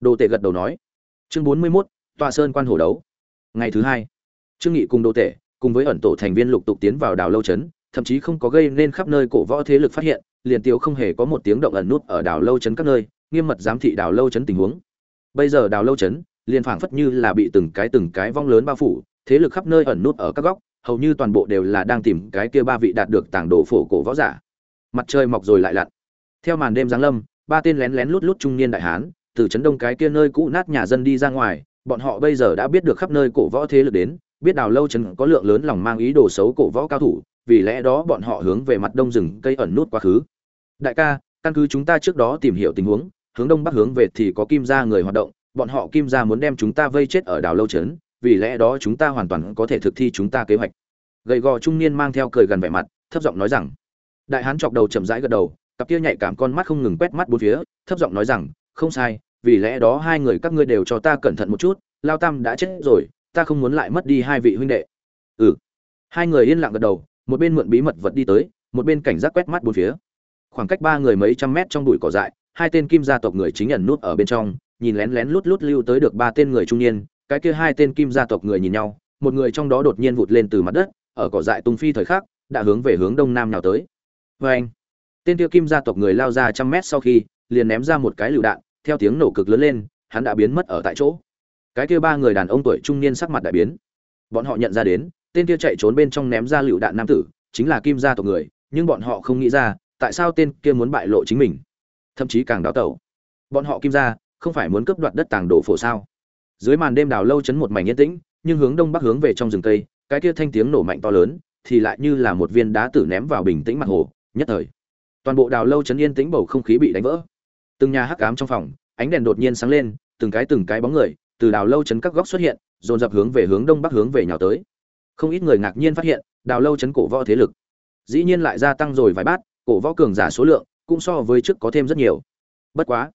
đồ tể gật đầu nói. Chương 41, Tòa sơn quan hổ đấu. Ngày thứ hai trương nghị cùng đồ tể cùng với ẩn tổ thành viên lục tục tiến vào đảo lâu trấn thậm chí không có gây nên khắp nơi cổ võ thế lực phát hiện liền tiêu không hề có một tiếng động ẩn nút ở đảo lâu trấn các nơi nghiêm mật giám thị đảo lâu trấn tình huống. Bây giờ đảo lâu trấn liền phảng phất như là bị từng cái từng cái vong lớn bao phủ thế lực khắp nơi ẩn nút ở các góc hầu như toàn bộ đều là đang tìm cái kia ba vị đạt được tảng đồ phổ cổ võ giả. Mặt trời mọc rồi lại lặn. Theo màn đêm giáng lâm ba tên lén lén lút lút trung niên đại hán từ trấn đông cái kia nơi cũ nát nhà dân đi ra ngoài, bọn họ bây giờ đã biết được khắp nơi cổ võ thế lực đến, biết đào lâu trấn có lượng lớn lòng mang ý đồ xấu cổ võ cao thủ, vì lẽ đó bọn họ hướng về mặt đông rừng cây ẩn nút quá khứ. Đại ca, căn cứ chúng ta trước đó tìm hiểu tình huống, hướng đông bắc hướng về thì có kim gia người hoạt động, bọn họ kim gia muốn đem chúng ta vây chết ở đảo lâu trấn, vì lẽ đó chúng ta hoàn toàn có thể thực thi chúng ta kế hoạch. Gầy gò trung niên mang theo cười gần vẻ mặt, thấp giọng nói rằng, đại hán chọc đầu chậm rãi gật đầu, cặp kia nhạy cảm con mắt không ngừng quét mắt bốn phía, thấp giọng nói rằng không sai, vì lẽ đó hai người các ngươi đều cho ta cẩn thận một chút, lao tam đã chết rồi, ta không muốn lại mất đi hai vị huynh đệ. Ừ. Hai người yên lặng gật đầu, một bên mượn bí mật vật đi tới, một bên cảnh giác quét mắt bốn phía. Khoảng cách ba người mấy trăm mét trong bụi cỏ dại, hai tên kim gia tộc người chính ẩn nút ở bên trong, nhìn lén lén lút lút lưu tới được ba tên người trung niên, cái kia hai tên kim gia tộc người nhìn nhau, một người trong đó đột nhiên vụt lên từ mặt đất, ở cỏ dại tung phi thời khắc, đã hướng về hướng đông nam nào tới. Vê anh tên kia kim gia tộc người lao ra trăm mét sau khi, liền ném ra một cái lựu đạn theo tiếng nổ cực lớn lên, hắn đã biến mất ở tại chỗ. Cái kia ba người đàn ông tuổi trung niên sắc mặt đại biến. Bọn họ nhận ra đến, tên kia chạy trốn bên trong ném ra lựu đạn nam tử, chính là kim gia tộc người, nhưng bọn họ không nghĩ ra, tại sao tên kia muốn bại lộ chính mình. Thậm chí càng đào tẩu. Bọn họ kim gia, không phải muốn cướp đoạt đất tàng đổ phổ sao? Dưới màn đêm đào lâu chấn một mảnh yên tĩnh, nhưng hướng đông bắc hướng về trong rừng cây cái kia thanh tiếng nổ mạnh to lớn, thì lại như là một viên đá tử ném vào bình tĩnh mặt hồ, nhất thời. Toàn bộ đào lâu chấn yên tĩnh bầu không khí bị đánh vỡ từng nhà hắc ám trong phòng, ánh đèn đột nhiên sáng lên, từng cái từng cái bóng người, từ đào lâu chấn các góc xuất hiện, dồn dập hướng về hướng đông bắc hướng về nhào tới. Không ít người ngạc nhiên phát hiện, đào lâu chấn cổ võ thế lực. Dĩ nhiên lại gia tăng rồi vài bát, cổ võ cường giả số lượng cũng so với trước có thêm rất nhiều. Bất quá,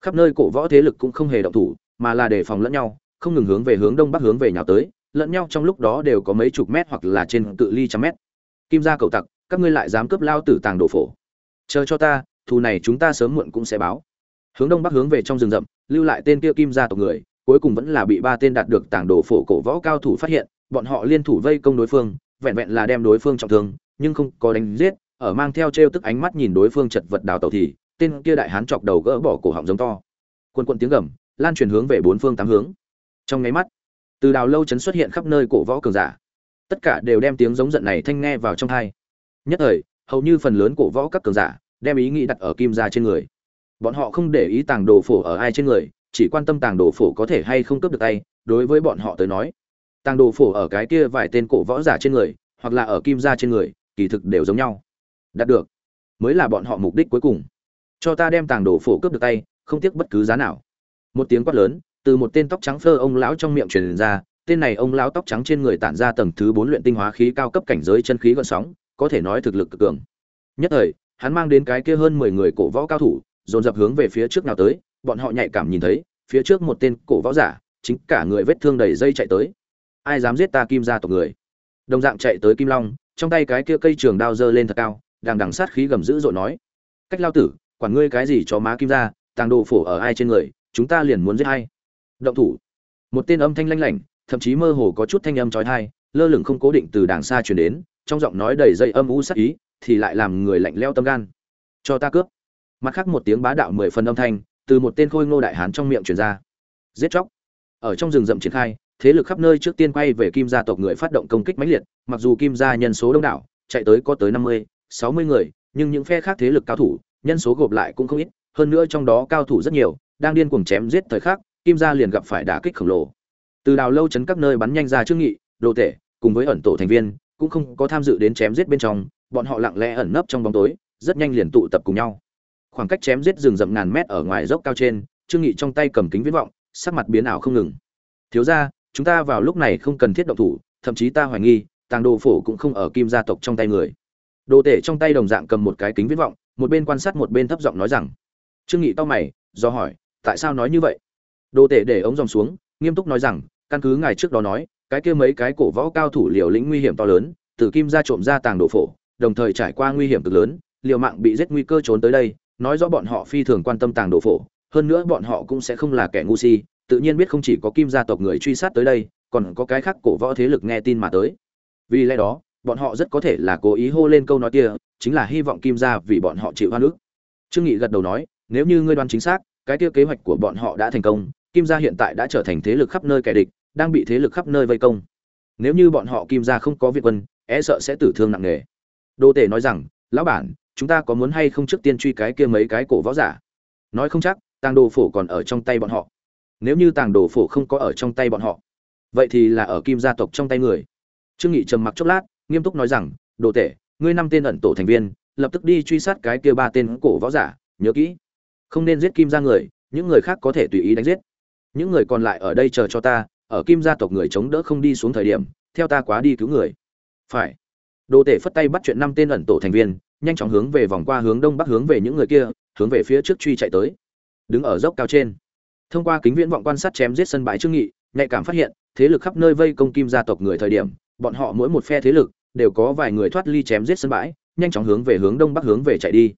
khắp nơi cổ võ thế lực cũng không hề động thủ, mà là đề phòng lẫn nhau, không ngừng hướng về hướng đông bắc hướng về nhào tới, lẫn nhau trong lúc đó đều có mấy chục mét hoặc là trên cự ly trăm mét. Kim gia cầu tặc, các ngươi lại dám cướp lao tử tàng đồ phổ. Chờ cho ta, thù này chúng ta sớm muộn cũng sẽ báo hướng đông bắc hướng về trong rừng rậm, lưu lại tên kia kim gia tộc người, cuối cùng vẫn là bị ba tên đạt được tảng đồ phổ cổ võ cao thủ phát hiện, bọn họ liên thủ vây công đối phương, vẹn vẹn là đem đối phương trọng thương, nhưng không có đánh giết, ở mang theo trêu tức ánh mắt nhìn đối phương chật vật đào tẩu thì, tên kia đại hán chọc đầu gỡ bỏ cổ họng giống to. Quân quân tiếng gầm, lan truyền hướng về bốn phương tám hướng. Trong nháy mắt, từ đào lâu chấn xuất hiện khắp nơi cổ võ cường giả. Tất cả đều đem tiếng giống giận này thanh nghe vào trong tai. Nhất thời, hầu như phần lớn cổ võ các cường giả, đem ý nghĩ đặt ở kim gia trên người bọn họ không để ý tàng đồ phổ ở ai trên người, chỉ quan tâm tàng đồ phổ có thể hay không cướp được tay, đối với bọn họ tới nói. Tàng đồ phổ ở cái kia vài tên cổ võ giả trên người, hoặc là ở kim gia trên người, kỳ thực đều giống nhau. Đạt được. Mới là bọn họ mục đích cuối cùng. Cho ta đem tàng đồ phổ cướp được tay, không tiếc bất cứ giá nào. Một tiếng quát lớn, từ một tên tóc trắng phơ ông lão trong miệng truyền ra, tên này ông lão tóc trắng trên người tản ra tầng thứ bốn luyện tinh hóa khí cao cấp cảnh giới chân khí gọn sóng, có thể nói thực lực cực cường. Nhất thời, hắn mang đến cái kia hơn mười người cổ võ cao thủ dồn dập hướng về phía trước nào tới, bọn họ nhạy cảm nhìn thấy, phía trước một tên cổ võ giả, chính cả người vết thương đầy dây chạy tới. Ai dám giết ta kim gia tộc người? Đồng dạng chạy tới kim long, trong tay cái kia cây trường đao giơ lên thật cao đang đằng sát khí gầm dữ dội nói. Cách lao tử, quản ngươi cái gì cho má kim gia, tàng đồ phổ ở ai trên người, chúng ta liền muốn giết hay động thủ. Một tên âm thanh lanh lảnh, thậm chí mơ hồ có chút thanh âm trói thai lơ lửng không cố định từ đàng xa chuyển đến, trong giọng nói đầy dây âm u sắc ý, thì lại làm người lạnh leo tâm gan. Cho ta cướp mặt khác một tiếng bá đạo mười phần âm thanh từ một tên khôi ngô đại hán trong miệng truyền ra. Giết chóc. Ở trong rừng rậm triển khai, thế lực khắp nơi trước tiên quay về kim gia tộc người phát động công kích mãnh liệt, mặc dù kim gia nhân số đông đảo, chạy tới có tới năm mươi, sáu mươi người, nhưng những phe khác thế lực cao thủ, nhân số gộp lại cũng không ít, hơn nữa trong đó cao thủ rất nhiều, đang điên cuồng chém giết thời khắc, kim gia liền gặp phải đả kích khổng lồ. Từ đào lâu chấn các nơi bắn nhanh ra trước nghị, đồ tể, cùng với ẩn tổ thành viên, cũng không có tham dự đến chém giết bên trong, bọn họ lặng lẽ ẩn nấp trong bóng tối, rất nhanh liền tụ tập cùng nhau khoảng cách chém giết rừng rậm ngàn mét ở ngoài dốc cao trên, trương nghị trong tay cầm kính viễn vọng, sắc mặt biến ảo không ngừng. Thiếu gia, chúng ta vào lúc này không cần thiết động thủ, thậm chí ta hoài nghi, tàng đồ phổ cũng không ở kim gia tộc trong tay người. Đồ tể trong tay đồng dạng cầm một cái kính viễn vọng, một bên quan sát một bên thấp giọng nói rằng. Trương nghị tao mày, do hỏi, tại sao nói như vậy? Đồ tể để ống dòng xuống, nghiêm túc nói rằng, căn cứ ngài trước đó nói, cái kia mấy cái cổ võ cao thủ liều lĩnh nguy hiểm to lớn, từ kim ra trộm ra tàng đồ phổ, đồng thời trải qua nguy hiểm cực lớn, liều mạng bị giết nguy cơ trốn tới đây nói rõ bọn họ phi thường quan tâm tàng đồ phổ, hơn nữa bọn họ cũng sẽ không là kẻ ngu si, tự nhiên biết không chỉ có kim gia tộc người truy sát tới đây, còn có cái khác cổ võ thế lực nghe tin mà tới. Vì lẽ đó, bọn họ rất có thể là cố ý hô lên câu nói kia, chính là hy vọng kim gia vì bọn họ chịu hoa nước trương nghị gật đầu nói, nếu như ngươi đoán chính xác, cái kia kế hoạch của bọn họ đã thành công, kim gia hiện tại đã trở thành thế lực khắp nơi kẻ địch, đang bị thế lực khắp nơi vây công. Nếu như bọn họ kim gia không có việt quân e sợ sẽ tử thương nặng nề. Đô tể nói rằng, lão bản chúng ta có muốn hay không trước tiên truy cái kia mấy cái cổ võ giả? Nói không chắc, tàng đồ phổ còn ở trong tay bọn họ. Nếu như tàng đồ phổ không có ở trong tay bọn họ, vậy thì là ở kim gia tộc trong tay người. Trương nghị trầm mặc chốc lát, nghiêm túc nói rằng, đồ tể, ngươi năm tên ẩn tổ thành viên, lập tức đi truy sát cái kia ba tên cổ võ giả, nhớ kỹ. Không nên giết kim gia người, những người khác có thể tùy ý đánh giết. Những người còn lại ở đây chờ cho ta, ở kim gia tộc người chống đỡ không đi xuống thời điểm, theo ta quá đi cứu người. Phải. Đồ tể phất tay bắt chuyện năm tên ẩn tổ thành viên nhanh chóng hướng về vòng qua hướng đông bắc hướng về những người kia, hướng về phía trước truy chạy tới. Đứng ở dốc cao trên. Thông qua kính viễn vọng quan sát chém giết sân bãi trương nghị, nhạy cảm phát hiện, thế lực khắp nơi vây công kim gia tộc người thời điểm, bọn họ mỗi một phe thế lực đều có vài người thoát ly chém giết sân bãi, nhanh chóng hướng về hướng đông bắc hướng về chạy đi.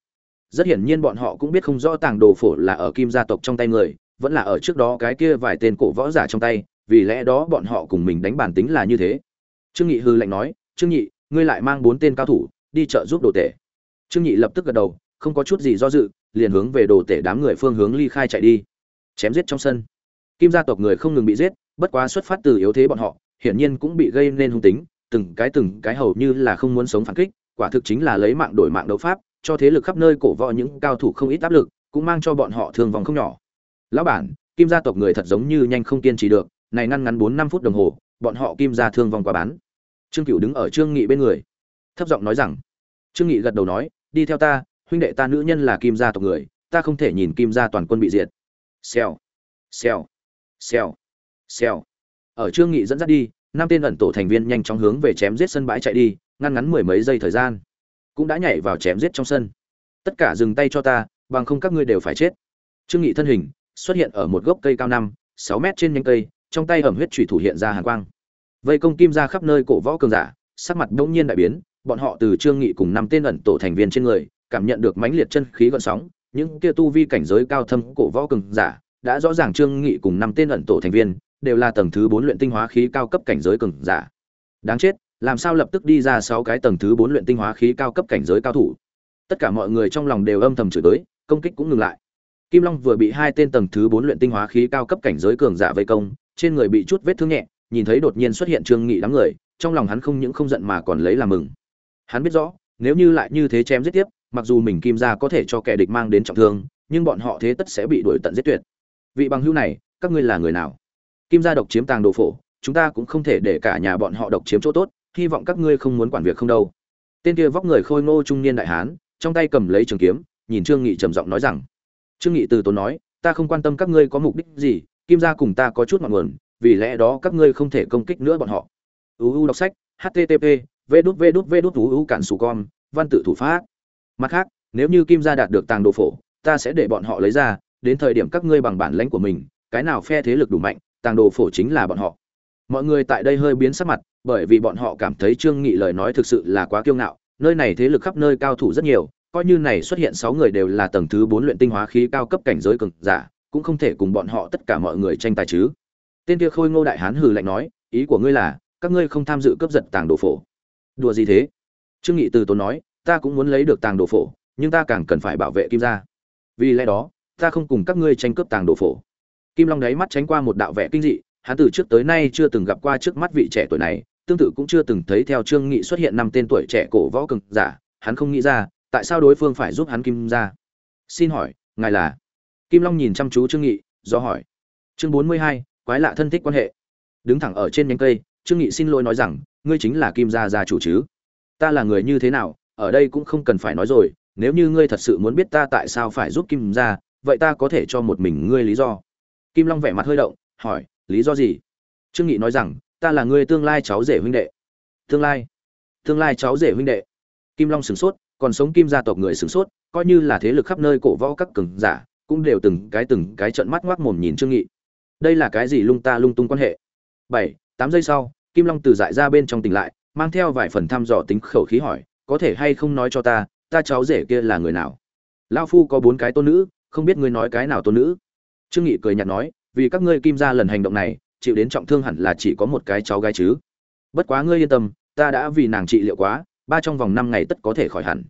Rất hiển nhiên bọn họ cũng biết không rõ tàng đồ phổ là ở kim gia tộc trong tay người, vẫn là ở trước đó cái kia vài tên cổ võ giả trong tay, vì lẽ đó bọn họ cùng mình đánh bản tính là như thế. Trương nghị hư lệnh nói, trương nhị ngươi lại mang bốn tên cao thủ, đi trợ giúp đồ tể trương nhị lập tức gật đầu, không có chút gì do dự, liền hướng về đồ tể đám người phương hướng ly khai chạy đi. Chém giết trong sân. Kim gia tộc người không ngừng bị giết, bất quá xuất phát từ yếu thế bọn họ, hiển nhiên cũng bị gây nên hung tính, từng cái từng cái hầu như là không muốn sống phản kích, quả thực chính là lấy mạng đổi mạng đấu pháp, cho thế lực khắp nơi cổ võ những cao thủ không ít áp lực, cũng mang cho bọn họ thương vòng không nhỏ. Lão bản, kim gia tộc người thật giống như nhanh không kiên trì được, này ngăn ngắn bốn năm phút đồng hồ, bọn họ kim gia thương vòng quá bán. Trương cửu đứng ở trương nghị bên người, thấp giọng nói rằng. Trương nghị gật đầu nói đi theo ta, huynh đệ ta nữ nhân là kim gia tộc người, ta không thể nhìn kim gia toàn quân bị diệt. Xèo xèo xèo xèo. Ở trương nghị dẫn dắt đi, năm tên ẩn tổ thành viên nhanh chóng hướng về chém giết sân bãi chạy đi, ngăn ngắn mười mấy giây thời gian. Cũng đã nhảy vào chém giết trong sân. Tất cả dừng tay cho ta, bằng không các ngươi đều phải chết. Trương nghị thân hình xuất hiện ở một gốc cây cao năm, sáu mét trên nhánh cây, trong tay ẩm huyết chủy thủ hiện ra hàn quang. Vây công kim ra khắp nơi cổ võ cường giả, sắc mặt đông nhiên đại biến bọn họ từ trương nghị cùng năm tên ẩn tổ thành viên trên người, cảm nhận được mãnh liệt chân khí gợn sóng, những kia tu vi cảnh giới cao thâm cổ võ cường giả, đã rõ ràng trương nghị cùng năm tên ẩn tổ thành viên đều là tầng thứ bốn luyện tinh hóa khí cao cấp cảnh giới cường giả. Đáng chết, làm sao lập tức đi ra sáu cái tầng thứ bốn luyện tinh hóa khí cao cấp cảnh giới cao thủ? Tất cả mọi người trong lòng đều âm thầm chửi tới công kích cũng ngừng lại. Kim long vừa bị hai tên tầng thứ bốn luyện tinh hóa khí cao cấp cảnh giới cường giả vây công, trên người bị chút vết thương nhẹ, nhìn thấy đột nhiên xuất hiện trương nghị đám người, trong lòng hắn không những không giận mà còn lấy làm mừng hắn biết rõ, nếu như lại như thế chém giết tiếp, mặc dù mình kim gia có thể cho kẻ địch mang đến trọng thương, nhưng bọn họ thế tất sẽ bị đuổi tận giết tuyệt. Vị bằng hữu này, các ngươi là người nào? Kim gia độc chiếm tàng đồ phổ, chúng ta cũng không thể để cả nhà bọn họ độc chiếm chỗ tốt, hy vọng các ngươi không muốn quản việc không đâu. Tên kia vóc người khôi ngô trung niên đại hán, trong tay cầm lấy trường kiếm, nhìn trương nghị trầm giọng nói rằng, trương nghị từ tốn nói, ta không quan tâm các ngươi có mục đích gì, kim gia cùng ta có chút ngọn nguồn, vì lẽ đó các ngươi không thể công kích nữa bọn họ. Uu đọc sách http vê đút vê đút vê đút uu cản sù con văn tự thủ pháp. Mặt khác, nếu như kim gia đạt được tàng đồ phổ, ta sẽ để bọn họ lấy ra, đến thời điểm các ngươi bằng bản lãnh của mình, cái nào phe thế lực đủ mạnh, tàng đồ phổ chính là bọn họ. Mọi người tại đây hơi biến sắc mặt, bởi vì bọn họ cảm thấy trương nghị lời nói thực sự là quá kiêu ngạo, nơi này thế lực khắp nơi cao thủ rất nhiều, coi như này xuất hiện sáu người đều là tầng thứ bốn luyện tinh hóa khí cao cấp cảnh giới cường giả, cũng không thể cùng bọn họ tất cả mọi người tranh tài chứ. Tên kia khôi ngô đại hán hừ lạnh nói, ý của ngươi là, các ngươi không tham dự cướp giật tàng đồ phổ đùa gì thế? Trương nghị từ tốn nói ta cũng muốn lấy được tàng đồ phổ nhưng ta càng cần phải bảo vệ kim gia. Vì lẽ đó ta không cùng các ngươi tranh cướp tàng đồ phổ. Kim long đáy mắt tránh qua một đạo vẻ kinh dị hắn từ trước tới nay chưa từng gặp qua trước mắt vị trẻ tuổi này tương tự cũng chưa từng thấy theo trương nghị xuất hiện năm tên tuổi trẻ cổ võ cường giả hắn không nghĩ ra tại sao đối phương phải giúp hắn kim gia. Xin hỏi ngài là? Kim long nhìn chăm chú trương nghị do hỏi. Chương bốn mươi hai, quái lạ thân thích quan hệ. Đứng thẳng ở trên nhánh cây trương nghị xin lỗi nói rằng ngươi chính là kim gia gia chủ chứ? Ta là người như thế nào, ở đây cũng không cần phải nói rồi, nếu như ngươi thật sự muốn biết ta tại sao phải giúp kim gia, vậy ta có thể cho một mình ngươi lý do. Kim long vẻ mặt hơi động, hỏi, lý do gì? Trương nghị nói rằng, ta là người tương lai cháu rể huynh đệ. Tương lai? Tương lai cháu rể huynh đệ. Kim long sửng sốt, còn sống kim gia tộc người sửng sốt, coi như là thế lực khắp nơi cổ võ các cường giả, cũng đều từng cái từng cái trợn mắt ngoác mồm nhìn trương nghị. Đây là cái gì lung ta lung tung quan hệ? Bảy, tám giây sau kim long từ dại ra bên trong tỉnh lại, mang theo vài phần thăm dò tính khẩu khí hỏi, có thể hay không nói cho ta ta cháu rể kia là người nào? Lão phu có bốn cái tôn nữ, không biết ngươi nói cái nào tôn nữ? Trương nghị cười nhạt nói, vì các ngươi kim gia lần hành động này, chịu đến trọng thương hẳn là chỉ có một cái cháu gái chứ. Bất quá ngươi yên tâm, ta đã vì nàng trị liệu quá, ba trong vòng năm ngày tất có thể khỏi hẳn.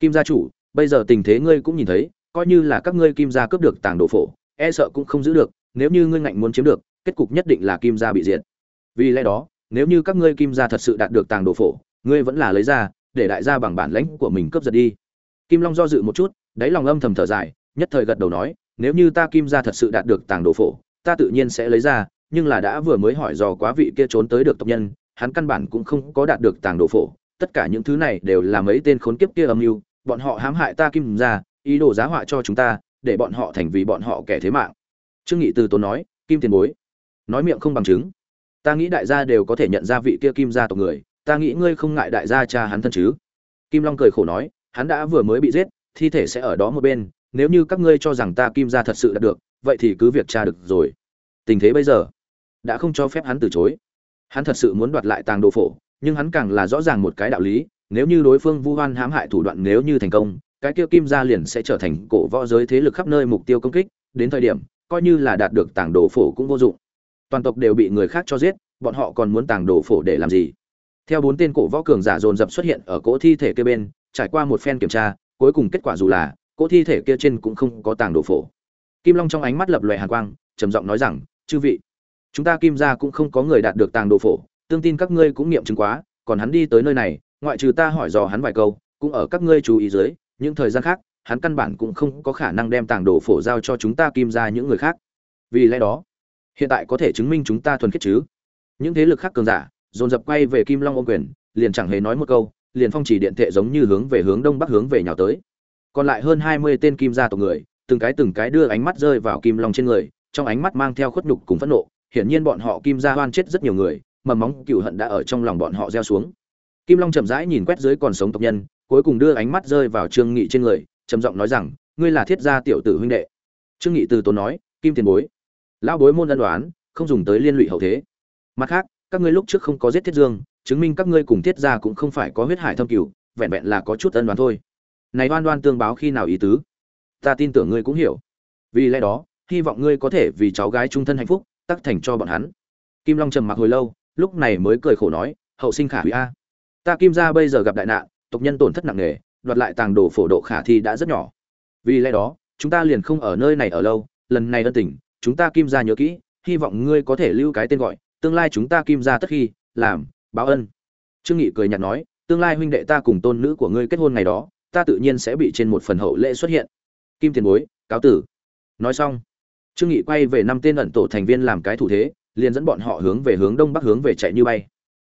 Kim gia chủ, bây giờ tình thế ngươi cũng nhìn thấy, coi như là các ngươi kim gia cướp được tàng đồ phổ e sợ cũng không giữ được, nếu như ngươi ngạnh muốn chiếm được, kết cục nhất định là kim gia bị diệt. Vì lẽ đó nếu như các ngươi kim gia thật sự đạt được tàng đồ phổ, ngươi vẫn là lấy ra, để đại gia bằng bản lãnh của mình cướp giật đi. Kim long do dự một chút, đáy lòng âm thầm thở dài, nhất thời gật đầu nói, nếu như ta kim gia thật sự đạt được tàng đồ phổ, ta tự nhiên sẽ lấy ra, nhưng là đã vừa mới hỏi dò quá vị kia trốn tới được tộc nhân, hắn căn bản cũng không có đạt được tàng đồ phổ. Tất cả những thứ này đều là mấy tên khốn kiếp kia âm mưu, bọn họ hãm hại ta kim gia, ý đồ giá họa cho chúng ta, để bọn họ thành vì bọn họ kẻ thế mạng. Trương nghị từ tốn nói, kim tiền bối. Nói miệng không bằng chứng ta nghĩ đại gia đều có thể nhận ra vị kia kim gia tộc người, ta nghĩ ngươi không ngại đại gia cha hắn thân chứ? Kim long cười khổ nói, hắn đã vừa mới bị giết, thi thể sẽ ở đó một bên, nếu như các ngươi cho rằng ta kim gia thật sự đạt được, vậy thì cứ việc cha được rồi. Tình thế bây giờ, đã không cho phép hắn từ chối. Hắn thật sự muốn đoạt lại tàng đồ phổ, nhưng hắn càng là rõ ràng một cái đạo lý, nếu như đối phương vu hoan hãm hại thủ đoạn nếu như thành công, cái kia kim gia liền sẽ trở thành cổ võ giới thế lực khắp nơi mục tiêu công kích, đến thời điểm, coi như là đạt được tàng đồ phổ cũng vô dụng toàn tộc đều bị người khác cho giết, bọn họ còn muốn tàng đồ phổ để làm gì? Theo bốn tên cổ võ cường giả dồn dập xuất hiện ở cỗ thi thể kia bên, trải qua một phen kiểm tra, cuối cùng kết quả dù là, cỗ thi thể kia trên cũng không có tàng đồ phổ. Kim long trong ánh mắt lập lòe hàn quang, trầm giọng nói rằng, chư vị, chúng ta kim gia cũng không có người đạt được tàng đồ phổ, tương tin các ngươi cũng nghiệm chứng quá, còn hắn đi tới nơi này, ngoại trừ ta hỏi dò hắn vài câu, cũng ở các ngươi chú ý dưới, những thời gian khác, hắn căn bản cũng không có khả năng đem tàng đồ phổ giao cho chúng ta kim gia những người khác. Vì lẽ đó hiện tại có thể chứng minh chúng ta thuần khiết chứ? Những thế lực khác cường giả, dồn dập quay về kim long ô quyền, liền chẳng hề nói một câu, liền phong chỉ điện thệ giống như hướng về hướng đông bắc hướng về nhào tới. Còn lại hơn hai mươi tên kim gia tộc người, từng cái từng cái đưa ánh mắt rơi vào kim long trên người, trong ánh mắt mang theo khuất nhục cùng phẫn nộ. Hiển nhiên bọn họ kim gia hoan chết rất nhiều người mầm móng cựu hận đã ở trong lòng bọn họ gieo xuống. Kim long chậm rãi nhìn quét dưới còn sống tộc nhân, cuối cùng đưa ánh mắt rơi vào trương nghị trên người, trầm giọng nói rằng, ngươi là thiết gia tiểu tử huynh đệ. Trương nghị từ tốn nói, kim tiền bối lão bối môn ân đoán không dùng tới liên lụy hậu thế. Mặt khác, các ngươi lúc trước không có giết thiết dương, chứng minh các ngươi cùng thiết gia cũng không phải có huyết hải thâm cửu, vẹn vẹn là có chút ân đoán thôi. Này đoan đoan tương báo khi nào ý tứ? Ta tin tưởng ngươi cũng hiểu. Vì lẽ đó, hy vọng ngươi có thể vì cháu gái trung thân hạnh phúc, tắc thành cho bọn hắn. Kim long trầm mặc hồi lâu, lúc này mới cười khổ nói, hậu sinh khả hủy a. Ta kim gia bây giờ gặp đại nạn, tộc nhân tổn thất nặng nề, đoạt lại tàng đồ phổ độ khả thi đã rất nhỏ. Vì lẽ đó, chúng ta liền không ở nơi này ở lâu, lần này ân tình chúng ta kim gia nhớ kỹ, hy vọng ngươi có thể lưu cái tên gọi, tương lai chúng ta kim gia tất khi, làm, báo ân. Trương nghị cười nhạt nói, tương lai huynh đệ ta cùng tôn nữ của ngươi kết hôn ngày đó, ta tự nhiên sẽ bị trên một phần hậu lễ xuất hiện. Kim tiền bối, cáo tử. Nói xong, trương nghị quay về năm tên ẩn tổ thành viên làm cái thủ thế, liền dẫn bọn họ hướng về hướng đông bắc hướng về chạy như bay.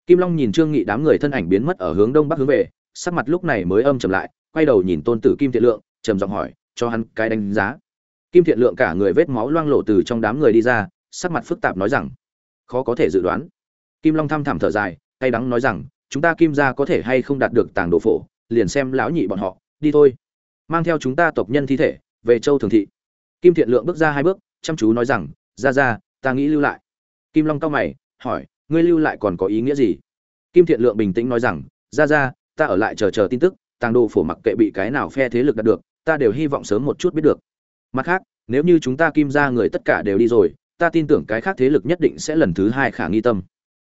Kim long nhìn trương nghị đám người thân ảnh biến mất ở hướng đông bắc hướng về, sắc mặt lúc này mới âm trầm lại, quay đầu nhìn tôn tử kim thiện lượng, trầm giọng hỏi, cho hắn cái đánh giá kim thiện lượng cả người vết máu loang lộ từ trong đám người đi ra, sắc mặt phức tạp nói rằng, khó có thể dự đoán. Kim long thăm thẳm thở dài, cay đắng nói rằng, chúng ta kim gia có thể hay không đạt được tàng đồ phổ, liền xem lão nhị bọn họ, đi thôi. Mang theo chúng ta tộc nhân thi thể, về châu thường thị. Kim thiện lượng bước ra hai bước, chăm chú nói rằng ra ra ta nghĩ lưu lại. Kim long cao mày, hỏi, ngươi lưu lại còn có ý nghĩa gì? Kim thiện lượng bình tĩnh nói rằng ra ra ta ở lại chờ chờ tin tức, tàng đồ phổ mặc kệ bị cái nào phe thế lực đạt được, ta đều hy vọng sớm một chút biết được mặt khác, nếu như chúng ta kim ra người tất cả đều đi rồi, ta tin tưởng cái khác thế lực nhất định sẽ lần thứ hai khả nghi tâm.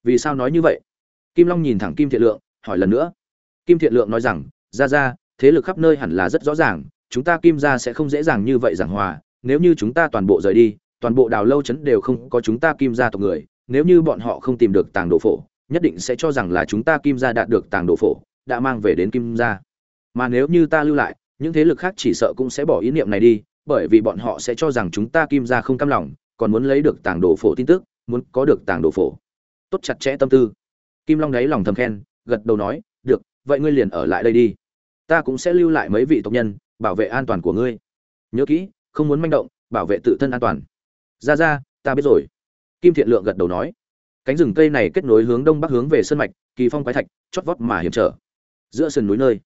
Vì sao nói như vậy? Kim long nhìn thẳng kim thiện lượng, hỏi lần nữa. Kim thiện lượng nói rằng ra ra thế lực khắp nơi hẳn là rất rõ ràng, chúng ta kim ra sẽ không dễ dàng như vậy giảng hòa. Nếu như chúng ta toàn bộ rời đi, toàn bộ đào lâu chấn đều không có chúng ta kim gia tộc người, nếu như bọn họ không tìm được tàng đồ phổ, nhất định sẽ cho rằng là chúng ta kim gia đạt được tàng đồ phổ, đã mang về đến kim gia. Mà nếu như ta lưu lại, những thế lực khác chỉ sợ cũng sẽ bỏ ý niệm này đi bởi vì bọn họ sẽ cho rằng chúng ta kim gia không cam lòng, còn muốn lấy được tàng đồ phổ tin tức, muốn có được tàng đồ phổ. Tốt chặt chẽ tâm tư. Kim long đáy lòng thầm khen, gật đầu nói, được, vậy ngươi liền ở lại đây đi. Ta cũng sẽ lưu lại mấy vị tộc nhân, bảo vệ an toàn của ngươi. Nhớ kỹ, không muốn manh động, bảo vệ tự thân an toàn. Ra ra, ta biết rồi. Kim thiện lượng gật đầu nói. Cánh rừng cây này kết nối hướng đông bắc hướng về sân mạch, kỳ phong quái thạch, chót vót mà hiểm trở. Giữa sườn núi nơi,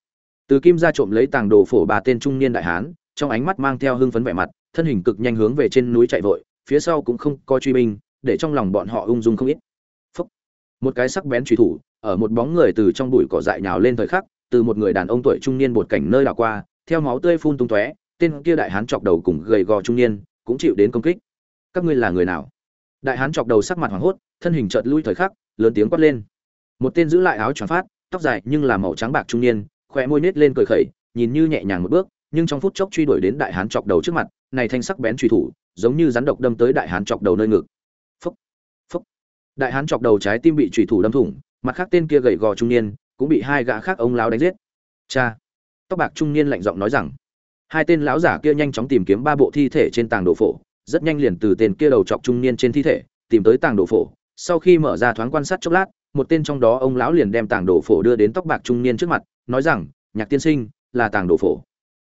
từ kim ra trộm lấy tàng đồ phổ ba tên trung niên đại hán trong ánh mắt mang theo hưng phấn vẻ mặt, thân hình cực nhanh hướng về trên núi chạy vội, phía sau cũng không có truy binh, để trong lòng bọn họ ung dung không ít. Phúc. một cái sắc bén truy thủ, ở một bóng người từ trong bụi cỏ dại nhào lên thời khắc, từ một người đàn ông tuổi trung niên bột cảnh nơi đảo qua, theo máu tươi phun tung tóe, tên kia đại hán chọc đầu cùng gầy gò trung niên, cũng chịu đến công kích. Các ngươi là người nào? Đại hán chọc đầu sắc mặt hoảng hốt, thân hình chợt lui thời khắc, lớn tiếng quát lên. Một tên giữ lại áo choàng phát, tóc dài nhưng là màu trắng bạc trung niên, khóe môi nhếch lên cười khẩy, nhìn như nhẹ nhàng một bước nhưng trong phút chốc truy đuổi đến đại hán chọc đầu trước mặt, này thanh sắc bén truy thủ, giống như rắn độc đâm tới đại hán chọc đầu nơi ngực. Phúc phúc. Đại hán chọc đầu trái tim bị truy thủ đâm thủng, mặt khác tên kia gầy gò trung niên cũng bị hai gã khác ông lão đánh giết. Cha. Tóc bạc trung niên lạnh giọng nói rằng, hai tên lão giả kia nhanh chóng tìm kiếm ba bộ thi thể trên tàng đồ phổ, rất nhanh liền từ tên kia đầu chọc trung niên trên thi thể, tìm tới tàng đồ phổ. Sau khi mở ra thoáng quan sát chốc lát, một tên trong đó ông lão liền đem tàng đồ phổ đưa đến tóc bạc trung niên trước mặt, nói rằng, nhạc tiên sinh, là tàng đồ phổ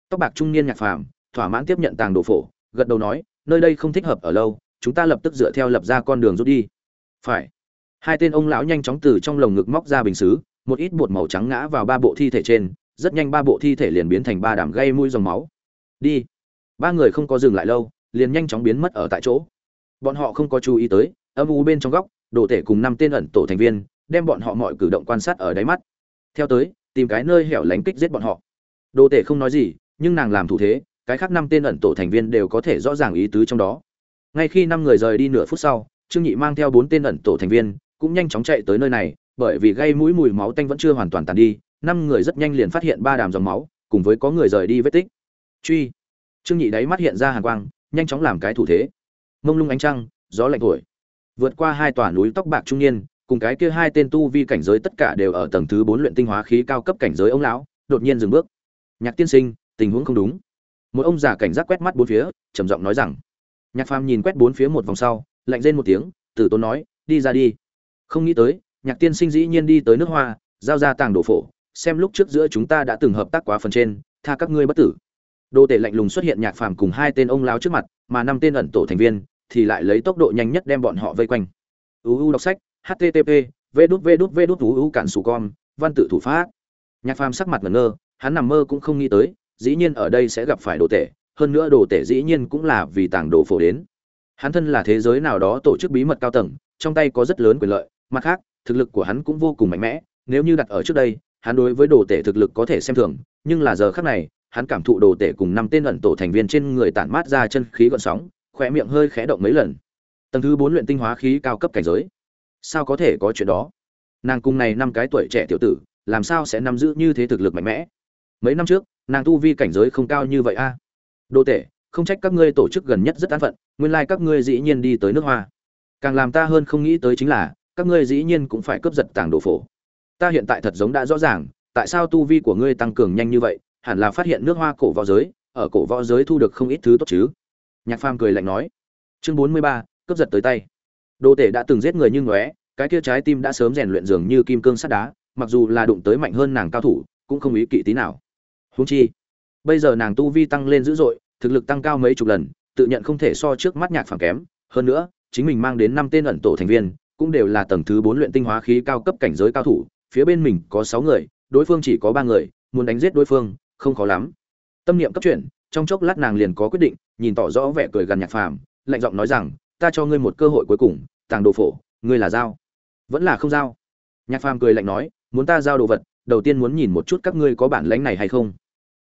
tóc bạc trung niên nhạc phàm, thỏa mãn tiếp nhận tàng đồ phổ, gật đầu nói, nơi đây không thích hợp ở lâu, chúng ta lập tức dựa theo lập ra con đường rút đi. Phải. Hai tên ông lão nhanh chóng từ trong lồng ngực móc ra bình xứ, một ít bột màu trắng ngã vào ba bộ thi thể trên, rất nhanh ba bộ thi thể liền biến thành ba đàm gây mũi dòng máu. Đi. Ba người không có dừng lại lâu, liền nhanh chóng biến mất ở tại chỗ. Bọn họ không có chú ý tới, âm u bên trong góc, đồ tể cùng năm tên ẩn tổ thành viên, đem bọn họ mọi cử động quan sát ở đáy mắt. Theo tới, tìm cái nơi hẻo lánh kích giết bọn họ. Đồ tể không nói gì nhưng nàng làm thủ thế, cái khác năm tên ẩn tổ thành viên đều có thể rõ ràng ý tứ trong đó. Ngay khi năm người rời đi nửa phút sau, trương nhị mang theo bốn tên ẩn tổ thành viên, cũng nhanh chóng chạy tới nơi này, bởi vì gây mũi mùi máu tanh vẫn chưa hoàn toàn tàn đi, năm người rất nhanh liền phát hiện ba đàm dòng máu, cùng với có người rời đi vết tích. Truy. Trương nhị đáy mắt hiện ra hàn quang, nhanh chóng làm cái thủ thế. Mông lung ánh trăng, gió lạnh thổi. Vượt qua hai tòa núi tóc bạc trung niên, cùng cái kia hai tên tu vi cảnh giới tất cả đều ở tầng thứ bốn luyện tinh hóa khí cao cấp cảnh giới ông lão, đột nhiên dừng bước. Nhạc tiên sinh tình huống không đúng. Một ông già cảnh giác quét mắt bốn phía, trầm giọng nói rằng, nhạc phàm nhìn quét bốn phía một vòng sau, lạnh rên một tiếng, từ tốn nói, đi ra đi. Không nghĩ tới, nhạc tiên sinh dĩ nhiên đi tới nước hoa, giao ra tàng đồ phổ, xem lúc trước giữa chúng ta đã từng hợp tác quá phần trên, tha các ngươi bất tử. Đô tể lạnh lùng xuất hiện nhạc phàm cùng hai tên ông lao trước mặt, mà năm tên ẩn tổ thành viên, thì lại lấy tốc độ nhanh nhất đem bọn họ vây quanh. Uu đọc sách http v đút v đút v đút uu cản sù con, văn tự thủ pháp. Nhạc phàm sắc mặt ngẩn ngơ, hắn nằm mơ cũng không nghĩ tới dĩ nhiên ở đây sẽ gặp phải đồ tể, hơn nữa đồ tể dĩ nhiên cũng là vì tàng đồ phổ đến. Hắn thân là thế giới nào đó tổ chức bí mật cao tầng, trong tay có rất lớn quyền lợi, mặt khác, thực lực của hắn cũng vô cùng mạnh mẽ, nếu như đặt ở trước đây, hắn đối với đồ tể thực lực có thể xem thường, nhưng là giờ khác này, hắn cảm thụ đồ tể cùng năm tên ẩn tổ thành viên trên người tản mát ra chân khí gọn sóng khỏe miệng hơi khẽ động mấy lần. Tầng thứ bốn luyện tinh hóa khí cao cấp cảnh giới. Sao có thể có chuyện đó? Nàng cùng này năm cái tuổi trẻ tiểu tử, làm sao sẽ nắm giữ như thế thực lực mạnh mẽ? Mấy năm trước nàng tu vi cảnh giới không cao như vậy a. À? đồ tể, không trách các ngươi tổ chức gần nhất rất an phận, nguyên lai các ngươi dĩ nhiên đi tới nước hoa. Càng làm ta hơn không nghĩ tới chính là, các ngươi dĩ nhiên cũng phải cướp giật tàng đồ phổ. Ta hiện tại thật giống đã rõ ràng, tại sao tu vi của ngươi tăng cường nhanh như vậy, hẳn là phát hiện nước hoa cổ võ giới, ở cổ võ giới thu được không ít thứ tốt chứ? Nhạc phàm cười lạnh nói. Chương bốn mươi ba, cướp giật tới tay. Đồ tể đã từng giết người như ngóe, cái kia trái tim đã sớm rèn luyện dường như kim cương sắt đá, mặc dù là đụng tới mạnh hơn nàng cao thủ, cũng không ý kỵ tí nào huống chi, bây giờ nàng tu vi tăng lên dữ dội, thực lực tăng cao mấy chục lần, tự nhận không thể so trước mắt nhạc phàm kém. Hơn nữa, chính mình mang đến năm tên ẩn tổ thành viên, cũng đều là tầng thứ bốn luyện tinh hóa khí cao cấp cảnh giới cao thủ, phía bên mình có sáu người, đối phương chỉ có ba người, muốn đánh giết đối phương, không khó lắm. Tâm niệm cấp chuyển, trong chốc lát nàng liền có quyết định, nhìn tỏ rõ vẻ cười gần nhạc phàm, lạnh giọng nói rằng, ta cho ngươi một cơ hội cuối cùng, tàng đồ phổ, ngươi là giao? Vẫn là không giao. Nhạc phàm cười lạnh nói, muốn ta giao đồ vật, đầu tiên muốn nhìn một chút các ngươi có bản lãnh này hay không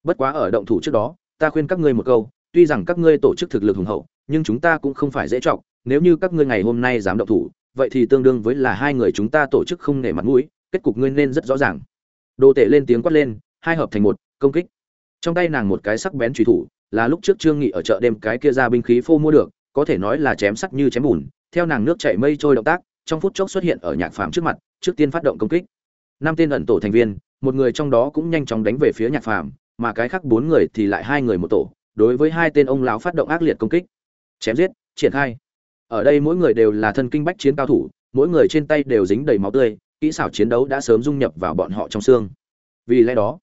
bất quá ở động thủ trước đó, ta khuyên các ngươi một câu, tuy rằng các ngươi tổ chức thực lực hùng hậu, nhưng chúng ta cũng không phải dễ trọng nếu như các ngươi ngày hôm nay dám động thủ, vậy thì tương đương với là hai người chúng ta tổ chức không nể mặt mũi, kết cục ngươi nên rất rõ ràng. Đồ tể lên tiếng quát lên, hai hợp thành một, công kích. Trong tay nàng một cái sắc bén truy thủ, là lúc trước trương nghị ở chợ đêm cái kia ra binh khí phô mua được, có thể nói là chém sắc như chém bùn, theo nàng nước chảy mây trôi động tác, trong phút chốc xuất hiện ở nhạc phàm trước mặt, trước tiên phát động công kích. Năm tên ẩn tổ thành viên, một người trong đó cũng nhanh chóng đánh về phía nhạc phàm mà cái khác bốn người thì lại hai người một tổ, đối với hai tên ông lão phát động ác liệt công kích. Chém giết, triển khai. Ở đây mỗi người đều là thân kinh bách chiến cao thủ, mỗi người trên tay đều dính đầy máu tươi, kỹ xảo chiến đấu đã sớm dung nhập vào bọn họ trong xương. Vì lẽ đó,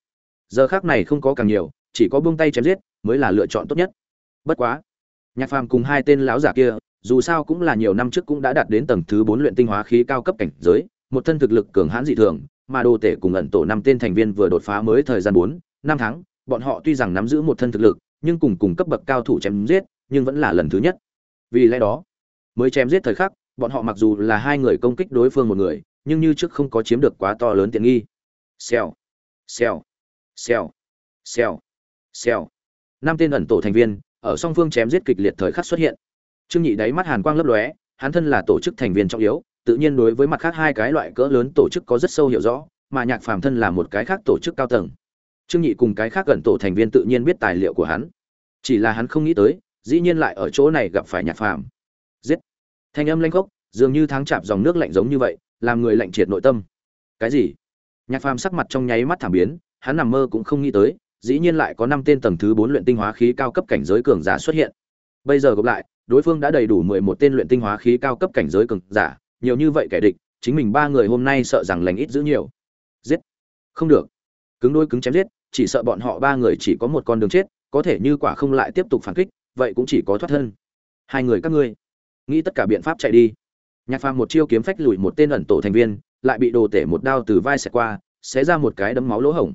giờ khác này không có càng nhiều, chỉ có buông tay chém giết mới là lựa chọn tốt nhất. Bất quá, nhạc phàm cùng hai tên lão giả kia, dù sao cũng là nhiều năm trước cũng đã đạt đến tầng thứ bốn luyện tinh hóa khí cao cấp cảnh giới, một thân thực lực cường hãn dị thường, mà đồ tể cùng ẩn tổ năm tên thành viên vừa đột phá mới thời gian bốn năm tháng bọn họ tuy rằng nắm giữ một thân thực lực, nhưng cùng cùng cấp bậc cao thủ chém giết, nhưng vẫn là lần thứ nhất. Vì lẽ đó, mới chém giết thời khắc, bọn họ mặc dù là hai người công kích đối phương một người, nhưng như trước không có chiếm được quá to lớn tiện nghi. Xèo xèo xèo xèo xèo. Năm tên ẩn tổ thành viên, ở song phương chém giết kịch liệt thời khắc xuất hiện. Trương nhị đáy mắt hàn quang lấp lóe, hắn thân là tổ chức thành viên trọng yếu, tự nhiên đối với mặt khác hai cái loại cỡ lớn tổ chức có rất sâu hiểu rõ, mà nhạc phàm thân là một cái khác tổ chức cao tầng trương nhị cùng cái khác gần tổ thành viên tự nhiên biết tài liệu của hắn. Chỉ là hắn không nghĩ tới, dĩ nhiên lại ở chỗ này gặp phải nhạc phàm. Giết! Thanh âm lanh khốc, dường như tháng chạp dòng nước lạnh giống như vậy, làm người lạnh triệt nội tâm. Cái gì? Nhạc phàm sắc mặt trong nháy mắt thảm biến, hắn nằm mơ cũng không nghĩ tới, dĩ nhiên lại có năm tên tầng thứ bốn luyện tinh hóa khí cao cấp cảnh giới cường giả xuất hiện. Bây giờ gặp lại, đối phương đã đầy đủ mười một tên luyện tinh hóa khí cao cấp cảnh giới cường giả, nhiều như vậy kẻ địch, chính mình ba người hôm nay sợ rằng lành ít giữ nhiều. Giết! Không được. Cứng đôi cứng chém giết chỉ sợ bọn họ ba người chỉ có một con đường chết, có thể như quả không lại tiếp tục phản kích, vậy cũng chỉ có thoát thân. Hai người các ngươi, nghĩ tất cả biện pháp chạy đi. Nhạc phàm một chiêu kiếm phách lùi một tên ẩn tổ thành viên, lại bị đồ tể một đao từ vai xẹt qua, xé ra một cái đấm máu lỗ hổng.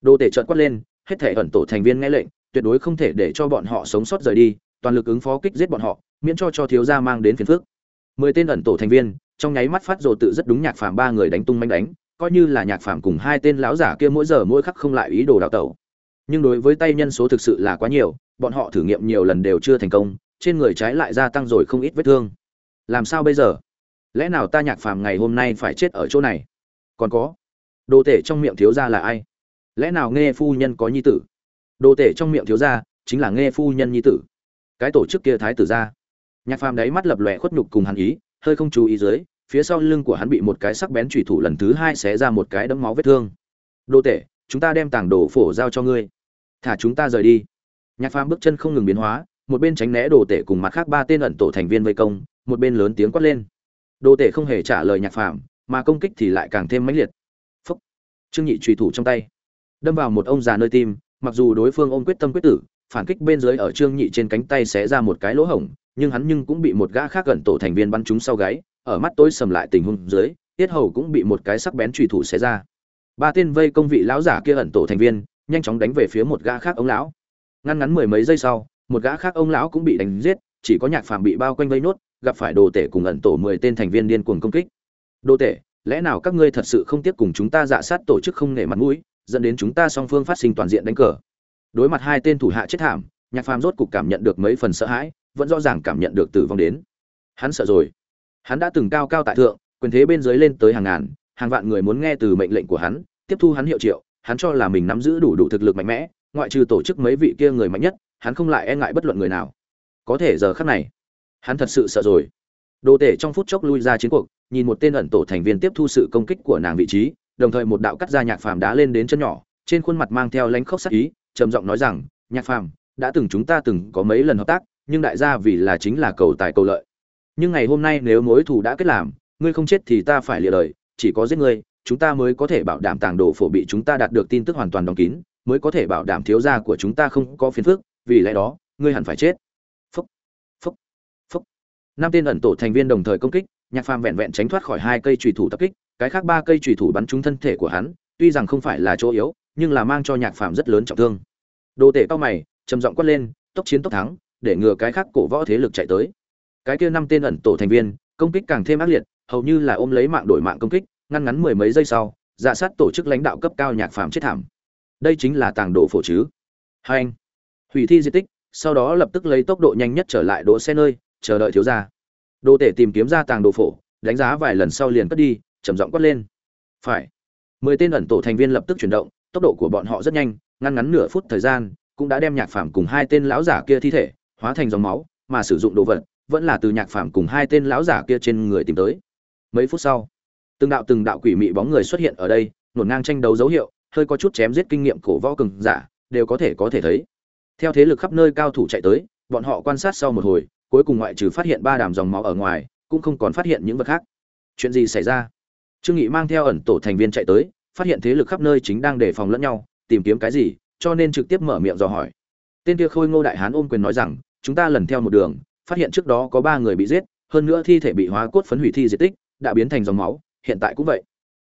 Đồ tể trợn quát lên, hết thể ẩn tổ thành viên nghe lệnh, tuyệt đối không thể để cho bọn họ sống sót rời đi, toàn lực ứng phó kích giết bọn họ, miễn cho cho thiếu gia mang đến phiền phức. Mười tên ẩn tổ thành viên, trong nháy mắt phát rồ tự rất đúng nhạc phàm ba người đánh tung manh đánh coi như là nhạc phàm cùng hai tên lão giả kia mỗi giờ mỗi khắc không lại ý đồ đào tẩu. Nhưng đối với tay nhân số thực sự là quá nhiều, bọn họ thử nghiệm nhiều lần đều chưa thành công, trên người trái lại gia tăng rồi không ít vết thương. Làm sao bây giờ? Lẽ nào ta nhạc phàm ngày hôm nay phải chết ở chỗ này? Còn có, đồ tể trong miệng thiếu gia là ai? Lẽ nào nghe phu nhân có nhi tử? Đồ tể trong miệng thiếu gia chính là nghe phu nhân nhi tử. Cái tổ chức kia thái tử gia nhạc phàm đáy mắt lập lòe khuất nhục cùng hắn ý, hơi không chú ý dưới phía sau lưng của hắn bị một cái sắc bén chủy thủ lần thứ hai xé ra một cái đấm máu vết thương. Đồ tể, chúng ta đem tàng đồ phổ giao cho ngươi. Thả chúng ta rời đi. Nhạc phàm bước chân không ngừng biến hóa, một bên tránh né đồ tể cùng mặt khác ba tên ẩn tổ thành viên vây công, một bên lớn tiếng quát lên. Đồ tể không hề trả lời nhạc phàm, mà công kích thì lại càng thêm mãnh liệt. Phốc. trương nhị chủy thủ trong tay. Đâm vào một ông già nơi tim, mặc dù đối phương ôm quyết tâm quyết tử, phản kích bên dưới ở trương nhị trên cánh tay xé ra một cái lỗ hổng, nhưng hắn nhưng cũng bị một gã khác gần tổ thành viên bắn trúng sau gáy ở mắt tối sầm lại tình huống dưới, tiết hầu cũng bị một cái sắc bén trùy thủ xé ra. Ba tên vây công vị lão giả kia ẩn tổ thành viên, nhanh chóng đánh về phía một gã khác ông lão. Ngăn ngắn mười mấy giây sau, một gã khác ông lão cũng bị đánh giết, chỉ có nhạc phàm bị bao quanh vây nốt, gặp phải đồ tể cùng ẩn tổ mười tên thành viên điên cuồng công kích. Đồ tể, lẽ nào các ngươi thật sự không tiếp cùng chúng ta dạ sát tổ chức không nể mặt mũi, dẫn đến chúng ta song phương phát sinh toàn diện đánh cờ? Đối mặt hai tên thủ hạ chết thảm, nhạc phàm rốt cục cảm nhận được mấy phần sợ hãi, vẫn rõ ràng cảm nhận được tử vong đến. Hắn sợ rồi hắn đã từng cao cao tại thượng, quyền thế bên dưới lên tới hàng ngàn, hàng vạn người muốn nghe từ mệnh lệnh của hắn, tiếp thu hắn hiệu triệu, hắn cho là mình nắm giữ đủ đủ thực lực mạnh mẽ, ngoại trừ tổ chức mấy vị kia người mạnh nhất, hắn không lại e ngại bất luận người nào. Có thể giờ khắc này, hắn thật sự sợ rồi. Đồ tể trong phút chốc lui ra chiến cuộc, nhìn một tên ẩn tổ thành viên tiếp thu sự công kích của nàng vị trí, đồng thời một đạo cắt ra nhạc phàm đá lên đến chân nhỏ, trên khuôn mặt mang theo lánh khóc sắc ý, trầm giọng nói rằng, nhạc phàm, đã từng chúng ta từng có mấy lần hợp tác, nhưng đại gia vì là chính là cầu tài cầu lợi nhưng ngày hôm nay nếu mối thù đã kết làm, ngươi không chết thì ta phải lìa lời chỉ có giết ngươi, chúng ta mới có thể bảo đảm tàng đồ phổ bị chúng ta đạt được tin tức hoàn toàn đóng kín, mới có thể bảo đảm thiếu gia của chúng ta không có phiền phức, vì lẽ đó, ngươi hẳn phải chết. Phúc phúc phúc. Năm tên ẩn tổ thành viên đồng thời công kích, nhạc phàm vẹn vẹn tránh thoát khỏi hai cây trùy thủ tập kích, cái khác ba cây trùy thủ bắn trúng thân thể của hắn, tuy rằng không phải là chỗ yếu, nhưng là mang cho nhạc phàm rất lớn trọng thương. Đồ tể cao mày, trầm giọng quát lên, tốc chiến tốc thắng, để ngừa cái khác cổ võ thế lực chạy tới cái kia năm tên ẩn tổ thành viên, công kích càng thêm ác liệt, hầu như là ôm lấy mạng đổi mạng công kích, ngăn ngắn mười mấy giây sau dạ sát tổ chức lãnh đạo cấp cao nhạc phàm chết thảm. Đây chính là tàng đồ phổ chứ. Hai anh, hủy thi di tích, sau đó lập tức lấy tốc độ nhanh nhất trở lại đỗ xe nơi, chờ đợi thiếu gia. Đồ tể tìm kiếm ra tàng đồ phổ, đánh giá vài lần sau liền cất đi, trầm giọng quát lên. Phải. Mười tên ẩn tổ thành viên lập tức chuyển động, tốc độ của bọn họ rất nhanh, ngăn ngắn nửa phút thời gian, cũng đã đem nhạc phàm cùng hai tên lão giả kia thi thể, hóa thành dòng máu, mà sử dụng đồ vật vẫn là từ nhạc phàm cùng hai tên lão giả kia trên người tìm tới. Mấy phút sau, từng đạo từng đạo quỷ mị bóng người xuất hiện ở đây, nổn ngang tranh đấu dấu hiệu, hơi có chút chém giết kinh nghiệm cổ võ cường giả, đều có thể có thể thấy. Theo thế lực khắp nơi cao thủ chạy tới, bọn họ quan sát sau một hồi, cuối cùng ngoại trừ phát hiện ba đàm dòng máu ở ngoài, cũng không còn phát hiện những vật khác. Chuyện gì xảy ra? Trương nghị mang theo ẩn tổ thành viên chạy tới, phát hiện thế lực khắp nơi chính đang đề phòng lẫn nhau, tìm kiếm cái gì, cho nên trực tiếp mở miệng dò hỏi. Tên kia khôi ngô đại hán ôm quyền nói rằng, chúng ta lần theo một đường phát hiện trước đó có ba người bị giết, hơn nữa thi thể bị hóa cốt phấn hủy thi diệt tích, đã biến thành dòng máu, hiện tại cũng vậy.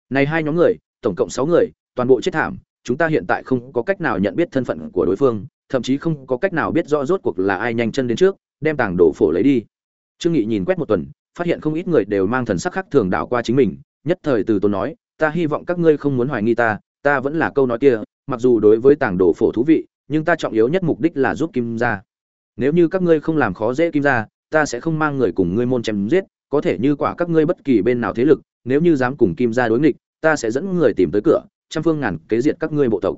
Này hai nhóm người, tổng cộng sáu người, toàn bộ chết thảm, chúng ta hiện tại không có cách nào nhận biết thân phận của đối phương, thậm chí không có cách nào biết rõ rốt cuộc là ai nhanh chân đến trước, đem tàng đổ phổ lấy đi. Trương nghị nhìn quét một tuần, phát hiện không ít người đều mang thần sắc khác thường đảo qua chính mình, nhất thời từ tôi nói, ta hy vọng các ngươi không muốn hoài nghi ta ta vẫn là câu nói kia, mặc dù đối với tàng đổ phổ thú vị, nhưng ta trọng yếu nhất mục đích là giúp kim gia nếu như các ngươi không làm khó dễ kim gia, ta sẽ không mang người cùng ngươi môn chém giết, có thể như quả các ngươi bất kỳ bên nào thế lực, nếu như dám cùng kim gia đối nghịch, ta sẽ dẫn người tìm tới cửa, trăm phương ngàn kế diệt các ngươi bộ tộc.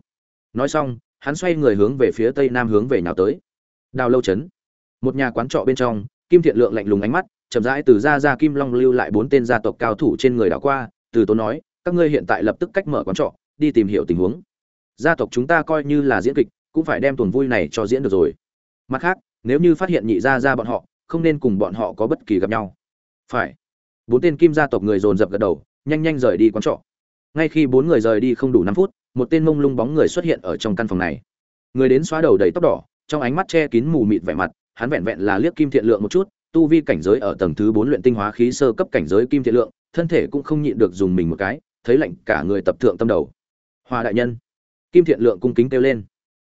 Nói xong, hắn xoay người hướng về phía tây nam hướng về nhào tới. Đào lâu trấn. Một nhà quán trọ bên trong, kim thiện lượng lạnh lùng ánh mắt, chậm rãi từ ra ra kim long lưu lại bốn tên gia tộc cao thủ trên người đảo qua, từ tốn nói, các ngươi hiện tại lập tức cách mở quán trọ, đi tìm hiểu tình huống. Gia tộc chúng ta coi như là diễn kịch, cũng phải đem tuần vui này cho diễn được rồi. Mặt khác nếu như phát hiện nhị gia gia bọn họ, không nên cùng bọn họ có bất kỳ gặp nhau. Phải. Bốn tên kim gia tộc người dồn dập gật đầu, nhanh nhanh rời đi quán trọ. Ngay khi bốn người rời đi không đủ năm phút, một tên mông lung bóng người xuất hiện ở trong căn phòng này. Người đến xóa đầu đầy tóc đỏ, trong ánh mắt che kín mù mịt vẻ mặt, hắn vẹn vẹn là liếc kim thiện lượng một chút, tu vi cảnh giới ở tầng thứ bốn luyện tinh hóa khí sơ cấp cảnh giới kim thiện lượng, thân thể cũng không nhịn được dùng mình một cái, thấy lạnh cả người tập thượng tâm đầu. Hòa đại nhân. Kim thiện lượng cung kính kêu lên.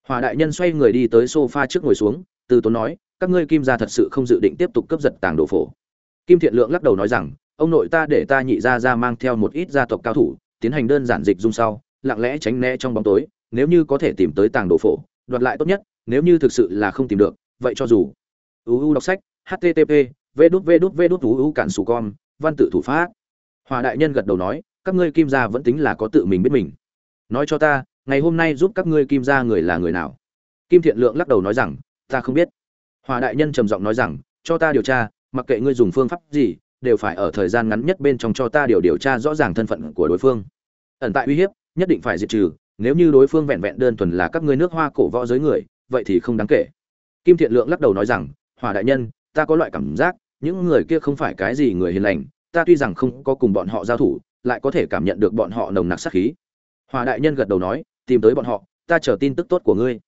Hòa đại nhân xoay người đi tới sofa trước ngồi xuống từ tốn nói, các ngươi kim gia thật sự không dự định tiếp tục cướp giật tàng đồ phổ. Kim thiện lượng lắc đầu nói rằng, ông nội ta để ta nhị ra ra mang theo một ít gia tộc cao thủ, tiến hành đơn giản dịch dung sau, lặng lẽ tránh né trong bóng tối, nếu như có thể tìm tới tàng đồ phổ, đoạt lại tốt nhất, nếu như thực sự là không tìm được, vậy cho dù. Uu đọc sách http vê đút vê đút vê đút uu cản sù con văn tự thủ pháp. Hòa đại nhân gật đầu nói, các ngươi kim gia vẫn tính là có tự mình biết mình. Nói cho ta, ngày hôm nay giúp các ngươi kim gia người là người nào? Kim thiện lượng lắc đầu nói rằng ta không biết. Hòa đại nhân trầm giọng nói rằng cho ta điều tra mặc kệ ngươi dùng phương pháp gì đều phải ở thời gian ngắn nhất bên trong cho ta điều điều tra rõ ràng thân phận của đối phương. Ẩn tại uy hiếp nhất định phải diệt trừ nếu như đối phương vẹn vẹn đơn thuần là các ngươi nước hoa cổ võ giới người vậy thì không đáng kể. Kim thiện lượng lắc đầu nói rằng hòa đại nhân ta có loại cảm giác những người kia không phải cái gì người hiền lành ta tuy rằng không có cùng bọn họ giao thủ lại có thể cảm nhận được bọn họ nồng nặc sát khí. Hòa đại nhân gật đầu nói tìm tới bọn họ ta chờ tin tức tốt của ngươi.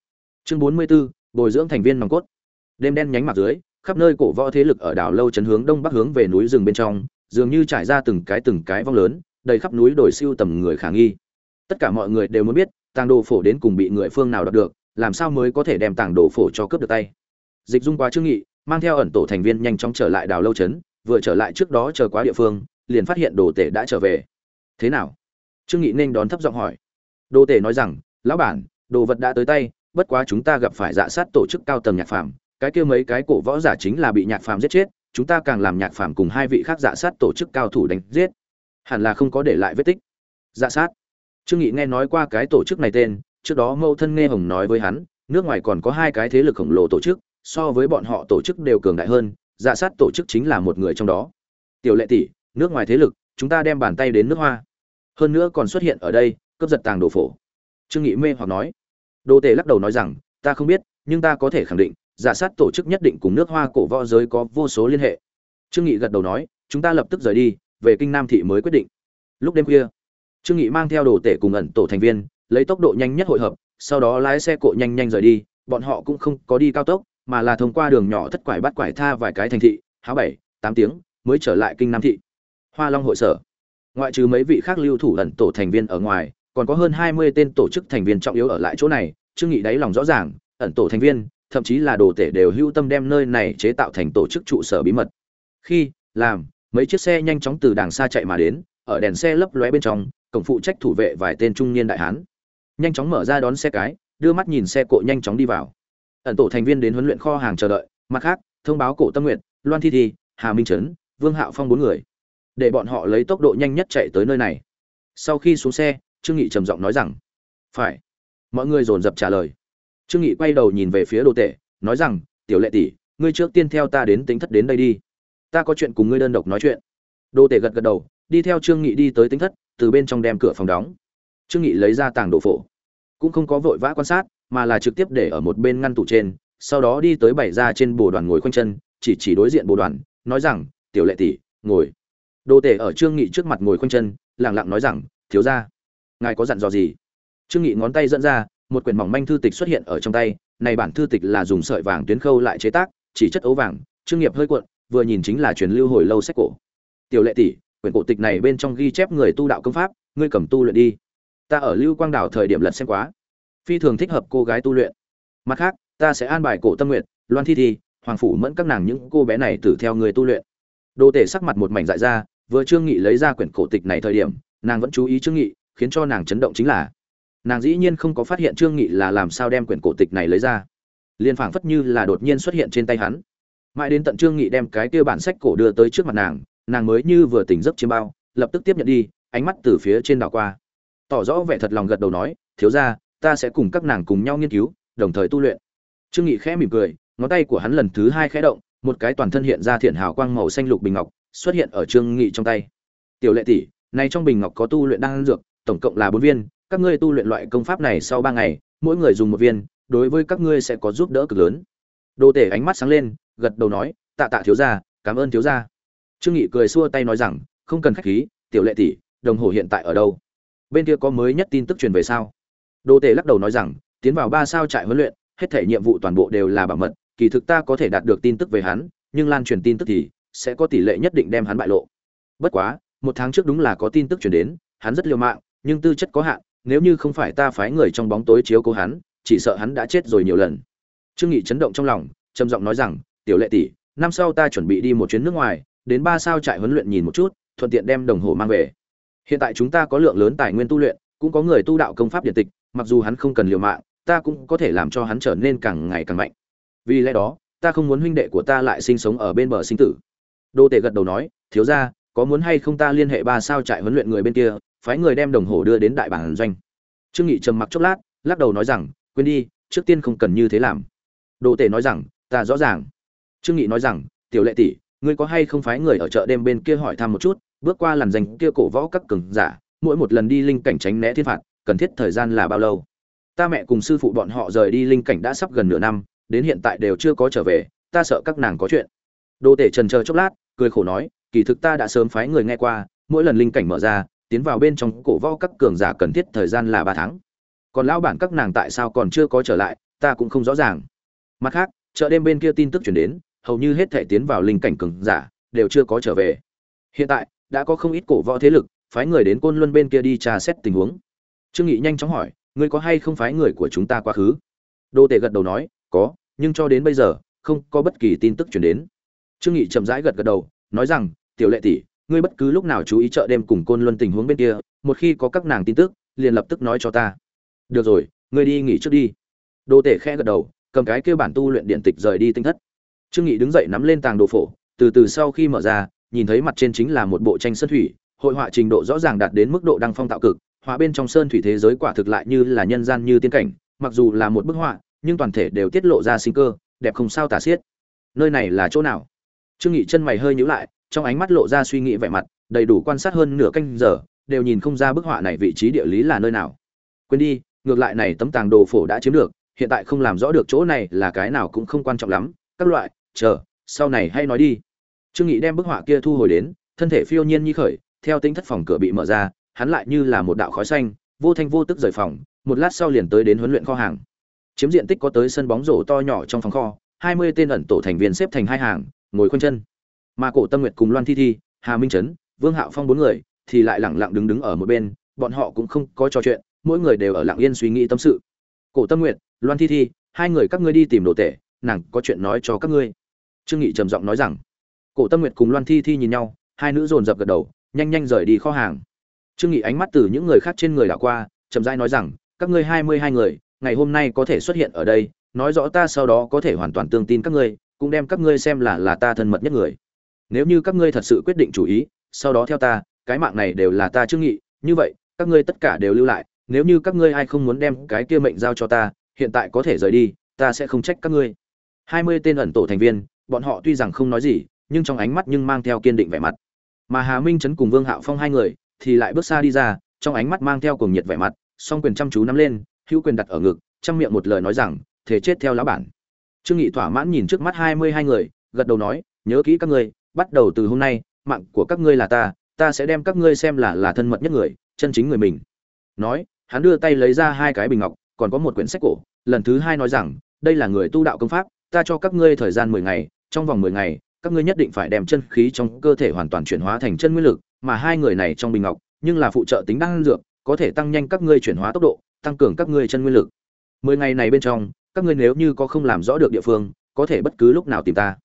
Chương bốn mươi 44, bồi dưỡng thành viên nòng cốt. Đêm đen nhánh mặt dưới, khắp nơi cổ võ thế lực ở đảo lâu chấn hướng đông bắc hướng về núi rừng bên trong, dường như trải ra từng cái từng cái vong lớn, đầy khắp núi đồi siêu tầm người khả nghi. Tất cả mọi người đều muốn biết, tàng đồ phổ đến cùng bị người phương nào đoạt được, làm sao mới có thể đem tàng đồ phổ cho cướp được tay. Dịch dung quá trương nghị, mang theo ẩn tổ thành viên nhanh chóng trở lại đảo lâu chấn vừa trở lại trước đó chờ quá địa phương, liền phát hiện đồ tể đã trở về. Thế nào? Trương nghị nên đón thấp giọng hỏi. Đồ tể nói rằng, lão bản, đồ vật đã tới tay bất quá chúng ta gặp phải dạ sát tổ chức cao tầng nhạc phàm, cái kia mấy cái cổ võ giả chính là bị nhạc phàm giết chết, chúng ta càng làm nhạc phàm cùng hai vị khác dạ sát tổ chức cao thủ đánh giết. Hẳn là không có để lại vết tích. Dạ sát. Trương nghị nghe nói qua cái tổ chức này tên, trước đó mâu thân nghe hồng nói với hắn, nước ngoài còn có hai cái thế lực khổng lồ tổ chức, so với bọn họ tổ chức đều cường đại hơn dạ sát tổ chức chính là một người trong đó. Tiểu lệ tỷ, nước ngoài thế lực, chúng ta đem bàn tay đến nước hoa. Hơn nữa còn xuất hiện ở đây, cướp giật tàng đồ phổ. Trương nghị mê hoặc nói đồ tề lắc đầu nói rằng, ta không biết, nhưng ta có thể khẳng định, giả sát tổ chức nhất định cùng nước hoa cổ võ giới có vô số liên hệ. Trương nghị gật đầu nói, chúng ta lập tức rời đi, về kinh nam thị mới quyết định. Lúc đêm khuya, trương nghị mang theo đồ tể cùng ẩn tổ thành viên, lấy tốc độ nhanh nhất hội hợp, sau đó lái xe cộ nhanh nhanh rời đi, bọn họ cũng không có đi cao tốc, mà là thông qua đường nhỏ thất quải bắt quải tha vài cái thành thị, há bảy, tám tiếng, mới trở lại kinh nam thị. Hoa long hội sở. Ngoại trừ mấy vị khác lưu thủ ẩn tổ thành viên ở ngoài còn có hơn hai mươi tên tổ chức thành viên trọng yếu ở lại chỗ này trương nghị đáy lòng rõ ràng ẩn tổ thành viên thậm chí là đồ tể đều hưu tâm đem nơi này chế tạo thành tổ chức trụ sở bí mật. Khi làm mấy chiếc xe nhanh chóng từ đàng xa chạy mà đến ở đèn xe lấp lóe bên trong cổng phụ trách thủ vệ vài tên trung niên đại hán. Nhanh chóng mở ra đón xe cái đưa mắt nhìn xe cộ nhanh chóng đi vào. Ẩn tổ thành viên đến huấn luyện kho hàng chờ đợi mặt khác thông báo cổ tâm nguyệt, loan thi thi hà minh trấn vương hạo phong bốn người để bọn họ lấy tốc độ nhanh nhất chạy tới nơi này. Sau khi xuống xe trương nghị trầm giọng nói rằng, phải. Mọi người dồn dập trả lời. Trương nghị quay đầu nhìn về phía đồ tệ nói rằng, tiểu lệ tỷ, ngươi trước tiên theo ta đến tính thất đến đây đi. Ta có chuyện cùng ngươi đơn độc nói chuyện. Đồ tể gật gật đầu, đi theo trương nghị đi tới tính thất, từ bên trong đem cửa phòng đóng. Trương nghị lấy ra tàng đồ phổ. Cũng không có vội vã quan sát, mà là trực tiếp để ở một bên ngăn tủ trên, sau đó đi tới bày ra trên bồ đoàn ngồi khoanh chân, chỉ chỉ đối diện bồ đoàn, nói rằng, tiểu lệ tỷ, ngồi. Đồ tể ở trương nghị trước mặt ngồi khoanh chân, lặng lặng nói rằng, thiếu gia ngài có dặn dò gì? Trương nghị ngón tay dẫn ra, một quyển mỏng manh thư tịch xuất hiện ở trong tay, này bản thư tịch là dùng sợi vàng tuyến khâu lại chế tác, chỉ chất ấu vàng, trương nghiệp hơi cuộn, vừa nhìn chính là truyền lưu hồi lâu sách cổ. Tiểu lệ tỷ, quyển cổ tịch này bên trong ghi chép người tu đạo công pháp, ngươi cầm tu luyện đi. Ta ở lưu quang đảo thời điểm lật xem quá. Phi thường thích hợp cô gái tu luyện. Mặt khác, ta sẽ an bài cổ tâm nguyện, loan thi thi, hoàng phủ mẫn các nàng những cô bé này tử theo người tu luyện. Đô tể sắc mặt một mảnh dại ra, vừa trương nghị lấy ra quyển cổ tịch này thời điểm, nàng vẫn chú ý trương nghị khiến cho nàng chấn động chính là, nàng dĩ nhiên không có phát hiện trương nghị là làm sao đem quyển cổ tịch này lấy ra. Liên phảng phất như là đột nhiên xuất hiện trên tay hắn. Mãi đến tận trương nghị đem cái kia bản sách cổ đưa tới trước mặt nàng nàng mới như vừa tỉnh giấc chiêm bao, lập tức tiếp nhận đi, ánh mắt từ phía trên đảo qua. Tỏ rõ vẻ thật lòng gật đầu nói, thiếu gia, ta sẽ cùng các nàng cùng nhau nghiên cứu, đồng thời tu luyện. Trương nghị khẽ mỉm cười, ngón tay của hắn lần thứ hai khẽ động, một cái toàn thân hiện ra thiện hào quang màu xanh lục bình ngọc xuất hiện ở trương nghị trong tay. Tiểu lệ tỷ, này trong bình ngọc có tu luyện đang dược tổng cộng là bốn viên, các ngươi tu luyện loại công pháp này sau ba ngày, mỗi người dùng một viên, đối với các ngươi sẽ có giúp đỡ cực lớn. Đồ tể ánh mắt sáng lên, gật đầu nói, tạ tạ thiếu gia, cảm ơn thiếu gia. Trương nghị cười xua tay nói rằng, không cần khách khí, tiểu lệ tỷ, đồng hồ hiện tại ở đâu? Bên kia có mới nhất tin tức truyền về sao? Đồ tể lắc đầu nói rằng, tiến vào ba sao trại huấn luyện, hết thể nhiệm vụ toàn bộ đều là bảo mật, kỳ thực ta có thể đạt được tin tức về hắn, nhưng lan truyền tin tức thì sẽ có tỷ lệ nhất định đem hắn bại lộ. Bất quá, một tháng trước đúng là có tin tức truyền đến, hắn rất liều mạng nhưng tư chất có hạn, nếu như không phải ta phái người trong bóng tối chiếu cố hắn, chỉ sợ hắn đã chết rồi nhiều lần. Trương nghị chấn động trong lòng, trầm giọng nói rằng, tiểu lệ tỷ, năm sau ta chuẩn bị đi một chuyến nước ngoài, đến ba sao trại huấn luyện nhìn một chút, thuận tiện đem đồng hồ mang về. Hiện tại chúng ta có lượng lớn tài nguyên tu luyện, cũng có người tu đạo công pháp điện tịch, mặc dù hắn không cần liều mạng, ta cũng có thể làm cho hắn trở nên càng ngày càng mạnh. Vì lẽ đó, ta không muốn huynh đệ của ta lại sinh sống ở bên bờ sinh tử. Đô Tề gật đầu nói, thiếu gia, có muốn hay không ta liên hệ ba sao trại huấn luyện người bên kia phái người đem đồng hồ đưa đến đại bản doanh. Trương nghị trầm mặc chốc lát, lắc đầu nói rằng, quên đi, trước tiên không cần như thế làm. Đồ tể nói rằng, ta rõ ràng. Trương nghị nói rằng, tiểu lệ tỷ, ngươi có hay không phái người ở chợ đêm bên kia hỏi thăm một chút, bước qua làn danh kia cổ võ các cường giả, mỗi một lần đi linh cảnh tránh né thiên phạt, cần thiết thời gian là bao lâu? Ta mẹ cùng sư phụ bọn họ rời đi linh cảnh đã sắp gần nửa năm, đến hiện tại đều chưa có trở về, ta sợ các nàng có chuyện. Đồ tể trần chờ chốc lát, cười khổ nói, kỳ thực ta đã sớm phái người nghe qua, mỗi lần linh cảnh mở ra tiến vào bên trong cổ võ các cường giả cần thiết thời gian là ba tháng. Còn lão bản các nàng tại sao còn chưa có trở lại, ta cũng không rõ ràng. Mặt khác, chợ đêm bên kia tin tức chuyển đến, hầu như hết thể tiến vào linh cảnh cường giả, đều chưa có trở về. Hiện tại, đã có không ít cổ võ thế lực, phái người đến côn luân bên kia đi tra xét tình huống. Trương nghị nhanh chóng hỏi, ngươi có hay không phái người của chúng ta quá khứ? Đô tề gật đầu nói, có, nhưng cho đến bây giờ, không có bất kỳ tin tức chuyển đến. Trương nghị chậm rãi gật gật đầu, nói rằng, tiểu lệ tỷ ngươi bất cứ lúc nào chú ý chợ đêm cùng côn luân tình huống bên kia, một khi có các nàng tin tức, liền lập tức nói cho ta. Được rồi, ngươi đi nghỉ trước đi. Đô tể khẽ gật đầu, cầm cái kêu bản tu luyện điện tịch rời đi tinh thất. Trương nghị đứng dậy nắm lên tàng đồ phổ, từ từ sau khi mở ra, nhìn thấy mặt trên chính là một bộ tranh sơn thủy, hội họa trình độ rõ ràng đạt đến mức độ đăng phong tạo cực, họa bên trong sơn thủy thế giới quả thực lại như là nhân gian như tiên cảnh, mặc dù là một bức họa, nhưng toàn thể đều tiết lộ ra sinh cơ, đẹp không sao tả xiết. Nơi này là chỗ nào? Trương nghị chân mày hơi nhíu lại trong ánh mắt lộ ra suy nghĩ vẻ mặt, đầy đủ quan sát hơn nửa canh giờ, đều nhìn không ra bức họa này vị trí địa lý là nơi nào. Quên đi, ngược lại này tấm tàng đồ phổ đã chiếm được, hiện tại không làm rõ được chỗ này là cái nào cũng không quan trọng lắm, các loại, chờ, sau này hay nói đi. Trương nghị đem bức họa kia thu hồi đến, thân thể phiêu nhiên như khởi, theo tính thất phòng cửa bị mở ra, hắn lại như là một đạo khói xanh, vô thanh vô tức rời phòng, một lát sau liền tới đến huấn luyện kho hàng. Chiếm diện tích có tới sân bóng rổ to nhỏ trong phòng kho, hai mươi tên ẩn tổ thành viên xếp thành hai hàng, ngồi khoanh chân mà cổ tâm nguyệt cùng loan thi thi, hà minh trấn, vương hạo phong bốn người thì lại lẳng lặng đứng đứng ở một bên, bọn họ cũng không có trò chuyện, mỗi người đều ở lặng yên suy nghĩ tâm sự. Cổ tâm nguyệt, loan thi thi, hai người các ngươi đi tìm đồ tể, nàng có chuyện nói cho các ngươi. Trương nghị trầm giọng nói rằng. Cổ tâm nguyệt cùng loan thi thi nhìn nhau, hai nữ dồn dập gật đầu, nhanh nhanh rời đi kho hàng. Trương nghị ánh mắt từ những người khác trên người đảo qua, chậm rãi nói rằng, các ngươi hai mươi hai người, ngày hôm nay có thể xuất hiện ở đây, nói rõ ta sau đó có thể hoàn toàn tương tin các ngươi, cũng đem các ngươi xem là là ta thân mật nhất người nếu như các ngươi thật sự quyết định chủ ý, sau đó theo ta, cái mạng này đều là ta trương nghị, như vậy, các ngươi tất cả đều lưu lại, nếu như các ngươi ai không muốn đem cái kia mệnh giao cho ta, hiện tại có thể rời đi, ta sẽ không trách các ngươi. Hai mươi tên ẩn tổ thành viên, bọn họ tuy rằng không nói gì, nhưng trong ánh mắt nhưng mang theo kiên định vẻ mặt. Mà hà minh trấn cùng vương hạo phong hai người, thì lại bước xa đi ra, trong ánh mắt mang theo cùng nhiệt vẻ mặt, song quyền chăm chú nắm lên, hữu quyền đặt ở ngực, trong miệng một lời nói rằng thế chết theo lão bản. Trương nghị thỏa mãn nhìn trước mắt hai mươi hai người, gật đầu nói, nhớ kỹ các ngươi bắt đầu từ hôm nay, mạng của các ngươi là ta ta sẽ đem các ngươi xem là là thân mật nhất người, chân chính người mình. Nói, hắn đưa tay lấy ra hai cái bình ngọc, còn có một quyển sách cổ, lần thứ hai nói rằng, đây là người tu đạo công pháp, ta cho các ngươi thời gian mười ngày, trong vòng mười ngày, các ngươi nhất định phải đem chân khí trong cơ thể hoàn toàn chuyển hóa thành chân nguyên lực, mà hai người này trong bình ngọc, nhưng là phụ trợ tính năng dược, có thể tăng nhanh các ngươi chuyển hóa tốc độ, tăng cường các ngươi chân nguyên lực. Mười ngày này bên trong, các ngươi nếu như có không làm rõ được địa phương, có thể bất cứ lúc nào tìm ta.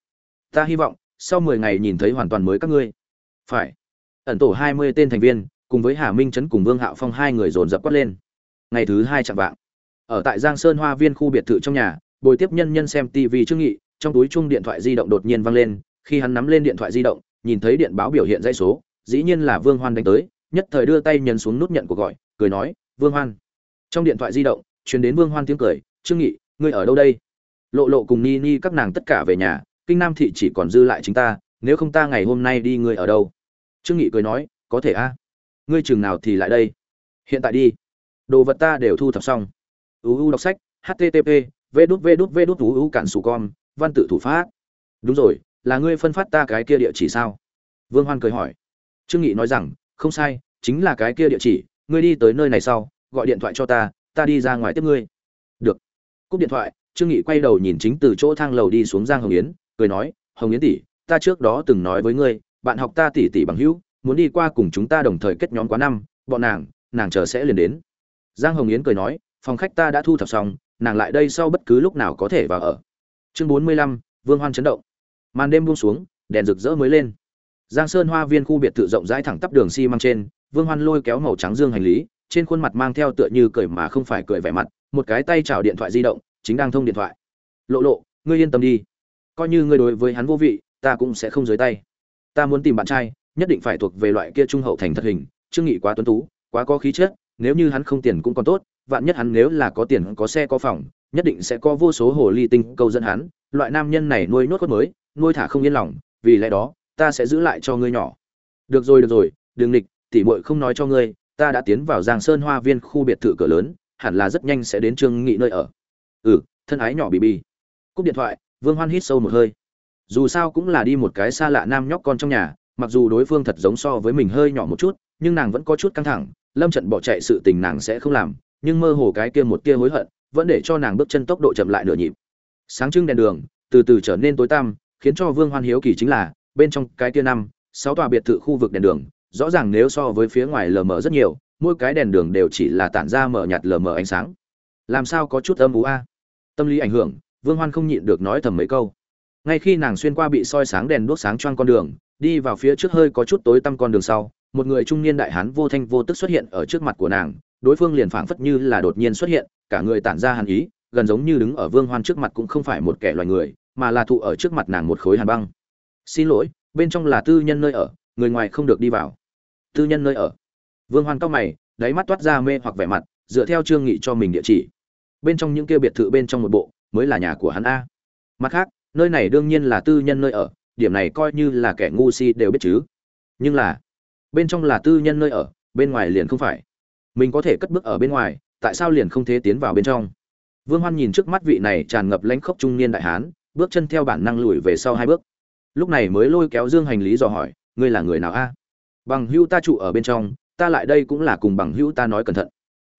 Ta hy vọng sau mười ngày nhìn thấy hoàn toàn mới các ngươi. Phải. Ẩn tổ hai mươi tên thành viên, cùng với hà minh trấn cùng vương hạo phong hai người dồn dập quát lên. Ngày thứ hai chạm vạng. Ở tại giang sơn hoa viên khu biệt thự trong nhà, bồi tiếp nhân nhân xem tv trước nghị, trong túi chung điện thoại di động đột nhiên vang lên, khi hắn nắm lên điện thoại di động, nhìn thấy điện báo biểu hiện dãy số, dĩ nhiên là vương hoan đánh tới, nhất thời đưa tay nhấn xuống nút nhận cuộc gọi, cười nói, vương hoan. Trong điện thoại di động, truyền đến vương hoan tiếng cười, trương nghị, ngươi ở đâu đây? Lộ lộ cùng ni ni các nàng tất cả về nhà kinh nam thị chỉ còn dư lại chính ta, nếu không ta ngày hôm nay đi ngươi ở đâu? Trương nghị cười nói, có thể a. Ngươi chừng nào thì lại đây? Hiện tại đi. Đồ vật ta đều thu thập xong. Uu đọc sách http v đút v đút v đút uu cản sủ con, văn tự thủ pháp. Đúng rồi, là ngươi phân phát ta cái kia địa chỉ sao? Vương hoan cười hỏi. Trương nghị nói rằng, không sai, chính là cái kia địa chỉ, ngươi đi tới nơi này sau, gọi điện thoại cho ta ta đi ra ngoài tiếp ngươi. Được. Cúp điện thoại, trương nghị quay đầu nhìn chính từ chỗ thang lầu đi xuống giang hồng yến cười nói, hồng yến tỷ, ta trước đó từng nói với ngươi, bạn học ta tỷ tỷ bằng hữu, muốn đi qua cùng chúng ta đồng thời kết nhóm quá năm, bọn nàng nàng chờ sẽ liền đến. Giang hồng yến cười nói, phòng khách ta đã thu thập xong, nàng lại đây sau bất cứ lúc nào có thể vào ở. Chương bốn mươi lăm, vương hoan chấn động. Màn đêm buông xuống, đèn rực rỡ mới lên. Giang sơn hoa viên khu biệt thự rộng rãi thẳng tắp đường xi măng trên, vương hoan lôi kéo màu trắng dương hành lý, trên khuôn mặt mang theo tựa như cười mà không phải cười vẻ mặt, một cái tay chào điện thoại di động, chính đang thông điện thoại. Lộ lộ, ngươi yên tâm đi coi như ngươi đối với hắn vô vị, ta cũng sẽ không dưới tay. Ta muốn tìm bạn trai, nhất định phải thuộc về loại kia trung hậu thành thật hình trương nghị quá tuấn tú, quá có khí chất, nếu như hắn không tiền cũng còn tốt, vạn nhất hắn nếu là có tiền, có xe, có phòng, nhất định sẽ có vô số hồ ly tinh câu dẫn hắn. Loại nam nhân này nuôi nốt con mới, nuôi thả không yên lòng, vì lẽ đó, ta sẽ giữ lại cho ngươi nhỏ. Được rồi được rồi, đừng nghịch tỉ muội không nói cho ngươi, ta đã tiến vào giang sơn hoa viên khu biệt thự cửa lớn, hẳn là rất nhanh sẽ đến trương nghị nơi ở. Ừ thân ái nhỏ bì bì. Cúp điện thoại vương hoan hít sâu một hơi. Dù sao cũng là đi một cái xa lạ nam nhóc con trong nhà, mặc dù đối phương thật giống so với mình hơi nhỏ một chút, nhưng nàng vẫn có chút căng thẳng, lâm trận bỏ chạy sự tình nàng sẽ không làm, nhưng mơ hồ cái kia một kia hối hận, vẫn để cho nàng bước chân tốc độ chậm lại nửa nhịp. Sáng trưng đèn đường, từ từ trở nên tối tăm, khiến cho vương hoan hiếu kỳ chính là, bên trong cái kia năm, sáu tòa biệt thự khu vực đèn đường, rõ ràng nếu so với phía ngoài lờ mờ rất nhiều, mỗi cái đèn đường đều chỉ là tản ra mở nhạt lờ mờ ánh sáng. Làm sao có chút âm ú a? Tâm lý ảnh hưởng vương hoan không nhịn được nói thầm mấy câu. Ngay khi nàng xuyên qua bị soi sáng đèn đuốc sáng choang con đường, đi vào phía trước hơi có chút tối tăm con đường sau, một người trung niên đại hán vô thanh vô tức xuất hiện ở trước mặt của nàng, đối phương liền phảng phất như là đột nhiên xuất hiện, cả người tản ra hàn ý, gần giống như đứng ở vương hoan trước mặt cũng không phải một kẻ loài người, mà là thụ ở trước mặt nàng một khối hàn băng. Xin lỗi, bên trong là tư nhân nơi ở, người ngoài không được đi vào. Tư nhân nơi ở? Vương hoan cao mày, đáy mắt toát ra mê hoặc vẻ mặt, dựa theo trương nghị cho mình địa chỉ. Bên trong những kia biệt thự bên trong một bộ mới là nhà của hắn a. Mặt khác, nơi này đương nhiên là tư nhân nơi ở, điểm này coi như là kẻ ngu si đều biết chứ. Nhưng là, bên trong là tư nhân nơi ở, bên ngoài liền không phải. Mình có thể cất bước ở bên ngoài, tại sao liền không thế tiến vào bên trong? Vương hoan nhìn trước mắt vị này tràn ngập lãnh khốc trung niên đại hán, bước chân theo bản năng lùi về sau hai bước. Lúc này mới lôi kéo dương hành lý dò hỏi, ngươi là người nào a? Bằng hữu ta trụ ở bên trong, ta lại đây cũng là cùng bằng hữu ta nói cẩn thận.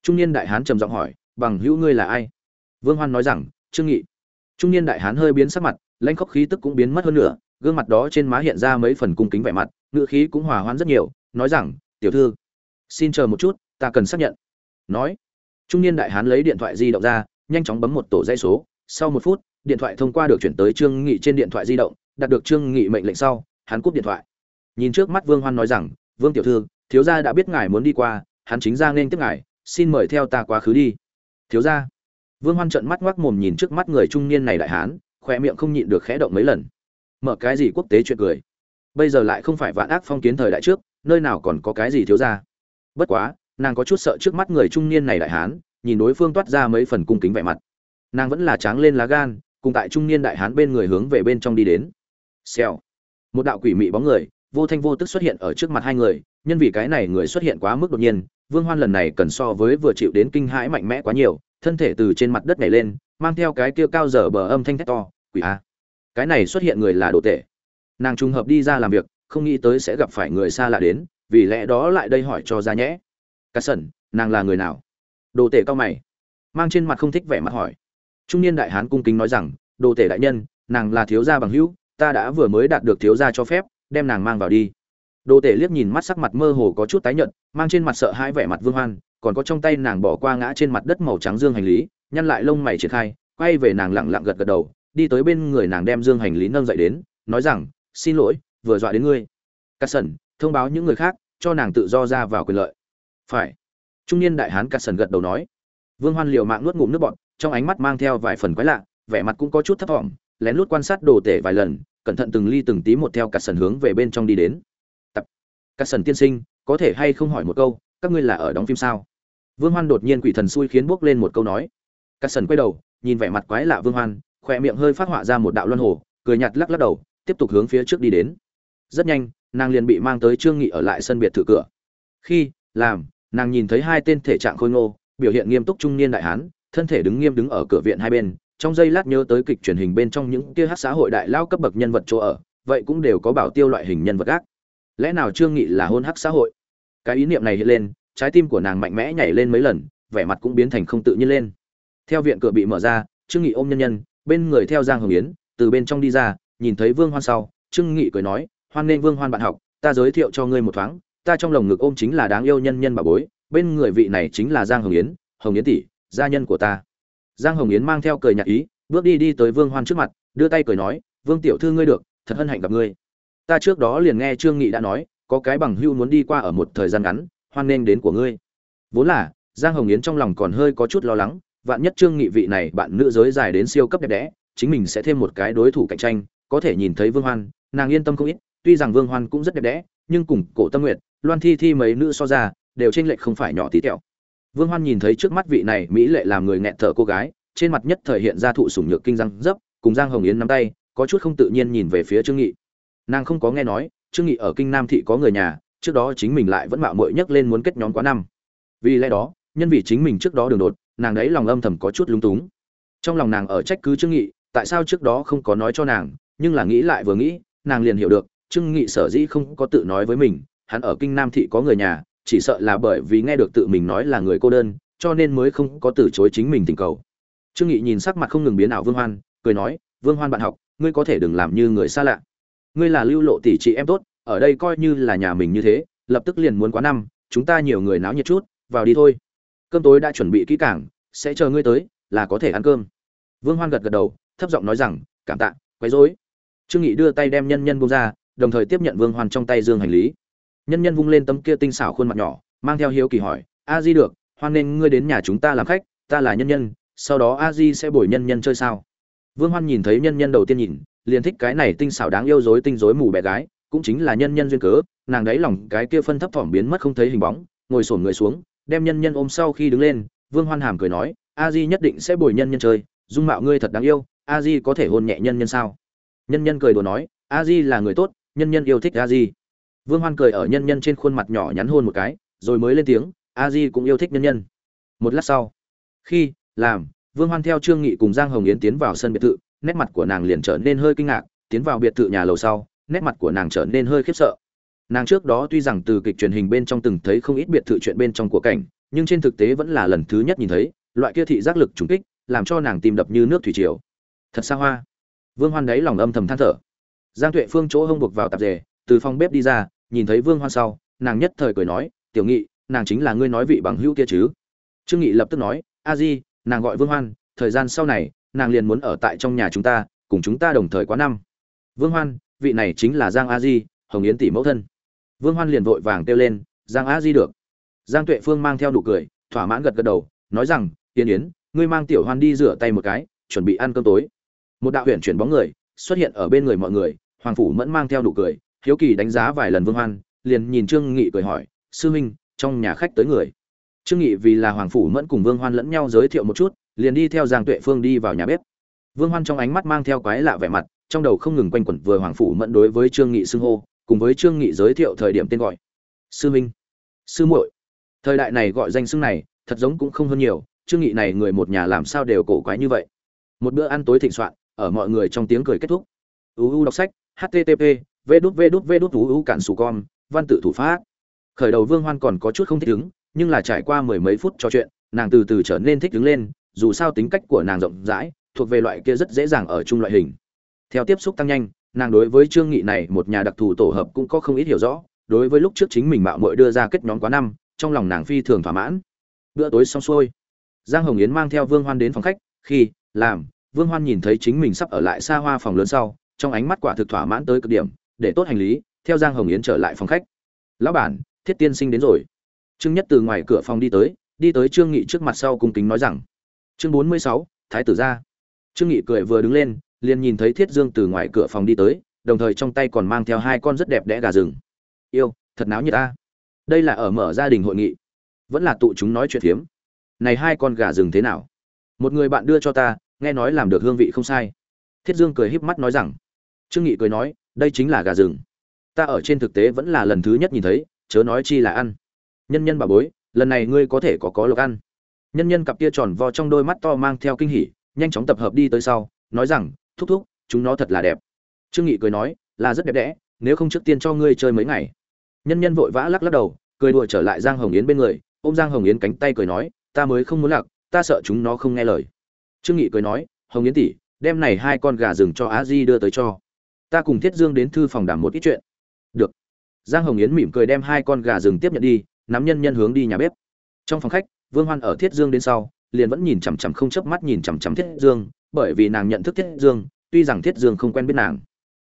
Trung niên đại hán trầm giọng hỏi, bằng hữu ngươi là ai? Vương hoan nói rằng trương nghị. Trung niên đại hán hơi biến sắc mặt, lãnh khốc khí tức cũng biến mất hơn nữa, gương mặt đó trên má hiện ra mấy phần cung kính vẻ mặt ngựa khí cũng hòa hoãn rất nhiều, nói rằng, tiểu thư, xin chờ một chút, ta cần xác nhận. Nói, trung niên đại hán lấy điện thoại di động ra, nhanh chóng bấm một tổ dây số. Sau một phút, điện thoại thông qua được chuyển tới trương nghị trên điện thoại di động, đạt được trương nghị mệnh lệnh sau, hắn cúp điện thoại. Nhìn trước mắt vương hoan nói rằng, vương tiểu thư, thiếu gia đã biết ngài muốn đi qua, hắn chính ra nên tiếp ngài, xin mời theo ta quá khứ đi. Thiếu gia? Vương hoan trợn mắt ngoác mồm nhìn trước mắt người trung niên này đại hán khoe miệng không nhịn được khẽ động mấy lần. Mở cái gì quốc tế chuyện cười? Bây giờ lại không phải vạn ác phong kiến thời đại trước, nơi nào còn có cái gì thiếu gia bất quá, nàng có chút sợ trước mắt người trung niên này đại hán, nhìn đối phương toát ra mấy phần cung kính vẻ mặt. Nàng vẫn là tráng lên lá gan, cùng tại trung niên đại hán bên người hướng về bên trong đi đến. Xèo. Một đạo quỷ mị bóng người, vô thanh vô tức xuất hiện ở trước mặt hai người, nhân vì cái này người xuất hiện quá mức đột nhiên vương hoan lần này cần so với vừa chịu đến kinh hãi mạnh mẽ quá nhiều, thân thể từ trên mặt đất nhảy lên, mang theo cái kia cao dở bờ âm thanh thét to, quỷ a, cái này xuất hiện người là đồ tể nàng trùng hợp đi ra làm việc, không nghĩ tới sẽ gặp phải người xa lạ đến, vì lẽ đó lại đây hỏi cho ra nhẽ. Cả sẩn, nàng là người nào? Đồ tể cao mày, mang trên mặt không thích vẻ mặt hỏi. Trung niên đại hán cung kính nói rằng, đồ tể đại nhân, nàng là thiếu gia bằng hữu, ta đã vừa mới đạt được thiếu gia cho phép, đem nàng mang vào đi đồ tể liếc nhìn mắt sắc mặt mơ hồ có chút tái nhợt, mang trên mặt sợ hãi vẻ mặt vương hoan, còn có trong tay nàng bỏ qua ngã trên mặt đất màu trắng dương hành lý, nhăn lại lông mày triển khai, quay về nàng lặng lặng gật gật đầu, đi tới bên người nàng đem dương hành lý nâng dậy đến, nói rằng, xin lỗi, vừa dọa đến ngươi. Cát thông báo những người khác, cho nàng tự do ra vào quyền lợi. Phải. Trung niên đại hán Cát gật đầu nói. Vương hoan liều mạng nuốt ngụm nước bọt, trong ánh mắt mang theo vài phần quái lạ, vẻ mặt cũng có chút thấp thỏm, lén lút quan sát đồ tể vài lần, cẩn thận từng ly từng tí một theo Cát hướng về bên trong đi đến các sần tiên sinh, có thể hay không hỏi một câu, các ngươi là ở đóng phim sao? Vương hoan đột nhiên quỷ thần xui khiến bước lên một câu nói. Các sần quay đầu, nhìn vẻ mặt quái lạ vương hoan, khỏe miệng hơi phát họa ra một đạo luân hồ, cười nhạt lắc lắc đầu, tiếp tục hướng phía trước đi đến. Rất nhanh, nàng liền bị mang tới trương nghị ở lại sân biệt thự cửa. Khi, làm, nàng nhìn thấy hai tên thể trạng khôi ngô, biểu hiện nghiêm túc trung niên đại hán, thân thể đứng nghiêm đứng ở cửa viện hai bên, trong giây lát nhớ tới kịch truyền hình bên trong những kia hát xã hội đại lao cấp bậc nhân vật chỗ ở, vậy cũng đều có bảo tiêu loại hình nhân vật gác lẽ nào trương nghị là hôn hắc xã hội? Cái ý niệm này hiện lên, trái tim của nàng mạnh mẽ nhảy lên mấy lần, vẻ mặt cũng biến thành không tự nhiên lên. Theo viện cửa bị mở ra, trương nghị ôm nhân nhân, bên người theo giang hồng yến, từ bên trong đi ra, nhìn thấy vương hoan sau, trương nghị cười nói, hoan nên vương hoan bạn học, ta giới thiệu cho ngươi một thoáng, ta trong lồng ngực ôm chính là đáng yêu nhân nhân bà bối, bên người vị này chính là giang hồng yến hồng yến tỷ, gia nhân của ta. Giang hồng yến mang theo cười nhạt ý, bước đi đi tới vương hoan trước mặt, đưa tay cười nói, vương tiểu thư ngươi được, thật hân hạnh gặp ngươi ta trước đó liền nghe trương nghị đã nói, có cái bằng hưu muốn đi qua ở một thời gian ngắn, hoan nghênh đến của ngươi. Vốn là, giang hồng yến trong lòng còn hơi có chút lo lắng, vạn nhất trương nghị vị này bạn nữ giới dài đến siêu cấp đẹp đẽ, chính mình sẽ thêm một cái đối thủ cạnh tranh, có thể nhìn thấy vương hoan, nàng yên tâm không ít, tuy rằng vương hoan cũng rất đẹp đẽ, nhưng cùng cổ tâm nguyệt, loan thi thi mấy nữ so ra, đều trên lệch không phải nhỏ tí tẹo. Vương hoan nhìn thấy trước mắt vị này mỹ lệ làm người nghẹn thở cô gái, trên mặt nhất thời hiện ra thụ sủng nhược kinh răng dấp, cùng giang hồng yến nắm tay, có chút không tự nhiên nhìn về phía trương nghị nàng không có nghe nói, trương nghị ở kinh nam thị có người nhà, trước đó chính mình lại vẫn mạo muội nhấc lên muốn kết nhóm quá năm. Vì lẽ đó, nhân vì chính mình trước đó đường đột, nàng đấy lòng âm thầm có chút lung túng. Trong lòng nàng ở trách cứ trương nghị, tại sao trước đó không có nói cho nàng, nhưng là nghĩ lại vừa nghĩ, nàng liền hiểu được, trương nghị sở dĩ không có tự nói với mình, hắn ở kinh nam thị có người nhà, chỉ sợ là bởi vì nghe được tự mình nói là người cô đơn, cho nên mới không có từ chối chính mình tình cầu. Trương nghị nhìn sắc mặt không ngừng biến ảo vương hoan, cười nói, vương hoan bạn học, ngươi có thể đừng làm như người xa lạ ngươi là lưu lộ tỷ chị em tốt, ở đây coi như là nhà mình như thế, lập tức liền muốn quá năm, chúng ta nhiều người náo nhiệt chút, vào đi thôi. Cơm tối đã chuẩn bị kỹ càng, sẽ chờ ngươi tới, là có thể ăn cơm. Vương hoan gật gật đầu, thấp giọng nói rằng, cảm tạ, quấy rối. Trương nghị đưa tay đem nhân nhân buông ra, đồng thời tiếp nhận vương hoan trong tay dương hành lý. Nhân nhân vung lên tấm kia tinh xảo khuôn mặt nhỏ, mang theo hiếu kỳ hỏi, a di được, hoan nên ngươi đến nhà chúng ta làm khách, ta là nhân nhân, sau đó a di sẽ bồi nhân nhân chơi sao? Vương hoan nhìn thấy nhân nhân đầu tiên nhìn liền thích cái này tinh xảo đáng yêu dối tinh dối mù bé gái, cũng chính là nhân nhân duyên cớ, nàng đáy lòng cái kia phân thấp thỏm biến mất không thấy hình bóng, ngồi sổn người xuống, đem nhân nhân ôm sau khi đứng lên, vương hoan hàm cười nói, a di nhất định sẽ bồi nhân nhân chơi, dung mạo ngươi thật đáng yêu, a di có thể hôn nhẹ nhân nhân sao? Nhân nhân cười đùa nói, a di là người tốt, nhân nhân yêu thích a di. Vương hoan cười ở nhân nhân trên khuôn mặt nhỏ nhắn hôn một cái, rồi mới lên tiếng, a di cũng yêu thích nhân nhân. Một lát sau, khi làm, vương hoan theo trương nghị cùng giang hồng yến tiến vào sân biệt thự nét mặt của nàng liền trở nên hơi kinh ngạc, tiến vào biệt thự nhà lầu sau, nét mặt của nàng trở nên hơi khiếp sợ. Nàng trước đó tuy rằng từ kịch truyền hình bên trong từng thấy không ít biệt thự chuyện bên trong của cảnh, nhưng trên thực tế vẫn là lần thứ nhất nhìn thấy, loại kia thị giác lực trùng kích, làm cho nàng tim đập như nước thủy triều. Thật xa hoa. Vương hoan đấy lòng âm thầm than thở. Giang tuệ phương chỗ hông buộc vào tạp dề, từ phòng bếp đi ra, nhìn thấy vương hoan sau, nàng nhất thời cười nói, tiểu nghị, nàng chính là ngươi nói vị bằng hữu kia chứ? Trương nghị lập tức nói, a di, nàng gọi vương hoan, thời gian sau này nàng liền muốn ở tại trong nhà chúng ta, cùng chúng ta đồng thời quá năm. Vương hoan, vị này chính là giang a di, hồng yến tỷ mẫu thân. Vương hoan liền vội vàng kêu lên, giang a di được. Giang tuệ phương mang theo nụ cười, thỏa mãn gật gật đầu, nói rằng, yến yến, ngươi mang tiểu hoan đi rửa tay một cái, chuẩn bị ăn cơm tối. Một đạo huyện chuyển bóng người xuất hiện ở bên người mọi người, hoàng phủ mẫn mang theo nụ cười, hiếu kỳ đánh giá vài lần vương hoan, liền nhìn trương nghị cười hỏi, sư huynh trong nhà khách tới người? Trương nghị vì là hoàng phủ mẫn cùng vương hoan lẫn nhau giới thiệu một chút, liền đi theo giang tuệ phương đi vào nhà bếp. Vương hoan trong ánh mắt mang theo quái lạ vẻ mặt, trong đầu không ngừng quanh quẩn vừa hoàng phủ mẫn đối với trương nghị xưng hô, cùng với trương nghị giới thiệu thời điểm tên gọi. Sư minh, sư muội. Thời đại này gọi danh xưng này, thật giống cũng không hơn nhiều, trương nghị này người một nhà làm sao đều cổ quái như vậy. Một bữa ăn tối thịnh soạn, ở mọi người trong tiếng cười kết thúc. Uu đọc sách http v đút v đút v đút uu cản sù con, văn tự thủ pháp. Khởi đầu vương hoan còn có chút không thích ứng nhưng là trải qua mười mấy phút trò chuyện, nàng từ từ trở nên thích đứng lên, dù sao tính cách của nàng rộng rãi, thuộc về loại kia rất dễ dàng ở chung loại hình. Theo tiếp xúc tăng nhanh, nàng đối với trương nghị này một nhà đặc thù tổ hợp cũng có không ít hiểu rõ, đối với lúc trước chính mình mạo muội đưa ra kết nhóm quá năm, trong lòng nàng phi thường thỏa mãn. Bữa tối xong xuôi, giang hồng yến mang theo vương hoan đến phòng khách, khi, làm, vương hoan nhìn thấy chính mình sắp ở lại xa hoa phòng lớn sau, trong ánh mắt quả thực thỏa mãn tới cực điểm, để tốt hành lý, theo giang hồng yến trở lại phòng khách. Lão bản, thiết tiên sinh đến rồi trương nhất từ ngoài cửa phòng đi tới đi tới trương nghị trước mặt sau cung kính nói rằng, chương bốn mươi sáu, thái tử gia trương nghị cười vừa đứng lên, liền nhìn thấy thiết dương từ ngoài cửa phòng đi tới, đồng thời trong tay còn mang theo hai con rất đẹp đẽ gà rừng. Yêu, thật náo nhiệt a. đây là ở mở gia đình hội nghị. Vẫn là tụ chúng nói chuyện thiếm. này hai con gà rừng thế nào? Một người bạn đưa cho ta, nghe nói làm được hương vị không sai. Thiết dương cười híp mắt nói rằng, trương nghị cười nói, đây chính là gà rừng. Ta ở trên thực tế vẫn là lần thứ nhất nhìn thấy, chớ nói chi là ăn nhân nhân bà bối, lần này ngươi có thể có có lộc ăn. Nhân nhân cặp kia tròn vo trong đôi mắt to mang theo kinh hỉ, nhanh chóng tập hợp đi tới sau, nói rằng, thúc thúc, chúng nó thật là đẹp. Trương nghị cười nói, là rất đẹp đẽ, nếu không trước tiên cho ngươi chơi mấy ngày. Nhân nhân vội vã lắc lắc đầu, cười đùa trở lại giang hồng yến bên người, ôm giang hồng yến cánh tay cười nói, ta mới không muốn lạc, ta sợ chúng nó không nghe lời. Trương nghị cười nói, hồng yến tỷ, đem này hai con gà rừng cho á di đưa tới cho. Ta cùng thiết dương đến thư phòng đàm một ít chuyện. Được. Giang hồng yến mỉm cười đem hai con gà rừng tiếp nhận đi nắm nhân nhân hướng đi nhà bếp. Trong phòng khách, vương hoan ở thiết dương đến sau, liền vẫn nhìn chằm chằm không chớp mắt nhìn chằm chằm thiết dương, bởi vì nàng nhận thức thiết dương, tuy rằng thiết dương không quen biết nàng.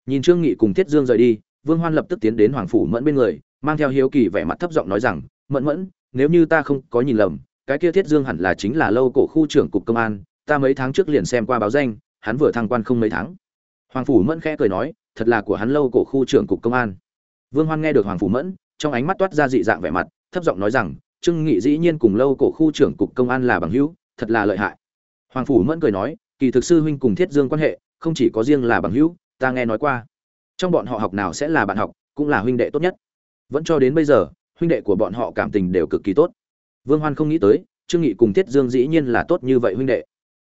Nhìn trương nghị cùng thiết dương rời đi, vương hoan lập tức tiến đến hoàng phủ mẫn bên người, mang theo hiếu kỳ vẻ mặt thấp giọng nói rằng, mẫn mẫn, nếu như ta không có nhìn lầm, cái kia thiết dương hẳn là chính là lâu cổ khu trưởng cục công an, ta mấy tháng trước liền xem qua báo danh, hắn vừa thăng quan không mấy tháng. Hoàng phủ mẫn khẽ cười nói, thật là của hắn lâu cổ khu trưởng cục công an. Vương hoan nghe được hoàng phủ mẫn, trong ánh mắt toát ra dị dạng vẻ mặt thấp giọng nói rằng, trương nghị dĩ nhiên cùng lâu cổ khu trưởng cục công an là bằng hữu, thật là lợi hại. Hoàng phủ mẫn cười nói, kỳ thực sư huynh cùng thiết dương quan hệ, không chỉ có riêng là bằng hữu, ta nghe nói qua. Trong bọn họ học nào sẽ là bạn học, cũng là huynh đệ tốt nhất. Vẫn cho đến bây giờ, huynh đệ của bọn họ cảm tình đều cực kỳ tốt. Vương hoan không nghĩ tới, trương nghị cùng thiết dương dĩ nhiên là tốt như vậy huynh đệ.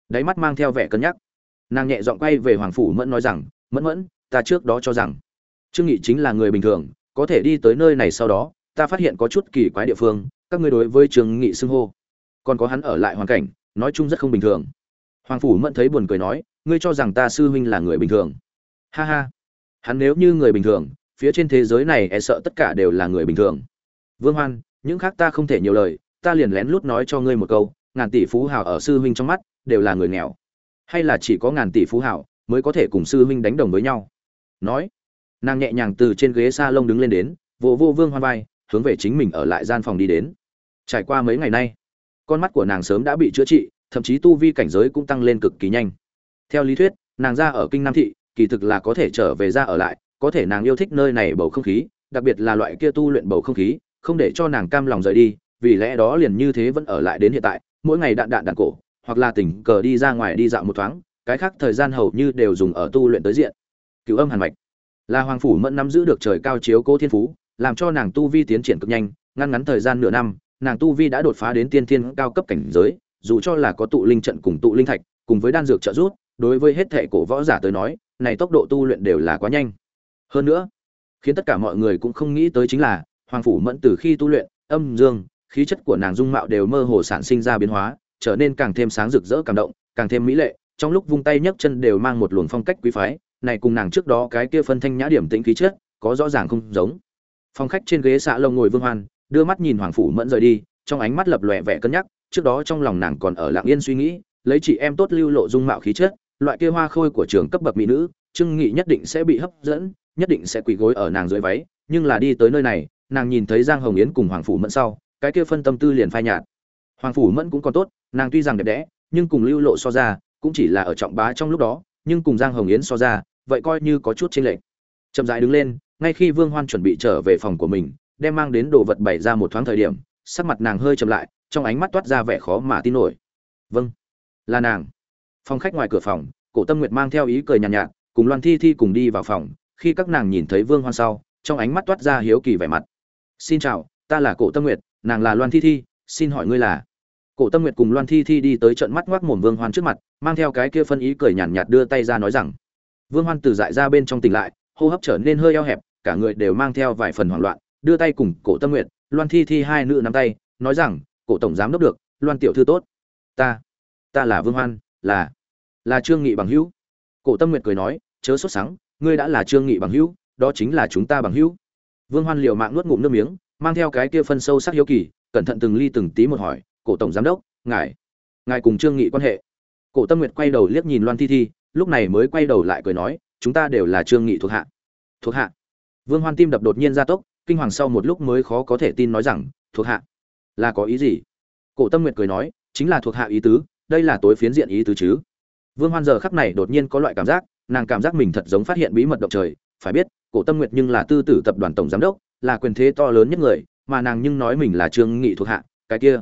Đáy mắt mang theo vẻ cân nhắc. Nàng nhẹ giọng quay về hoàng phủ mẫn nói rằng, mẫn mẫn, ta trước đó cho rằng, trương nghị chính là người bình thường, có thể đi tới nơi này sau đó ta phát hiện có chút kỳ quái địa phương, các ngươi đối với Trường nghị xưng hô. Còn có hắn ở lại hoàn cảnh, nói chung rất không bình thường. Hoàng phủ mẫn thấy buồn cười nói, ngươi cho rằng ta sư huynh là người bình thường. Ha ha. Hắn nếu như người bình thường, phía trên thế giới này e sợ tất cả đều là người bình thường. Vương hoan, những khác ta không thể nhiều lời, ta liền lén lút nói cho ngươi một câu, ngàn tỷ phú hào ở sư huynh trong mắt, đều là người nghèo. Hay là chỉ có ngàn tỷ phú hào, mới có thể cùng sư huynh đánh đồng với nhau. Nói, nàng nhẹ nhàng từ trên ghế s a lông đứng lên đến vô vô vương hoan vai hướng về chính mình ở lại gian phòng đi đến. Trải qua mấy ngày nay, con mắt của nàng sớm đã bị chữa trị, thậm chí tu vi cảnh giới cũng tăng lên cực kỳ nhanh. Theo lý thuyết, nàng ra ở kinh nam thị, kỳ thực là có thể trở về ra ở lại, có thể nàng yêu thích nơi này bầu không khí, đặc biệt là loại kia tu luyện bầu không khí, không để cho nàng cam lòng rời đi, vì lẽ đó liền như thế vẫn ở lại đến hiện tại, mỗi ngày đạn đạn đạn cổ, hoặc là tỉnh cờ đi ra ngoài đi dạo một thoáng, cái khác thời gian hầu như đều dùng ở tu luyện tới diện. Cựu âm hàn mạch. Là hoàng phủ mẫn nắm giữ được trời cao chiếu cố thiên phú làm cho nàng tu vi tiến triển cực nhanh, ngăn ngắn thời gian nửa năm, nàng tu vi đã đột phá đến tiên thiên cao cấp cảnh giới, dù cho là có tụ linh trận cùng tụ linh thạch, cùng với đan dược trợ giúp, đối với hết thể cổ võ giả tới nói, này tốc độ tu luyện đều là quá nhanh. Hơn nữa, khiến tất cả mọi người cũng không nghĩ tới chính là, hoàng phủ mẫn từ khi tu luyện, âm dương, khí chất của nàng dung mạo đều mơ hồ sản sinh ra biến hóa, trở nên càng thêm sáng rực rỡ cảm động, càng thêm mỹ lệ, trong lúc vung tay nhấc chân đều mang một luồng phong cách quý phái, này cùng nàng trước đó cái kia phân thanh nhã điểm tĩnh khí chất, có rõ ràng không giống phong khách trên ghế xạ lông ngồi vương hoan, đưa mắt nhìn hoàng phủ mẫn rời đi, trong ánh mắt lập lòe vẻ cân nhắc, trước đó trong lòng nàng còn ở lặng yên suy nghĩ, lấy chị em tốt lưu lộ dung mạo khí chất, loại kia hoa khôi của trường cấp bậc mỹ nữ, trương nghị nhất định sẽ bị hấp dẫn, nhất định sẽ quỳ gối ở nàng dưới váy, nhưng là đi tới nơi này, nàng nhìn thấy giang hồng yến cùng hoàng phủ mẫn sau, cái kia phân tâm tư liền phai nhạt. Hoàng phủ mẫn cũng còn tốt, nàng tuy rằng đẹp đẽ, nhưng cùng lưu lộ so ra, cũng chỉ là ở trọng bá trong lúc đó, nhưng cùng giang hồng yến so ra, vậy coi như có chút chênh lệch. Chậm rãi đứng lên ngay khi vương hoan chuẩn bị trở về phòng của mình đem mang đến đồ vật bày ra một thoáng thời điểm sắc mặt nàng hơi chậm lại trong ánh mắt toát ra vẻ khó mà tin nổi. Vâng là nàng. Phòng khách ngoài cửa phòng cổ tâm nguyệt mang theo ý cười nhàn nhạt, nhạt cùng loan thi thi cùng đi vào phòng. Khi các nàng nhìn thấy vương hoan sau trong ánh mắt toát ra hiếu kỳ vẻ mặt. Xin chào ta là cổ tâm nguyệt nàng là loan thi thi xin hỏi ngươi là? Cổ tâm nguyệt cùng loan thi thi đi tới trận mắt ngoác mồm vương hoan trước mặt mang theo cái kia phân ý cười nhàn nhạt, đưa tay ra nói rằng vương hoan từ dại ra bên trong tỉnh lại hô hấp trở nên hơi eo hẹp, cả người đều mang theo vài phần hoảng loạn, đưa tay cùng cổ tâm nguyệt, loan thi thi hai nữ nắm tay, nói rằng, cổ tổng giám đốc được, loan tiểu thư tốt. Ta ta là vương hoan, là là trương nghị bằng hữu. Cổ tâm nguyệt cười nói, chớ sốt sắng, ngươi đã là trương nghị bằng hữu, đó chính là chúng ta bằng hữu. Vương hoan liều mạng nuốt ngụm nước miếng, mang theo cái kia phân sâu sắc hiếu kỳ, cẩn thận từng ly từng tí một hỏi, cổ tổng giám đốc, ngài ngài cùng trương nghị quan hệ? Cổ tâm nguyệt quay đầu liếc nhìn loan thi thi, lúc này mới quay đầu lại cười nói chúng ta đều là trương nghị thuộc hạ. Thuộc hạ. Vương hoan tim đập đột nhiên gia tốc, kinh hoàng sau một lúc mới khó có thể tin nói rằng, thuộc hạ. Là có ý gì? Cổ tâm nguyệt cười nói, chính là thuộc hạ ý tứ, đây là tối phiến diện ý tứ chứ. Vương hoan giờ khắc này đột nhiên có loại cảm giác, nàng cảm giác mình thật giống phát hiện bí mật động trời. Phải biết, cổ tâm nguyệt nhưng là tư tử tập đoàn tổng giám đốc, là quyền thế to lớn nhất người, mà nàng nhưng nói mình là trương nghị thuộc hạ, cái kia.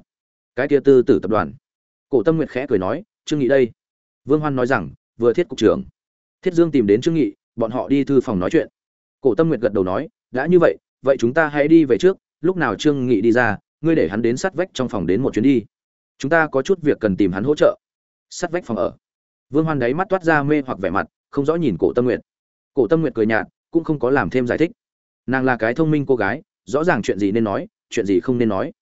Cái kia tư tử tập đoàn. Cổ tâm nguyệt khẽ cười nói, trương nghị đây. Vương hoan nói rằng, vừa thiết cục trưởng thiết dương tìm đến trương nghị, bọn họ đi thư phòng nói chuyện. Cổ tâm nguyệt gật đầu nói, đã như vậy vậy chúng ta hãy đi về trước, lúc nào trương nghị đi ra, ngươi để hắn đến sát vách trong phòng đến một chuyến đi. Chúng ta có chút việc cần tìm hắn hỗ trợ. Sát vách phòng ở. Vương hoan đáy mắt toát ra mê hoặc vẻ mặt, không rõ nhìn cổ tâm nguyệt. Cổ tâm nguyệt cười nhạt, cũng không có làm thêm giải thích. Nàng là cái thông minh cô gái, rõ ràng chuyện gì nên nói, chuyện gì không nên nói.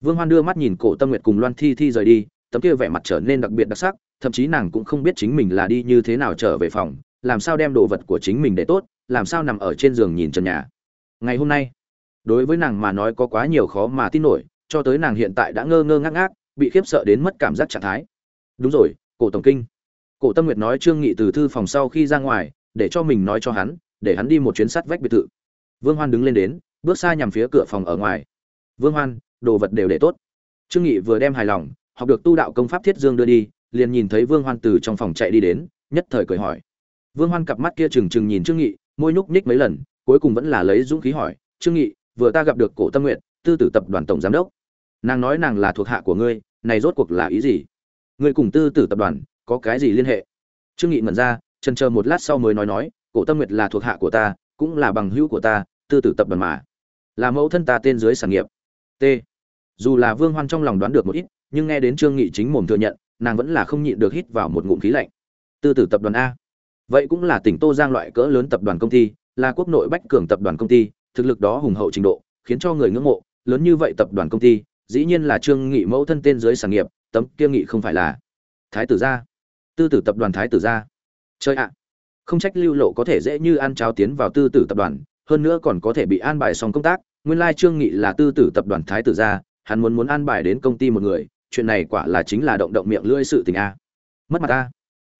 Vương hoan đưa mắt nhìn cổ tâm nguyệt cùng loan thi thi rời đi tấm kia vẻ mặt trở nên đặc biệt đặc sắc, thậm chí nàng cũng không biết chính mình là đi như thế nào trở về phòng, làm sao đem đồ vật của chính mình để tốt, làm sao nằm ở trên giường nhìn trần nhà. Ngày hôm nay, đối với nàng mà nói có quá nhiều khó mà tin nổi, cho tới nàng hiện tại đã ngơ ngơ ngác ngác, bị khiếp sợ đến mất cảm giác trạng thái. Đúng rồi, cổ tổng kinh. Cổ tâm nguyệt nói trương nghị từ thư phòng sau khi ra ngoài, để cho mình nói cho hắn, để hắn đi một chuyến sắt vách biệt thự. Vương hoan đứng lên đến, bước xa nhằm phía cửa phòng ở ngoài. Vương hoan, đồ vật đều để tốt. Trương nghị vừa đem hài lòng học được tu đạo công pháp thiết dương đưa đi, liền nhìn thấy vương hoan từ trong phòng chạy đi đến, nhất thời cười hỏi. Vương hoan cặp mắt kia trừng trừng nhìn trương nghị, môi nhúc nhích mấy lần, cuối cùng vẫn là lấy dũng khí hỏi, trương nghị, vừa ta gặp được cổ tâm nguyện, tư tử tập đoàn tổng giám đốc. Nàng nói nàng là thuộc hạ của ngươi, này rốt cuộc là ý gì? Ngươi cùng tư tử tập đoàn, có cái gì liên hệ? Trương nghị ngẩn ra, chần chờ một lát sau mới nói nói, cổ tâm nguyệt là thuộc hạ của ta, cũng là bằng hữu của ta, tư tử tập đoàn mà. Là mẫu thân ta tên dưới sản nghiệp. T. Dù là vương hoan trong lòng đoán được một ít nhưng nghe đến trương nghị chính mồm thừa nhận, nàng vẫn là không nhịn được hít vào một ngụm khí lạnh. Tư tử tập đoàn a. Vậy cũng là tỉnh tô giang loại cỡ lớn tập đoàn công ty, là quốc nội bách cường tập đoàn công ty, thực lực đó hùng hậu trình độ, khiến cho người ngưỡng mộ. Lớn như vậy tập đoàn công ty, dĩ nhiên là trương nghị mẫu thân tên dưới sản nghiệp, tấm kia nghị không phải là thái tử gia. Tư tử tập đoàn thái tử gia. Chơi ạ. Không trách lưu lộ có thể dễ như ăn cháo tiến vào tư tử tập đoàn, hơn nữa còn có thể bị an bài xong công tác. Nguyên lai trương nghị là tư tử tập đoàn thái tử gia, hắn muốn muốn an bài đến công ty một người chuyện này quả là chính là động động miệng lưỡi sự tình a. Mất mặt a.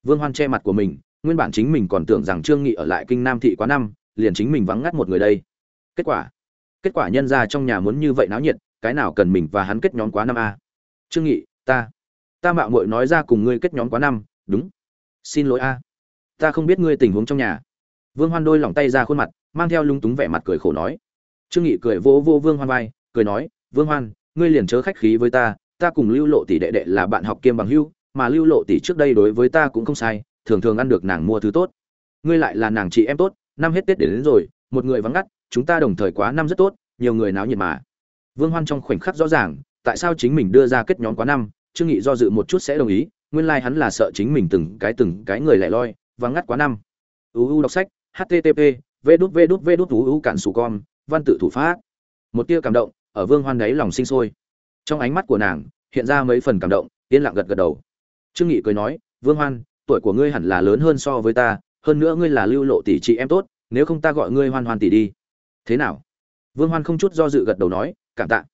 Vương hoan che mặt của mình, nguyên bản chính mình còn tưởng rằng trương nghị ở lại kinh nam thị quá năm, liền chính mình vắng ngắt một người đây. Kết quả kết quả nhân ra trong nhà muốn như vậy náo nhiệt, cái nào cần mình và hắn kết nhóm quá năm a? Trương nghị, ta ta mạo muội nói ra cùng ngươi kết nhóm quá năm, đúng. Xin lỗi a. Ta không biết ngươi tình huống trong nhà. Vương hoan đôi lỏng tay ra khuôn mặt, mang theo lung túng vẻ mặt cười khổ nói. Trương nghị cười vỗ vô vương hoan vai, cười nói, vương hoan, ngươi liền chớ khách khí với ta ta cùng lưu lộ tỷ đệ đệ là bạn học kiêm bằng hữu mà lưu lộ tỷ trước đây đối với ta cũng không sai thường thường ăn được nàng mua thứ tốt. Ngươi lại là nàng chị em tốt năm hết tết đến, đến rồi một người vắng ngắt chúng ta đồng thời quá năm rất tốt nhiều người náo nhiệt mà. Vương hoan trong khoảnh khắc rõ ràng tại sao chính mình đưa ra kết nhóm quá năm trương nghị do dự một chút sẽ đồng ý nguyên lai like hắn là sợ chính mình từng cái từng cái người lẻ loi vắng ngắt quá năm. Uu đọc sách http v đút v đút v đút uu cản sù con văn tự thủ pháp. Một tia cảm động ở vương hoan đấy lòng sinh sôi trong ánh mắt của nàng, hiện ra mấy phần cảm động, yên lặng gật gật đầu. Trương nghị cười nói, vương hoan, tuổi của ngươi hẳn là lớn hơn so với ta, hơn nữa ngươi là lưu lộ tỷ chị em tốt, nếu không ta gọi ngươi hoan hoan tỷ đi. Thế nào? Vương hoan không chút do dự gật đầu nói, cảm tạ.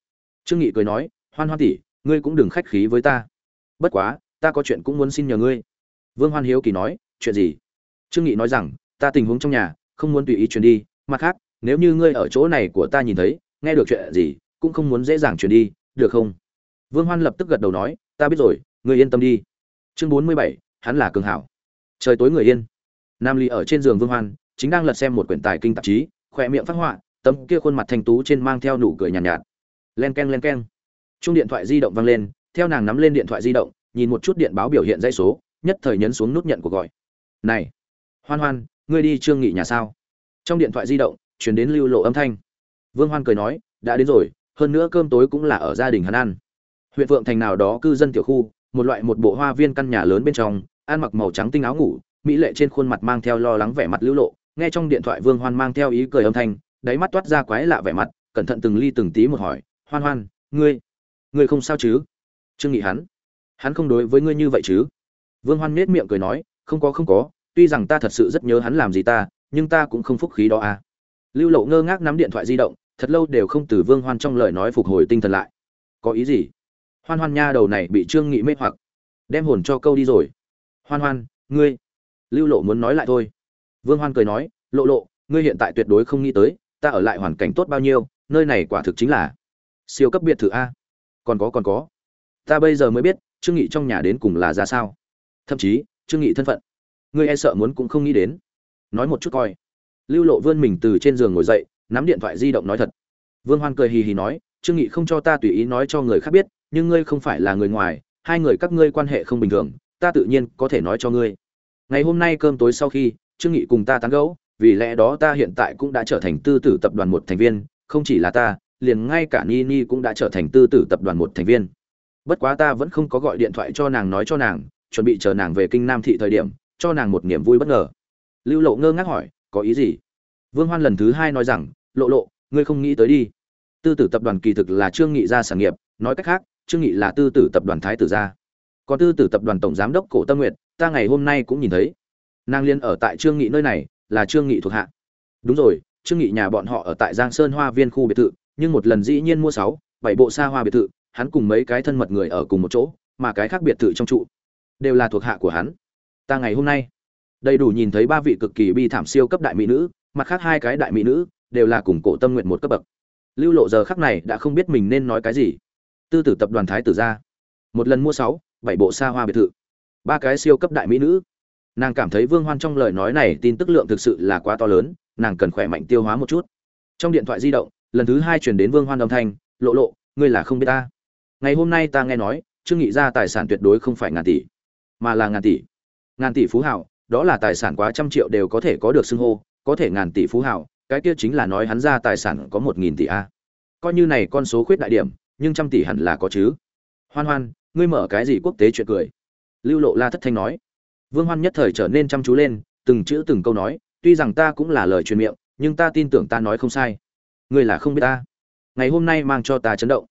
Trương nghị cười nói, hoan hoan tỷ, ngươi cũng đừng khách khí với ta. Bất quá, ta có chuyện cũng muốn xin nhờ ngươi. Vương hoan hiếu kỳ nói, chuyện gì? Trương nghị nói rằng, ta tình huống trong nhà, không muốn tùy ý chuyển đi, mặt khác, nếu như ngươi ở chỗ này của ta nhìn thấy, nghe được chuyện gì, cũng không muốn dễ dàng chuyển đi được không? Vương hoan lập tức gật đầu nói ta biết rồi người yên tâm đi. Chương bốn mươi bảy, hắn là cường hảo. Trời tối người yên. Nam ly ở trên giường vương hoan chính đang lật xem một quyển tài kinh tạp chí khỏe miệng phát họa tấm kia khuôn mặt thanh tú trên mang theo nụ cười nhàn nhạt, nhạt. Len keng len keng. Chung điện thoại di động vang lên theo nàng nắm lên điện thoại di động nhìn một chút điện báo biểu hiện dãy số nhất thời nhấn xuống nút nhận cuộc gọi. Này hoan hoan ngươi đi trương nghị nhà sao? Trong điện thoại di động truyền đến lưu lộ âm thanh. Vương hoan cười nói đã đến rồi hơn nữa cơm tối cũng là ở gia đình hắn ăn. Huyện vượng thành nào đó cư dân tiểu khu, một loại một bộ hoa viên căn nhà lớn bên trong, ăn mặc màu trắng tinh áo ngủ, mỹ lệ trên khuôn mặt mang theo lo lắng vẻ mặt lưu lộ, nghe trong điện thoại vương hoan mang theo ý cười âm thanh, đáy mắt toát ra quái lạ vẻ mặt, cẩn thận từng ly từng tí một hỏi, hoan hoan, ngươi ngươi không sao chứ? Trương nghị hắn hắn không đối với ngươi như vậy chứ? Vương hoan nết miệng cười nói, không có không có, tuy rằng ta thật sự rất nhớ hắn làm gì ta, nhưng ta cũng không phúc khí đó à. Lưu lộ ngơ ngác nắm điện thoại di động thật lâu đều không từ vương hoan trong lời nói phục hồi tinh thần lại. Có ý gì? Hoan hoan nha đầu này bị trương nghị mê hoặc. Đem hồn cho câu đi rồi. Hoan hoan, ngươi. Lưu lộ muốn nói lại thôi. Vương hoan cười nói, lộ lộ, ngươi hiện tại tuyệt đối không nghĩ tới, ta ở lại hoàn cảnh tốt bao nhiêu, nơi này quả thực chính là siêu cấp biệt thự a. Còn có còn có. Ta bây giờ mới biết, trương nghị trong nhà đến cùng là ra sao. Thậm chí, trương nghị thân phận, ngươi e sợ muốn cũng không nghĩ đến. Nói một chút coi. Lưu lộ vươn mình từ trên giường ngồi dậy nắm điện thoại di động nói thật. Vương hoan cười hì hì nói, trương nghị không cho ta tùy ý nói cho người khác biết, nhưng ngươi không phải là người ngoài, hai người các ngươi quan hệ không bình thường, ta tự nhiên có thể nói cho ngươi. Ngày hôm nay cơm tối sau khi, trương nghị cùng ta tán gẫu, vì lẽ đó ta hiện tại cũng đã trở thành tư tử tập đoàn một thành viên, không chỉ là ta, liền ngay cả ni ni cũng đã trở thành tư tử tập đoàn một thành viên. Bất quá ta vẫn không có gọi điện thoại cho nàng nói cho nàng, chuẩn bị chờ nàng về kinh nam thị thời điểm, cho nàng một niềm vui bất ngờ. Lưu lộ ngơ ngác hỏi, có ý gì? Vương hoan lần thứ hai nói rằng lộ lộ, ngươi không nghĩ tới đi. Tư tử tập đoàn kỳ thực là trương nghị gia sản nghiệp, nói cách khác, trương nghị là tư tử tập đoàn thái tử gia. Còn tư tử tập đoàn tổng giám đốc cổ tâm nguyệt, ta ngày hôm nay cũng nhìn thấy. Nàng liên ở tại trương nghị nơi này, là trương nghị thuộc hạ. Đúng rồi, trương nghị nhà bọn họ ở tại giang sơn hoa viên khu biệt thự, nhưng một lần dĩ nhiên mua sáu, bảy bộ xa hoa biệt thự, hắn cùng mấy cái thân mật người ở cùng một chỗ, mà cái khác biệt thự trong trụ đều là thuộc hạ của hắn. Ta ngày hôm nay, đầy đủ nhìn thấy ba vị cực kỳ bi thảm siêu cấp đại mỹ nữ, mặt khác hai cái đại mỹ nữ đều là cùng cổ tâm nguyện một cấp bậc. Lưu lộ giờ khắc này đã không biết mình nên nói cái gì. Tư tử tập đoàn thái tử ra. Một lần mua sáu, bảy bộ xa hoa biệt thự. Ba cái siêu cấp đại mỹ nữ. Nàng cảm thấy vương hoan trong lời nói này tin tức lượng thực sự là quá to lớn, nàng cần khỏe mạnh tiêu hóa một chút. Trong điện thoại di động, lần thứ hai chuyển đến vương hoan âm thanh, lộ lộ, ngươi là không biết ta. Ngày hôm nay ta nghe nói, trương nghị ra tài sản tuyệt đối không phải ngàn tỷ, mà là ngàn tỷ. Ngàn tỷ phú hảo, đó là tài sản quá trăm triệu đều có thể có được xưng hô, có thể ngàn tỷ phú hảo cái kia chính là nói hắn ra tài sản có một nghìn tỷ a. Coi như này con số khuyết đại điểm, nhưng trăm tỷ hẳn là có chứ. Hoan hoan, ngươi mở cái gì quốc tế chuyện cười? Lưu lộ la thất thanh nói. Vương hoan nhất thời trở nên chăm chú lên, từng chữ từng câu nói, tuy rằng ta cũng là lời truyền miệng, nhưng ta tin tưởng ta nói không sai. Ngươi là không biết ta. Ngày hôm nay mang cho ta chấn động.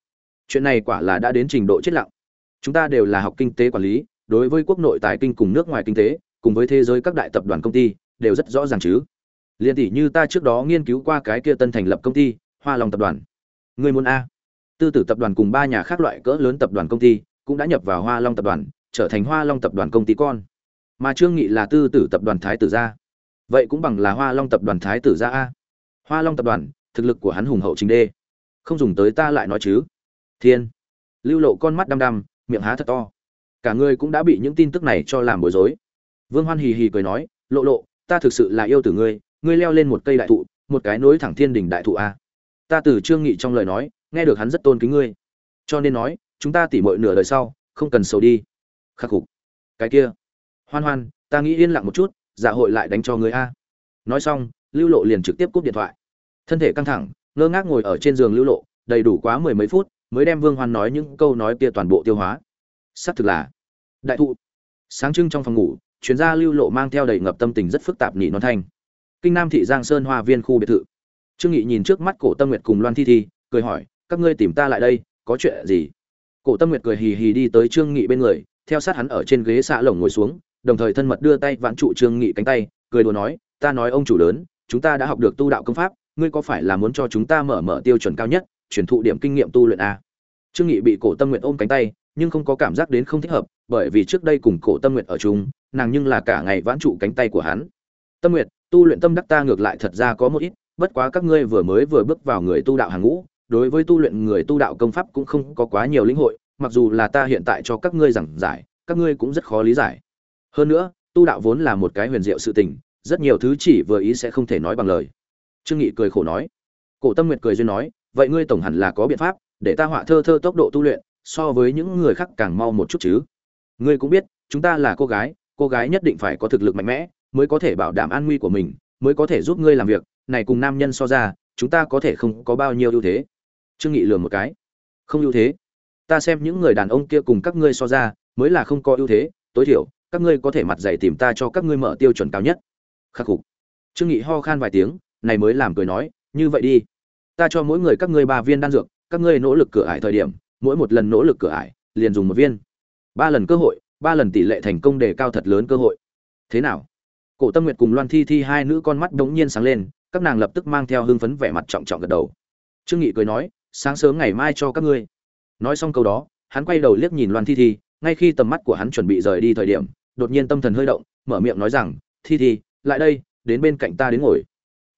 Chuyện này quả là đã đến trình độ chết lặng. Chúng ta đều là học kinh tế quản lý, đối với quốc nội tài kinh cùng nước ngoài kinh tế, cùng với thế giới các đại tập đoàn công ty, đều rất rõ ràng chứ liên tỷ như ta trước đó nghiên cứu qua cái kia tân thành lập công ty, hoa long tập đoàn. Người muốn a. Tư tử tập đoàn cùng ba nhà khác loại cỡ lớn tập đoàn công ty cũng đã nhập vào hoa long tập đoàn, trở thành hoa long tập đoàn công ty con. Mà trương nghị là tư tử tập đoàn thái tử gia. Vậy cũng bằng là hoa long tập đoàn thái tử gia a. Hoa long tập đoàn, thực lực của hắn hùng hậu chính đê. Không dùng tới ta lại nói chứ. Thiên. Lưu lộ con mắt đăm đăm, miệng há thật to. Cả người cũng đã bị những tin tức này cho làm bối rối. Vương hoan hì hì cười nói, lộ lộ, ta thực sự là yêu từ ngươi ngươi leo lên một cây đại thụ, một cái nối thẳng thiên đỉnh đại thụ a. Ta từ trương nghị trong lời nói, nghe được hắn rất tôn kính ngươi. Cho nên nói, chúng ta tỉ mội nửa đời sau, không cần sầu đi. Khắc phục cái kia. Hoan hoan, ta nghĩ yên lặng một chút dạ hội lại đánh cho ngươi a. Nói xong, lưu lộ liền trực tiếp cúp điện thoại. Thân thể căng thẳng, ngơ ngác ngồi ở trên giường lưu lộ, đầy đủ quá mười mấy phút, mới đem vương hoan nói những câu nói kia toàn bộ tiêu hóa. Xác thực là, đại thụ. Sáng trưng trong phòng ngủ, chuyên gia lưu lộ mang theo đầy ngập tâm tình rất phức tạp nhị non thanh kinh nam thị giang sơn hoa viên khu biệt thự. Trương nghị nhìn trước mắt cổ tâm nguyệt cùng loan thi thi, cười hỏi, các ngươi tìm ta lại đây, có chuyện gì? Cổ tâm nguyệt cười hì hì đi tới trương nghị bên người, theo sát hắn ở trên ghế xạ lồng ngồi xuống, đồng thời thân mật đưa tay vãn trụ trương nghị cánh tay, cười đùa nói, ta nói ông chủ lớn, chúng ta đã học được tu đạo công pháp, ngươi có phải là muốn cho chúng ta mở mở tiêu chuẩn cao nhất, truyền thụ điểm kinh nghiệm tu luyện a trương nghị bị cổ tâm nguyệt ôm cánh tay, nhưng không có cảm giác đến không thích hợp, bởi vì trước đây cùng cổ tâm nguyệt ở chung, nàng nhưng là cả ngày vãn trụ cánh tay của hắn. Tâm nguyệt tu luyện tâm đắc ta ngược lại thật ra có một ít, bất quá các ngươi vừa mới vừa bước vào người tu đạo hàng ngũ, đối với tu luyện người tu đạo công pháp cũng không có quá nhiều lĩnh hội, mặc dù là ta hiện tại cho các ngươi giảng giải, các ngươi cũng rất khó lý giải. Hơn nữa, tu đạo vốn là một cái huyền diệu sự tình, rất nhiều thứ chỉ vừa ý sẽ không thể nói bằng lời. Trương nghị cười khổ nói. Cổ tâm nguyệt cười duyên nói, vậy ngươi tổng hẳn là có biện pháp, để ta họa thơ thơ tốc độ tu luyện, so với những người khác càng mau một chút chứ. Ngươi cũng biết, chúng ta là cô gái cô gái nhất định phải có thực lực mạnh mẽ mới có thể bảo đảm an nguy của mình, mới có thể giúp ngươi làm việc. Này cùng nam nhân so ra, chúng ta có thể không có bao nhiêu ưu thế. Trương nghị lừa một cái. Không ưu thế? Ta xem những người đàn ông kia cùng các ngươi so ra, mới là không có ưu thế. Tối thiểu, các ngươi có thể mặt dạy tìm ta cho các ngươi mở tiêu chuẩn cao nhất. Khắc phục. Trương nghị ho khan vài tiếng, này mới làm cười nói, như vậy đi. Ta cho mỗi người các ngươi ba viên đan dược, các ngươi nỗ lực cửa ải thời điểm, mỗi một lần nỗ lực cửa ải, liền dùng một viên. Ba lần cơ hội, ba lần tỷ lệ thành công đề cao thật lớn cơ hội. Thế nào? Cổ tâm nguyệt cùng loan thi thi hai nữ con mắt đống nhiên sáng lên, các nàng lập tức mang theo hưng phấn vẻ mặt trọng trọng gật đầu. Trương nghị cười nói, sáng sớm ngày mai cho các ngươi. Nói xong câu đó, hắn quay đầu liếc nhìn loan thi thi, ngay khi tầm mắt của hắn chuẩn bị rời đi thời điểm, đột nhiên tâm thần hơi động, mở miệng nói rằng, thi thi, lại đây, đến bên cạnh ta đến ngồi.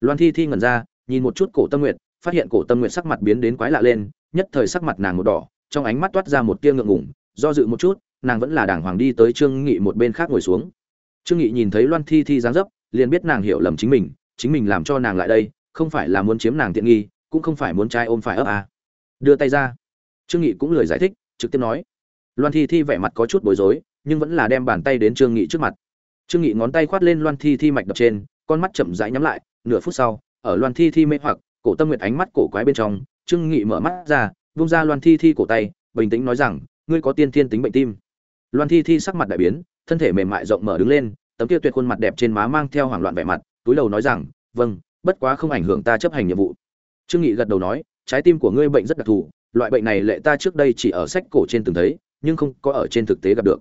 Loan thi thi ngẩn ra, nhìn một chút cổ tâm nguyệt, phát hiện cổ tâm nguyệt sắc mặt biến đến quái lạ lên, nhất thời sắc mặt nàng một đỏ, trong ánh mắt toát ra một tia ngượng ngùng, do dự một chút, nàng vẫn là đàng hoàng đi tới trương nghị một bên khác ngồi xuống trương nghị nhìn thấy loan thi thi dáng dấp, liền biết nàng hiểu lầm chính mình chính mình làm cho nàng lại đây, không phải là muốn chiếm nàng tiện nghi, cũng không phải muốn trai ôm phải ấp à. đưa tay ra. Trương nghị cũng lười giải thích, trực tiếp nói. Loan thi thi vẻ mặt có chút bối rối, nhưng vẫn là đem bàn tay đến trương nghị trước mặt. Trương nghị ngón tay khoát lên loan thi thi mạch đập trên, con mắt chậm rãi nhắm lại, nửa phút sau, ở loan thi thi mê hoặc, cổ tâm nguyệt ánh mắt cổ quái bên trong, trương nghị mở mắt ra, vung ra loan thi thi cổ tay, bình tĩnh nói rằng, ngươi có tiên thiên tính bệnh tim. Loan thi thi sắc mặt đại biến thân thể mềm mại rộng mở đứng lên, tấm kia tuyệt khuôn mặt đẹp trên má mang theo hoảng loạn vẻ mặt, túi đầu nói rằng vâng bất quá không ảnh hưởng ta chấp hành nhiệm vụ. Trương nghị gật đầu nói, trái tim của ngươi bệnh rất đặc thù, loại bệnh này lệ ta trước đây chỉ ở sách cổ trên từng thấy, nhưng không có ở trên thực tế gặp được.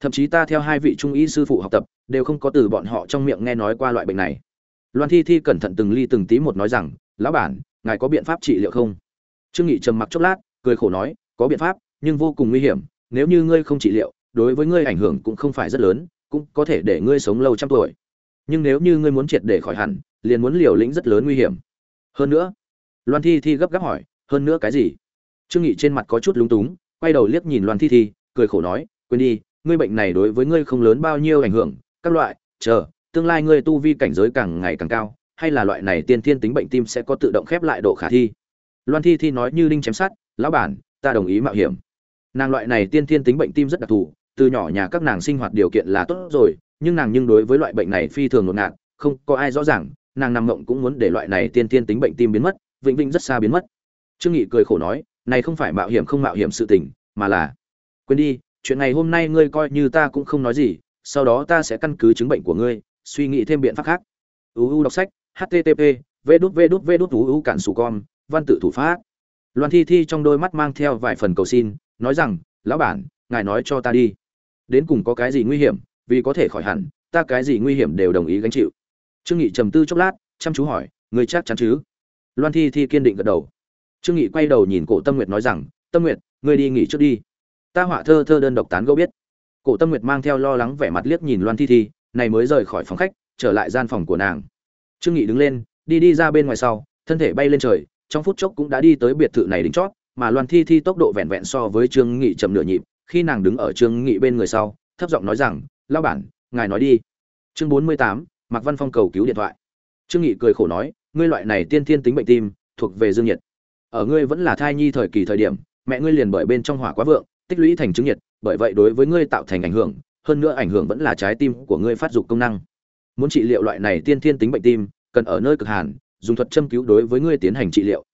Thậm chí ta theo hai vị trung y sư phụ học tập, đều không có từ bọn họ trong miệng nghe nói qua loại bệnh này. Loan thi thi cẩn thận từng ly từng tí một nói rằng, lão bản, ngài có biện pháp trị liệu không? Trương nghị trầm mặc chốc lát, cười khổ nói, có biện pháp, nhưng vô cùng nguy hiểm, nếu như ngươi không trị liệu đối với ngươi ảnh hưởng cũng không phải rất lớn, cũng có thể để ngươi sống lâu trăm tuổi. Nhưng nếu như ngươi muốn triệt để khỏi hẳn, liền muốn liều lĩnh rất lớn nguy hiểm. Hơn nữa, loan thi thi gấp gáp hỏi, hơn nữa cái gì? Trương nghị trên mặt có chút lúng túng, quay đầu liếc nhìn loan thi thi, cười khổ nói, quên đi, ngươi bệnh này đối với ngươi không lớn bao nhiêu ảnh hưởng, các loại, chờ, tương lai ngươi tu vi cảnh giới càng ngày càng cao, hay là loại này tiên thiên tính bệnh tim sẽ có tự động khép lại độ khả thi. Loan thi thi nói như linh chém sát lão bản, ta đồng ý mạo hiểm. Nàng loại này tiên thiên tính bệnh tim rất đặc thù từ nhỏ nhà các nàng sinh hoạt điều kiện là tốt rồi, nhưng nàng nhưng đối với loại bệnh này phi thường ngột ngạt, không có ai rõ ràng, nàng nằm mộng cũng muốn để loại này tiên tiên tính bệnh tim biến mất, vĩnh vĩnh rất xa biến mất. Trương nghị cười khổ nói, này không phải mạo hiểm không mạo hiểm sự tình, mà là quên đi, chuyện này hôm nay ngươi coi như ta cũng không nói gì, sau đó ta sẽ căn cứ chứng bệnh của ngươi, suy nghĩ thêm biện pháp khác. Uu đọc sách http v đút v đút v đút uu cản sù con văn tự thủ pháp. Loan thi thi trong đôi mắt mang theo vài phần cầu xin, nói rằng, lão bản, ngài nói cho ta đi đến cùng có cái gì nguy hiểm, vì có thể khỏi hẳn, ta cái gì nguy hiểm đều đồng ý gánh chịu. Trương nghị trầm tư chốc lát, chăm chú hỏi, người chắc chắn chứ? Loan thi thi kiên định gật đầu. Trương nghị quay đầu nhìn cổ tâm nguyệt nói rằng, tâm nguyệt, ngươi đi nghỉ trước đi. Ta họa thơ thơ đơn độc tán gẫu biết. Cổ tâm nguyệt mang theo lo lắng vẻ mặt liếc nhìn loan thi thi, này mới rời khỏi phòng khách, trở lại gian phòng của nàng. Trương nghị đứng lên, đi đi ra bên ngoài sau, thân thể bay lên trời, trong phút chốc cũng đã đi tới biệt thự này đính chót, mà loan thi thi tốc độ vẹn vẹn so với trương nghị chậm nửa nhịp khi nàng đứng ở trương nghị bên người sau thấp giọng nói rằng lao bản ngài nói đi. Chương bốn mươi tám, mặc văn phong cầu cứu điện thoại. Trương nghị cười khổ nói ngươi loại này tiên thiên tính bệnh tim thuộc về dương nhiệt. Ở ngươi vẫn là thai nhi thời kỳ thời điểm mẹ ngươi liền bởi bên trong hỏa quá vượng tích lũy thành chứng nhiệt bởi vậy đối với ngươi tạo thành ảnh hưởng hơn nữa ảnh hưởng vẫn là trái tim của ngươi phát dục công năng. Muốn trị liệu loại này tiên thiên tính bệnh tim cần ở nơi cực hàn dùng thuật châm cứu đối với ngươi tiến hành trị liệu.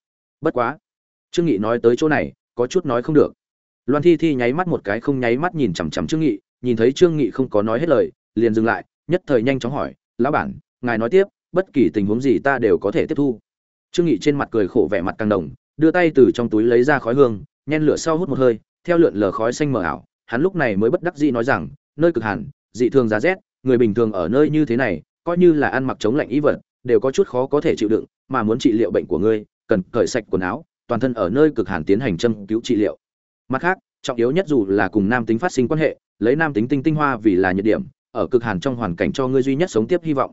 Bất quá trương nghị nói tới chỗ này có chút nói không được loan thi thi nháy mắt một cái không nháy mắt nhìn chằm chằm trương nghị, nhìn thấy trương nghị không có nói hết lời, liền dừng lại, nhất thời nhanh chóng hỏi, lão bản, ngài nói tiếp, bất kỳ tình huống gì ta đều có thể tiếp thu. Trương nghị trên mặt cười khổ vẻ mặt căng đồng, đưa tay từ trong túi lấy ra khói hương, nhen lửa sau hút một hơi, theo lượn lờ khói xanh mờ ảo, hắn lúc này mới bất đắc dĩ nói rằng, nơi cực hàn dị thường giá rét, người bình thường ở nơi như thế này, coi như là ăn mặc chống lạnh ý vật, đều có chút khó có thể chịu đựng, mà muốn trị liệu bệnh của ngươi, cần cởi sạch quần áo, toàn thân ở nơi cực hàn tiến hành châm cứu trị liệu mặt khác, trọng yếu nhất dù là cùng nam tính phát sinh quan hệ, lấy nam tính tinh tinh hoa vì là nhiệt điểm, ở cực hàn trong hoàn cảnh cho ngươi duy nhất sống tiếp hy vọng.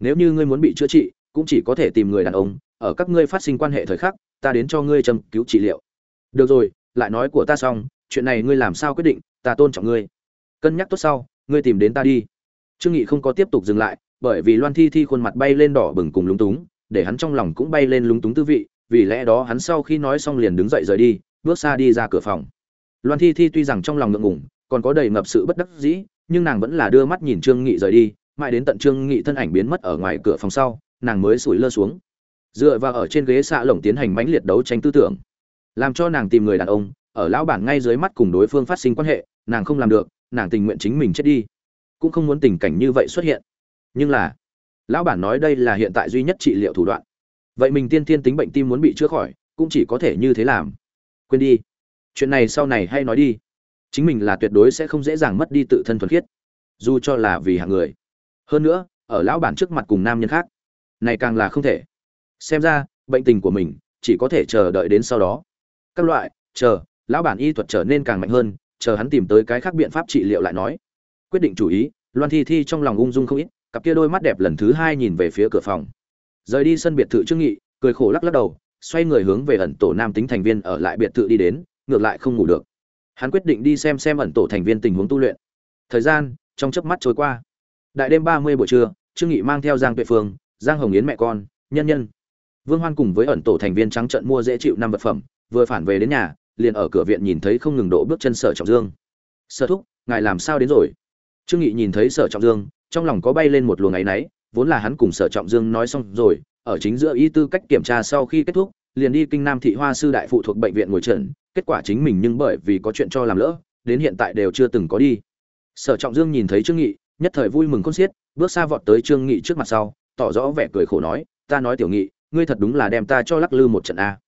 Nếu như ngươi muốn bị chữa trị, cũng chỉ có thể tìm người đàn ông, ở các ngươi phát sinh quan hệ thời khắc, ta đến cho ngươi châm cứu trị liệu. Được rồi, lại nói của ta xong, chuyện này ngươi làm sao quyết định, ta tôn trọng ngươi. Cân nhắc tốt sau, ngươi tìm đến ta đi. Trương nghị không có tiếp tục dừng lại, bởi vì loan thi thi khuôn mặt bay lên đỏ bừng cùng lúng túng, để hắn trong lòng cũng bay lên lúng túng tư vị, vì lẽ đó hắn sau khi nói xong liền đứng dậy rời đi bước xa đi ra cửa phòng. Loan thi thi tuy rằng trong lòng ngượng ngùng, còn có đầy ngập sự bất đắc dĩ, nhưng nàng vẫn là đưa mắt nhìn trương nghị rời đi, mãi đến tận trương nghị thân ảnh biến mất ở ngoài cửa phòng sau, nàng mới sủi lơ xuống. Dựa vào ở trên ghế xạ lồng tiến hành mãnh liệt đấu tranh tư tưởng, làm cho nàng tìm người đàn ông, ở lão bản ngay dưới mắt cùng đối phương phát sinh quan hệ, nàng không làm được, nàng tình nguyện chính mình chết đi. Cũng không muốn tình cảnh như vậy xuất hiện. Nhưng là, lão bản nói đây là hiện tại duy nhất trị liệu thủ đoạn. Vậy mình tiên tiên tính bệnh tim muốn bị chữa khỏi, cũng chỉ có thể như thế làm quên đi. Chuyện này sau này hay nói đi. Chính mình là tuyệt đối sẽ không dễ dàng mất đi tự thân thuần khiết, dù cho là vì hạng người. Hơn nữa, ở lão bản trước mặt cùng nam nhân khác, này càng là không thể. Xem ra, bệnh tình của mình chỉ có thể chờ đợi đến sau đó. Các loại, chờ, lão bản y thuật trở nên càng mạnh hơn, chờ hắn tìm tới cái khác biện pháp trị liệu lại nói. Quyết định chủ ý, loan thi thi trong lòng ung dung không ít, cặp kia đôi mắt đẹp lần thứ hai nhìn về phía cửa phòng. Rời đi sân biệt thự trương nghị, cười khổ lắc lắc đầu xoay người hướng về ẩn tổ nam tính thành viên ở lại biệt thự đi đến, ngược lại không ngủ được. Hắn quyết định đi xem xem ẩn tổ thành viên tình huống tu luyện. Thời gian, trong chớp mắt trôi qua. Đại đêm ba mươi buổi trưa, trương nghị mang theo giang tuệ phương, giang hồng yến mẹ con, nhân nhân. Vương hoan cùng với ẩn tổ thành viên trắng trận mua dễ chịu năm vật phẩm, vừa phản về đến nhà, liền ở cửa viện nhìn thấy không ngừng độ bước chân sở trọng dương. Sở thúc, ngài làm sao đến rồi? Trương nghị nhìn thấy sở trọng dương, trong lòng có bay lên một luồng áy náy, vốn là hắn cùng sở trọng dương nói xong rồi ở chính giữa y tư cách kiểm tra sau khi kết thúc, liền đi kinh nam thị hoa sư đại phụ thuộc bệnh viện ngồi trần, kết quả chính mình nhưng bởi vì có chuyện cho làm lỡ, đến hiện tại đều chưa từng có đi. Sở trọng dương nhìn thấy trương nghị, nhất thời vui mừng khôn xiết, bước xa vọt tới trương nghị trước mặt sau, tỏ rõ vẻ cười khổ nói, ta nói tiểu nghị, ngươi thật đúng là đem ta cho lắc lư một trận a.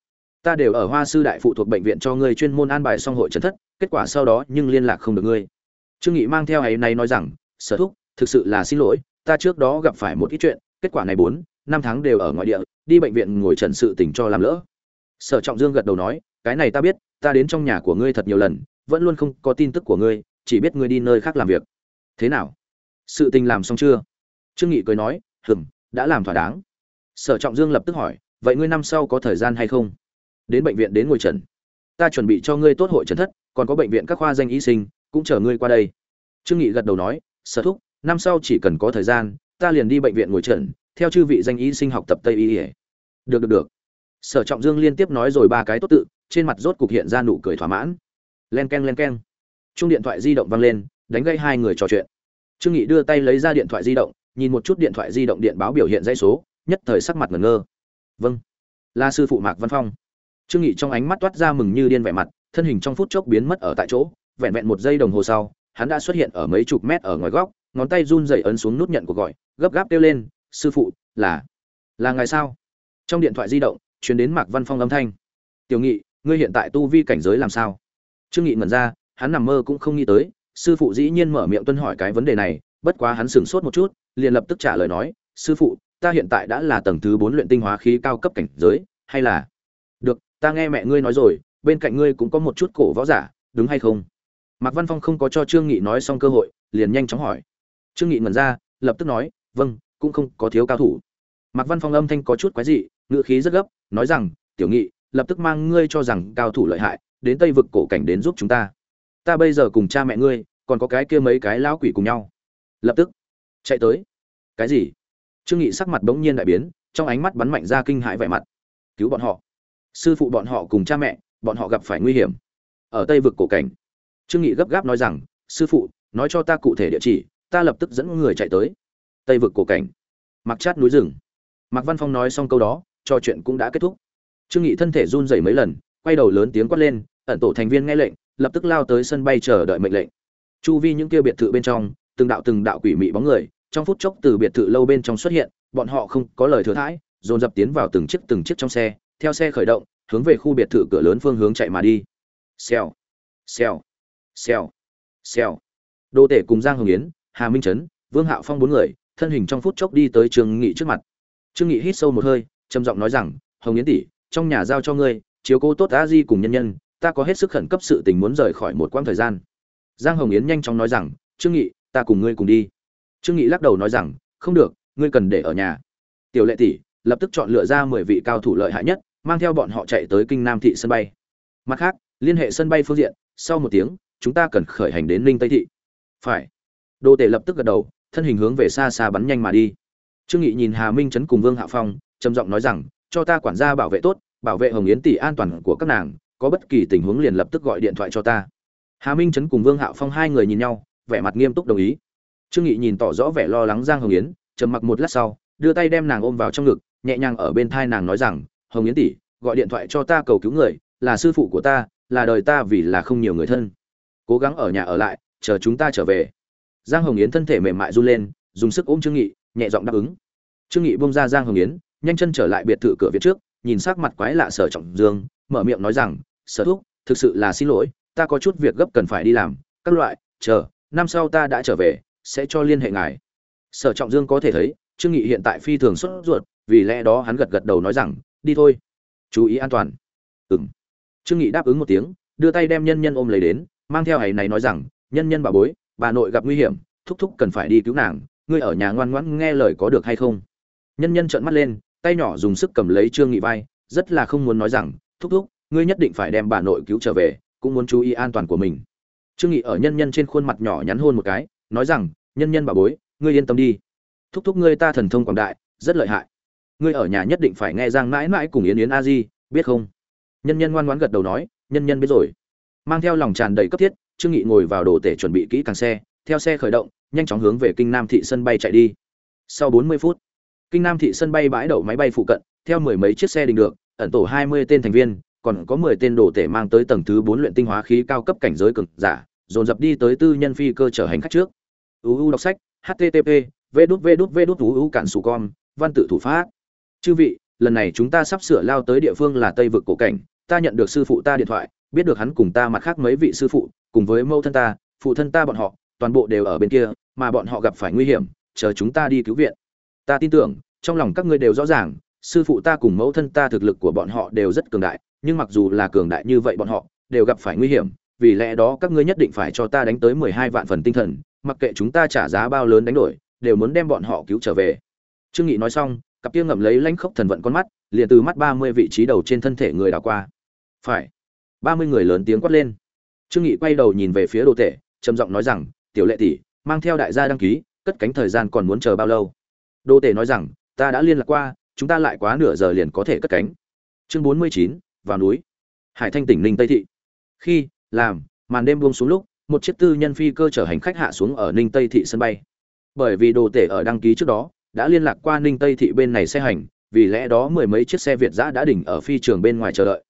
Ta đều ở hoa sư đại phụ thuộc bệnh viện cho ngươi chuyên môn an bài xong hội trần thất, kết quả sau đó nhưng liên lạc không được ngươi. Trương nghị mang theo ấy này nói rằng, sở thúc, thực sự là xin lỗi, ta trước đó gặp phải một ít chuyện, kết quả này bốn năm tháng đều ở ngoại địa, đi bệnh viện ngồi trần sự tình cho làm lỡ. Sở trọng dương gật đầu nói, cái này ta biết, ta đến trong nhà của ngươi thật nhiều lần, vẫn luôn không có tin tức của ngươi, chỉ biết ngươi đi nơi khác làm việc. Thế nào? Sự tình làm xong chưa? Trương nghị cười nói, hừm, đã làm thỏa đáng. Sở trọng dương lập tức hỏi, vậy ngươi năm sau có thời gian hay không? Đến bệnh viện đến ngồi trần. Ta chuẩn bị cho ngươi tốt hội trần thất, còn có bệnh viện các khoa danh y sinh, cũng chờ ngươi qua đây. Trương nghị gật đầu nói, sở thúc, năm sau chỉ cần có thời gian, ta liền đi bệnh viện ngồi trần theo chư vị danh y sinh học tập tây y được được được. Sở trọng dương liên tiếp nói rồi ba cái tốt tự, trên mặt rốt cục hiện ra nụ cười thỏa mãn. Len k e n len k e n chung điện thoại di động vang lên, đánh gây hai người trò chuyện. Trương nghị đưa tay lấy ra điện thoại di động, nhìn một chút điện thoại di động điện báo biểu hiện dãy số, nhất thời sắc mặt ngẩn ngơ. Vâng. Là sư phụ mạc văn phong. Trương nghị trong ánh mắt toát ra mừng như điên vẻ mặt, thân hình trong phút chốc biến mất ở tại chỗ, vẹn vẹn một giây đồng hồ sau, hắn đã xuất hiện ở mấy chục mét ở ngoài góc, ngón tay run rẩy ấn xuống nút nhận cuộc gọi, gấp gáp kêu lên sư phụ, là là ngài sao? Trong điện thoại di động chuyển đến mạc văn phong âm thanh. Tiểu nghị, ngươi hiện tại tu vi cảnh giới làm sao? Trương nghị ngẩn ra, hắn nằm mơ cũng không nghĩ tới, sư phụ dĩ nhiên mở miệng tuân hỏi cái vấn đề này, bất quá hắn sửng sốt một chút, liền lập tức trả lời nói, sư phụ, ta hiện tại đã là tầng thứ bốn luyện tinh hóa khí cao cấp cảnh giới, hay là? Được, ta nghe mẹ ngươi nói rồi, bên cạnh ngươi cũng có một chút cổ võ giả, đúng hay không? Mạc văn phong không có cho trương nghị nói xong cơ hội, liền nhanh chóng hỏi. Trương nghị ngẩn ra, lập tức nói vâng cũng không có thiếu cao thủ. Mạc văn phong âm thanh có chút quái dị, ngữ khí rất gấp, nói rằng, tiểu nghị, lập tức mang ngươi cho rằng cao thủ lợi hại, đến tây vực cổ cảnh đến giúp chúng ta. Ta bây giờ cùng cha mẹ ngươi, còn có cái kia mấy cái lão quỷ cùng nhau. Lập tức, chạy tới. Cái gì? Trương nghị sắc mặt bỗng nhiên đại biến, trong ánh mắt bắn mạnh ra kinh hãi vẻ mặt. Cứu bọn họ. Sư phụ bọn họ cùng cha mẹ, bọn họ gặp phải nguy hiểm. Ở tây vực cổ cảnh. Trương nghị gấp gáp nói rằng, sư phụ, nói cho ta cụ thể địa chỉ, ta lập tức dẫn người chạy tới tây vực cổ cảnh. Mặc chát núi rừng. Mạc văn phong nói xong câu đó, trò chuyện cũng đã kết thúc. Trương nghị thân thể run rẩy mấy lần, quay đầu lớn tiếng quát lên, ẩn tổ thành viên nghe lệnh, lập tức lao tới sân bay chờ đợi mệnh lệnh. Chu vi những kia biệt thự bên trong, từng đạo từng đạo quỷ mị bóng người, trong phút chốc từ biệt thự lâu bên trong xuất hiện, bọn họ không có lời thừa thãi, dồn dập tiến vào từng chiếc từng chiếc trong xe, theo xe khởi động, hướng về khu biệt thự cửa lớn phương hướng chạy mà đi. Xèo xèo xèo xèo. Đô tể cùng giang hồng yến, hà minh trấn, vương hạo phong bốn người thân hình trong phút chốc đi tới trương nghị trước mặt. Trương nghị hít sâu một hơi, trầm giọng nói rằng, hồng yến tỷ, trong nhà giao cho ngươi, chiếu cố tốt a di cùng nhân nhân, ta có hết sức khẩn cấp sự tình muốn rời khỏi một quãng thời gian. Giang hồng yến nhanh chóng nói rằng, trương nghị, ta cùng ngươi cùng đi. Trương nghị lắc đầu nói rằng, không được, ngươi cần để ở nhà. Tiểu lệ tỷ, lập tức chọn lựa ra mười vị cao thủ lợi hại nhất, mang theo bọn họ chạy tới kinh nam thị sân bay. Mặt khác, liên hệ sân bay phương diện, sau một tiếng, chúng ta cần khởi hành đến ninh tây thị. Phải. Đô tể lập tức gật đầu thân hình hướng về xa xa bắn nhanh mà đi. Trương nghị nhìn hà minh trấn cùng vương hạ phong, trầm giọng nói rằng, cho ta quản gia bảo vệ tốt, bảo vệ hồng yến tỷ an toàn của các nàng, có bất kỳ tình huống liền lập tức gọi điện thoại cho ta. Hà minh trấn cùng vương hạo phong hai người nhìn nhau, vẻ mặt nghiêm túc đồng ý. Trương nghị nhìn tỏ rõ vẻ lo lắng giang hồng yến, trầm mặc một lát sau, đưa tay đem nàng ôm vào trong ngực, nhẹ nhàng ở bên thai nàng nói rằng, hồng yến tỷ, gọi điện thoại cho ta cầu cứu người, là sư phụ của ta, là đời ta vì là không nhiều người thân. Cố gắng ở nhà ở lại, chờ chúng ta trở về giang hồng yến thân thể mềm mại run lên, dùng sức ôm trương nghị, nhẹ giọng đáp ứng. Trương nghị buông ra giang hồng yến, nhanh chân trở lại biệt thự cửa viện trước, nhìn sắc mặt quái lạ sở trọng dương, mở miệng nói rằng, sở thúc, thực sự là xin lỗi, ta có chút việc gấp cần phải đi làm. Các loại, chờ, năm sau ta đã trở về, sẽ cho liên hệ ngài. Sở trọng dương có thể thấy, trương nghị hiện tại phi thường sốt ruột, vì lẽ đó hắn gật gật đầu nói rằng, đi thôi, chú ý an toàn. Ừm. Trương nghị đáp ứng một tiếng, đưa tay đem nhân nhân ôm lấy đến, mang theo hầy này nói rằng, nhân nhân bà bối bà nội gặp nguy hiểm, thúc thúc cần phải đi cứu nàng, ngươi ở nhà ngoan ngoãn nghe lời có được hay không? Nhân nhân trợn mắt lên, tay nhỏ dùng sức cầm lấy trương nghị vai, rất là không muốn nói rằng, thúc thúc, ngươi nhất định phải đem bà nội cứu trở về, cũng muốn chú ý an toàn của mình. Trương nghị ở nhân nhân trên khuôn mặt nhỏ nhắn hôn một cái, nói rằng, nhân nhân bà bối, ngươi yên tâm đi. Thúc thúc ngươi ta thần thông quảng đại, rất lợi hại. Ngươi ở nhà nhất định phải nghe giang mãi mãi cùng yến yến a di, biết không? Nhân nhân ngoan ngoãn gật đầu nói, nhân nhân biết rồi. Mang theo lòng tràn đầy cấp thiết trương nghị ngồi vào đồ tể chuẩn bị kỹ càng xe, theo xe khởi động, nhanh chóng hướng về kinh nam thị sân bay chạy đi. Sau 40 phút, kinh nam thị sân bay bãi đậu máy bay phụ cận, theo mười mấy chiếc xe đình được, ẩn tổ 20 tên thành viên, còn có 10 tên đồ tể mang tới tầng thứ 4 luyện tinh hóa khí cao cấp cảnh giới cực giả, dồn dập đi tới tư nhân phi cơ chở hành khách trước. Uu đọc sách http v đút v đút v đút uu cản sủ con văn tự thủ pháp. Chư vị, lần này chúng ta sắp sửa lao tới địa phương là tây vực cổ cảnh, ta nhận được sư phụ ta điện thoại biết được hắn cùng ta mặt khác mấy vị sư phụ, cùng với mẫu thân ta, phụ thân ta bọn họ, toàn bộ đều ở bên kia, mà bọn họ gặp phải nguy hiểm, chờ chúng ta đi cứu viện. Ta tin tưởng, trong lòng các ngươi đều rõ ràng, sư phụ ta cùng mẫu thân ta thực lực của bọn họ đều rất cường đại, nhưng mặc dù là cường đại như vậy bọn họ, đều gặp phải nguy hiểm, vì lẽ đó các ngươi nhất định phải cho ta đánh tới mười hai vạn phần tinh thần, mặc kệ chúng ta trả giá bao lớn đánh đổi, đều muốn đem bọn họ cứu trở về. Trương nghị nói xong, cặp kia ngậm lấy lãnh khốc thần vận con mắt, liền từ mắt ba mươi vị trí đầu trên thân thể người đảo qua. Phải ba mươi người lớn tiếng quát lên. Trương nghị quay đầu nhìn về phía đồ tể, trầm giọng nói rằng, tiểu lệ tỷ, mang theo đại gia đăng ký, cất cánh thời gian còn muốn chờ bao lâu? Đồ tể nói rằng, ta đã liên lạc qua, chúng ta lại quá nửa giờ liền có thể cất cánh. Chương bốn mươi chín, vào núi. Hải thanh tỉnh ninh tây thị. Khi, làm, màn đêm buông xuống lúc, một chiếc tư nhân phi cơ chở hành khách hạ xuống ở ninh tây thị sân bay. Bởi vì đồ tể ở đăng ký trước đó, đã liên lạc qua ninh tây thị bên này xe hành, vì lẽ đó mười mấy chiếc xe việt giã đã đỉnh ở phi trường bên ngoài chờ đợi.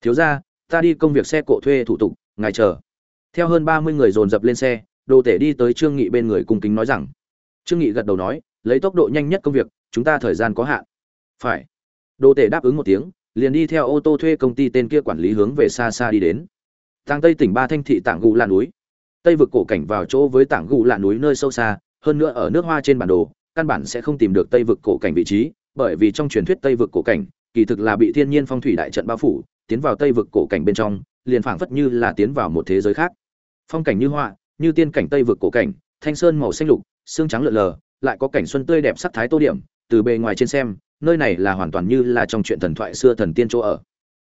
Thiếu ra ta đi công việc xe cộ thuê thủ tục, ngài chờ. Theo hơn ba mươi người dồn dập lên xe, đồ tể đi tới trương nghị bên người cung kính nói rằng. Trương nghị gật đầu nói, lấy tốc độ nhanh nhất công việc, chúng ta thời gian có hạn. Phải. Đồ tể đáp ứng một tiếng, liền đi theo ô tô thuê công ty tên kia quản lý hướng về xa xa đi đến. Tàng tây tỉnh ba thanh thị tảng gù là núi. Tây vực cổ cảnh vào chỗ với tảng gù là núi nơi sâu xa, hơn nữa ở nước hoa trên bản đồ, căn bản sẽ không tìm được tây vực cổ cảnh vị trí, bởi vì trong truyền thuyết tây vực cổ cảnh, kỳ thực là bị thiên nhiên phong thủy đại trận bao phủ tiến vào tây vực cổ cảnh bên trong, liền phảng phất như là tiến vào một thế giới khác. Phong cảnh như họa, như tiên cảnh tây vực cổ cảnh, thanh sơn màu xanh lục, xương trắng lợn lờ, lại có cảnh xuân tươi đẹp sắc thái tô điểm, từ bề ngoài trên xem, nơi này là hoàn toàn như là trong chuyện thần thoại xưa thần tiên chỗ ở.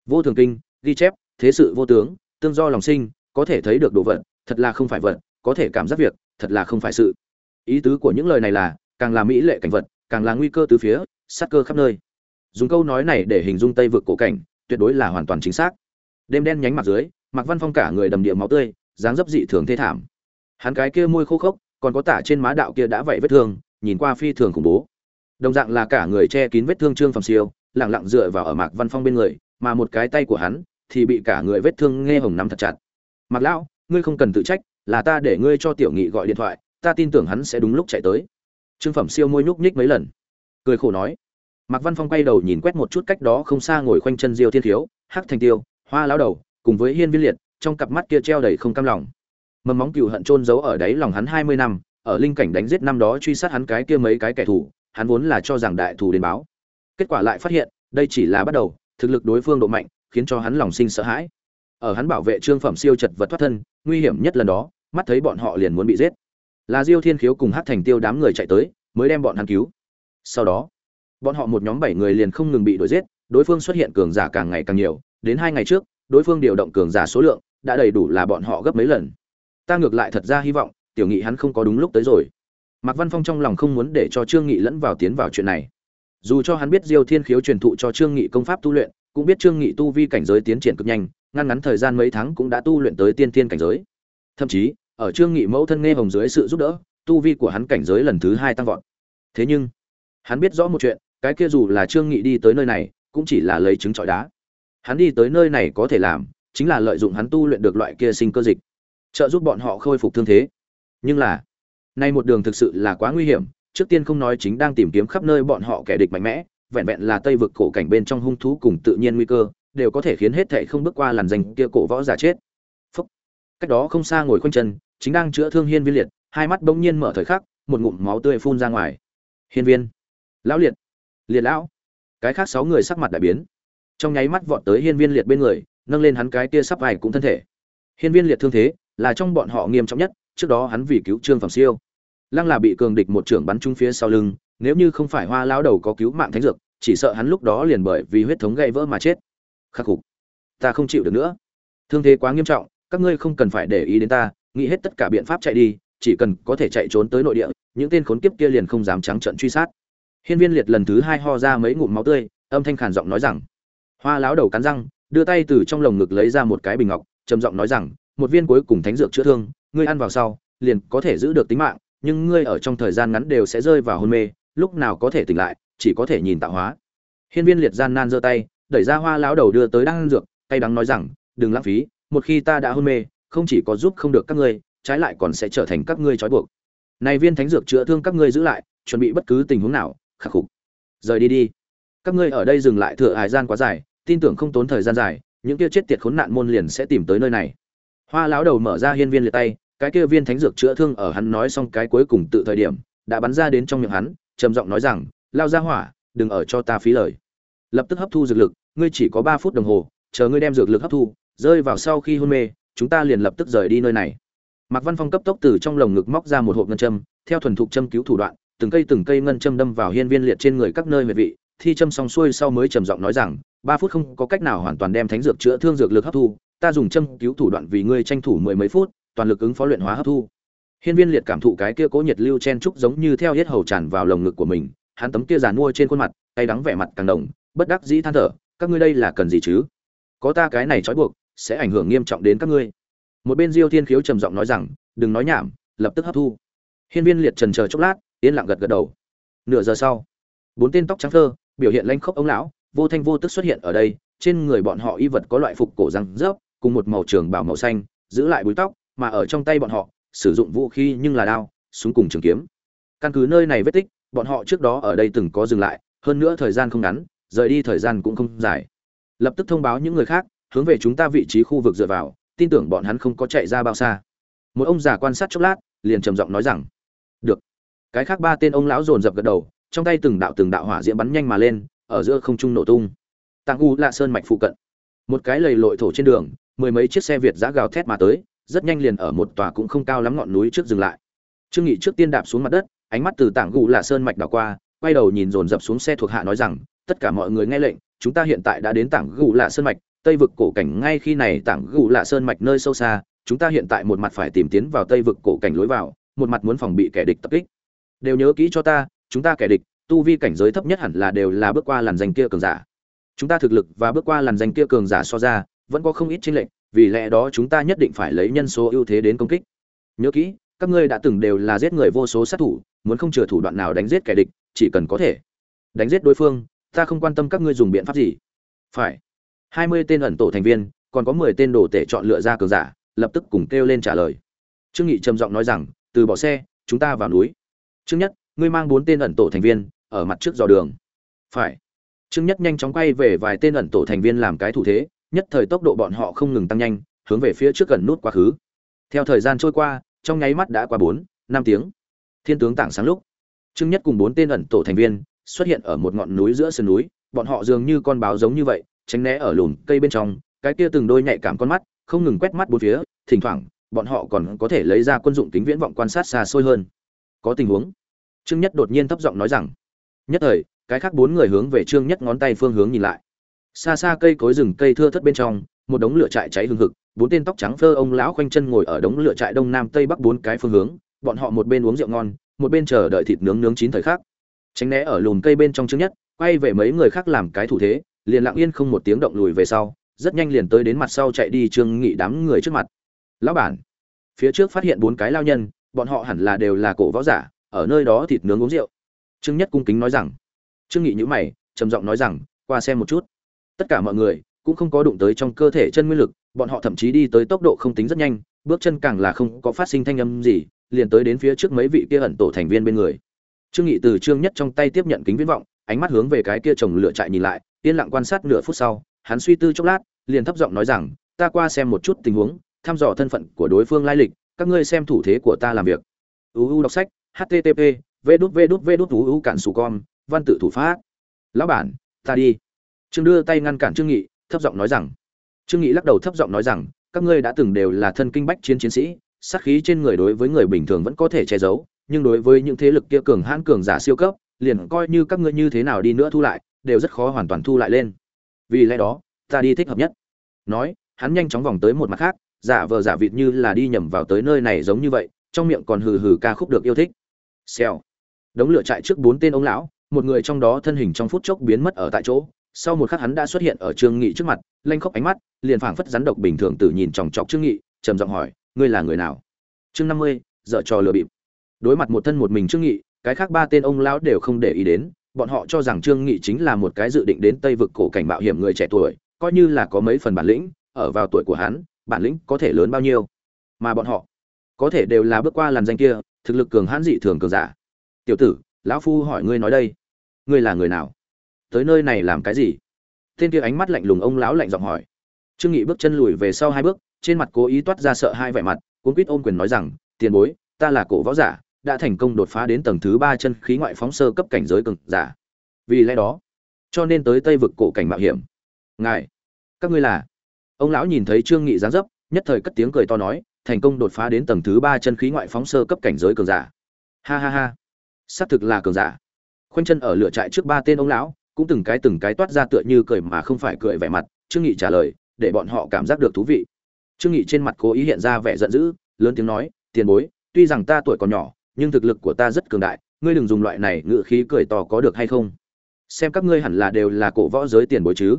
Vô thường kinh, ghi chép, thế sự vô tướng, tương do lòng sinh, có thể thấy được đồ vật, thật là không phải vật, có thể cảm giác việc, thật là không phải sự. Ý tứ của những lời này là, càng là mỹ lệ cảnh vật, càng là nguy cơ từ phía sát cơ khắp nơi. Dùng câu nói này để hình dung tây vực cổ cảnh tuyệt đối là hoàn toàn chính xác. Đêm đen nhánh mặt dưới, mạc văn phong cả người đầm địa máu tươi, dáng dấp dị thường thê thảm. Hắn cái kia môi khô khốc, còn có tả trên má đạo kia đã vậy vết thương, nhìn qua phi thường khủng bố. Đồng dạng là cả người che kín vết thương trương phẩm siêu lặng lặng dựa vào ở mạc văn phong bên người, mà một cái tay của hắn thì bị cả người vết thương nghe hồng nắm thật chặt. Mạc lão, ngươi không cần tự trách, là ta để ngươi cho tiểu nghị gọi điện thoại, ta tin tưởng hắn sẽ đúng lúc chạy tới. Trương phẩm siêu môi nhúc nhích mấy lần. Cười khổ nói mạc văn phong quay đầu nhìn quét một chút cách đó không xa ngồi khoanh chân diêu thiên thiếu hắc thành tiêu, hoa lão đầu, cùng với hiên viên liệt, trong cặp mắt kia treo đầy không cam lòng. Mầm móng cừu hận chôn giấu ở đáy lòng hắn hai mươi năm, ở linh cảnh đánh giết năm đó truy sát hắn cái kia mấy cái kẻ thù, hắn vốn là cho rằng đại thù đến báo. Kết quả lại phát hiện, đây chỉ là bắt đầu, thực lực đối phương độ mạnh, khiến cho hắn lòng sinh sợ hãi. Ở hắn bảo vệ trương phẩm siêu chật vật thoát thân, nguy hiểm nhất lần đó, mắt thấy bọn họ liền muốn bị giết. Là diêu thiên khiếu cùng hát thành tiêu đám người chạy tới, mới đem bọn hắn cứu. Sau đó bọn họ một nhóm bảy người liền không ngừng bị đuổi giết, đối phương xuất hiện cường giả càng ngày càng nhiều, đến hai ngày trước, đối phương điều động cường giả số lượng đã đầy đủ là bọn họ gấp mấy lần. Ta ngược lại thật ra hy vọng, tiểu nghị hắn không có đúng lúc tới rồi. Mạc văn phong trong lòng không muốn để cho trương nghị lẫn vào tiến vào chuyện này. Dù cho hắn biết diêu thiên khiếu truyền thụ cho trương nghị công pháp tu luyện, cũng biết trương nghị tu vi cảnh giới tiến triển cực nhanh ngăn ngắn thời gian mấy tháng cũng đã tu luyện tới tiên tiên cảnh giới. Thậm chí, ở trương nghị mẫu thân nghe hồng dưới sự giúp đỡ, tu vi của hắn cảnh giới lần thứ hai tăng vọt. Thế nhưng, hắn biết rõ một chuyện cái kia dù là trương nghị đi tới nơi này, cũng chỉ là lấy trứng trọi đá. Hắn đi tới nơi này có thể làm, chính là lợi dụng hắn tu luyện được loại kia sinh cơ dịch, trợ giúp bọn họ khôi phục thương thế. Nhưng là, nay một đường thực sự là quá nguy hiểm, trước tiên không nói chính đang tìm kiếm khắp nơi bọn họ kẻ địch mạnh mẽ, vẹn vẹn là tây vực cổ cảnh bên trong hung thú cùng tự nhiên nguy cơ, đều có thể khiến hết thệ không bước qua làn danh kia cổ võ giả chết. Phúc. cách đó không xa ngồi khoanh chân, chính đang chữa thương hiên viên liệt, hai mắt bỗng nhiên mở thời khắc, một ngụm máu tươi phun ra ngoài. Hiên viên. Lão liệt liệt lão. Cái khác sáu người sắc mặt đại biến. Trong nháy mắt vọt tới hiên viên liệt bên người, nâng lên hắn cái tia sắp vài cũng thân thể. Hiên viên liệt thương thế là trong bọn họ nghiêm trọng nhất, trước đó hắn vì cứu trương phẩm siêu. Lăng là bị cường địch một trưởng bắn trúng phía sau lưng, nếu như không phải hoa lão đầu có cứu mạng thánh dược, chỉ sợ hắn lúc đó liền bởi vì huyết thống gây vỡ mà chết. Khắc phục. Ta không chịu được nữa. Thương thế quá nghiêm trọng, các ngươi không cần phải để ý đến ta, nghĩ hết tất cả biện pháp chạy đi, chỉ cần có thể chạy trốn tới nội địa, những tên khốn kiếp kia liền không dám trắng trận truy sát hiên viên liệt lần thứ hai ho ra mấy ngụm máu tươi, âm thanh khàn giọng nói rằng, hoa Lão đầu cắn răng, đưa tay từ trong lồng ngực lấy ra một cái bình ngọc, trầm giọng nói rằng, một viên cuối cùng thánh dược chữa thương, ngươi ăn vào sau, liền có thể giữ được tính mạng, nhưng ngươi ở trong thời gian ngắn đều sẽ rơi vào hôn mê, lúc nào có thể tỉnh lại, chỉ có thể nhìn tạo hóa. Hiên viên liệt gian nan giơ tay, đẩy ra hoa lão đầu đưa tới đang dược tay đắng nói rằng, đừng lãng phí, một khi ta đã hôn mê, không chỉ có giúp không được các ngươi, trái lại còn sẽ trở thành các ngươi trói buộc. Này viên thánh dược chữa thương các ngươi giữ lại, chuẩn bị bất cứ tình huống nào khắc phục. Rời đi đi. Các ngươi ở đây dừng lại thừa hải gian quá dài, tin tưởng không tốn thời gian dài, những kia chết tiệt khốn nạn môn liền sẽ tìm tới nơi này. Hoa lão đầu mở ra hiên viên liệt tay, cái kia viên thánh dược chữa thương ở hắn nói xong cái cuối cùng tự thời điểm, đã bắn ra đến trong miệng hắn, trầm giọng nói rằng, lao ra hỏa, đừng ở cho ta phí lời. Lập tức hấp thu dược lực, ngươi chỉ có ba phút đồng hồ, chờ ngươi đem dược lực hấp thu, rơi vào sau khi hôn mê, chúng ta liền lập tức rời đi nơi này. Mạc văn phong cấp tốc từ trong lồng ngực móc ra một hộp ngân châm, theo thuần thục châm cứu thủ đoạn từng cây từng cây ngân châm đâm vào hiên viên liệt trên người các nơi huyệt vị, thi châm xong xuôi sau mới trầm giọng nói rằng, ba phút không có cách nào hoàn toàn đem thánh dược chữa thương dược lực hấp thu, ta dùng châm cứu thủ đoạn vì ngươi tranh thủ mười mấy phút, toàn lực ứng phó luyện hóa hấp thu. Hiên viên liệt cảm thụ cái kia cố nhiệt lưu chen trúc giống như theo hết hầu tràn vào lồng ngực của mình, hắn tấm kia giàn mua trên khuôn mặt, tay đắng vẻ mặt càng đồng, bất đắc dĩ than thở, các ngươi đây là cần gì chứ? Có ta cái này trói buộc, sẽ ảnh hưởng nghiêm trọng đến các ngươi. Một bên diêu thiên khiếu trầm giọng nói rằng, đừng nói nhảm, lập tức hấp thu. Hiên viên liệt trần chờ chốc lát yên lặng gật gật đầu. Nửa giờ sau, bốn tên tóc trắng thơ, biểu hiện lanh khốc ống lão, vô thanh vô tức xuất hiện ở đây, trên người bọn họ y vật có loại phục cổ răng rớp, cùng một màu trường bảo màu xanh, giữ lại búi tóc, mà ở trong tay bọn họ, sử dụng vũ khí nhưng là đao, súng cùng trường kiếm. Căn cứ nơi này vết tích, bọn họ trước đó ở đây từng có dừng lại, hơn nữa thời gian không ngắn, rời đi thời gian cũng không dài. Lập tức thông báo những người khác, hướng về chúng ta vị trí khu vực dựa vào, tin tưởng bọn hắn không có chạy ra bao xa. Một ông già quan sát chốc lát, liền trầm giọng nói rằng, được cái khác ba tên ông lão dồn dập gật đầu, trong tay từng đạo từng đạo hỏa diễm bắn nhanh mà lên, ở giữa không trung nổ tung. Tàng u lạ sơn mạch phụ cận, một cái lầy lội thổ trên đường, mười mấy chiếc xe việt giã gào thét mà tới, rất nhanh liền ở một tòa cũng không cao lắm ngọn núi trước dừng lại. Trương nghị trước tiên đạp xuống mặt đất, ánh mắt từ tảng gù lạ sơn mạch đảo qua, quay đầu nhìn dồn dập xuống xe thuộc hạ nói rằng, tất cả mọi người nghe lệnh, chúng ta hiện tại đã đến tảng gù lạ sơn mạch, tây vực cổ cảnh ngay khi này tảng gù lạ sơn mạch nơi sâu xa, chúng ta hiện tại một mặt phải tìm tiến vào tây vực cổ cảnh lối vào, một mặt muốn phòng bị kẻ địch tập kích đều nhớ kỹ cho ta, chúng ta kẻ địch, tu vi cảnh giới thấp nhất hẳn là đều là bước qua làn danh kia cường giả. Chúng ta thực lực và bước qua làn danh kia cường giả so ra, vẫn có không ít chênh lệch, vì lẽ đó chúng ta nhất định phải lấy nhân số ưu thế đến công kích. Nhớ kỹ, các ngươi đã từng đều là giết người vô số sát thủ, muốn không chừa thủ đoạn nào đánh giết kẻ địch, chỉ cần có thể đánh giết đối phương, ta không quan tâm các ngươi dùng biện pháp gì. Phải. Hai mươi tên ẩn tổ thành viên, còn có mười tên đồ tể chọn lựa ra cường giả, lập tức cùng kêu lên trả lời. Trương nghị trầm giọng nói rằng, từ bỏ xe, chúng ta vào núi trương nhất, ngươi mang bốn tên ẩn tổ thành viên, ở mặt trước dò đường. Phải. Trương nhất nhanh chóng quay về vài tên ẩn tổ thành viên làm cái thủ thế, nhất thời tốc độ bọn họ không ngừng tăng nhanh, hướng về phía trước gần nút quá khứ. Theo thời gian trôi qua, trong nháy mắt đã qua bốn, năm tiếng. Thiên tướng tảng sáng lúc. Trương nhất cùng bốn tên ẩn tổ thành viên xuất hiện ở một ngọn núi giữa sườn núi, bọn họ dường như con báo giống như vậy, tránh né ở lùm cây bên trong, cái kia từng đôi nhạy cảm con mắt, không ngừng quét mắt bốn phía, thỉnh thoảng, bọn họ còn có thể lấy ra quân dụng kính viễn vọng quan sát xa xôi hơn. Có tình huống trương nhất đột nhiên thấp giọng nói rằng, nhất thời, cái khác bốn người hướng về trương nhất ngón tay phương hướng nhìn lại. Xa xa cây cối rừng cây thưa thất bên trong, một đống lửa trại cháy hừng hực, bốn tên tóc trắng phơ ông lão khoanh chân ngồi ở đống lửa trại đông nam tây bắc bốn cái phương hướng, bọn họ một bên uống rượu ngon, một bên chờ đợi thịt nướng nướng chín thời khắc. Tránh né ở lùm cây bên trong trương nhất, quay về mấy người khác làm cái thủ thế, liền lặng yên không một tiếng động lùi về sau, rất nhanh liền tới đến mặt sau chạy đi trương nghị đám người trước mặt. Lão bản. Phía trước phát hiện bốn cái lao nhân, bọn họ hẳn là đều là cổ võ giả ở nơi đó thịt nướng uống rượu. Trương nhất cung kính nói rằng. Trương nghị nhữ mày, trầm giọng nói rằng, qua xem một chút. Tất cả mọi người cũng không có đụng tới trong cơ thể chân nguyên lực, bọn họ thậm chí đi tới tốc độ không tính rất nhanh, bước chân càng là không có phát sinh thanh âm gì, liền tới đến phía trước mấy vị kia ẩn tổ thành viên bên người. Trương nghị từ trương nhất trong tay tiếp nhận kính viễn vọng, ánh mắt hướng về cái kia chồng lửa chạy nhìn lại, yên lặng quan sát nửa phút sau, hắn suy tư chốc lát, liền thấp giọng nói rằng, ta qua xem một chút tình huống, thăm dò thân phận của đối phương lai lịch, các ngươi xem thủ thế của ta làm việc. Uu đọc sách http v đút v đút v đút vú cản sù con văn tự thủ pháp. Lão bản, ta đi. Trương đưa tay ngăn cản trương nghị, thấp giọng nói rằng. Trương nghị lắc đầu thấp giọng nói rằng, các ngươi đã từng đều là thân kinh bách chiến chiến sĩ, sát khí trên người đối với người bình thường vẫn có thể che giấu, nhưng đối với những thế lực kia cường hãn cường giả siêu cấp, liền coi như các ngươi như thế nào đi nữa thu lại, đều rất khó hoàn toàn thu lại lên. Vì lẽ đó, ta đi thích hợp nhất. Nói, hắn nhanh chóng vòng tới một mặt khác, giả vờ giả vịt như là đi nhầm vào tới nơi này giống như vậy, trong miệng còn hừ hừ ca khúc được yêu thích xèo. Đống lửa chạy trước bốn tên ông lão, một người trong đó thân hình trong phút chốc biến mất ở tại chỗ. Sau một khắc hắn đã xuất hiện ở trương nghị trước mặt, lanh khóc ánh mắt, liền phảng phất rắn độc bình thường tự nhìn chòng chọc trương nghị, trầm giọng hỏi, ngươi là người nào? Chương năm mươi, dở trò lừa bịp. Đối mặt một thân một mình trương nghị, cái khác ba tên ông lão đều không để ý đến. Bọn họ cho rằng trương nghị chính là một cái dự định đến tây vực cổ cảnh mạo hiểm người trẻ tuổi, coi như là có mấy phần bản lĩnh, ở vào tuổi của hắn, bản lĩnh có thể lớn bao nhiêu. Mà bọn họ có thể đều là bước qua làn danh kia thực lực cường hãn dị thường cường giả. Tiểu tử, lão phu hỏi ngươi nói đây. Ngươi là người nào? Tới nơi này làm cái gì? Tên kia ánh mắt lạnh lùng ông lão lạnh giọng hỏi. Trương nghị bước chân lùi về sau hai bước, trên mặt cố ý toát ra sợ hai vẻ mặt, cuốn quýt ôm quyền nói rằng, tiền bối, ta là cổ võ giả, đã thành công đột phá đến tầng thứ ba chân khí ngoại phóng sơ cấp cảnh giới cường giả. Vì lẽ đó, cho nên tới tây vực cổ cảnh mạo hiểm. Ngài, các ngươi là? Ông lão nhìn thấy trương nghị dáng dấp, nhất thời cất tiếng cười to nói thành công đột phá đến tầng thứ ba chân khí ngoại phóng sơ cấp cảnh giới cường giả. Ha ha ha. Xác thực là cường giả. Khoanh chân ở lửa trại trước ba tên ông lão, cũng từng cái từng cái toát ra tựa như cười mà không phải cười vẻ mặt, trương nghị trả lời, để bọn họ cảm giác được thú vị. Trương nghị trên mặt cố ý hiện ra vẻ giận dữ, lớn tiếng nói, tiền bối, tuy rằng ta tuổi còn nhỏ, nhưng thực lực của ta rất cường đại, ngươi đừng dùng loại này ngự khí cười to có được hay không? Xem các ngươi hẳn là đều là cổ võ giới tiền bối chứ?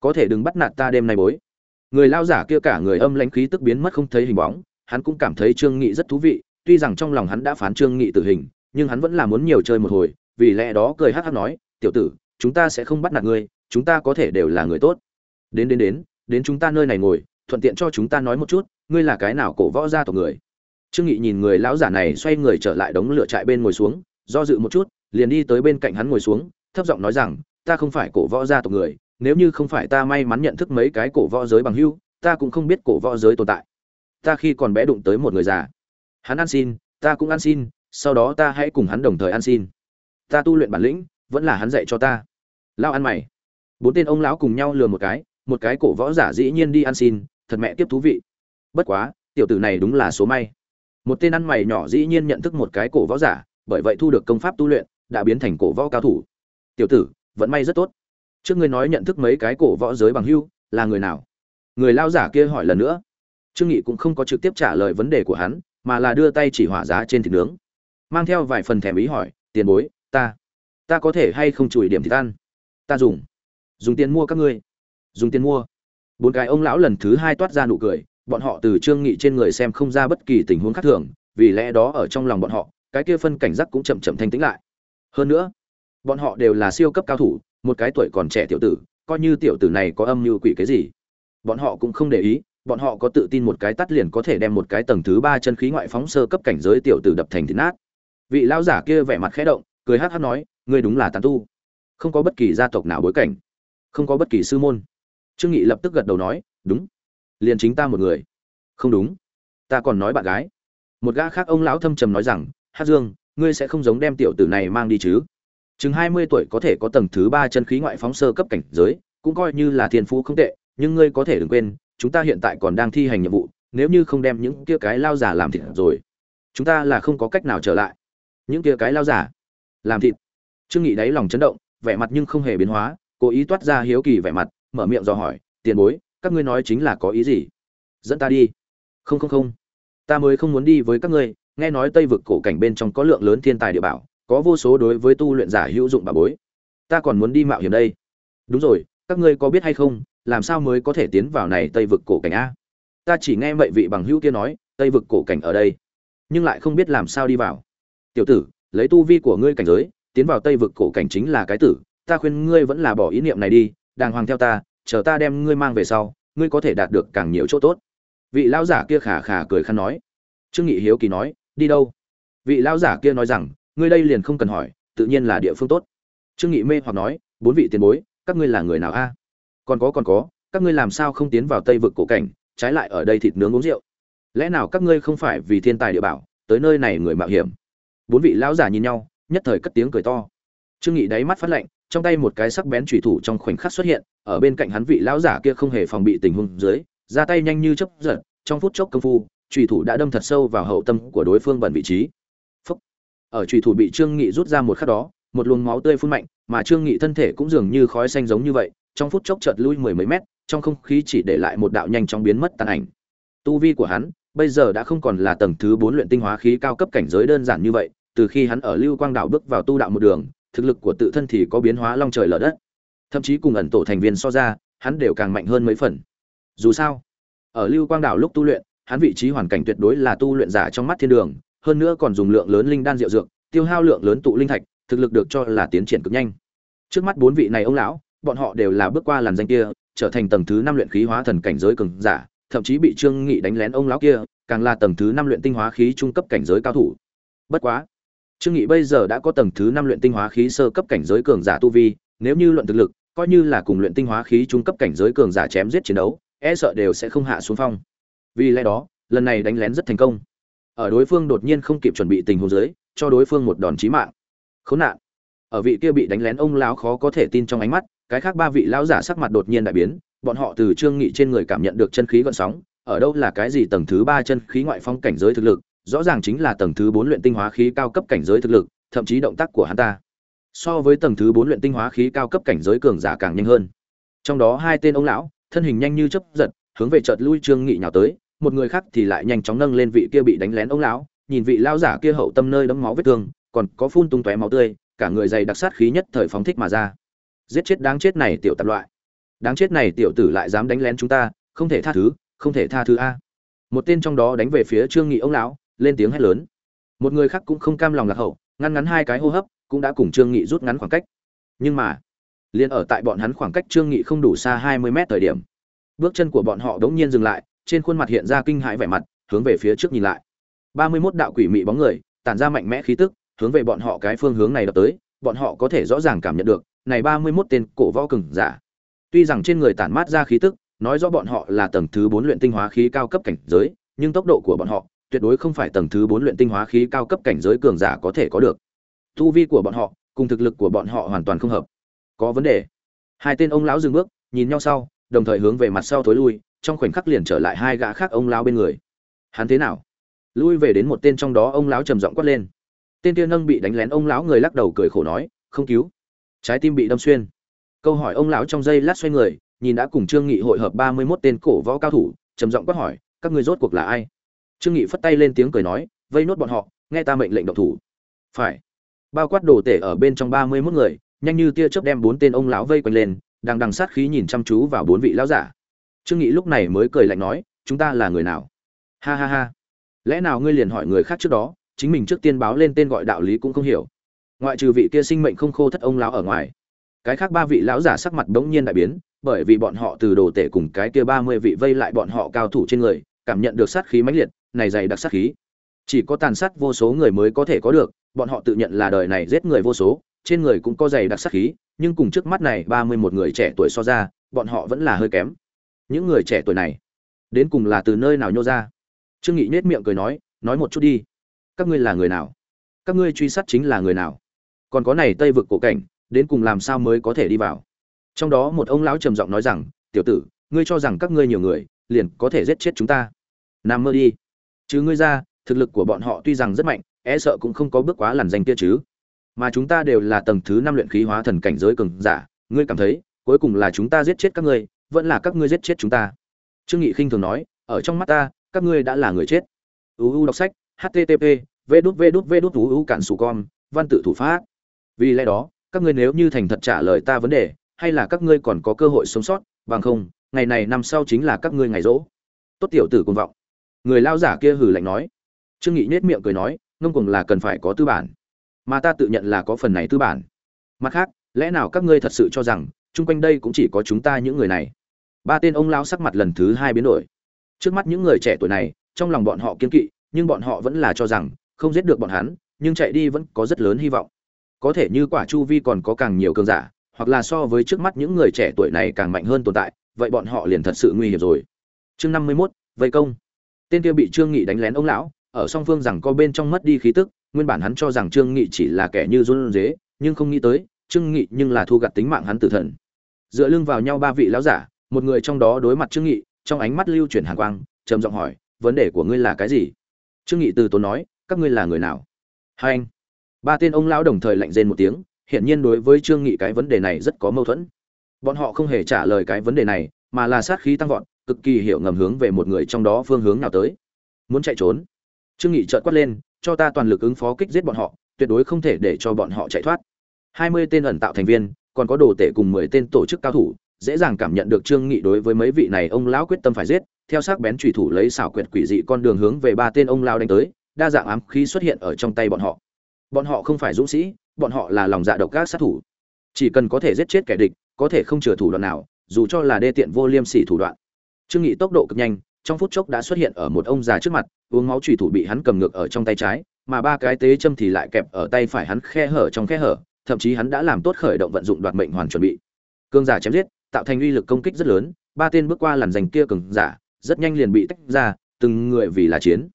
Có thể đừng bắt nạt ta đêm nay bối người lao giả kia cả người âm lãnh khí tức biến mất không thấy hình bóng, hắn cũng cảm thấy trương nghị rất thú vị, tuy rằng trong lòng hắn đã phán trương nghị tử hình, nhưng hắn vẫn là muốn nhiều chơi một hồi, vì lẽ đó cười hắc hắc nói, tiểu tử, chúng ta sẽ không bắt nạt ngươi, chúng ta có thể đều là người tốt. Đến đến đến đến chúng ta nơi này ngồi, thuận tiện cho chúng ta nói một chút, ngươi là cái nào cổ võ gia tộc người? Trương nghị nhìn người lão giả này xoay người trở lại đống lửa trại bên ngồi xuống, do dự một chút, liền đi tới bên cạnh hắn ngồi xuống, thấp giọng nói rằng, ta không phải cổ võ gia tộc người nếu như không phải ta may mắn nhận thức mấy cái cổ võ giới bằng hữu ta cũng không biết cổ võ giới tồn tại. Ta khi còn bé đụng tới một người già. Hắn ăn xin, ta cũng ăn xin, sau đó ta hãy cùng hắn đồng thời ăn xin. Ta tu luyện bản lĩnh, vẫn là hắn dạy cho ta. Lao ăn mày. Bốn tên ông lão cùng nhau lừa một cái một cái cổ võ giả dĩ nhiên đi ăn xin, thật mẹ tiếp thú vị. Bất quá, tiểu tử này đúng là số may. Một tên ăn mày nhỏ dĩ nhiên nhận thức một cái cổ võ giả, bởi vậy thu được công pháp tu luyện, đã biến thành cổ võ cao thủ. Tiểu tử vẫn may rất tốt trước ngươi nói nhận thức mấy cái cổ võ giới bằng hưu, là người nào? Người lao giả kia hỏi lần nữa. Trương nghị cũng không có trực tiếp trả lời vấn đề của hắn, mà là đưa tay chỉ hỏa giá trên thịt nướng. Mang theo vài phần thèm ý hỏi, tiền bối, ta ta có thể hay không chùi điểm thịt ăn? Ta dùng. Dùng tiền mua các ngươi. Dùng tiền mua. Bốn cái ông lão lần thứ hai toát ra nụ cười, bọn họ từ trương nghị trên người xem không ra bất kỳ tình huống khác thường, vì lẽ đó ở trong lòng bọn họ, cái kia phân cảnh giác cũng chậm chậm thanh tĩnh lại. Hơn nữa, bọn họ đều là siêu cấp cao thủ một cái tuổi còn trẻ tiểu tử, coi như tiểu tử này có âm mưu quỷ cái gì. Bọn họ cũng không để ý, bọn họ có tự tin một cái tắt liền có thể đem một cái tầng thứ ba chân khí ngoại phóng sơ cấp cảnh giới tiểu tử đập thành thịt nát. Vị lão giả kia vẻ mặt khẽ động, cười hát hát nói, ngươi đúng là tàn tu. Không có bất kỳ gia tộc nào bối cảnh. Không có bất kỳ sư môn. Trương nghị lập tức gật đầu nói, đúng. Liền chính ta một người. Không đúng. Ta còn nói bạn gái. Một gã khác ông lão thâm trầm nói rằng hát dương, ngươi sẽ không giống đem tiểu tử này mang đi chứ? Chừng hai mươi tuổi có thể có tầng thứ ba chân khí ngoại phóng sơ cấp cảnh giới, cũng coi như là thiên phú không tệ, nhưng ngươi có thể đừng quên, chúng ta hiện tại còn đang thi hành nhiệm vụ, nếu như không đem những kia cái lao giả làm thịt rồi, chúng ta là không có cách nào trở lại. Những kia cái lao giả làm thịt. Trương nghị đáy lòng chấn động, vẻ mặt nhưng không hề biến hóa, cố ý toát ra hiếu kỳ vẻ mặt, mở miệng dò hỏi, tiền bối, các ngươi nói chính là có ý gì? Dẫn ta đi. Không không không. Ta mới không muốn đi với các ngươi, nghe nói tây vực cổ cảnh bên trong có lượng lớn thiên tài địa bảo có vô số đối với tu luyện giả hữu dụng bà bối. Ta còn muốn đi mạo hiểm đây. Đúng rồi, các ngươi có biết hay không, làm sao mới có thể tiến vào này tây vực cổ cảnh a? Ta chỉ nghe vậy vị bằng hữu kia nói, tây vực cổ cảnh ở đây. Nhưng lại không biết làm sao đi vào. Tiểu tử, lấy tu vi của ngươi cảnh giới, tiến vào tây vực cổ cảnh chính là cái tử. Ta khuyên ngươi vẫn là bỏ ý niệm này đi, đàng hoàng theo ta, chờ ta đem ngươi mang về sau, ngươi có thể đạt được càng nhiều chỗ tốt. Vị lão giả kia khả khả cười khăn nói. Trương nghị hiếu kỳ nói, đi đâu? Vị lão giả kia nói rằng ngươi đây liền không cần hỏi, tự nhiên là địa phương tốt. Trương nghị mê hoặc nói, bốn vị tiền bối, các ngươi là người nào a? Còn có còn có, các ngươi làm sao không tiến vào tây vực cổ cảnh, trái lại ở đây thịt nướng uống rượu? Lẽ nào các ngươi không phải vì thiên tài địa bảo, tới nơi này người mạo hiểm? Bốn vị lão giả nhìn nhau, nhất thời cất tiếng cười to. Trương nghị đáy mắt phát lạnh, trong tay một cái sắc bén chủy thủ trong khoảnh khắc xuất hiện, ở bên cạnh hắn vị lão giả kia không hề phòng bị tình huống dưới, ra tay nhanh như chớp giật, trong phút chốc công phu, chủy thủ đã đâm thật sâu vào hậu tâm của đối phương bẩn vị trí ở chủy thủ bị trương nghị rút ra một khắc đó, một luồng máu tươi phun mạnh, mà trương nghị thân thể cũng dường như khói xanh giống như vậy, trong phút chốc chợt lui mười mấy mét, trong không khí chỉ để lại một đạo nhanh chóng biến mất tàn ảnh. Tu vi của hắn, bây giờ đã không còn là tầng thứ bốn luyện tinh hóa khí cao cấp cảnh giới đơn giản như vậy, từ khi hắn ở lưu quang đạo bước vào tu đạo một đường, thực lực của tự thân thì có biến hóa long trời lở đất. Thậm chí cùng ẩn tổ thành viên so ra, hắn đều càng mạnh hơn mấy phần. Dù sao, ở lưu quang đạo lúc tu luyện, hắn vị trí hoàn cảnh tuyệt đối là tu luyện giả trong mắt thiên đường hơn nữa còn dùng lượng lớn linh đan diệu dược, tiêu hao lượng lớn tụ linh thạch, thực lực được cho là tiến triển cực nhanh. Trước mắt bốn vị này ông lão, bọn họ đều là bước qua làn danh kia, trở thành tầng thứ năm luyện khí hóa thần cảnh giới cường giả, thậm chí bị trương nghị đánh lén ông lão kia, càng là tầng thứ năm luyện tinh hóa khí trung cấp cảnh giới cao thủ. Bất quá, trương nghị bây giờ đã có tầng thứ năm luyện tinh hóa khí sơ cấp cảnh giới cường giả tu vi, nếu như luận thực lực, coi như là cùng luyện tinh hóa khí trung cấp cảnh giới cường giả chém giết chiến đấu e sợ đều sẽ không hạ xuống phong. Vì lẽ đó, lần này đánh lén rất thành công ở đối phương đột nhiên không kịp chuẩn bị tình huống dưới, cho đối phương một đòn chí mạng. Khốn nạn. Ở vị kia bị đánh lén ông lão khó có thể tin trong ánh mắt, cái khác ba vị lão giả sắc mặt đột nhiên đại biến, bọn họ từ trương nghị trên người cảm nhận được chân khí gợn sóng, ở đâu là cái gì tầng thứ ba chân khí ngoại phong cảnh giới thực lực, rõ ràng chính là tầng thứ bốn luyện tinh hóa khí cao cấp cảnh giới thực lực, thậm chí động tác của hắn ta. So với tầng thứ bốn luyện tinh hóa khí cao cấp cảnh giới cường giả càng nhanh hơn. Trong đó hai tên ông lão, thân hình nhanh như chớp giật, hướng về chợt lui trương nghị nhào tới một người khác thì lại nhanh chóng nâng lên vị kia bị đánh lén ông lão, nhìn vị lão giả kia hậu tâm nơi đấm máu vết thương, còn có phun tung tóe máu tươi, cả người dày đặc sát khí nhất thời phóng thích mà ra. Giết chết đáng chết này tiểu tạp loại. Đáng chết này tiểu tử lại dám đánh lén chúng ta, không thể tha thứ, không thể tha thứ a. Một tên trong đó đánh về phía trương nghị ông lão, lên tiếng hét lớn. Một người khác cũng không cam lòng lạc hậu, ngăn ngắn hai cái hô hấp, cũng đã cùng trương nghị rút ngắn khoảng cách. Nhưng mà, liền ở tại bọn hắn khoảng cách trương nghị không đủ xa 20 mét thời điểm, bước chân của bọn họ đống nhiên dừng lại trên khuôn mặt hiện ra kinh hãi vẻ mặt, hướng về phía trước nhìn lại. 31 đạo quỷ mị bóng người, tản ra mạnh mẽ khí tức, hướng về bọn họ cái phương hướng này đập tới, bọn họ có thể rõ ràng cảm nhận được, này 31 tên cổ võ cường giả. Tuy rằng trên người tản mát ra khí tức, nói rõ bọn họ là tầng thứ 4 luyện tinh hóa khí cao cấp cảnh giới, nhưng tốc độ của bọn họ tuyệt đối không phải tầng thứ 4 luyện tinh hóa khí cao cấp cảnh giới cường giả có thể có được. Tu vi của bọn họ cùng thực lực của bọn họ hoàn toàn không hợp. Có vấn đề. Hai tên ông lão dừng bước, nhìn nhau sau, đồng thời hướng về mặt sau thối lui trong khoảnh khắc liền trở lại hai gã khác ông lão bên người. Hắn thế nào? Lui về đến một tên trong đó ông lão trầm giọng quát lên. Tên kia nâng bị đánh lén ông lão người lắc đầu cười khổ nói, không cứu. Trái tim bị đâm xuyên. Câu hỏi ông lão trong giây lát xoay người, nhìn đã cùng trương nghị hội hợp ba mươi 31 tên cổ võ cao thủ, trầm giọng quát hỏi, các ngươi rốt cuộc là ai? Trương nghị phất tay lên tiếng cười nói, vây nốt bọn họ, nghe ta mệnh lệnh động thủ. Phải. Bao quát đồ tể ở bên trong ba mươi 31 người, nhanh như tia chớp đem bốn tên ông lão vây quanh lên đang đằng sát khí nhìn chăm chú vào bốn vị lão giả trương nghị lúc này mới cười lạnh nói, chúng ta là người nào? Ha ha ha. Lẽ nào ngươi liền hỏi người khác trước đó, chính mình trước tiên báo lên tên gọi đạo lý cũng không hiểu. Ngoại trừ vị kia sinh mệnh không khô thất ông lão ở ngoài, cái khác ba vị lão giả sắc mặt đống nhiên đại biến, bởi vì bọn họ từ đồ tể cùng cái kia ba mươi vị vây lại bọn họ cao thủ trên người, cảm nhận được sát khí mãnh liệt, này dày đặc sát khí. Chỉ có tàn sát vô số người mới có thể có được, bọn họ tự nhận là đời này giết người vô số, trên người cũng có dày đặc sát khí, nhưng cùng trước mắt này ba mươi một người trẻ tuổi so ra, bọn họ vẫn là hơi kém những người trẻ tuổi này. Đến cùng là từ nơi nào nhô ra? Trương nghị nết miệng cười nói nói một chút đi. Các ngươi là người nào? Các ngươi truy sát chính là người nào? Còn có này tây vực cổ cảnh, đến cùng làm sao mới có thể đi vào? Trong đó một ông lão trầm giọng nói rằng, tiểu tử, ngươi cho rằng các ngươi nhiều người, liền có thể giết chết chúng ta. Nằm mơ đi. Chứ ngươi ra, thực lực của bọn họ tuy rằng rất mạnh e sợ cũng không có bước quá làn danh kia chứ. Mà chúng ta đều là tầng thứ năm luyện khí hóa thần cảnh giới cường giả, ngươi cảm thấy, cuối cùng là chúng ta giết chết các ngươi vẫn là các ngươi giết chết chúng ta. Trương nghị khinh thường nói, ở trong mắt ta, các ngươi đã là người chết. Uu đọc sách http v đút v đút v đút uu cản sủ con, văn tự thủ pháp. Vì lẽ đó, các ngươi nếu như thành thật trả lời ta vấn đề, hay là các ngươi còn có cơ hội sống sót, bằng không, ngày này năm sau chính là các ngươi ngày rỗ. Tốt tiểu tử cuồng vọng. Người lao giả kia hừ lạnh nói. Trương nghị nết miệng cười nói, ngông cuồng là cần phải có tư bản. Mà ta tự nhận là có phần này tư bản. Mặt khác, lẽ nào các ngươi thật sự cho rằng chung quanh đây cũng chỉ có chúng ta những người này. Ba tên ông lao sắc mặt lần thứ hai biến đổi. Trước mắt những người trẻ tuổi này, trong lòng bọn họ kiên kỵ, nhưng bọn họ vẫn là cho rằng, không giết được bọn hắn, nhưng chạy đi vẫn có rất lớn hy vọng. Có thể như quả chu vi còn có càng nhiều cường giả, hoặc là so với trước mắt những người trẻ tuổi này càng mạnh hơn tồn tại, vậy bọn họ liền thật sự nguy hiểm rồi. Chương năm mươi mốt, vây công. Tên kia bị trương nghị đánh lén ông lão, ở song phương rằng có bên trong mất đi khí tức, nguyên bản hắn cho rằng trương nghị chỉ là kẻ như run dế nhưng không nghĩ tới, trương nghị nhưng là thu gặt tính mạng hắn tử thần dựa lưng vào nhau ba vị lão giả, một người trong đó đối mặt trương nghị, trong ánh mắt lưu chuyển hàn quang, trầm giọng hỏi, vấn đề của ngươi là cái gì? Trương nghị từ tốn nói, các ngươi là người nào? Hai anh. Ba tên ông lão đồng thời lạnh rên một tiếng hiện nhiên đối với trương nghị cái vấn đề này rất có mâu thuẫn. Bọn họ không hề trả lời cái vấn đề này, mà là sát khí tăng vọt, cực kỳ hiểu ngầm hướng về một người trong đó phương hướng nào tới. Muốn chạy trốn? Trương nghị chợt quát lên, cho ta toàn lực ứng phó kích giết bọn họ, tuyệt đối không thể để cho bọn họ chạy thoát. Hai mươi tên ẩn tạo thành viên còn có đồ tể cùng mười tên tổ chức cao thủ, dễ dàng cảm nhận được trương nghị đối với mấy vị này ông lão quyết tâm phải giết, theo sắc bén chủy thủ lấy xảo quyệt quỷ dị con đường hướng về ba tên ông lão đánh tới, đa dạng ám khí xuất hiện ở trong tay bọn họ. Bọn họ không phải dũng sĩ, bọn họ là lòng dạ độc ác sát thủ. Chỉ cần có thể giết chết kẻ địch, có thể không chừa thủ đoạn nào, dù cho là đê tiện vô liêm sỉ thủ đoạn. Trương nghị tốc độ cực nhanh, trong phút chốc đã xuất hiện ở một ông già trước mặt, uống máu chủy thủ bị hắn cầm ngược ở trong tay trái, mà ba cái tế châm thì lại kẹp ở tay phải hắn khe hở trong khe hở thậm chí hắn đã làm tốt khởi động vận dụng đoạt mệnh hoàn chuẩn bị. Cương giả chém giết, tạo thành uy lực công kích rất lớn, ba tên bước qua làn giành kia cường giả, rất nhanh liền bị tách ra, từng người vì là chiến.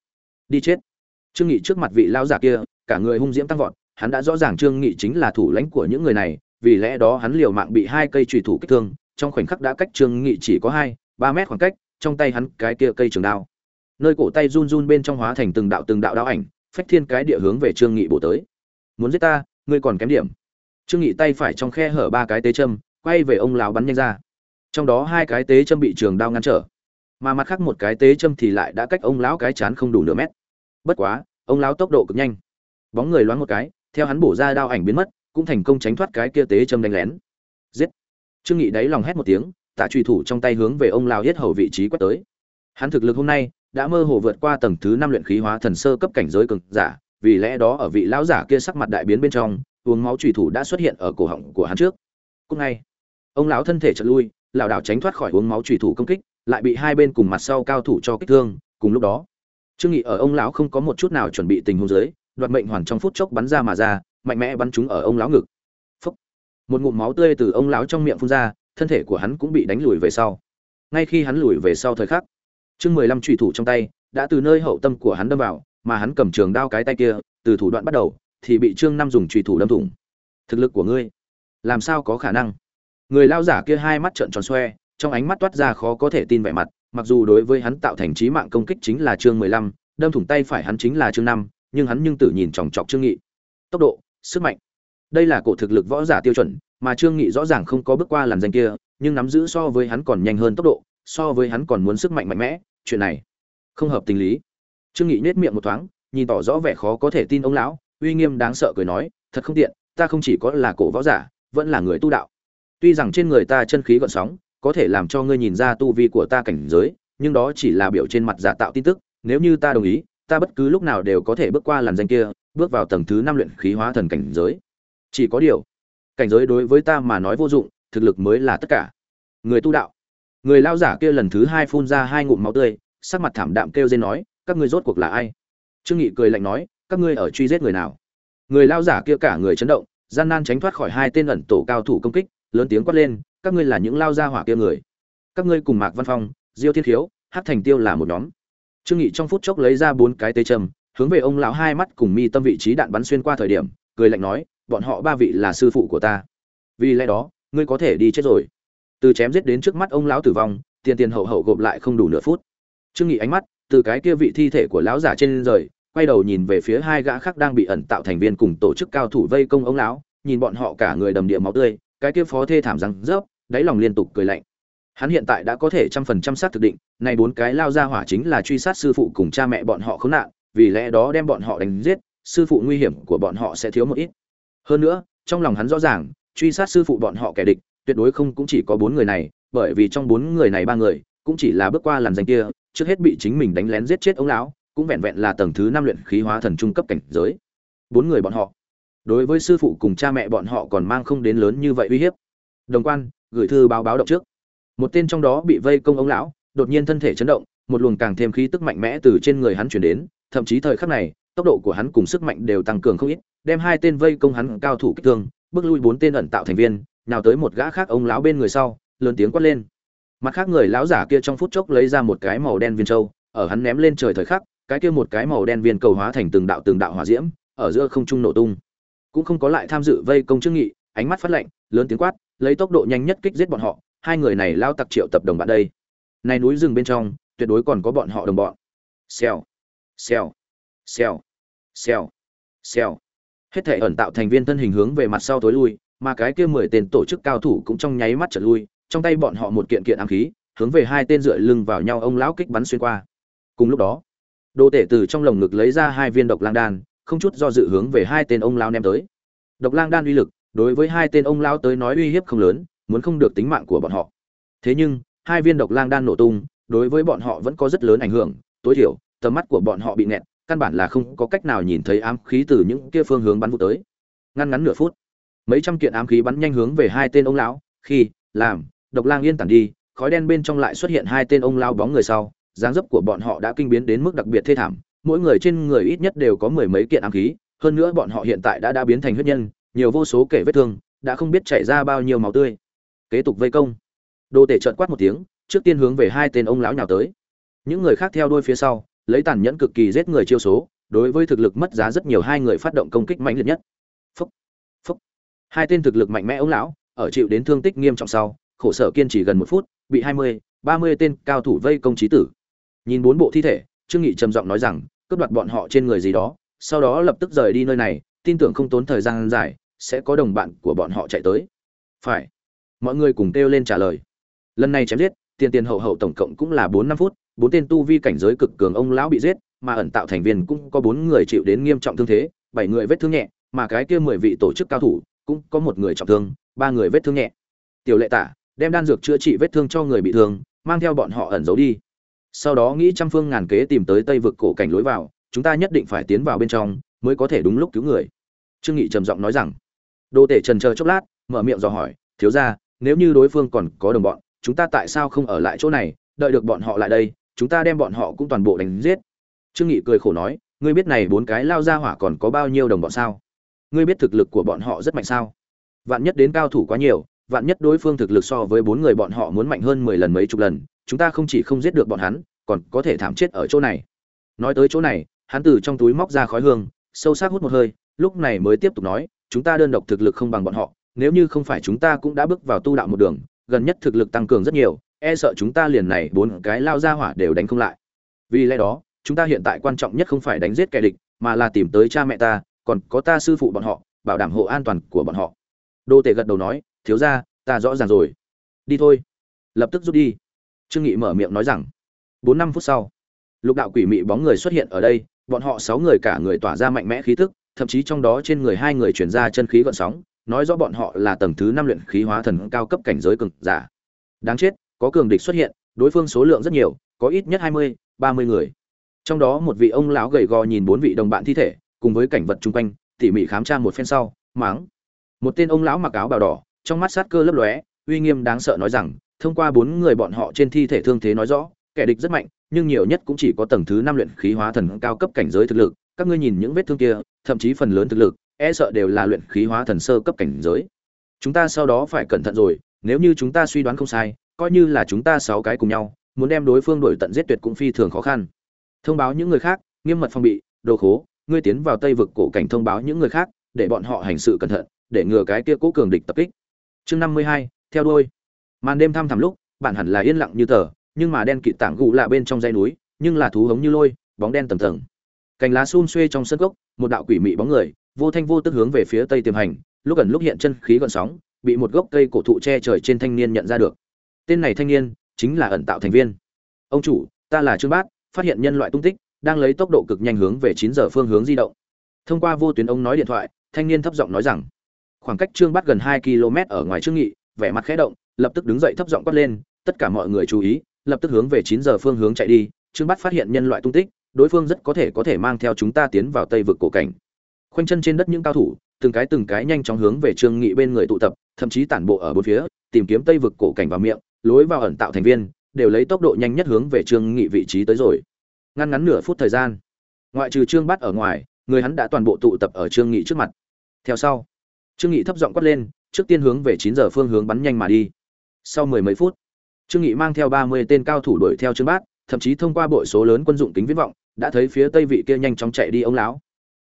Đi chết. Trương nghị trước mặt vị lão giả kia, cả người hung diễm tăng vọt, hắn đã rõ ràng trương nghị chính là thủ lãnh của những người này, vì lẽ đó hắn liều mạng bị hai cây chùy thủ kích thương, trong khoảnh khắc đã cách trương nghị chỉ có hai, ba mét khoảng cách, trong tay hắn cái kia cây trường đao. Nơi cổ tay run run bên trong hóa thành từng đạo từng đạo đao ảnh, phách thiên cái địa hướng về trương nghị bổ tới. Muốn giết ta, ngươi còn kém điểm trương nghị tay phải trong khe hở ba cái tế châm, quay về ông lão bắn nhanh ra. Trong đó hai cái tế châm bị trường đao ngăn trở, mà mặt khác một cái tế châm thì lại đã cách ông lão cái chán không đủ nửa mét. Bất quá, ông lão tốc độ cực nhanh. Bóng người loáng một cái, theo hắn bổ ra đao ảnh biến mất, cũng thành công tránh thoát cái kia tế châm đánh lén. Giết! Trương nghị đáy lòng hét một tiếng tạ truy thủ trong tay hướng về ông lão hết hầu vị trí quét tới. Hắn thực lực hôm nay đã mơ hồ vượt qua tầng thứ năm luyện khí hóa thần sơ cấp cảnh giới cường giả, vì lẽ đó ở vị lão giả kia sắc mặt đại biến bên trong uống máu chủy thủ đã xuất hiện ở cổ họng của hắn trước. Cùng ngay. Ông lão thân thể chợt lui, lảo đảo tránh thoát khỏi uống máu chủy thủ công kích, lại bị hai bên cùng mặt sau cao thủ cho kích thương. Cùng lúc đó, trương nghị ở ông lão không có một chút nào chuẩn bị tình huống dưới, đoạt mệnh hoàn trong phút chốc bắn ra mà ra, mạnh mẽ bắn trúng ở ông lão ngực. Phúc. một ngụm máu tươi từ ông lão trong miệng phun ra, thân thể của hắn cũng bị đánh lùi về sau. Ngay khi hắn lùi về sau thời khắc, chương mười lăm trùy thủ trong tay đã từ nơi hậu tâm của hắn đâm vào, mà hắn cầm trường đao cái tay kia, từ thủ đoạn bắt đầu thì bị trương năm dùng trùy thủ đâm thủng. Thực lực của ngươi, làm sao có khả năng? Người lao giả kia hai mắt trợn tròn xoe, trong ánh mắt toát ra khó có thể tin vẻ mặt, mặc dù đối với hắn tạo thành trí mạng công kích chính là chương mười lăm, đâm thủng tay phải hắn chính là chương năm nhưng hắn nhưng tự nhìn chòng chọc trương nghị. Tốc độ, sức mạnh. Đây là cổ thực lực võ giả tiêu chuẩn, mà trương nghị rõ ràng không có bước qua làn danh kia, nhưng nắm giữ so với hắn còn nhanh hơn tốc độ, so với hắn còn muốn sức mạnh mạnh mẽ, chuyện này không hợp tình lý. Trương nghị nết miệng một thoáng, nhìn tỏ rõ vẻ khó có thể tin ông lão uy nghiêm đáng sợ cười nói, thật không tiện, ta không chỉ có là cổ võ giả, vẫn là người tu đạo. Tuy rằng trên người ta chân khí gợn sóng, có thể làm cho ngươi nhìn ra tu vi của ta cảnh giới, nhưng đó chỉ là biểu trên mặt giả tạo tin tức, nếu như ta đồng ý, ta bất cứ lúc nào đều có thể bước qua làn danh kia, bước vào tầng thứ năm luyện khí hóa thần cảnh giới. Chỉ có điều, cảnh giới đối với ta mà nói vô dụng, thực lực mới là tất cả. Người tu đạo, người lao giả kia lần thứ hai phun ra hai ngụm máu tươi, sắc mặt thảm đạm kêu dên nói, các ngươi rốt cuộc là ai? Trương nghị cười lạnh nói các ngươi ở truy giết người nào? Người lao giả kia cả người chấn động, gian nan tránh thoát khỏi hai tên ẩn tổ cao thủ công kích, lớn tiếng quát lên, các ngươi là những lao gia hỏa kia người. Các ngươi cùng mạc văn phong, diêu thiên khiếu hát thành tiêu là một nhóm. Trương nghị trong phút chốc lấy ra bốn cái tê châm hướng về ông lão hai mắt cùng mi tâm vị trí đạn bắn xuyên qua thời điểm, cười lạnh nói, bọn họ ba vị là sư phụ của ta. Vì lẽ đó, ngươi có thể đi chết rồi. Từ chém giết đến trước mắt ông lão tử vong, tiền tiền hậu hậu gộp lại không đủ nửa phút. Trương nghị ánh mắt từ cái kia vị thi thể của lão giả trên rời quay đầu nhìn về phía hai gã khác đang bị ẩn tạo thành viên cùng tổ chức cao thủ vây công ông lão, nhìn bọn họ cả người đầm địa máu tươi, cái kia phó thê thảm răng rớp, đáy lòng liên tục cười lạnh. Hắn hiện tại đã có thể trăm phần trăm xác thực định, này bốn cái lao ra hỏa chính là truy sát sư phụ cùng cha mẹ bọn họ khốn nạn, vì lẽ đó đem bọn họ đánh giết, sư phụ nguy hiểm của bọn họ sẽ thiếu một ít. Hơn nữa, trong lòng hắn rõ ràng, truy sát sư phụ bọn họ kẻ địch, tuyệt đối không cũng chỉ có bốn người này, bởi vì trong bốn người này ba người, cũng chỉ là bước qua làn danh kia, trước hết bị chính mình đánh lén giết chết ông lão cũng vẹn vẹn là tầng thứ năm luyện khí hóa thần trung cấp cảnh giới. Bốn người bọn họ, đối với sư phụ cùng cha mẹ bọn họ còn mang không đến lớn như vậy uy hiếp. Đồng quan, gửi thư báo báo động trước. Một tên trong đó bị vây công ông lão, đột nhiên thân thể chấn động, một luồng càng thêm khí tức mạnh mẽ từ trên người hắn chuyển đến, thậm chí thời khắc này, tốc độ của hắn cùng sức mạnh đều tăng cường không ít, đem hai tên vây công hắn cao thủ kích thương, bước lui bốn tên ẩn tạo thành viên nào tới một gã khác ông lão bên người sau, lớn tiếng quát lên. Mặt khác người lão giả kia trong phút chốc lấy ra một cái màu đen viên châu, ở hắn ném lên trời thời khắc cái kia một cái màu đen viên cầu hóa thành từng đạo từng đạo hỏa diễm, ở giữa không trung nổ tung. Cũng không có lại tham dự vây công chương nghị, ánh mắt phát lạnh, lớn tiếng quát, lấy tốc độ nhanh nhất kích giết bọn họ, hai người này lao tặc triệu tập đồng bạn đây. Này núi rừng bên trong, tuyệt đối còn có bọn họ đồng bọn. Xèo xèo xèo xèo xèo. Hết thể ẩn tạo thành viên thân hình hướng về mặt sau tối lui, mà cái kia mười tên tổ chức cao thủ cũng trong nháy mắt trở lui, trong tay bọn họ một kiện kiện ám khí, hướng về hai tên rượi lưng vào nhau ông lão kích bắn xuyên qua. Cùng lúc đó đồ tể từ trong lồng ngực lấy ra hai viên độc lang đan, không chút do dự hướng về hai tên ông lão ném tới. Độc lang đan uy lực, đối với hai tên ông lão tới nói uy hiếp không lớn, muốn không được tính mạng của bọn họ. Thế nhưng, hai viên độc lang đan nổ tung, đối với bọn họ vẫn có rất lớn ảnh hưởng, tối thiểu, tầm mắt của bọn họ bị nẹt căn bản là không có cách nào nhìn thấy ám khí từ những kia phương hướng bắn vụ tới. Ngăn ngắn nửa phút, mấy trăm kiện ám khí bắn nhanh hướng về hai tên ông lão, khi, làm, độc lang yên tản đi, khói đen bên trong lại xuất hiện hai tên ông lão bóng người sau dáng dấp của bọn họ đã kinh biến đến mức đặc biệt thê thảm, mỗi người trên người ít nhất đều có mười mấy kiện ám khí, hơn nữa bọn họ hiện tại đã đã biến thành huyết nhân, nhiều vô số kể vết thương, đã không biết chảy ra bao nhiêu máu tươi. Kế tục vây công. Đồ tể trợn quát một tiếng, trước tiên hướng về hai tên ông lão nhào tới. Những người khác theo đuôi phía sau, lấy tàn nhẫn cực kỳ giết người chiêu số, đối với thực lực mất giá rất nhiều hai người phát động công kích mạnh liệt nhất. Phúc phúc. Hai tên thực lực mạnh mẽ ông lão, ở chịu đến thương tích nghiêm trọng sau, khổ sở kiên trì gần một phút, bị hai mươi, ba mươi tên cao thủ vây công trí tử nhìn bốn bộ thi thể, trương nghị trầm giọng nói rằng, cướp đoạt bọn họ trên người gì đó, sau đó lập tức rời đi nơi này, tin tưởng không tốn thời gian dài, sẽ có đồng bạn của bọn họ chạy tới. Phải. Mọi người cùng kêu lên trả lời. Lần này chém giết, tiền tiền hậu hậu tổng cộng cũng là bốn năm phút, bốn tên tu vi cảnh giới cực cường ông lão bị giết, mà ẩn tạo thành viên cũng có bốn người chịu đến nghiêm trọng thương thế, bảy người vết thương nhẹ, mà cái kia mười vị tổ chức cao thủ cũng có một người trọng thương, ba người vết thương nhẹ. Tiểu lệ tả, đem đan dược chữa trị vết thương cho người bị thương, mang theo bọn họ ẩn giấu đi sau đó nghĩ trăm phương ngàn kế tìm tới tây vực cổ cảnh lối vào, chúng ta nhất định phải tiến vào bên trong, mới có thể đúng lúc cứu người. Trương nghị trầm giọng nói rằng. Đô tể trần chờ chốc lát, mở miệng dò hỏi, thiếu gia, nếu như đối phương còn có đồng bọn, chúng ta tại sao không ở lại chỗ này, đợi được bọn họ lại đây, chúng ta đem bọn họ cũng toàn bộ đánh giết. Trương nghị cười khổ nói, ngươi biết này bốn cái lao ra hỏa còn có bao nhiêu đồng bọn sao? Ngươi biết thực lực của bọn họ rất mạnh sao? Vạn nhất đến cao thủ quá nhiều, vạn nhất đối phương thực lực so với bốn người bọn họ muốn mạnh hơn mười lần mấy chục lần chúng ta không chỉ không giết được bọn hắn, còn có thể thảm chết ở chỗ này. Nói tới chỗ này, hắn từ trong túi móc ra khói hương, sâu sắc hút một hơi, lúc này mới tiếp tục nói, chúng ta đơn độc thực lực không bằng bọn họ, nếu như không phải chúng ta cũng đã bước vào tu đạo một đường, gần nhất thực lực tăng cường rất nhiều e sợ chúng ta liền này bốn cái lao ra hỏa đều đánh không lại. Vì lẽ đó, chúng ta hiện tại quan trọng nhất không phải đánh giết kẻ địch, mà là tìm tới cha mẹ ta, còn có ta sư phụ bọn họ, bảo đảm hộ an toàn của bọn họ. Đô tể gật đầu nói, thiếu ra ta rõ ràng rồi. Đi thôi. Lập tức rút đi trương nghị mở miệng nói rằng, bốn năm phút sau, lục đạo quỷ mị bóng người xuất hiện ở đây, bọn họ sáu người cả người tỏa ra mạnh mẽ khí tức, thậm chí trong đó trên người hai người chuyển ra chân khí gợn sóng, nói rõ bọn họ là tầng thứ năm luyện khí hóa thần cao cấp cảnh giới cường giả. Đáng chết, có cường địch xuất hiện, đối phương số lượng rất nhiều, có ít nhất hai mươi, ba mươi người. Trong đó một vị ông lão gầy gò nhìn bốn vị đồng bạn thi thể, cùng với cảnh vật chung quanh, tỉ mỉ khám tra một phen sau máng một tên ông lão mặc áo bào đỏ, trong mắt sát cơ lấp lóe, uy nghiêm đáng sợ nói rằng thông qua bốn người bọn họ trên thi thể thương thế nói rõ, kẻ địch rất mạnh, nhưng nhiều nhất cũng chỉ có tầng thứ năm luyện khí hóa thần cao cấp cảnh giới thực lực. Các ngươi nhìn những vết thương kia, thậm chí phần lớn thực lực e sợ đều là luyện khí hóa thần sơ cấp cảnh giới. Chúng ta sau đó phải cẩn thận rồi, nếu như chúng ta suy đoán không sai, coi như là chúng ta sáu cái cùng nhau, muốn đem đối phương đuổi tận giết tuyệt cũng phi thường khó khăn. Thông báo những người khác, nghiêm mật phòng bị, đồ khố, ngươi tiến vào tây vực cổ cảnh thông báo những người khác, để bọn họ hành sự cẩn thận, để ngừa cái kia cố cường địch tập kích. Chương năm mươi hai, theo đuôi màn đêm thăm thẳm lúc, bạn hẳn là yên lặng như tờ, nhưng mà đen kịt tảng gù lạ bên trong dãy núi, nhưng là thú hống như lôi, bóng đen tầm tầng. Cành lá xun xuê trong sân gốc, một đạo quỷ mị bóng người, vô thanh vô tức hướng về phía tây tiềm hành, lúc gần lúc hiện chân khí gọn sóng, bị một gốc cây cổ thụ che trời trên thanh niên nhận ra được. Tên này thanh niên chính là ẩn tạo thành viên. Ông chủ, ta là trương bát, phát hiện nhân loại tung tích, đang lấy tốc độ cực nhanh hướng về chín giờ phương hướng di động. Thông qua vô tuyến ông nói điện thoại, thanh niên thấp giọng nói rằng, khoảng cách trương bát gần hai km ở ngoài trương nghị, vẻ mặt khẽ động lập tức đứng dậy thấp giọng quát lên, tất cả mọi người chú ý, lập tức hướng về chín giờ phương hướng chạy đi, trương bát phát hiện nhân loại tung tích, đối phương rất có thể có thể mang theo chúng ta tiến vào tây vực cổ cảnh. Khoanh chân trên đất những cao thủ, từng cái từng cái nhanh chóng hướng về trương nghị bên người tụ tập, thậm chí tản bộ ở bốn phía, tìm kiếm tây vực cổ cảnh vào miệng, lối vào ẩn tạo thành viên, đều lấy tốc độ nhanh nhất hướng về trương nghị vị trí tới rồi. Ngăn ngắn nửa phút thời gian, ngoại trừ trương bát ở ngoài, người hắn đã toàn bộ tụ tập ở trương nghị trước mặt. Theo sau, trương nghị thấp giọng quát lên, trước tiên hướng về 9 giờ phương hướng bắn nhanh mà đi sau mười mấy phút, trương nghị mang theo 30 tên cao thủ đuổi theo trương bát, thậm chí thông qua bội số lớn quân dụng kính viễn vọng, đã thấy phía tây vị kia nhanh chóng chạy đi ông lão.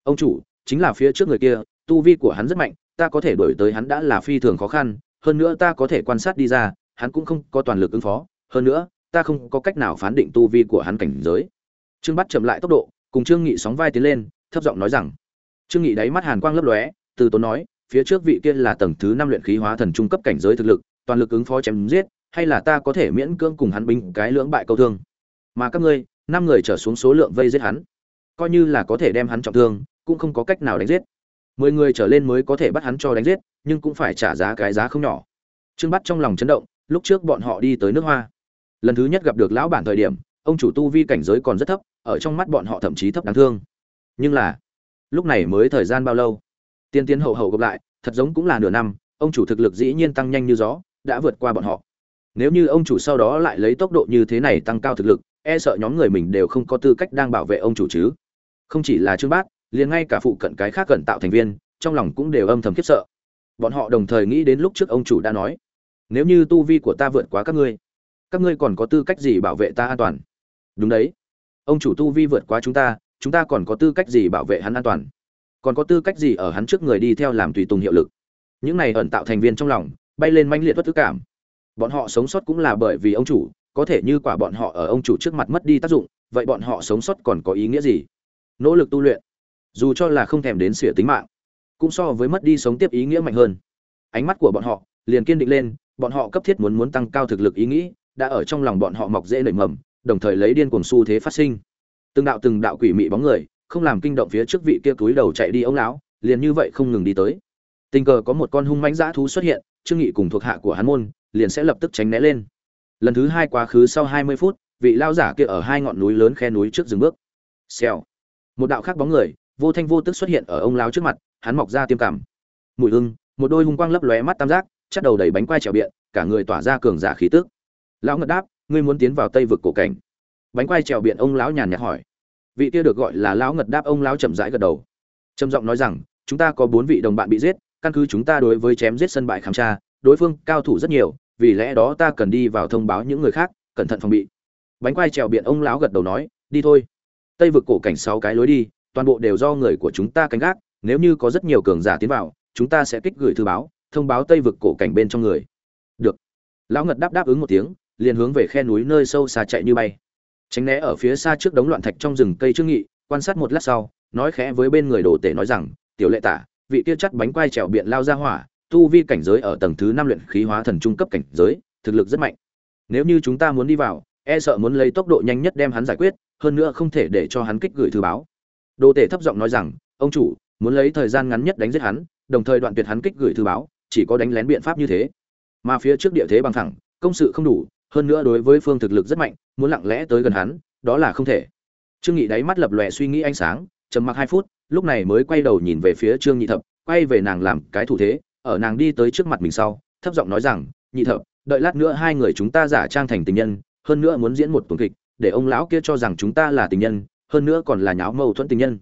Ông chủ, chính là phía trước người kia, tu vi của hắn rất mạnh, ta có thể đuổi tới hắn đã là phi thường khó khăn, hơn nữa ta có thể quan sát đi ra, hắn cũng không có toàn lực ứng phó, hơn nữa, ta không có cách nào phán định tu vi của hắn cảnh giới. Trương bắt chậm lại tốc độ, cùng trương nghị sóng vai tiến lên, thấp giọng nói rằng, trương nghị đáy mắt hàn quang lấp lóe, từ tốn nói, phía trước vị kia là tầng thứ năm luyện khí hóa thần trung cấp cảnh giới thực lực toàn lực ứng phó chém giết, hay là ta có thể miễn cưỡng cùng hắn binh cái lưỡng bại câu thương? Mà các ngươi, năm người trở xuống số lượng vây giết hắn, coi như là có thể đem hắn trọng thương, cũng không có cách nào đánh giết. Mười người trở lên mới có thể bắt hắn cho đánh giết, nhưng cũng phải trả giá cái giá không nhỏ. Trương bắt trong lòng chấn động, lúc trước bọn họ đi tới nước hoa. Lần thứ nhất gặp được lão bản thời điểm, ông chủ tu vi cảnh giới còn rất thấp, ở trong mắt bọn họ thậm chí thấp đáng thương. Nhưng là, lúc này mới thời gian bao lâu? Tiên tiến hậu hậu gặp lại, thật giống cũng là nửa năm, ông chủ thực lực dĩ nhiên tăng nhanh như gió đã vượt qua bọn họ. Nếu như ông chủ sau đó lại lấy tốc độ như thế này tăng cao thực lực e sợ nhóm người mình đều không có tư cách đang bảo vệ ông chủ chứ. Không chỉ là trương bát, liền ngay cả phụ cận cái khác cận tạo thành viên, trong lòng cũng đều âm thầm khiếp sợ. Bọn họ đồng thời nghĩ đến lúc trước ông chủ đã nói, nếu như tu vi của ta vượt quá các ngươi các ngươi còn có tư cách gì bảo vệ ta an toàn? Đúng đấy. Ông chủ tu vi vượt quá chúng ta chúng ta còn có tư cách gì bảo vệ hắn an toàn? Còn có tư cách gì ở hắn trước người đi theo làm tùy tùng hiệu lực? Những này ẩn tạo thành viên trong lòng bay lên manh liệt bất thức cảm. Bọn họ sống sót cũng là bởi vì ông chủ, có thể như quả bọn họ ở ông chủ trước mặt mất đi tác dụng, vậy bọn họ sống sót còn có ý nghĩa gì? Nỗ lực tu luyện, dù cho là không thèm đến sửa tính mạng, cũng so với mất đi sống tiếp ý nghĩa mạnh hơn. Ánh mắt của bọn họ liền kiên định lên, bọn họ cấp thiết muốn muốn tăng cao thực lực ý nghĩ, đã ở trong lòng bọn họ mọc dễ nảy mầm, đồng thời lấy điên cuồng xu thế phát sinh. Từng đạo từng đạo quỷ mị bóng người, không làm kinh động phía trước vị kia túi đầu chạy đi ông lão, liền như vậy không ngừng đi tới tình cờ có một con hung mãnh dã thú xuất hiện trương nghị cùng thuộc hạ của hắn môn liền sẽ lập tức tránh né lên. Lần thứ hai quá khứ sau hai mươi phút, vị lao giả kia ở hai ngọn núi lớn khe núi trước dừng bước. Xèo. Một đạo khác bóng người, vô thanh vô tức xuất hiện ở ông lão trước mặt, hắn mọc ra tiêm cảm mùi hưng một đôi hung quang lấp lóe mắt tam giác chắc đầu đầy bánh quai trèo biện, cả người tỏa ra cường giả khí tức. Lão ngật đáp, ngươi muốn tiến vào tây vực cổ cảnh. Bánh quai trèo biện ông lão nhàn nhạt hỏi. Vị kia được gọi là lão ngật đáp ông lão chậm rãi gật đầu. Trầm giọng nói rằng, chúng ta có bốn vị đồng bạn bị giết căn cứ chúng ta đối với chém giết sân bại khám tra, đối phương cao thủ rất nhiều, vì lẽ đó ta cần đi vào thông báo những người khác, cẩn thận phòng bị. Bánh quai trèo biện ông lão gật đầu nói, đi thôi. Tây vực cổ cảnh sáu cái lối đi, toàn bộ đều do người của chúng ta canh gác, nếu như có rất nhiều cường giả tiến vào, chúng ta sẽ kích gửi thư báo, thông báo tây vực cổ cảnh bên trong người. Được. Lão ngật đáp đáp ứng một tiếng, liền hướng về khe núi nơi sâu xa chạy như bay. Tránh né ở phía xa trước đống loạn thạch trong rừng cây trương nghị, quan sát một lát sau, nói khẽ với bên người đồ tể nói rằng, tiểu lệ tả vị kia chắt bánh quai trèo biện lao ra hỏa, tu vi cảnh giới ở tầng thứ năm luyện khí hóa thần trung cấp cảnh giới, thực lực rất mạnh. Nếu như chúng ta muốn đi vào e sợ muốn lấy tốc độ nhanh nhất đem hắn giải quyết, hơn nữa không thể để cho hắn kích gửi thư báo. Đồ tể thấp giọng nói rằng, ông chủ, muốn lấy thời gian ngắn nhất đánh giết hắn, đồng thời đoạn tuyệt hắn kích gửi thư báo, chỉ có đánh lén biện pháp như thế. Mà phía trước địa thế bằng thẳng, công sự không đủ, hơn nữa đối với phương thực lực rất mạnh, muốn lặng lẽ tới gần hắn, đó là không thể. Trương nghị đáy mắt lập lòe suy nghĩ ánh sáng, trầm mặc hai phút lúc này mới quay đầu nhìn về phía trương nhị thập, quay về nàng làm cái thủ thế, ở nàng đi tới trước mặt mình sau, thấp giọng nói rằng, nhị thập, đợi lát nữa hai người chúng ta giả trang thành tình nhân, hơn nữa muốn diễn một tuần kịch, để ông lão kia cho rằng chúng ta là tình nhân, hơn nữa còn là nháo mâu thuẫn tình nhân.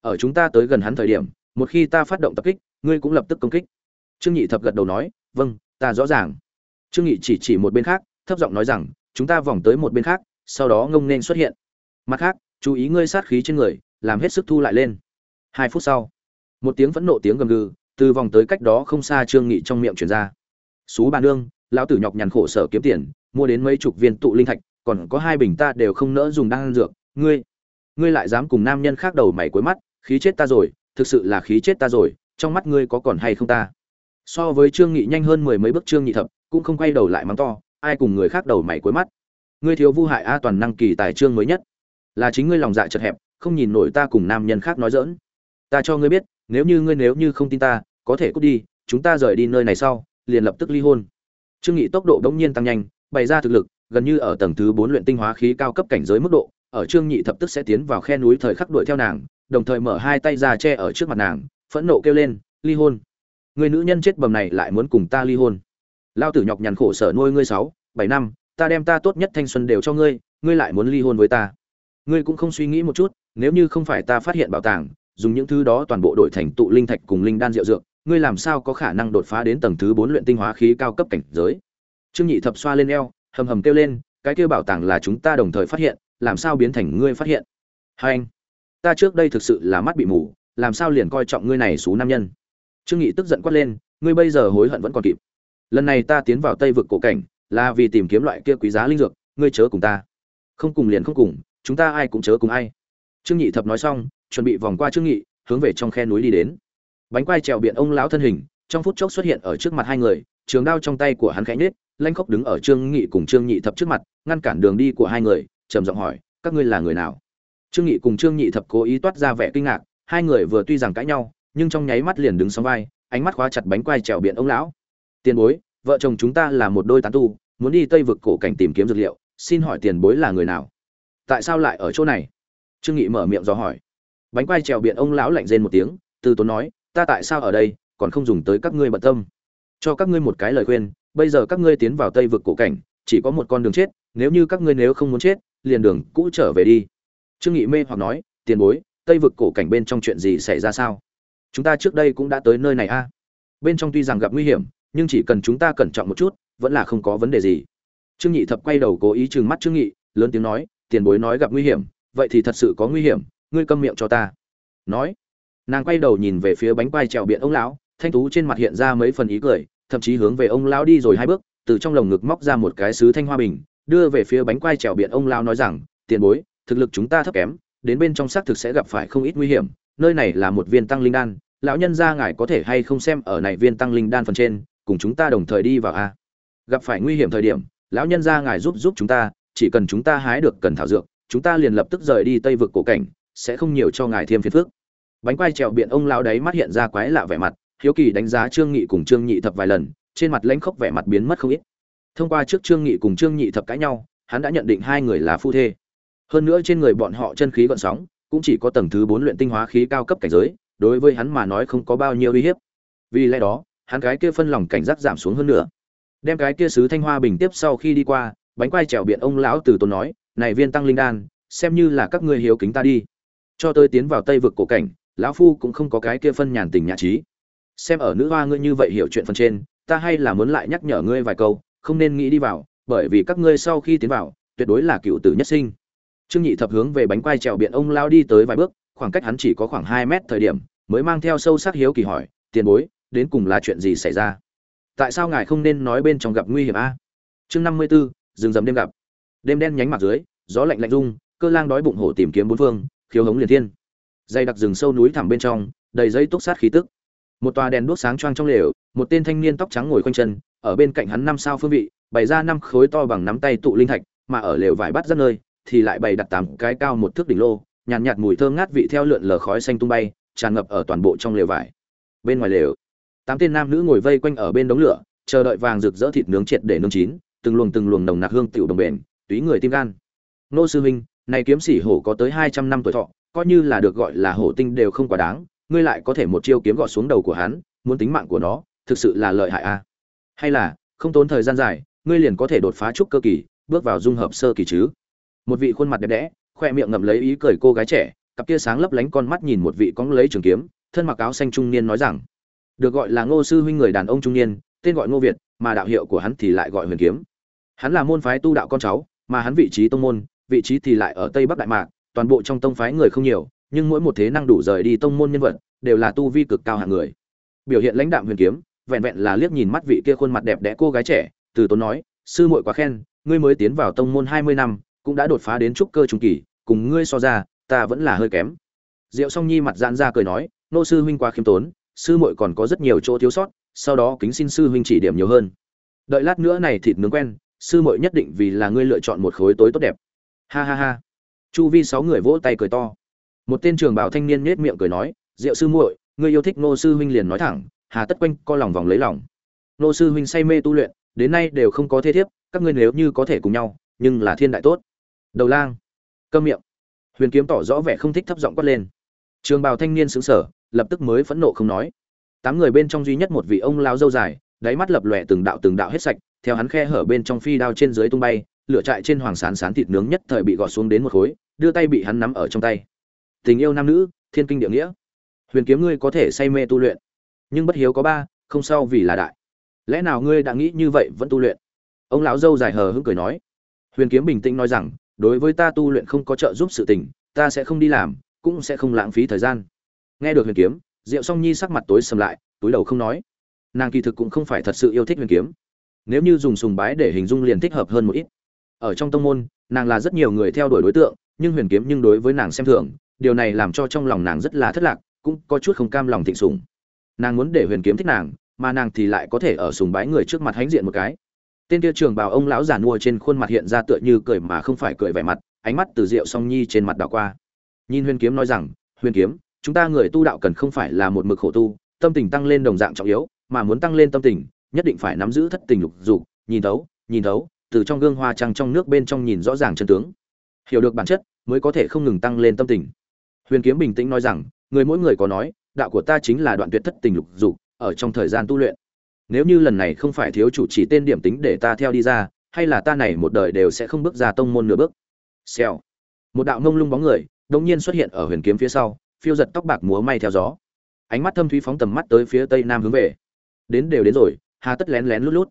Ở chúng ta tới gần hắn thời điểm, một khi ta phát động tập kích, ngươi cũng lập tức công kích. Trương nhị thập gật đầu nói vâng ta rõ ràng. Trương nghị chỉ chỉ một bên khác, thấp giọng nói rằng, chúng ta vòng tới một bên khác, sau đó ngông nên xuất hiện. Mặt khác, chú ý ngươi sát khí trên người, làm hết sức thu lại lên hai phút sau, một tiếng phẫn nộ tiếng gầm gừ từ vòng tới cách đó không xa trương nghị trong miệng truyền ra. Xú bà nương, lão tử nhọc nhằn khổ sở kiếm tiền, mua đến mấy chục viên tụ linh thạch, còn có hai bình ta đều không nỡ dùng đan dược. Ngươi ngươi lại dám cùng nam nhân khác đầu mày cuối mắt, khí chết ta rồi, thực sự là khí chết ta rồi, trong mắt ngươi có còn hay không ta? So với trương nghị nhanh hơn mười mấy bước trương Nghị thập, cũng không quay đầu lại mắng to, ai cùng người khác đầu mày cuối mắt. Ngươi thiếu vu hại a toàn năng kỳ tài trương mới nhất, là chính ngươi lòng dạ chật hẹp, không nhìn nổi ta cùng nam nhân khác nói dỡn ta cho ngươi biết, nếu như ngươi nếu như không tin ta, có thể cút đi, chúng ta rời đi nơi này sau, liền lập tức ly hôn. Trương nghị tốc độ đống nhiên tăng nhanh, bày ra thực lực, gần như ở tầng thứ bốn luyện tinh hóa khí cao cấp cảnh giới mức độ, ở trương nhị thập tức sẽ tiến vào khe núi thời khắc đuổi theo nàng, đồng thời mở hai tay ra che ở trước mặt nàng, phẫn nộ kêu lên, ly hôn! Người nữ nhân chết bầm này lại muốn cùng ta ly hôn. Lao tử nhọc nhằn khổ sở nuôi ngươi sáu, bảy năm, ta đem ta tốt nhất thanh xuân đều cho ngươi ngươi lại muốn ly hôn với ta. Ngươi cũng không suy nghĩ một chút, nếu như không phải ta phát hiện bảo tàng dùng những thứ đó toàn bộ đổi thành tụ linh thạch cùng linh đan rượu dược, ngươi làm sao có khả năng đột phá đến tầng thứ bốn luyện tinh hóa khí cao cấp cảnh giới? Trương nhị thập xoa lên eo, hầm hầm kêu lên, cái kia bảo tàng là chúng ta đồng thời phát hiện, làm sao biến thành ngươi phát hiện? Hành ta trước đây thực sự là mắt bị mù, làm sao liền coi trọng ngươi này số nam nhân? Trương nghị tức giận quát lên, ngươi bây giờ hối hận vẫn còn kịp. Lần này ta tiến vào tây vực cổ cảnh, là vì tìm kiếm loại kia quý giá linh dược, ngươi chớ cùng ta. Không cùng liền không cùng, chúng ta ai cũng chớ cùng ai. Trương nhị thập nói xong chuẩn bị vòng qua trương nghị, hướng về trong khe núi đi đến. Bánh quai trèo biện ông lão thân hình, trong phút chốc xuất hiện ở trước mặt hai người, trường đao trong tay của hắn khẽ nhếch, lanh khóc đứng ở trương nghị cùng trương nhị thập trước mặt, ngăn cản đường đi của hai người, trầm giọng hỏi, các ngươi là người nào? Trương nghị cùng trương nhị thập cố ý toát ra vẻ kinh ngạc, hai người vừa tuy rằng cãi nhau, nhưng trong nháy mắt liền đứng sóng vai, ánh mắt khóa chặt bánh quai trèo biển ông lão. Tiền bối, vợ chồng chúng ta là một đôi tán tu, muốn đi tây vực cổ cảnh tìm kiếm dược liệu, xin hỏi tiền bối là người nào? Tại sao lại ở chỗ này? Trương nghị mở miệng do hỏi bánh quai trèo biển ông lão lạnh rên một tiếng, từ tốn nói, ta tại sao ở đây, còn không dùng tới các ngươi bận tâm? Cho các ngươi một cái lời khuyên, bây giờ các ngươi tiến vào tây vực cổ cảnh, chỉ có một con đường chết, nếu như các ngươi nếu không muốn chết, liền đường cũ trở về đi. Trương nghị mê hoặc nói, tiền bối, tây vực cổ cảnh bên trong chuyện gì xảy ra sao? Chúng ta trước đây cũng đã tới nơi này a. Bên trong tuy rằng gặp nguy hiểm, nhưng chỉ cần chúng ta cẩn trọng một chút, vẫn là không có vấn đề gì. Trương nhị thập quay đầu cố ý trừng mắt trương nghị, lớn tiếng nói, tiền bối nói gặp nguy hiểm, vậy thì thật sự có nguy hiểm ngươi câm miệng cho ta. Nói, nàng quay đầu nhìn về phía bánh quai trèo biển ông lão, thanh tú trên mặt hiện ra mấy phần ý cười, thậm chí hướng về ông lão đi rồi hai bước, từ trong lồng ngực móc ra một cái sứ thanh hoa bình, đưa về phía bánh quai trèo biển ông lão nói rằng, tiền bối, thực lực chúng ta thấp kém, đến bên trong xác thực sẽ gặp phải không ít nguy hiểm, nơi này là một viên tăng linh đan, lão nhân gia ngài có thể hay không xem ở này viên tăng linh đan phần trên, cùng chúng ta đồng thời đi vào a. Gặp phải nguy hiểm thời điểm, lão nhân gia ngài giúp giúp chúng ta, chỉ cần chúng ta hái được cần thảo dược, chúng ta liền lập tức rời đi tây vực cổ cảnh sẽ không nhiều cho ngài thêm phiền phức. Bánh quai trèo biện ông lão đấy mắt hiện ra quái lạ vẻ mặt, hiếu kỳ đánh giá trương nghị cùng trương nhị thập vài lần, trên mặt lãnh khốc vẻ mặt biến mất không ít. Thông qua trước trương nghị cùng trương nhị thập cãi nhau, hắn đã nhận định hai người là phu thê. Hơn nữa trên người bọn họ chân khí gợn sóng, cũng chỉ có tầng thứ bốn luyện tinh hóa khí cao cấp cảnh giới, đối với hắn mà nói không có bao nhiêu uy hiếp. Vì lẽ đó, hắn cái kia phân lòng cảnh giác giảm xuống hơn nữa. Đem cái kia sứ thanh hoa bình tiếp sau khi đi qua, bánh quai trèo biện ông lão từ tốn nói, này viên tăng linh đan, xem như là các ngươi hiếu kính ta đi cho tới tiến vào tây vực cổ cảnh, lão phu cũng không có cái kia phân nhàn tình nhã trí. Xem ở nữ hoa ngươi như vậy hiểu chuyện phần trên, ta hay là muốn lại nhắc nhở ngươi vài câu, không nên nghĩ đi vào, bởi vì các ngươi sau khi tiến vào, tuyệt đối là cựu tử nhất sinh. Trương nhị thập hướng về bánh quai trèo biện ông lao đi tới vài bước, khoảng cách hắn chỉ có khoảng hai mét thời điểm, mới mang theo sâu sắc hiếu kỳ hỏi, tiền bối, đến cùng là chuyện gì xảy ra? Tại sao ngài không nên nói bên trong gặp nguy hiểm a? Chương năm mươi b ố rừng rầm đêm gặp. Đêm đen nhánh mặt dưới, gió lạnh lạnh rung, cơ lang đói bụng hổ tìm kiếm bốn phương khiếu hống liền thiên. Dày đặc rừng sâu núi thẳm bên trong đầy dây túc sát khí tức. Một tòa đèn đuốc sáng choang trong lều một tên thanh niên tóc trắng ngồi quanh chân ở bên cạnh hắn năm sao phương vị bày ra năm khối to bằng nắm tay tụ linh thạch mà ở lều vải bắt rất nơi thì lại bày đặt tám cái cao một thước đỉnh lô nhàn nhạt, nhạt mùi thơm ngát vị theo lượn lờ khói xanh tung bay tràn ngập ở toàn bộ trong lều vải. Bên ngoài lều tám tên nam nữ ngồi vây quanh ở bên đống lửa chờ đợi vàng rực rỡ thịt nướng triệt để nướng chín từng luồng từng luồng nồng nặc hương tiểu đồng bền túy người tim gan. Nô sư huynh này kiếm sĩ hổ có tới hai trăm năm tuổi thọ, coi như là được gọi là hổ tinh đều không quá đáng, ngươi lại có thể một chiêu kiếm gọt xuống đầu của hắn, muốn tính mạng của nó, thực sự là lợi hại a à? hay là, không tốn thời gian dài, ngươi liền có thể đột phá trúc cơ kỳ, bước vào dung hợp sơ kỳ chứ một vị khuôn mặt đẹp đẽ, khoe miệng ngậm lấy ý cười cô gái trẻ, cặp kia sáng lấp lánh con mắt nhìn một vị cóng lấy trường kiếm, thân mặc áo xanh trung niên nói rằng, được gọi là ngô sư huynh người đàn ông trung niên, tên gọi ngô việt, mà đạo hiệu của hắn thì lại gọi huyền kiếm hắn là môn phái tu đạo con cháu, mà hắn vị trí tông môn vị trí thì lại ở tây bắc đại mạc, toàn bộ trong tông phái người không nhiều, nhưng mỗi một thế năng đủ rời đi tông môn nhân vật, đều là tu vi cực cao hạng người. Biểu hiện lãnh đạm huyền kiếm, vẹn vẹn là liếc nhìn mắt vị kia khuôn mặt đẹp đẽ cô gái trẻ, từ tốn nói, sư muội quá khen, ngươi mới tiến vào tông môn hai mươi năm, cũng đã đột phá đến trúc cơ trung kỳ, cùng ngươi so ra, ta vẫn là hơi kém. Diệu song nhi mặt giãn ra cười nói, nô sư huynh quá khiêm tốn, sư muội còn có rất nhiều chỗ thiếu sót, sau đó kính xin sư huynh chỉ điểm nhiều hơn. Đợi lát nữa này thịt nướng quen, sư muội nhất định vì là ngươi lựa chọn một khối tối tốt đẹp ha ha ha. Chu vi sáu người vỗ tay cười to. Một tên trường bảo thanh niên nhếch miệng cười nói, diệu sư muội, ngươi yêu thích nô sư huynh liền nói thẳng, hà tất quanh co lòng vòng lấy lòng. Nô sư huynh say mê tu luyện, đến nay đều không có thế thiếp, các ngươi nếu như có thể cùng nhau, nhưng là thiên đại tốt. Đầu lang. Câm miệng. Huyền kiếm tỏ rõ vẻ không thích thấp giọng quát lên. Trường bào thanh niên xứng sở lập tức mới phẫn nộ không nói. Tám người bên trong duy nhất một vị ông lao dâu dài, đáy mắt lập lòe từng đạo từng đạo hết sạch, theo hắn khe hở bên trong phi đao trên dưới tung bay lửa trại trên hoàng sán sán thịt nướng nhất thời bị gọt xuống đến một khối, đưa tay bị hắn nắm ở trong tay. Tình yêu nam nữ, thiên kinh địa nghĩa. Huyền kiếm ngươi có thể say mê tu luyện, nhưng bất hiếu có ba, không sao vì là đại. Lẽ nào ngươi đã nghĩ như vậy vẫn tu luyện? Ông lão dâu dài hờ hững cười nói. Huyền kiếm bình tĩnh nói rằng, đối với ta tu luyện không có trợ giúp sự tình, ta sẽ không đi làm, cũng sẽ không lãng phí thời gian. Nghe được huyền kiếm, diệu song nhi sắc mặt tối sầm lại, túi đầu không nói. Nàng kỳ thực cũng không phải thật sự yêu thích huyền kiếm. Nếu như dùng sùng bái để hình dung liền thích hợp hơn một ít ở trong tông môn, nàng là rất nhiều người theo đuổi đối tượng, nhưng huyền kiếm nhưng đối với nàng xem thường, điều này làm cho trong lòng nàng rất là thất lạc, cũng có chút không cam lòng thịnh sủng. Nàng muốn để huyền kiếm thích nàng, mà nàng thì lại có thể ở sùng bái người trước mặt hãnh diện một cái. Tên kia trường bào ông lão già nuôi trên khuôn mặt hiện ra tựa như cười mà không phải cười vẻ mặt, ánh mắt từ rượu song nhi trên mặt đảo qua. Nhìn huyền kiếm nói rằng, huyền kiếm, chúng ta người tu đạo cần không phải là một mực khổ tu, tâm tình tăng lên đồng dạng trọng yếu, mà muốn tăng lên tâm tình, nhất định phải nắm giữ thất tình lục dục, nhìn thấu nhìn thấu từ trong gương hoa trăng trong nước bên trong nhìn rõ ràng chân tướng. Hiểu được bản chất, mới có thể không ngừng tăng lên tâm tình. Huyền kiếm bình tĩnh nói rằng, người mỗi người có nói, đạo của ta chính là đoạn tuyệt thất tình lục dục, ở trong thời gian tu luyện. Nếu như lần này không phải thiếu chủ chỉ tên điểm tính để ta theo đi ra, hay là ta này một đời đều sẽ không bước ra tông môn nửa bước. Xèo. Một đạo mông lung bóng người, đột nhiên xuất hiện ở huyền kiếm phía sau, phiêu giật tóc bạc múa may theo gió. Ánh mắt thâm thúy phóng tầm mắt tới phía tây nam hướng về. Đến đều đến rồi, hà tất lén lén lút lút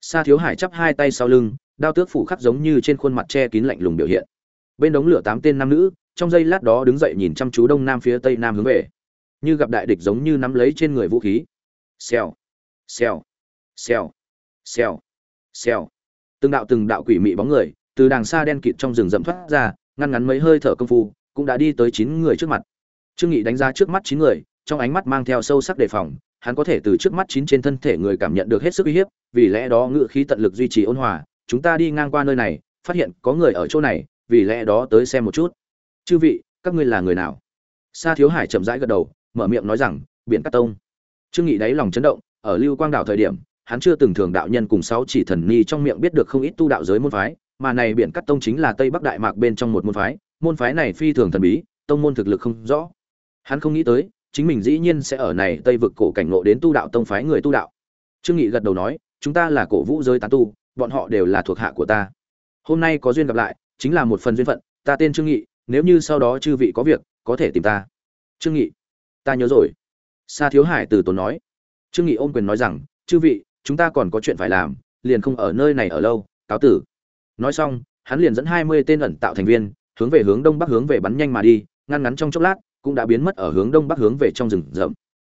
sa thiếu hải chắp hai tay sau lưng, đao tước phủ khắc giống như trên khuôn mặt che kín lạnh lùng biểu hiện. Bên đống lửa tám tên nam nữ, trong giây lát đó đứng dậy nhìn chăm chú đông nam phía tây nam hướng về. Như gặp đại địch giống như nắm lấy trên người vũ khí. Xèo xèo xèo xèo xèo. Từng đạo từng đạo quỷ mị bóng người, từ đàng xa đen kịt trong rừng rậm thoát ra, ngăn ngắn mấy hơi thở công phu, cũng đã đi tới chín người trước mặt. Trương nghị đánh giá trước mắt chín người, trong ánh mắt mang theo sâu sắc đề phòng hắn có thể từ trước mắt chín trên thân thể người cảm nhận được hết sức uy hiếp, vì lẽ đó ngự khí tận lực duy trì ôn hòa, chúng ta đi ngang qua nơi này, phát hiện có người ở chỗ này, vì lẽ đó tới xem một chút. Chư vị, các ngươi là người nào? Sa thiếu hải chậm rãi gật đầu, mở miệng nói rằng, biển cát tông. Trương nghị đáy lòng chấn động, ở lưu quang đảo thời điểm, hắn chưa từng thường đạo nhân cùng sáu chỉ thần ni trong miệng biết được không ít tu đạo giới môn phái, mà này biển cát tông chính là tây bắc đại mạc bên trong một môn phái môn phái này phi thường thần bí, tông môn thực lực không rõ. Hắn không nghĩ tới chính mình dĩ nhiên sẽ ở này tây vực cổ cảnh ngộ đến tu đạo tông phái người tu đạo. Trương nghị gật đầu nói, chúng ta là cổ vũ giới tán tu, bọn họ đều là thuộc hạ của ta. Hôm nay có duyên gặp lại, chính là một phần duyên phận, ta tên trương nghị, nếu như sau đó chư vị có việc, có thể tìm ta. Trương nghị, ta nhớ rồi. Sa thiếu hải từ tốn nói. Trương nghị ôm quyền nói rằng, chư vị, chúng ta còn có chuyện phải làm, liền không ở nơi này ở lâu, cáo tử. Nói xong, hắn liền dẫn hai mươi tên ẩn tạo thành viên, hướng về hướng đông bắc hướng về bắn nhanh mà đi, ngăn ngắn trong chốc lát cũng đã biến mất ở hướng đông bắc hướng về trong rừng rậm.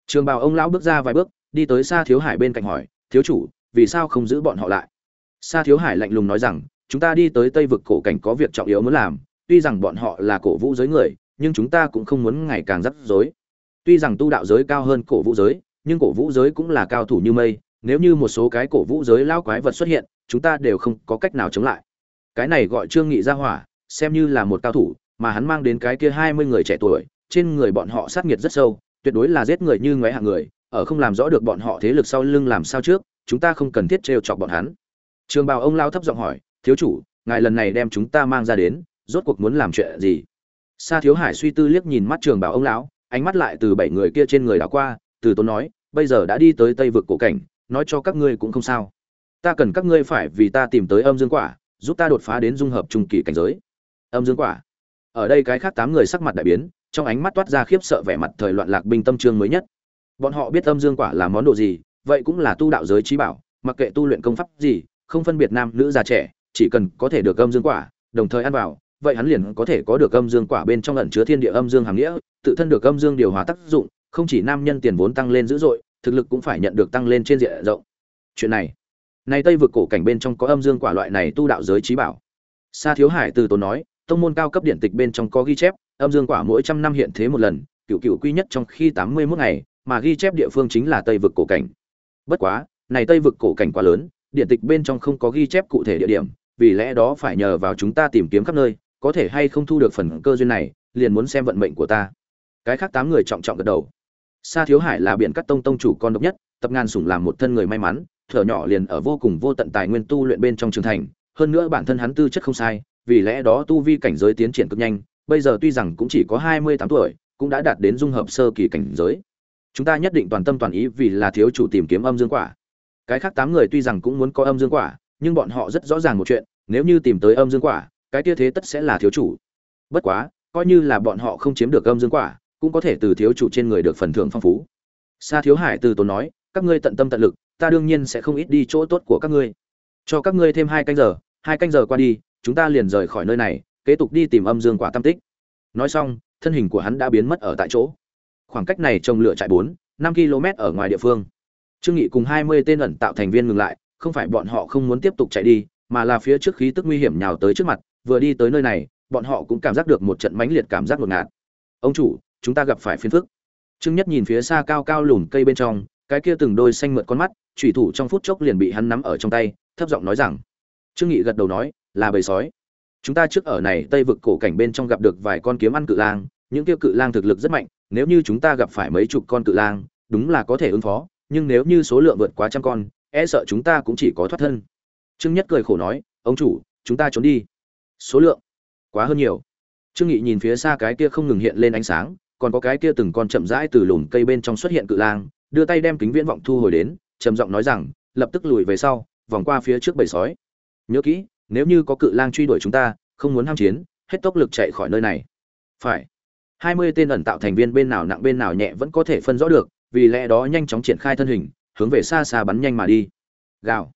Trường bào ông lão bước ra vài bước, đi tới xa thiếu hải bên cạnh hỏi, thiếu chủ, vì sao không giữ bọn họ lại? Xa thiếu hải lạnh lùng nói rằng, chúng ta đi tới tây vực cổ cảnh có việc trọng yếu muốn làm, tuy rằng bọn họ là cổ vũ giới người, nhưng chúng ta cũng không muốn ngày càng rắc rối. Tuy rằng tu đạo giới cao hơn cổ vũ giới, nhưng cổ vũ giới cũng là cao thủ như mây, nếu như một số cái cổ vũ giới lao quái vật xuất hiện, chúng ta đều không có cách nào chống lại. Cái này gọi trương nghị ra hỏa, xem như là một cao thủ, mà hắn mang đến cái kia hai mươi người trẻ tuổi trên người bọn họ sát nghiệt rất sâu, tuyệt đối là giết người như ngoé hạng người, ở không làm rõ được bọn họ thế lực sau lưng làm sao trước, chúng ta không cần thiết trêu chọc bọn hắn. Trường bào ông lao thấp giọng hỏi, thiếu chủ, ngài lần này đem chúng ta mang ra đến, rốt cuộc muốn làm chuyện gì? Sa thiếu hải suy tư liếc nhìn mắt trường bào ông lão, ánh mắt lại từ bảy người kia trên người đảo qua, từ tốn nói, bây giờ đã đi tới tây vực cổ cảnh, nói cho các ngươi cũng không sao. Ta cần các ngươi phải vì ta tìm tới âm dương quả, giúp ta đột phá đến dung hợp trung kỳ cảnh giới. Âm dương quả. Ở đây cái khác tám người sắc mặt đại biến trong ánh mắt toát ra khiếp sợ vẻ mặt thời loạn lạc binh tâm trương mới nhất. Bọn họ biết âm dương quả là món đồ gì, vậy cũng là tu đạo giới trí bảo, mặc kệ tu luyện công pháp gì, không phân biệt nam nữ già trẻ, chỉ cần có thể được âm dương quả, đồng thời ăn vào, vậy hắn liền có thể có được âm dương quả bên trong ẩn chứa thiên địa âm dương hàm nghĩa, tự thân được âm dương điều hòa tác dụng, không chỉ nam nhân tiền vốn tăng lên dữ dội, thực lực cũng phải nhận được tăng lên trên diện rộng. Chuyện này này tây vực cổ cảnh bên trong có âm dương quả loại này tu đạo giới trí bảo. Sa thiếu hải từ tốn nói tông môn cao cấp điện tịch bên trong có ghi chép, âm dương quả mỗi trăm năm hiện thế một lần, cựu cựu quy nhất trong khi tám mươi mốt ngày, mà ghi chép địa phương chính là tây vực cổ cảnh. Bất quá, này tây vực cổ cảnh quá lớn điện tịch bên trong không có ghi chép cụ thể địa điểm, vì lẽ đó phải nhờ vào chúng ta tìm kiếm khắp nơi, có thể hay không thu được phần cơ duyên này, liền muốn xem vận mệnh của ta. Cái khác tám người trọng trọng gật đầu. Sa thiếu hải là biển cắt tông tông chủ con độc nhất, tập ngàn sủng làm một thân người may mắn, thở nhỏ liền ở vô cùng vô tận tài nguyên tu luyện bên trong trường thành, hơn nữa bản thân hắn tư chất không sai vì lẽ đó tu vi cảnh giới tiến triển cực nhanh, bây giờ tuy rằng cũng chỉ có hai mươi tám tuổi, cũng đã đạt đến dung hợp sơ kỳ cảnh giới. Chúng ta nhất định toàn tâm toàn ý vì là thiếu chủ tìm kiếm âm dương quả. Cái khác tám người tuy rằng cũng muốn có âm dương quả, nhưng bọn họ rất rõ ràng một chuyện, nếu như tìm tới âm dương quả, cái tia thế tất sẽ là thiếu chủ. Bất quá, coi như là bọn họ không chiếm được âm dương quả, cũng có thể từ thiếu chủ trên người được phần thưởng phong phú. Sa thiếu hải từ tốn nói, các ngươi tận tâm tận lực, ta đương nhiên sẽ không ít đi chỗ tốt của các ngươi. Cho các ngươi thêm hai canh giờ, hai canh giờ qua đi chúng ta liền rời khỏi nơi này, kế tục đi tìm âm dương quả tam tích. Nói xong, thân hình của hắn đã biến mất ở tại chỗ. Khoảng cách này trồng lửa chạy bốn, năm km ở ngoài địa phương. Trương nghị cùng hai mươi tên ẩn tạo thành viên ngừng lại, không phải bọn họ không muốn tiếp tục chạy đi, mà là phía trước khí tức nguy hiểm nhào tới trước mặt, vừa đi tới nơi này, bọn họ cũng cảm giác được một trận mãnh liệt cảm giác ngột ngạt. Ông chủ, chúng ta gặp phải phiền phức. Trương nhất nhìn phía xa cao cao lùn cây bên trong, cái kia từng đôi xanh mượt con mắt, chủy thủ trong phút chốc liền bị hắn nắm ở trong tay, thấp giọng nói rằng. Trương nghị gật đầu nói là bầy sói. Chúng ta trước ở này tây vực cổ cảnh bên trong gặp được vài con kiếm ăn cự lang, những kia cự lang thực lực rất mạnh, nếu như chúng ta gặp phải mấy chục con cự lang, đúng là có thể ứng phó, nhưng nếu như số lượng vượt quá trăm con e sợ chúng ta cũng chỉ có thoát thân. Trương nhất cười khổ nói, ông chủ, chúng ta trốn đi. Số lượng? Quá hơn nhiều. Trương nghị nhìn phía xa cái kia không ngừng hiện lên ánh sáng, còn có cái kia từng con chậm rãi từ lùm cây bên trong xuất hiện cự lang, đưa tay đem kính viễn vọng thu hồi đến, trầm giọng nói rằng, lập tức lùi về sau, vòng qua phía trước bầy sói. Nhớ kỹ nếu như có cự lang truy đuổi chúng ta, không muốn ham chiến, hết tốc lực chạy khỏi nơi này. Phải. Hai mươi tên ẩn tạo thành viên bên nào nặng bên nào nhẹ vẫn có thể phân rõ được, vì lẽ đó nhanh chóng triển khai thân hình, hướng về xa xa bắn nhanh mà đi. Gào.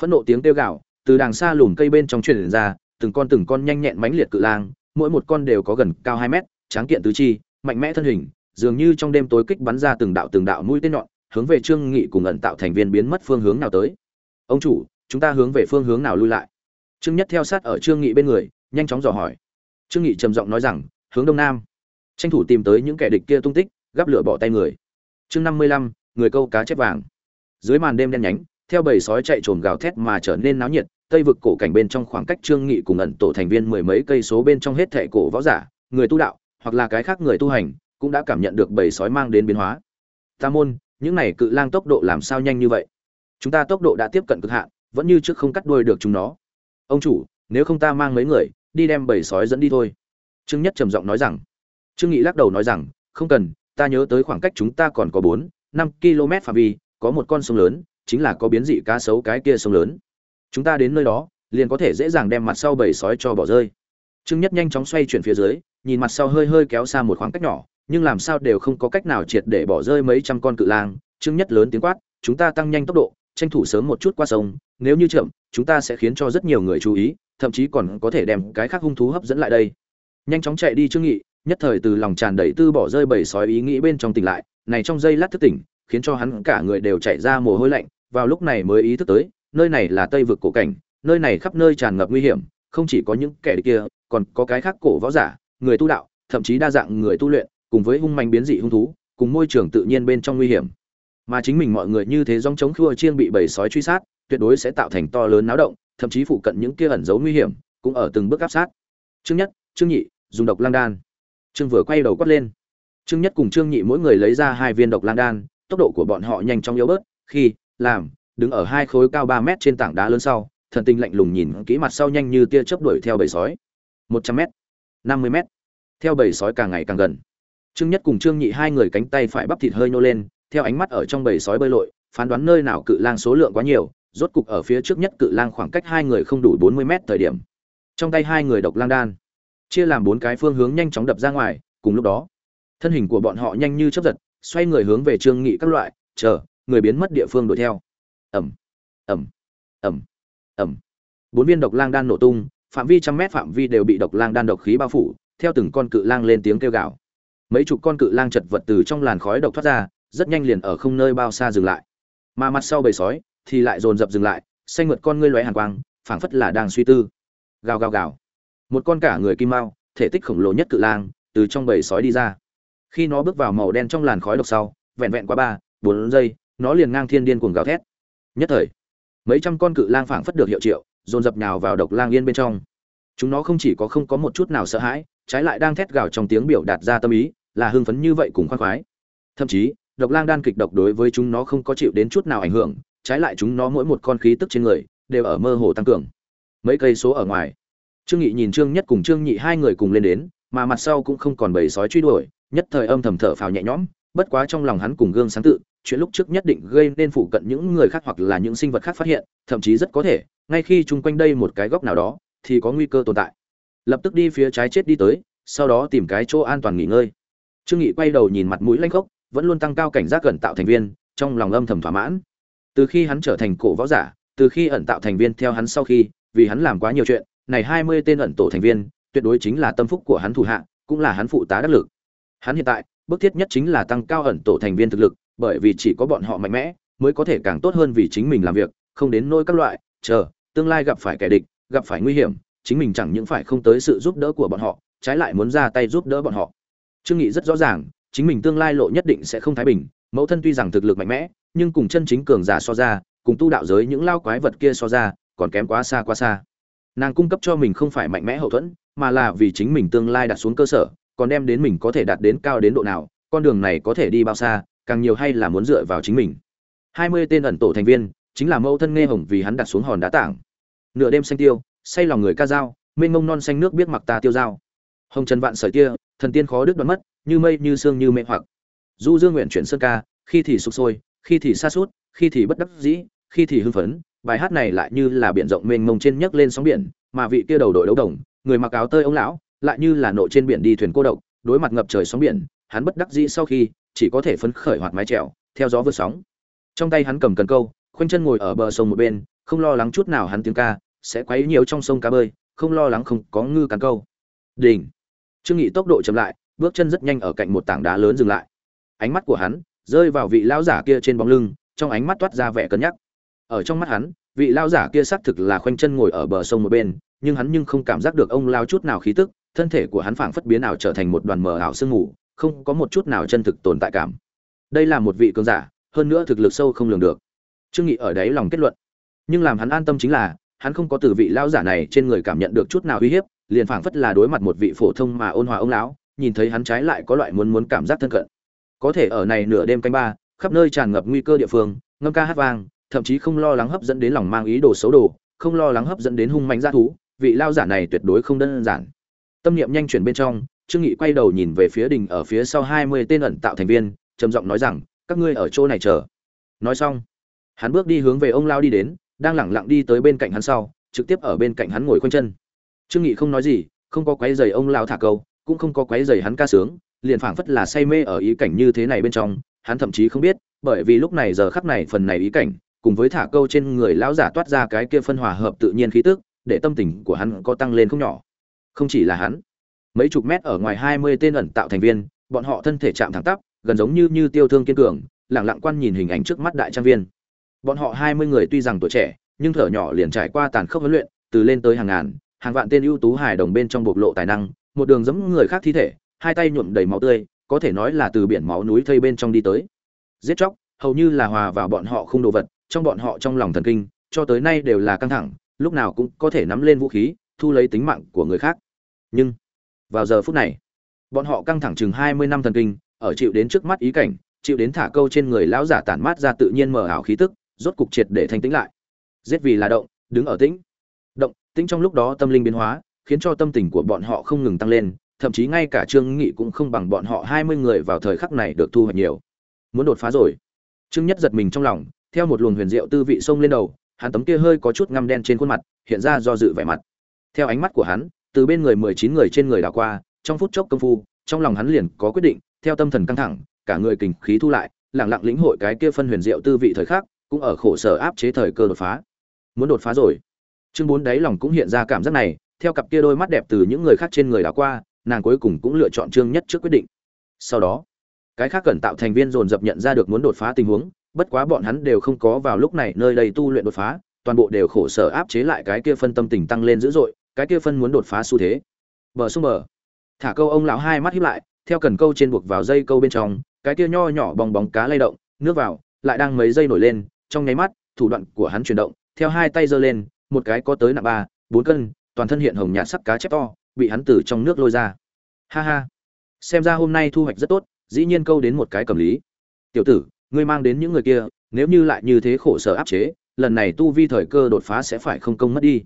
Phẫn nộ tiếng kêu gào, từ đàng xa lùm cây bên trong truyền ra, từng con từng con nhanh nhẹn mãnh liệt cự lang, mỗi một con đều có gần cao hai mét, tráng kiện tứ chi, mạnh mẽ thân hình, dường như trong đêm tối kích bắn ra từng đạo từng đạo mũi tên nhọn, hướng về trương nghị cùng ẩn tạo thành viên biến mất phương hướng nào tới. Ông chủ, chúng ta hướng về phương hướng nào lui lại? Trương nhất theo sát ở trương nghị bên người, nhanh chóng dò hỏi. Trương nghị trầm giọng nói rằng, hướng đông nam. Tranh thủ tìm tới những kẻ địch kia tung tích, gắp lửa bỏ tay người. Chương năm mươi lăm, người câu cá chép vàng. Dưới màn đêm đen nhánh, theo bầy sói chạy trồn gào thét mà trở nên náo nhiệt, tây vực cổ cảnh bên trong khoảng cách trương nghị cùng ẩn tổ thành viên mười mấy cây số bên trong hết thệ cổ võ giả, người tu đạo, hoặc là cái khác người tu hành, cũng đã cảm nhận được bầy sói mang đến biến hóa. Ta môn, những này cự lang tốc độ làm sao nhanh như vậy? Chúng ta tốc độ đã tiếp cận cực hạn, vẫn như trước không cắt đuôi được chúng nó ông chủ, nếu không ta mang mấy người, đi đem bầy sói dẫn đi thôi. Trương nhất trầm giọng nói rằng. Trương nghị lắc đầu nói rằng, không cần, ta nhớ tới khoảng cách chúng ta còn có bốn, năm km phạm vi, có một con sông lớn, chính là có biến dị cá sấu cái kia sông lớn. Chúng ta đến nơi đó, liền có thể dễ dàng đem mặt sau bầy sói cho bỏ rơi. Trương nhất nhanh chóng xoay chuyển phía dưới, nhìn mặt sau hơi hơi kéo xa một khoảng cách nhỏ, nhưng làm sao đều không có cách nào triệt để bỏ rơi mấy trăm con cự lang. Trương nhất lớn tiếng quát, chúng ta tăng nhanh tốc độ tranh thủ sớm một chút qua sông, nếu như chậm, chúng ta sẽ khiến cho rất nhiều người chú ý, thậm chí còn có thể đem cái khác hung thú hấp dẫn lại đây. Nhanh chóng chạy đi trương nghị, nhất thời từ lòng tràn đầy tư bỏ rơi bầy sói ý nghĩ bên trong tỉnh lại, này trong giây lát thức tỉnh, khiến cho hắn cả người đều chạy ra mồ hôi lạnh, vào lúc này mới ý thức tới, nơi này là tây vực cổ cảnh, nơi này khắp nơi tràn ngập nguy hiểm, không chỉ có những kẻ kia, còn có cái khác cổ võ giả, người tu đạo, thậm chí đa dạng người tu luyện, cùng với hung manh biến dị hung thú, cùng môi trường tự nhiên bên trong nguy hiểm mà chính mình mọi người như thế dòng chống khua chiêng bị bầy sói truy sát, tuyệt đối sẽ tạo thành to lớn náo động, thậm chí phụ cận những kia ẩn giấu nguy hiểm cũng ở từng bước áp sát. Chương nhất, chương nhị, dùng độc lang đan. Trương vừa quay đầu quát lên. Trương nhất cùng trương nhị mỗi người lấy ra hai viên độc lang đan, tốc độ của bọn họ nhanh chóng yếu bớt, khi, làm, đứng ở hai khối cao ba mét trên tảng đá lớn sau, thần tinh lạnh lùng nhìn kỹ mặt sau nhanh như tia chớp đuổi theo bầy sói. Một trăm m năm mươi m theo bầy sói càng ngày càng gần. Trương nhất cùng trương nhị hai người cánh tay phải bắp thịt hơi nhô lên theo ánh mắt ở trong bầy sói bơi lội, phán đoán nơi nào cự lang số lượng quá nhiều, rốt cục ở phía trước nhất cự lang khoảng cách hai người không đủ bốn mươi mét thời điểm. Trong tay hai người độc lang đan, chia làm bốn cái phương hướng nhanh chóng đập ra ngoài, cùng lúc đó, thân hình của bọn họ nhanh như chấp giật, xoay người hướng về trương nghị các loại, chờ, người biến mất địa phương đuổi theo. Ẩm ẩm ẩm ẩm bốn viên độc lang đan nổ tung, phạm vi trăm mét phạm vi đều bị độc lang đan độc khí bao phủ, theo từng con cự lang lên tiếng kêu gào. Mấy chục con cự lang chật vật từ trong làn khói độc thoát ra rất nhanh liền ở không nơi bao xa dừng lại. Mà mặt sau bầy sói thì lại dồn dập dừng lại, xanh mượt con ngươi lóe hàn quang, phảng phất là đang suy tư. Gào gào gào. Một con cả người kim mao, thể tích khổng lồ nhất cự lang, từ trong bầy sói đi ra. Khi nó bước vào màu đen trong làn khói độc sau, vẹn vẹn quá ba, bốn giây, nó liền ngang thiên điên cuồng gào thét. Nhất thời, mấy trăm con cự lang phảng phất được hiệu triệu, dồn dập nhào vào độc lang yên bên trong. Chúng nó không chỉ có không có một chút nào sợ hãi, trái lại đang thét gào trong tiếng biểu đạt ra tâm ý, là hưng phấn như vậy cùng khoan khoái. Thậm chí độc lang đan kịch độc đối với chúng nó không có chịu đến chút nào ảnh hưởng, trái lại chúng nó mỗi một con khí tức trên người đều ở mơ hồ tăng cường. Mấy cây số ở ngoài. Trương nghị nhìn trương nhất cùng trương nhị hai người cùng lên đến, mà mặt sau cũng không còn bầy sói truy đuổi, nhất thời âm thầm thở phào nhẹ nhõm, bất quá trong lòng hắn cùng gương sáng tự, chuyện lúc trước nhất định gây nên phụ cận những người khác hoặc là những sinh vật khác phát hiện, thậm chí rất có thể, ngay khi chung quanh đây một cái góc nào đó, thì có nguy cơ tồn tại. Lập tức đi phía trái chết đi tới, sau đó tìm cái chỗ an toàn nghỉ ngơi. Trương nghị quay đầu nhìn mặt mũi lanh khốc vẫn luôn tăng cao cảnh giác gần tạo thành viên, trong lòng âm thầm thỏa mãn. Từ khi hắn trở thành cổ võ giả, từ khi ẩn tạo thành viên theo hắn sau khi, vì hắn làm quá nhiều chuyện, này hai mươi tên ẩn tổ thành viên, tuyệt đối chính là tâm phúc của hắn thủ hạ, cũng là hắn phụ tá đắc lực. Hắn hiện tại, bước thiết nhất chính là tăng cao ẩn tổ thành viên thực lực, bởi vì chỉ có bọn họ mạnh mẽ, mới có thể càng tốt hơn vì chính mình làm việc, không đến nỗi các loại, chờ, tương lai gặp phải kẻ địch, gặp phải nguy hiểm, chính mình chẳng những phải không tới sự giúp đỡ của bọn họ, trái lại muốn ra tay giúp đỡ bọn họ. Trương nghị rất rõ ràng chính mình tương lai lộ nhất định sẽ không thái bình, mẫu thân tuy rằng thực lực mạnh mẽ, nhưng cùng chân chính cường giả so ra, cùng tu đạo giới những lao quái vật kia so ra, còn kém quá xa quá xa. Nàng cung cấp cho mình không phải mạnh mẽ hậu thuẫn, mà là vì chính mình tương lai đặt xuống cơ sở, còn đem đến mình có thể đạt đến cao đến độ nào, con đường này có thể đi bao xa, càng nhiều hay là muốn dựa vào chính mình. Hai mươi tên ẩn tổ thành viên, chính là mẫu thân nghe hồng vì hắn đặt xuống hòn đá tảng. Nửa đêm xanh tiêu, say lòng người ca dao, mênh mông non xanh nước biết mặc ta tiêu dao. Hồng trần vạn sợi kia thần tiên khó đứt đoạn mất như mây như sương như mê hoặc. Du dương nguyện chuyển sơn ca, khi thì sụp sôi, khi thì xa suốt khi thì bất đắc dĩ, khi thì hưng phấn, bài hát này lại như là biển rộng mênh mông trên nhấc lên sóng biển, mà vị kia đầu đội đấu đồng, người mặc áo tơi ông lão, lại như là nộ trên biển đi thuyền cô độc, đối mặt ngập trời sóng biển, hắn bất đắc dĩ sau khi, chỉ có thể phấn khởi hoạt mái trèo theo gió vượt sóng. Trong tay hắn cầm cần câu, khoanh chân ngồi ở bờ sông một bên, không lo lắng chút nào hắn tiếng ca, sẽ quấy nhiều trong sông cá bơi, không lo lắng không có ngư cắn câu. Đỉnh. Trương nghị tốc độ chậm lại bước chân rất nhanh ở cạnh một tảng đá lớn dừng lại. Ánh mắt của hắn rơi vào vị lão giả kia trên bóng lưng, trong ánh mắt toát ra vẻ cân nhắc. Ở trong mắt hắn, vị lão giả kia xác thực là khoanh chân ngồi ở bờ sông một bên, nhưng hắn nhưng không cảm giác được ông lao chút nào khí tức, thân thể của hắn phảng phất biến ảo trở thành một đoàn mờ ảo sương mù, không có một chút nào chân thực tồn tại cảm. Đây là một vị cường giả, hơn nữa thực lực sâu không lường được. Trương nghị ở đấy lòng kết luận. Nhưng làm hắn an tâm chính là, hắn không có từ vị lão giả này trên người cảm nhận được chút nào uy hiếp, liền phảng phất là đối mặt một vị phổ thông mà ôn hòa ông lão nhìn thấy hắn trái lại có loại muốn muốn cảm giác thân cận. Có thể ở này nửa đêm canh ba, khắp nơi tràn ngập nguy cơ địa phương, ngâm ca hát vang, thậm chí không lo lắng hấp dẫn đến lòng mang ý đồ xấu đồ, không lo lắng hấp dẫn đến hung mạnh g thú, vị lao giả này tuyệt đối không đơn giản. Tâm niệm nhanh chuyển bên trong, trương nghị quay đầu nhìn về phía đình ở phía sau hai mươi tên ẩn tạo thành viên, trầm giọng nói rằng, các ngươi ở chỗ này chờ. Nói xong, hắn bước đi hướng về ông lao đi đến, đang lẳng lặng đi tới bên cạnh hắn sau, trực tiếp ở bên cạnh hắn ngồi khoanh chân. Trương nghị không nói gì, không có quấy giày ông lao thả câu cũng không có quấy giày hắn ca sướng, liền phảng phất là say mê ở ý cảnh như thế này bên trong, hắn thậm chí không biết, bởi vì lúc này giờ khắc này phần này ý cảnh, cùng với thả câu trên người lão giả toát ra cái kia phân hòa hợp tự nhiên khí tức, để tâm tình của hắn có tăng lên không nhỏ. Không chỉ là hắn, mấy chục mét ở ngoài hai mươi tên ẩn tạo thành viên, bọn họ thân thể chạm thẳng tắp, gần giống như như tiêu thương kiên cường, lặng lặng quan nhìn hình ảnh trước mắt đại trang viên. Bọn họ hai mươi người tuy rằng tuổi trẻ, nhưng thở nhỏ liền trải qua tàn khốc huấn luyện, từ lên tới hàng ngàn, hàng vạn tên ưu tú hài đồng bên trong bộc lộ tài năng một đường giống người khác thi thể, hai tay nhuộm đầy máu tươi, có thể nói là từ biển máu núi thây bên trong đi tới. Giết chóc, hầu như là hòa vào bọn họ không đồ vật, trong bọn họ trong lòng thần kinh, cho tới nay đều là căng thẳng, lúc nào cũng có thể nắm lên vũ khí, thu lấy tính mạng của người khác. Nhưng, vào giờ phút này, bọn họ căng thẳng chừng hai mươi năm thần kinh, ở chịu đến trước mắt ý cảnh, chịu đến thả câu trên người lão giả tản mát ra tự nhiên mở ảo khí tức, rốt cục triệt để thanh tĩnh lại. Giết vì là động, đứng ở tĩnh. Động, tĩnh trong lúc đó tâm linh biến hóa khiến cho tâm tình của bọn họ không ngừng tăng lên, thậm chí ngay cả trương nghị cũng không bằng bọn họ hai mươi người vào thời khắc này được thu hoạch nhiều. Muốn đột phá rồi. Trương nhất giật mình trong lòng, theo một luồng huyền diệu tư vị xông lên đầu, hắn tấm kia hơi có chút ngăm đen trên khuôn mặt, hiện ra do dự vẻ mặt. Theo ánh mắt của hắn, từ bên người mười chín người trên người đảo qua, trong phút chốc công phu, trong lòng hắn liền có quyết định, theo tâm thần căng thẳng, cả người kình khí thu lại, lặng lặng lĩnh hội cái kia phân huyền diệu tư vị thời khắc, cũng ở khổ sở áp chế thời cơ đột phá. Muốn đột phá rồi. Trương bốn đáy lòng cũng hiện ra cảm giác này theo cặp kia đôi mắt đẹp từ những người khác trên người đã qua, nàng cuối cùng cũng lựa chọn trương nhất trước quyết định. Sau đó, cái khác cần tạo thành viên dồn dập nhận ra được muốn đột phá tình huống, bất quá bọn hắn đều không có vào lúc này nơi đây tu luyện đột phá, toàn bộ đều khổ sở áp chế lại cái kia phân tâm tình tăng lên dữ dội, cái kia phân muốn đột phá xu thế. Bờ sung bờ. Thả câu ông lão hai mắt híp lại, theo cần câu trên buộc vào dây câu bên trong, cái kia nho nhỏ bong bóng cá lay động, nước vào, lại đang mấy dây nổi lên, trong nháy mắt, thủ đoạn của hắn chuyển động, theo hai tay giơ lên, một cái có tới nặng ba, bốn cân toàn thân hiện hồng nhạt sắc cá chép to, bị hắn từ trong nước lôi ra. Ha ha. Xem ra hôm nay thu hoạch rất tốt, dĩ nhiên câu đến một cái cầm lý. Tiểu tử, ngươi mang đến những người kia, nếu như lại như thế khổ sở áp chế, lần này tu vi thời cơ đột phá sẽ phải không công mất đi.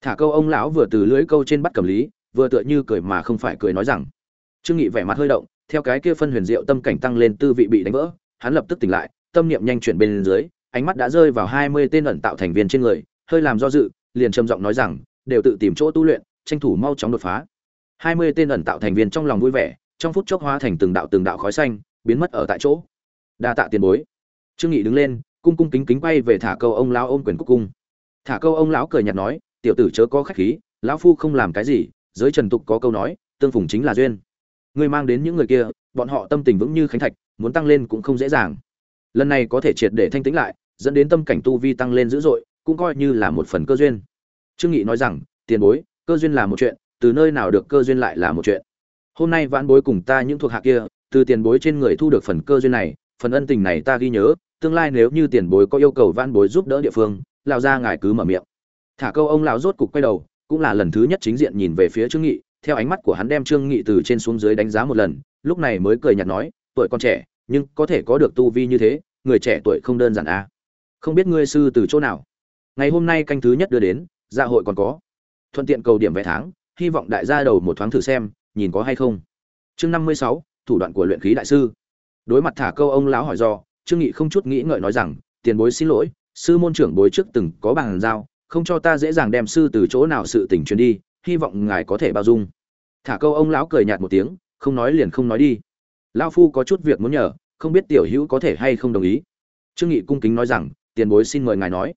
Thả câu ông lão vừa từ lưới câu trên bắt cầm lý, vừa tựa như cười mà không phải cười nói rằng. Trương nghị vẻ mặt hơi động, theo cái kia phân huyền diệu tâm cảnh tăng lên tư vị bị đánh vỡ, hắn lập tức tỉnh lại, tâm niệm nhanh chuyển bên dưới, ánh mắt đã rơi vào hai mươi tên ẩn tạo thành viên trên người, hơi làm do dự, liền trầm giọng nói rằng đều tự tìm chỗ tu luyện, tranh thủ mau chóng đột phá. Hai mươi tên ẩn tạo thành viên trong lòng vui vẻ, trong phút chốc hóa thành từng đạo từng đạo khói xanh, biến mất ở tại chỗ. Đa tạ tiền bối. Trương nghị đứng lên, cung cung kính kính quay về thả câu ông lão ôm quyền cúc cung. Thả câu ông lão cười nhạt nói, tiểu tử chớ có khách khí, lão phu không làm cái gì, giới trần tục có câu nói, tương phùng chính là duyên. Ngươi mang đến những người kia, bọn họ tâm tình vững như khánh thạch, muốn tăng lên cũng không dễ dàng. Lần này có thể triệt để thanh tĩnh lại, dẫn đến tâm cảnh tu vi tăng lên dữ dội, cũng coi như là một phần cơ duyên trương nghị nói rằng, tiền bối, cơ duyên là một chuyện, từ nơi nào được cơ duyên lại là một chuyện. Hôm nay vãn bối cùng ta những thuộc hạ kia, từ tiền bối trên người thu được phần cơ duyên này, phần ân tình này ta ghi nhớ, tương lai nếu như tiền bối có yêu cầu vãn bối giúp đỡ địa phương, lão gia ngài cứ mở miệng. Thả câu ông lão rốt cục quay đầu, cũng là lần thứ nhất chính diện nhìn về phía trương nghị, theo ánh mắt của hắn đem trương nghị từ trên xuống dưới đánh giá một lần, lúc này mới cười nhạt nói, tuổi còn trẻ, nhưng có thể có được tu vi như thế, người trẻ tuổi không đơn giản à. Không biết ngươi sư từ chỗ nào. Ngày hôm nay canh thứ nhất đưa đến dạ hội còn có. Thuận tiện cầu điểm vé tháng, hy vọng đại gia đầu một thoáng thử xem, nhìn có hay không. Chương năm mươi sáu, thủ đoạn của luyện khí đại sư. Đối mặt thả câu ông lão hỏi do, trương nghị không chút nghĩ ngợi nói rằng, tiền bối xin lỗi, sư môn trưởng bối trước từng có bàn giao, không cho ta dễ dàng đem sư từ chỗ nào sự tình truyền đi, hy vọng ngài có thể bao dung. Thả câu ông lão cười nhạt một tiếng, không nói liền không nói đi. Lão phu có chút việc muốn nhờ, không biết tiểu hữu có thể hay không đồng ý. Trương nghị cung kính nói rằng, tiền bối xin mời ngài nói.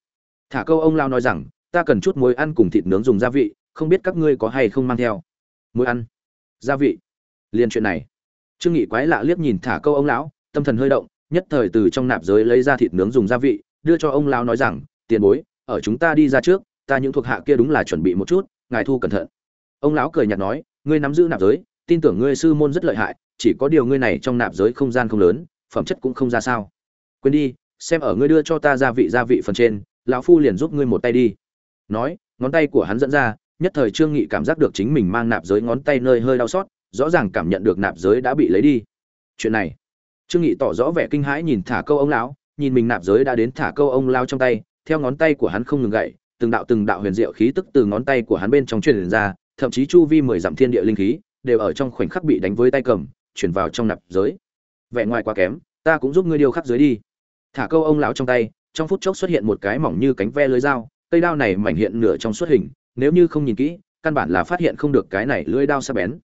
Thả câu ông lão nói rằng ta cần chút muối ăn cùng thịt nướng dùng gia vị, không biết các ngươi có hay không mang theo. Muối ăn. Gia vị. Liền chuyện này. Trương nghị quái lạ liếc nhìn thả câu ông lão, tâm thần hơi động, nhất thời từ trong nạp giới lấy ra thịt nướng dùng gia vị, đưa cho ông lão nói rằng, tiền bối, ở chúng ta đi ra trước, ta những thuộc hạ kia đúng là chuẩn bị một chút, ngài thu cẩn thận. Ông lão cười nhạt nói, ngươi nắm giữ nạp giới, tin tưởng ngươi sư môn rất lợi hại, chỉ có điều ngươi này trong nạp giới không gian không lớn, phẩm chất cũng không ra sao. Quên đi, xem ở ngươi đưa cho ta gia vị gia vị phần trên, lão phu liền giúp ngươi một tay đi nói, ngón tay của hắn dẫn ra, nhất thời trương nghị cảm giác được chính mình mang nạp giới ngón tay nơi hơi đau xót, rõ ràng cảm nhận được nạp giới đã bị lấy đi. Chuyện này, trương nghị tỏ rõ vẻ kinh hãi nhìn thả câu ông lão, nhìn mình nạp giới đã đến thả câu ông lao trong tay, theo ngón tay của hắn không ngừng gậy, từng đạo từng đạo huyền diệu khí tức từ ngón tay của hắn bên trong truyền ra, thậm chí chu vi mười dặm thiên địa linh khí đều ở trong khoảnh khắc bị đánh với tay cầm, chuyển vào trong nạp giới. Vẻ ngoài quá kém, ta cũng giúp ngươi điều khắc dưới đi. Thả câu ông lão trong tay, trong phút chốc xuất hiện một cái mỏng như cánh ve lưới dao cây đao này mảnh hiện nửa trong suốt hình, nếu như không nhìn kỹ, căn bản là phát hiện không được cái này lưỡi đao sắc bén.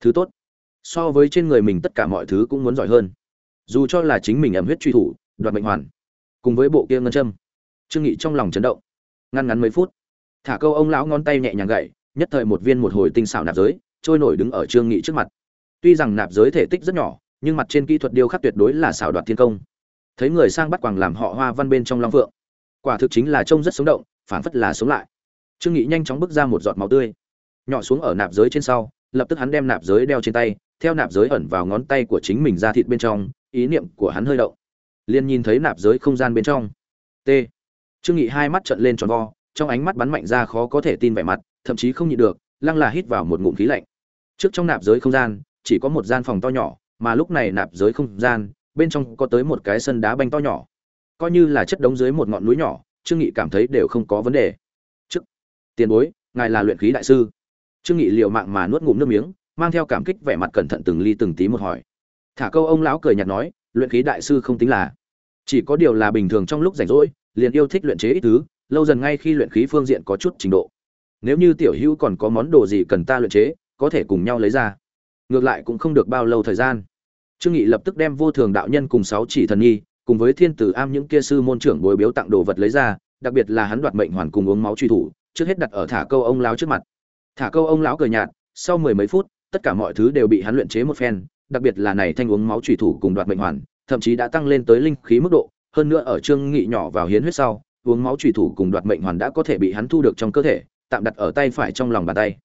Thứ tốt, so với trên người mình tất cả mọi thứ cũng muốn giỏi hơn. Dù cho là chính mình ẩm huyết truy thủ, đoạt mệnh hoàn, cùng với bộ kia ngân châm, trương nghị trong lòng chấn động. Ngăn ngắn mấy phút, thả câu ông lão ngón tay nhẹ nhàng gậy, nhất thời một viên một hồi tinh xảo nạp giới, trôi nổi đứng ở trương nghị trước mặt. Tuy rằng nạp giới thể tích rất nhỏ, nhưng mặt trên kỹ thuật điêu khắc tuyệt đối là xảo đoạt thiên công. Thấy người sang bắt quàng làm họ hoa văn bên trong long phượng, quả thực chính là trông rất sống động phản phất là sống lại. Trương nghị nhanh chóng bước ra một giọt máu tươi. Nhỏ xuống ở nạp giới trên sau, lập tức hắn đem nạp giới đeo trên tay, theo nạp giới ẩn vào ngón tay của chính mình ra thịt bên trong, ý niệm của hắn hơi động. Liền nhìn thấy nạp giới không gian bên trong. T. Trương nghị hai mắt trợn lên tròn vo, trong ánh mắt bắn mạnh ra khó có thể tin vẻ mặt, thậm chí không nhịn được, lăng là hít vào một ngụm khí lạnh. Trước trong nạp giới không gian, chỉ có một gian phòng to nhỏ, mà lúc này nạp giới không gian, bên trong có tới một cái sân đá banh to nhỏ. Coi như là chất đống dưới một ngọn núi nhỏ trương nghị cảm thấy đều không có vấn đề. Trước, tiền bối, ngài là luyện khí đại sư. Trương nghị liều mạng mà nuốt ngụm nước miếng, mang theo cảm kích vẻ mặt cẩn thận từng ly từng tí một hỏi. Thả câu ông lão cười nhạt nói, luyện khí đại sư không tính là. Chỉ có điều là bình thường trong lúc rảnh rỗi, liền yêu thích luyện chế ít thứ, lâu dần ngay khi luyện khí phương diện có chút trình độ. Nếu như tiểu hữu còn có món đồ gì cần ta luyện chế, có thể cùng nhau lấy ra. Ngược lại cũng không được bao lâu thời gian. Trương nghị lập tức đem vô thường đạo nhân cùng sáu chỉ thần nhi cùng với thiên tử am những kia sư môn trưởng bồi biếu tặng đồ vật lấy ra, đặc biệt là hắn đoạt mệnh hoàn cùng uống máu truy thủ, trước hết đặt ở thả câu ông lão trước mặt. Thả câu ông lão cười nhạt, sau mười mấy phút, tất cả mọi thứ đều bị hắn luyện chế một phen, đặc biệt là này thanh uống máu truy thủ cùng đoạt mệnh hoàn, thậm chí đã tăng lên tới linh khí mức độ, hơn nữa ở trương nghị nhỏ vào hiến huyết sau, uống máu truy thủ cùng đoạt mệnh hoàn đã có thể bị hắn thu được trong cơ thể, tạm đặt ở tay phải trong lòng bàn tay.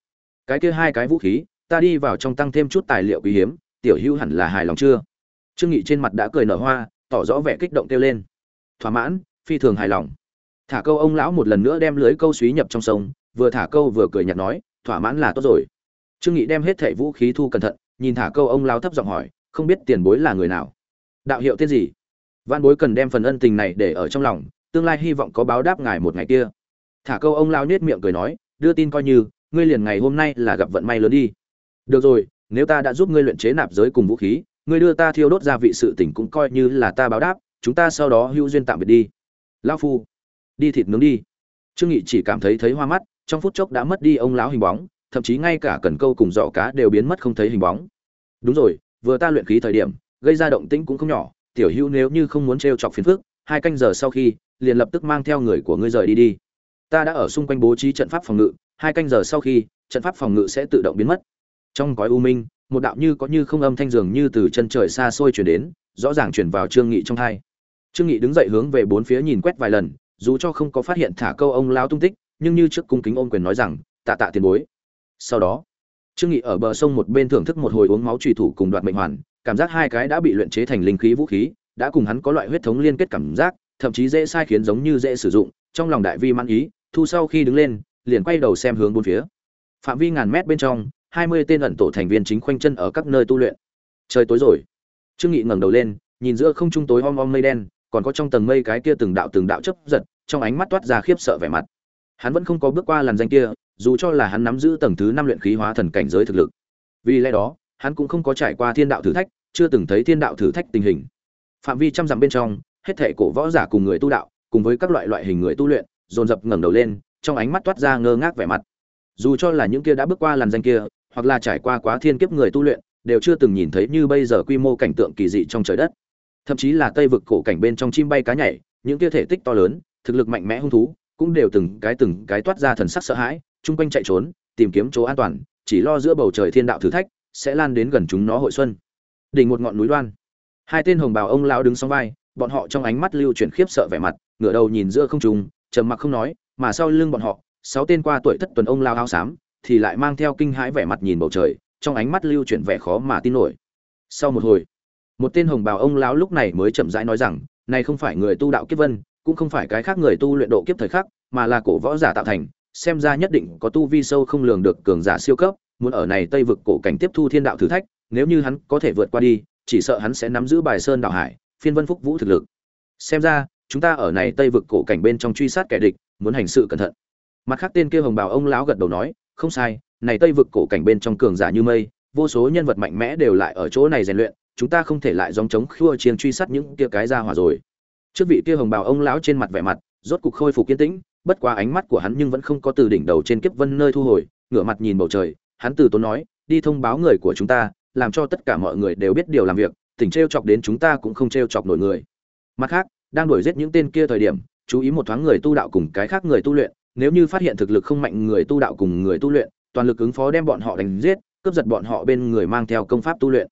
Cái kia hai cái vũ khí, ta đi vào trong tăng thêm chút tài liệu quý hiếm, tiểu hữu hẳn là hài lòng chưa? Trương nghị trên mặt đã cười nở hoa tỏ rõ vẻ kích động kêu lên. Thỏa mãn, phi thường hài lòng. Thả câu ông lão một lần nữa đem lưới câu suý nhập trong sông, vừa thả câu vừa cười nhạt nói, thỏa mãn là tốt rồi. Trương nghị đem hết thảy vũ khí thu cẩn thận, nhìn thả câu ông lão thấp giọng hỏi, không biết tiền bối là người nào? Đạo hiệu tên gì? Văn bối cần đem phần ân tình này để ở trong lòng, tương lai hy vọng có báo đáp ngài một ngày kia. Thả câu ông lão nhếch miệng cười nói, đưa tin coi như, ngươi liền ngày hôm nay là gặp vận may lớn đi. Được rồi, nếu ta đã giúp ngươi luyện chế nạp giới cùng vũ khí ngươi đưa ta thiêu đốt ra vị sự tình cũng coi như là ta báo đáp, chúng ta sau đó hữu duyên tạm biệt đi. Lão phu, đi thịt nướng đi. Trương nghị chỉ cảm thấy thấy hoa mắt, trong phút chốc đã mất đi ông lão hình bóng, thậm chí ngay cả cần câu cùng dọ cá đều biến mất không thấy hình bóng. Đúng rồi, vừa ta luyện khí thời điểm, gây ra động tĩnh cũng không nhỏ, tiểu hữu nếu như không muốn trêu chọc phiền phức, hai canh giờ sau khi, liền lập tức mang theo người của ngươi rời đi đi. Ta đã ở xung quanh bố trí trận pháp phòng ngự, hai canh giờ sau khi, trận pháp phòng ngự sẽ tự động biến mất. Trong gói u minh một đạo như có như không âm thanh dường như từ chân trời xa xôi chuyển đến, rõ ràng chuyển vào trương nghị trong thai. Trương nghị đứng dậy hướng về bốn phía nhìn quét vài lần, dù cho không có phát hiện thả câu ông lao tung tích, nhưng như trước cung kính ôm quyền nói rằng, tạ tạ tiền bối. Sau đó, trương nghị ở bờ sông một bên thưởng thức một hồi uống máu trùy thủ cùng đoạt mệnh hoàn, cảm giác hai cái đã bị luyện chế thành linh khí vũ khí, đã cùng hắn có loại huyết thống liên kết cảm giác, thậm chí dễ sai khiến giống như dễ sử dụng, trong lòng đại vi man ý, thu sau khi đứng lên, liền quay đầu xem hướng bốn phía. Phạm vi ngàn mét bên trong hai mươi tên ẩn tổ thành viên chính khoanh chân ở các nơi tu luyện. Trời tối rồi. Trương nghị ngẩng đầu lên, nhìn giữa không trung tối om om mây đen, còn có trong tầng mây cái kia từng đạo từng đạo chớp giật, trong ánh mắt toát ra khiếp sợ vẻ mặt. Hắn vẫn không có bước qua làn danh kia, dù cho là hắn nắm giữ tầng thứ năm luyện khí hóa thần cảnh giới thực lực. Vì lẽ đó, hắn cũng không có trải qua thiên đạo thử thách, chưa từng thấy thiên đạo thử thách tình hình. Phạm vi trăm dặm bên trong, hết thảy cổ võ giả cùng người tu đạo, cùng với các loại loại hình người tu luyện, dồn dập ngẩng đầu lên, trong ánh mắt toát ra ngơ ngác vẻ mặt. Dù cho là những kia đã bước qua làn danh kia hoặc là trải qua quá thiên kiếp người tu luyện, đều chưa từng nhìn thấy như bây giờ quy mô cảnh tượng kỳ dị trong trời đất. Thậm chí là tây vực cổ cảnh bên trong chim bay cá nhảy, những kia thể tích to lớn, thực lực mạnh mẽ hung thú, cũng đều từng cái từng cái toát ra thần sắc sợ hãi, chung quanh chạy trốn, tìm kiếm chỗ an toàn, chỉ lo giữa bầu trời thiên đạo thử thách, sẽ lan đến gần chúng nó hội xuân. Đỉnh một ngọn núi đoan. Hai tên hồng bào ông lão đứng song vai, bọn họ trong ánh mắt lưu chuyển khiếp sợ vẻ mặt, ngửa đầu nhìn giữa không trung, trầm mặc không nói, mà sau lưng bọn họ, sáu tên qua tuổi thất tuần ông lao áo xám thì lại mang theo kinh hãi vẻ mặt nhìn bầu trời, trong ánh mắt lưu chuyển vẻ khó mà tin nổi. Sau một hồi, một tên hồng bào ông lão lúc này mới chậm rãi nói rằng, này không phải người tu đạo kiếp vân, cũng không phải cái khác người tu luyện độ kiếp thời khắc, mà là cổ võ giả tạo thành, xem ra nhất định có tu vi sâu không lường được cường giả siêu cấp, muốn ở này tây vực cổ cảnh tiếp thu thiên đạo thử thách, nếu như hắn có thể vượt qua đi, chỉ sợ hắn sẽ nắm giữ bài sơn đảo hải, phiên vân phúc vũ thực lực. Xem ra, chúng ta ở này tây vực cổ cảnh bên trong truy sát kẻ địch, muốn hành sự cẩn thận. Mặt khác tên kia hồng bào ông lão gật đầu nói không sai, này tây vực cổ cảnh bên trong cường giả như mây, vô số nhân vật mạnh mẽ đều lại ở chỗ này rèn luyện, chúng ta không thể lại dòng chống khua chiên truy sát những kia cái ra hỏa rồi. Trước vị kia hồng bào ông lão trên mặt vẻ mặt, rốt cục khôi phục kiên tĩnh, bất quá ánh mắt của hắn nhưng vẫn không có từ đỉnh đầu trên kiếp vân nơi thu hồi, ngửa mặt nhìn bầu trời, hắn từ tốn nói, đi thông báo người của chúng ta, làm cho tất cả mọi người đều biết điều làm việc, tỉnh t chọc đến chúng ta cũng không t chọc nổi người. Mặt khác, đang đuổi giết những tên kia thời điểm, chú ý một thoáng người tu đạo cùng cái khác người tu luyện nếu như phát hiện thực lực không mạnh người tu đạo cùng người tu luyện, toàn lực ứng phó đem bọn họ đánh giết, cướp giật bọn họ bên người mang theo công pháp tu luyện.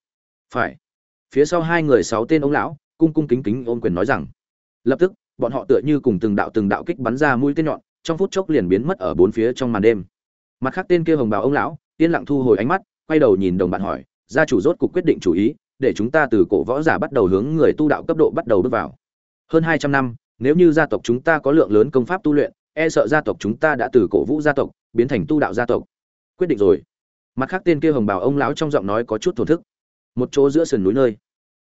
Phải. Phía sau hai người sáu tên ông lão, cung cung kính kính ôm quyền nói rằng, lập tức, bọn họ tựa như cùng từng đạo từng đạo kích bắn ra mũi tên nhọn, trong phút chốc liền biến mất ở bốn phía trong màn đêm. Mặt khác tên kia hồng bào ông lão, yên lặng thu hồi ánh mắt, quay đầu nhìn đồng bạn hỏi, gia chủ rốt cục quyết định chủ ý, để chúng ta từ cổ võ giả bắt đầu hướng người tu đạo cấp độ bắt đầu bước vào. Hơn hai trăm năm, nếu như gia tộc chúng ta có lượng lớn công pháp tu luyện e sợ gia tộc chúng ta đã từ cổ vũ gia tộc biến thành tu đạo gia tộc. Quyết định rồi. Mặt khác tên kia hồng bào ông lão trong giọng nói có chút thổn thức. Một chỗ giữa sườn núi nơi,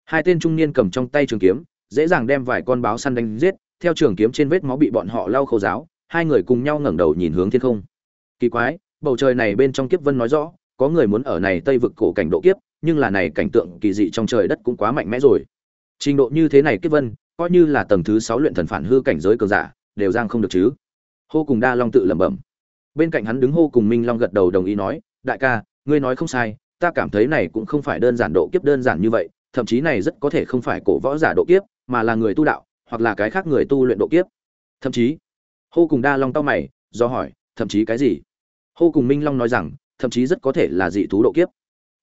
hai tên trung niên cầm trong tay trường kiếm, dễ dàng đem vài con báo săn đánh giết, theo trường kiếm trên vết máu bị bọn họ lau khâu giáo hai người cùng nhau ngẩng đầu nhìn hướng thiên không. Kỳ quái, bầu trời này bên trong kiếp vân nói rõ, có người muốn ở này tây vực cổ cảnh độ kiếp, nhưng là này cảnh tượng kỳ dị trong trời đất cũng quá mạnh mẽ rồi. Trình độ như thế này kiếp vân, coi như là tầng thứ sáu luyện thần phản hư cảnh giới cường giả, đều giang không được chứ hô cùng đa long tự lẩm bẩm. Bên cạnh hắn đứng hô cùng minh long gật đầu đồng ý nói, đại ca, ngươi nói không sai, ta cảm thấy này cũng không phải đơn giản độ kiếp đơn giản như vậy, thậm chí này rất có thể không phải cổ võ giả độ kiếp, mà là người tu đạo, hoặc là cái khác người tu luyện độ kiếp. Thậm chí, hô cùng đa long tao mày, do hỏi, thậm chí cái gì? Hô cùng minh long nói rằng, thậm chí rất có thể là dị thú độ kiếp.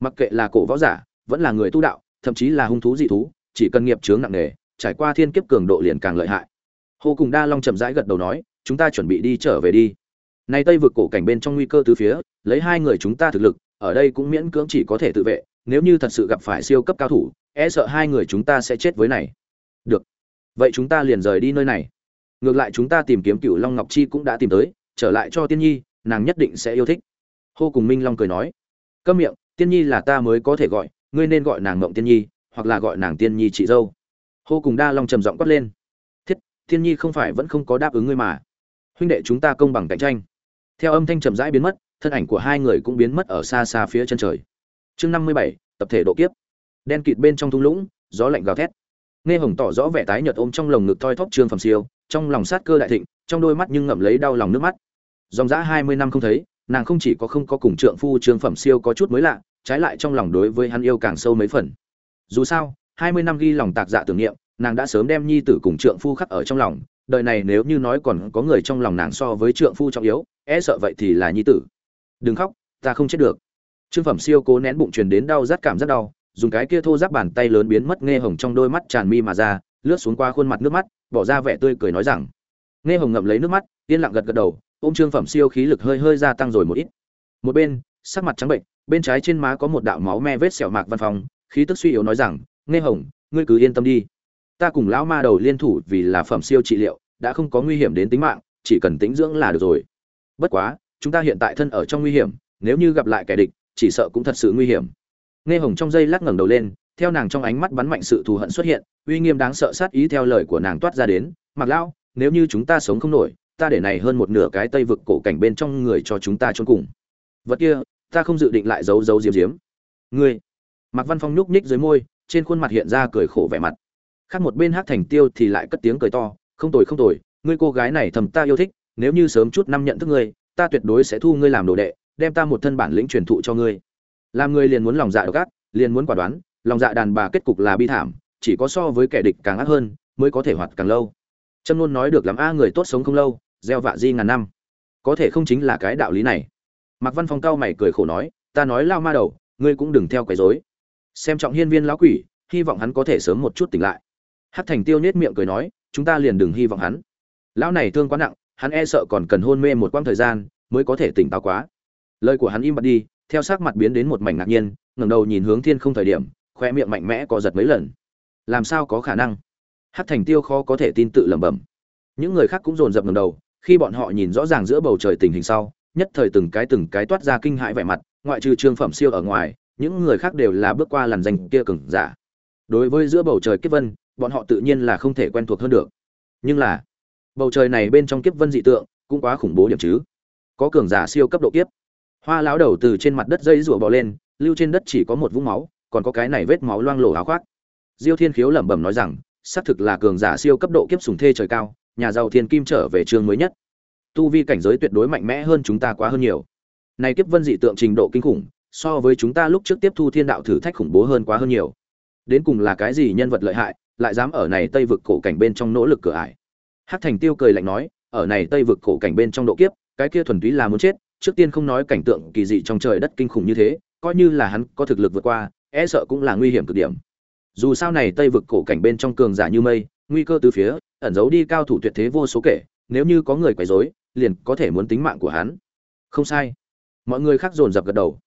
Mặc kệ là cổ võ giả, vẫn là người tu đạo, thậm chí là hung thú dị thú, chỉ cần nghiệp chướng nặng nề, trải qua thiên kiếp cường độ liền càng lợi hại. Hô cùng đa long chậm rãi gật đầu nói chúng ta chuẩn bị đi trở về đi. Nay tây vực cổ cảnh bên trong nguy cơ từ phía, lấy hai người chúng ta thực lực, ở đây cũng miễn cưỡng chỉ có thể tự vệ, nếu như thật sự gặp phải siêu cấp cao thủ e sợ hai người chúng ta sẽ chết với này. Được. Vậy chúng ta liền rời đi nơi này. Ngược lại chúng ta tìm kiếm cựu long ngọc chi cũng đã tìm tới, trở lại cho tiên nhi, nàng nhất định sẽ yêu thích. Hô cùng minh long cười nói. Câm miệng, tiên nhi là ta mới có thể gọi, ngươi nên gọi nàng ngộng tiên nhi, hoặc là gọi nàng tiên nhi chị dâu. Hô cùng đa long trầm giọng quát lên. Thiết, tiên nhi không phải vẫn không có đáp ứng ngươi mà huynh đệ chúng ta công bằng cạnh tranh. Theo âm thanh trầm rãi biến mất, thân ảnh của hai người cũng biến mất ở xa xa phía chân trời. Chương năm mươi bảy, tập thể độ kiếp. Đen kịt bên trong thung lũng, gió lạnh gào thét. Nghe hồng tỏ rõ vẻ tái nhợt ôm trong lồng ngực thoi thóp trương phẩm siêu, trong lòng sát cơ đại thịnh, trong đôi mắt nhưng ngậm lấy đau lòng nước mắt. Dòng dã hai mươi năm không thấy, nàng không chỉ có không có cùng trượng phu trương phẩm siêu có chút mới lạ, trái lại trong lòng đối với hắn yêu càng sâu mấy phần. Dù sao, hai mươi năm ghi lòng tạc dạ tưởng niệm, nàng đã sớm đem nhi tử cùng trượng phu khắc ở trong lòng đời này nếu như nói còn có người trong lòng nàng so với trượng phu trọng yếu e sợ vậy thì là nhi tử. Đừng khóc, ta không chết được. Trương phẩm siêu cố nén bụng truyền đến đau rát cảm rất đau, dùng cái kia thô giáp bàn tay lớn biến mất nghe hồng trong đôi mắt tràn mi mà ra, lướt xuống qua khuôn mặt nước mắt, bỏ ra vẻ tươi cười nói rằng, nghe hồng ngậm lấy nước mắt, yên lặng gật gật đầu, ôm trương phẩm siêu khí lực hơi hơi gia tăng rồi một ít. Một bên, sắc mặt trắng bệnh, bên trái trên má có một đạo máu me vết sẹo mạc văn phòng, khí tức suy yếu nói rằng, nghe hồng, ngươi cứ yên tâm đi ta cùng lão ma đầu liên thủ vì là phẩm siêu trị liệu, đã không có nguy hiểm đến tính mạng, chỉ cần tĩnh dưỡng là được rồi. Bất quá, chúng ta hiện tại thân ở trong nguy hiểm, nếu như gặp lại kẻ địch, chỉ sợ cũng thật sự nguy hiểm. Nghe hồng trong giây lát ngẩng đầu lên, theo nàng trong ánh mắt bắn mạnh sự thù hận xuất hiện, uy nghiêm đáng sợ sát ý theo lời của nàng toát ra đến mặc lão, nếu như chúng ta sống không nổi, ta để này hơn một nửa cái tây vực cổ cảnh bên trong người cho chúng ta trốn cùng. Vật kia, ta không dự định lại giấu giấu diếm diếm ngươi? Mặc văn phong nhúc nhích dưới môi, trên khuôn mặt hiện ra cười khổ vẻ mặt khác một bên hát thành tiêu thì lại cất tiếng cười to, không tồi không tồi, ngươi cô gái này thầm ta yêu thích, nếu như sớm chút năm nhận thức ngươi, ta tuyệt đối sẽ thu ngươi làm đồ đệ, đem ta một thân bản lĩnh truyền thụ cho ngươi. Làm ngươi liền muốn lòng dạ độc ác, liền muốn quả đoán, lòng dạ đàn bà kết cục là bi thảm, chỉ có so với kẻ địch càng ác hơn, mới có thể hoạt càng lâu. Trâm luôn nói được lắm, a, người tốt sống không lâu, gieo vạ di ngàn năm. Có thể không chính là cái đạo lý này. Mạc văn phong cao mày cười khổ nói, ta nói lao ma đầu, ngươi cũng đừng theo quấy rối. Xem trọng hiên viên lão quỷ, hy vọng hắn có thể sớm một chút tỉnh lại hát thành tiêu nết miệng cười nói, chúng ta liền đừng hy vọng hắn. Lão này thương quá nặng, hắn e sợ còn cần hôn mê một quãng thời gian mới có thể tỉnh táo quá. Lời của hắn im bặt đi, theo sắc mặt biến đến một mảnh ngạc nhiên, ngẩng đầu nhìn hướng thiên không thời điểm khoe miệng mạnh mẽ co giật mấy lần. Làm sao có khả năng? Hát thành tiêu khó có thể tin tự lẩm bẩm. Những người khác cũng dồn dập ngẩng đầu, khi bọn họ nhìn rõ ràng giữa bầu trời tình hình sau, nhất thời từng cái từng cái toát ra kinh hãi vẻ mặt, ngoại trừ trương phẩm siêu ở ngoài, những người khác đều là bước qua làn danh kia cứng giả. Đối với giữa bầu trời kiếp vân bọn họ tự nhiên là không thể quen thuộc hơn được. Nhưng là, bầu trời này bên trong kiếp vân dị tượng cũng quá khủng bố điểm chứ. Có cường giả siêu cấp độ kiếp. Hoa lão đầu từ trên mặt đất dây rủa bò lên, lưu trên đất chỉ có một vũng máu, còn có cái này vết máu loang lổ áo khoác. Diêu thiên khiếu lẩm bẩm nói rằng, xác thực là cường giả siêu cấp độ kiếp sùng thê trời cao, nhà giàu thiên kim trở về trường mới nhất. Tu vi cảnh giới tuyệt đối mạnh mẽ hơn chúng ta quá hơn nhiều. Này kiếp vân dị tượng trình độ kinh khủng, so với chúng ta lúc trước tiếp thu thiên đạo thử thách khủng bố hơn quá hơn nhiều. Đến cùng là cái gì nhân vật lợi hại lại dám ở này tây vực cổ cảnh bên trong nỗ lực cửa ải. Hát thành tiêu cười lạnh nói, ở này tây vực cổ cảnh bên trong độ kiếp, cái kia thuần túy là muốn chết, trước tiên không nói cảnh tượng kỳ dị trong trời đất kinh khủng như thế, coi như là hắn có thực lực vượt qua e sợ cũng là nguy hiểm cực điểm. Dù sao này tây vực cổ cảnh bên trong cường giả như mây, nguy cơ từ phía, ẩn giấu đi cao thủ tuyệt thế vô số kể, nếu như có người quấy rối, liền có thể muốn tính mạng của hắn. Không sai. Mọi người khác dồn dập gật đầu.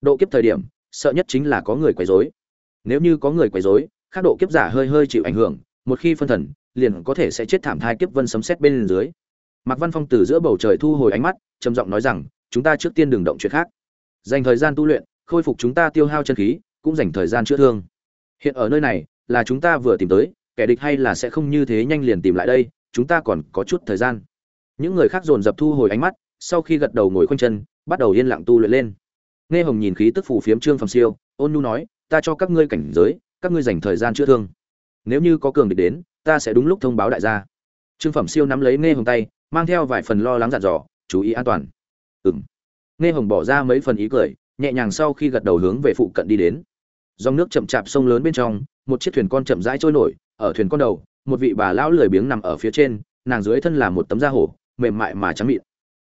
Độ kiếp thời điểm, sợ nhất chính là có người quấy rối. Nếu như có người quấy rối khác độ kiếp giả hơi hơi chịu ảnh hưởng, một khi phân thần, liền có thể sẽ chết thảm thai kiếp vân sấm xét bên dưới. Mạc văn phong từ giữa bầu trời thu hồi ánh mắt, trầm giọng nói rằng, chúng ta trước tiên đừng động chuyện khác. Dành thời gian tu luyện, khôi phục chúng ta tiêu hao chân khí, cũng dành thời gian chữa thương. Hiện ở nơi này, là chúng ta vừa tìm tới, kẻ địch hay là sẽ không như thế nhanh liền tìm lại đây, chúng ta còn có chút thời gian. Những người khác dồn dập thu hồi ánh mắt, sau khi gật đầu ngồi khoanh chân, bắt đầu yên lặng tu luyện lên. Nghe hồng nhìn khí tức phủ phiếm trương phẩm siêu, ôn nu nói, ta cho các ngươi cảnh giới các ngươi dành thời gian chữa thương. Nếu như có cường địch đến, ta sẽ đúng lúc thông báo đại gia. Trương phẩm siêu nắm lấy nghe hồng tay, mang theo vài phần lo lắng dặn dò, chú ý an toàn. Ừm. Nghe hồng bỏ ra mấy phần ý cười, nhẹ nhàng sau khi gật đầu hướng về phụ cận đi đến. Dòng nước chậm chạp sông lớn bên trong, một chiếc thuyền con chậm rãi trôi nổi, ở thuyền con đầu, một vị bà lão lười biếng nằm ở phía trên, nàng dưới thân là một tấm da hổ, mềm mại mà trắng mịn.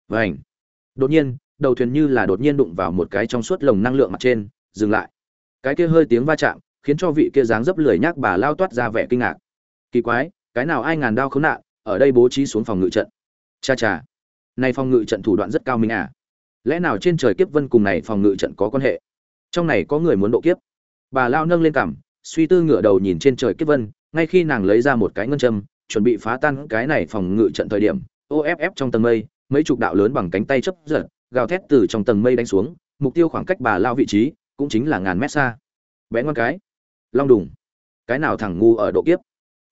Vảnh đột nhiên, đầu thuyền như là đột nhiên đụng vào một cái trong suốt lồng năng lượng mặt trên, dừng lại. Cái kia hơi tiếng va chạm khiến cho vị kia dáng dấp lười nhác bà lao toát ra vẻ kinh ngạc. Kỳ quái, cái nào ai ngàn đao khốn nạn, ở đây bố trí xuống phòng ngự trận? Cha cha, này phòng ngự trận thủ đoạn rất cao minh à? Lẽ nào trên trời kiếp vân cùng này phòng ngự trận có quan hệ? Trong này có người muốn độ kiếp. Bà lao nâng lên cằm, suy tư ngửa đầu nhìn trên trời kiếp vân, ngay khi nàng lấy ra một cái ngân châm, chuẩn bị phá tan cái này phòng ngự trận thời điểm off trong tầng mây, mấy chục đạo lớn bằng cánh tay chấp giật, gào thét từ trong tầng mây đánh xuống, mục tiêu khoảng cách bà lao vị trí cũng chính là ngàn mét xa. Bé ngoan cái long đùng. Cái nào thằng ngu ở độ kiếp?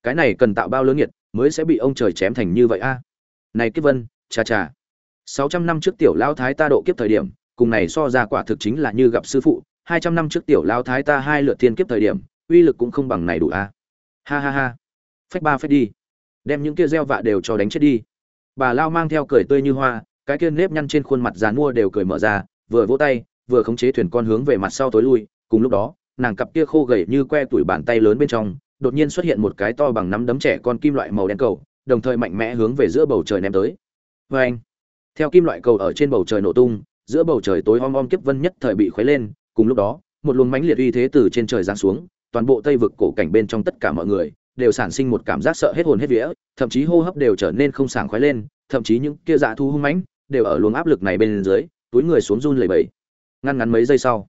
Cái này cần tạo bao lớn nhiệt mới sẽ bị ông trời chém thành như vậy a. Này kiếp vân, cha cha. Sáu trăm năm trước tiểu lao thái ta độ kiếp thời điểm, cùng này so ra quả thực chính là như gặp sư phụ, hai trăm năm trước tiểu lao thái ta hai lượt thiên kiếp thời điểm, uy lực cũng không bằng này đủ a. Ha ha ha. Phách ba phách đi. Đem những kia gieo vạ đều cho đánh chết đi. Bà lao mang theo cười tươi như hoa, cái kia nếp nhăn trên khuôn mặt dán mua đều cười mở ra, vừa vỗ tay, vừa khống chế thuyền con hướng về mặt sau tối lui, cùng lúc đó nàng cặp kia khô gầy như que tuổi bàn tay lớn bên trong, đột nhiên xuất hiện một cái to bằng nắm đấm trẻ con kim loại màu đen cầu, đồng thời mạnh mẽ hướng về giữa bầu trời ném tới. Vê anh theo kim loại cầu ở trên bầu trời nổ tung, giữa bầu trời tối om om kiếp vân nhất thời bị khuấy lên, cùng lúc đó, một luồng mãnh liệt uy thế từ trên trời giáng xuống, toàn bộ tây vực cổ cảnh bên trong tất cả mọi người, đều sản sinh một cảm giác sợ hết hồn hết vía, thậm chí hô hấp đều trở nên không sảng khoái lên, thậm chí những kia dạ thu hung mãnh, đều ở luồng áp lực này bên dưới, túi người xuống run lẩy bẩy. Ngăn ngắn mấy giây sau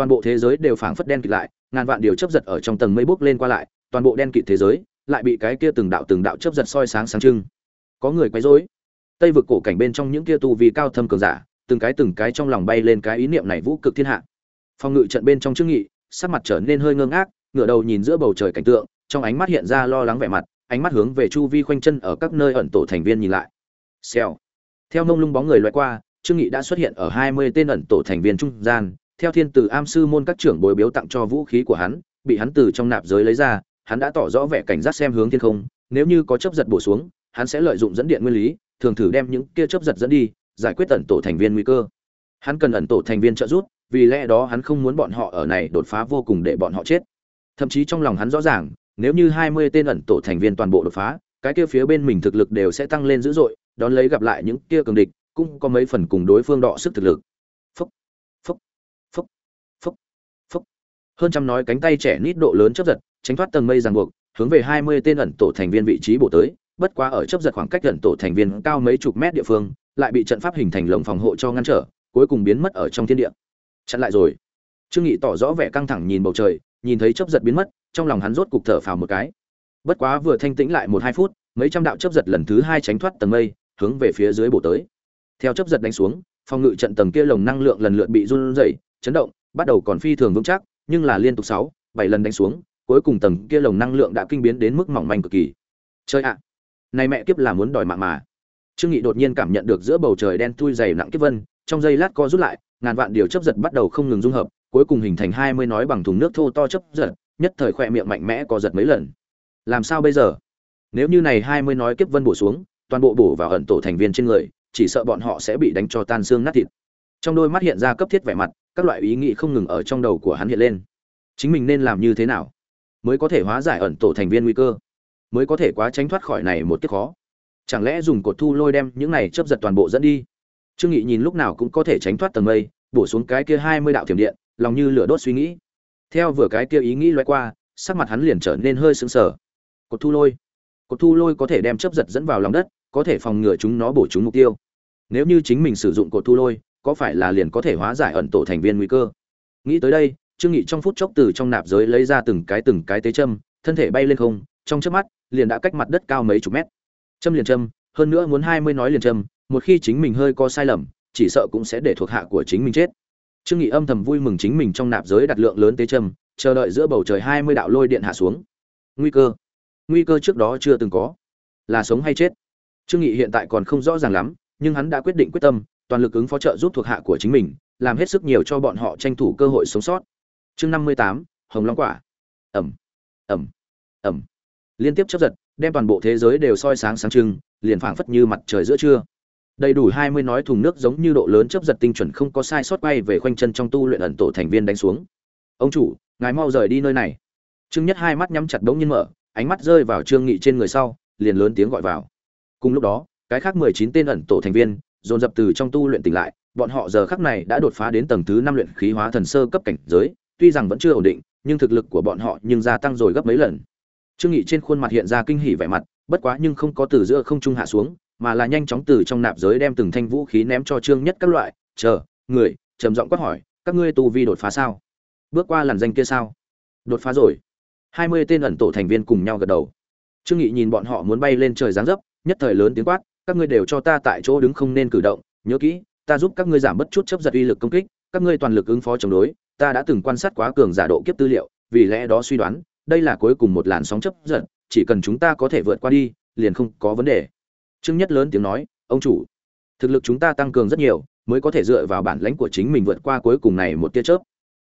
toàn bộ thế giới đều phảng phất đen kịt lại, ngàn vạn điều chấp giật ở trong tầng mây bốc lên qua lại, toàn bộ đen kịt thế giới lại bị cái kia từng đạo từng đạo chấp giật soi sáng sáng trưng. Có người quấy rối. Tây vực cổ cảnh bên trong những kia tu vi cao thâm cường giả, từng cái từng cái trong lòng bay lên cái ý niệm này vũ cực thiên hạ. Phòng ngự trận bên trong trước nghị, sắc mặt trở nên hơi ngơ ngác, ngửa đầu nhìn giữa bầu trời cảnh tượng, trong ánh mắt hiện ra lo lắng vẻ mặt, ánh mắt hướng về chu vi khoanh chân ở các nơi ẩn tổ thành viên nhìn lại. Xèo. Theo mông lung bóng người loại qua trương nghị đã xuất hiện ở hai mươi tên ẩn tổ thành viên trung gian theo thiên tử am sư môn các trưởng bồi biếu tặng cho vũ khí của hắn, bị hắn từ trong nạp giới lấy ra, hắn đã tỏ rõ vẻ cảnh giác xem hướng thiên không. Nếu như có chấp giật bổ xuống, hắn sẽ lợi dụng dẫn điện nguyên lý, thường thử đem những kia chấp giật dẫn đi, giải quyết ẩn tổ thành viên nguy cơ. Hắn cần ẩn tổ thành viên trợ giúp, vì lẽ đó hắn không muốn bọn họ ở này đột phá vô cùng để bọn họ chết. Thậm chí trong lòng hắn rõ ràng, nếu như hai mươi tên ẩn tổ thành viên toàn bộ đột phá, cái kia phía bên mình thực lực đều sẽ tăng lên dữ dội, đón lấy gặp lại những kia cường địch, cũng có mấy phần cùng đối phương đọ sức thực lực phúc phúc phúc phúc phúc hơn trăm nói cánh tay trẻ nít độ lớn chấp giật, tránh thoát tầng mây ràng buộc, hướng về hai mươi tên ẩn tổ thành viên vị trí bổ tới, bất quá ở chấp giật khoảng cách ẩn tổ thành viên cao mấy chục mét địa phương, lại bị trận pháp hình thành lồng phòng hộ cho ngăn trở, cuối cùng biến mất ở trong thiên địa. Chặn lại rồi. Trương nghị tỏ rõ vẻ căng thẳng nhìn bầu trời, nhìn thấy chấp giật biến mất, trong lòng hắn rốt cục thở phào một cái. Bất quá vừa thanh tĩnh lại một hai phút, mấy trăm đạo chấp giật lần thứ hai tránh thoát tầng mây, hướng về phía dưới bổ tới. Theo chấp giật đánh xuống, phòng ngự trận tầng kia lồng năng lượng lần lượt bị run rẩy, chấn động, bắt đầu còn phi thường vững chắc nhưng là liên tục sáu, bảy lần đánh xuống, cuối cùng tầng kia lồng năng lượng đã kinh biến đến mức mỏng manh cực kỳ. Chơi ạ! Này mẹ kiếp là muốn đòi mạng mà. Trương nghị đột nhiên cảm nhận được giữa bầu trời đen thui dày nặng kiếp vân, trong giây lát co rút lại, ngàn vạn điều chấp giật bắt đầu không ngừng dung hợp, cuối cùng hình thành hai mươi nói bằng thùng nước thô to chấp giật, nhất thời khoe miệng mạnh mẽ co giật mấy lần. Làm sao bây giờ? Nếu như này hai mươi nói kiếp vân bổ xuống, toàn bộ bổ vào ẩn tổ thành viên trên người, chỉ sợ bọn họ sẽ bị đánh cho tan xương nát thịt. Trong đôi mắt hiện ra cấp thiết vẻ mặt các loại ý nghĩ không ngừng ở trong đầu của hắn hiện lên. Chính mình nên làm như thế nào mới có thể hóa giải ẩn tổ thành viên nguy cơ? Mới có thể quá tránh thoát khỏi này một kiếp khó? Chẳng lẽ dùng cột thu lôi đem những này chấp giật toàn bộ dẫn đi? Trương nghị nhìn lúc nào cũng có thể tránh thoát tầng mây, bổ xuống cái kia hai mươi đạo thiểm điện, lòng như lửa đốt suy nghĩ. Theo vừa cái kia ý nghĩ lóe qua, sắc mặt hắn liền trở nên hơi sững sờ. Cột thu lôi. Cột thu lôi có thể đem chấp giật dẫn vào lòng đất, có thể phòng ngừa chúng nó bổ chúng mục tiêu. Nếu như chính mình sử dụng cột thu lôi có phải là liền có thể hóa giải ẩn tổ thành viên nguy cơ? Nghĩ tới đây, trương nghị trong phút chốc từ trong nạp giới lấy ra từng cái từng cái tế châm, thân thể bay lên không, trong chớp mắt, liền đã cách mặt đất cao mấy chục mét. Châm liền châm, hơn nữa muốn hai mươi nói liền châm, một khi chính mình hơi có sai lầm, chỉ sợ cũng sẽ để thuộc hạ của chính mình chết. Trương nghị âm thầm vui mừng chính mình trong nạp giới đặt lượng lớn tế châm, chờ đợi giữa bầu trời hai mươi đạo lôi điện hạ xuống. Nguy cơ? Nguy cơ trước đó chưa từng có. Là sống hay chết? Trương nghị hiện tại còn không rõ ràng lắm, nhưng hắn đã quyết định quyết tâm toàn lực ứng phó trợ giúp thuộc hạ của chính mình làm hết sức nhiều cho bọn họ tranh thủ cơ hội sống sót. Chương năm mươi tám hồng long quả. Ầm, ầm, ầm, liên tiếp chớp giật đem toàn bộ thế giới đều soi sáng sáng trưng liền phảng phất như mặt trời giữa trưa. Đầy đủ hai mươi nói thùng nước giống như độ lớn chớp giật tinh chuẩn không có sai sót quay về khoanh chân trong tu luyện ẩn tổ thành viên đánh xuống. Ông chủ ngài mau rời đi nơi này. Trương nhất hai mắt nhắm chặt đống nhiên mở ánh mắt rơi vào trương nghị trên người sau liền lớn tiếng gọi vào. Cùng lúc đó cái khác mười chín tên ẩn tổ thành viên dồn dập từ trong tu luyện tỉnh lại, bọn họ giờ khắc này đã đột phá đến tầng thứ năm luyện khí hóa thần sơ cấp cảnh giới, tuy rằng vẫn chưa ổn định, nhưng thực lực của bọn họ nhưng gia tăng rồi gấp mấy lần. Trương nghị trên khuôn mặt hiện ra kinh hỉ vẻ mặt, bất quá nhưng không có từ giữa không trung hạ xuống, mà là nhanh chóng từ trong nạp giới đem từng thanh vũ khí ném cho trương nhất các loại, chờ, người, trầm giọng quát hỏi, các ngươi tu vi đột phá sao? Bước qua làn danh kia sao? Đột phá rồi. Hai mươi tên ẩn tổ thành viên cùng nhau gật đầu. Trương nghị nhìn bọn họ muốn bay lên trời giáng dấp, nhất thời lớn tiếng quát các ngươi đều cho ta tại chỗ đứng không nên cử động, nhớ kỹ, ta giúp các ngươi giảm bớt chút chấp giật uy lực công kích, các ngươi toàn lực ứng phó chống đối, ta đã từng quan sát quá cường giả độ kiếp tư liệu, vì lẽ đó suy đoán, đây là cuối cùng một làn sóng chấp giật, chỉ cần chúng ta có thể vượt qua đi, liền không có vấn đề. Trương nhất lớn tiếng nói, ông chủ, thực lực chúng ta tăng cường rất nhiều, mới có thể dựa vào bản lãnh của chính mình vượt qua cuối cùng này một tia chớp.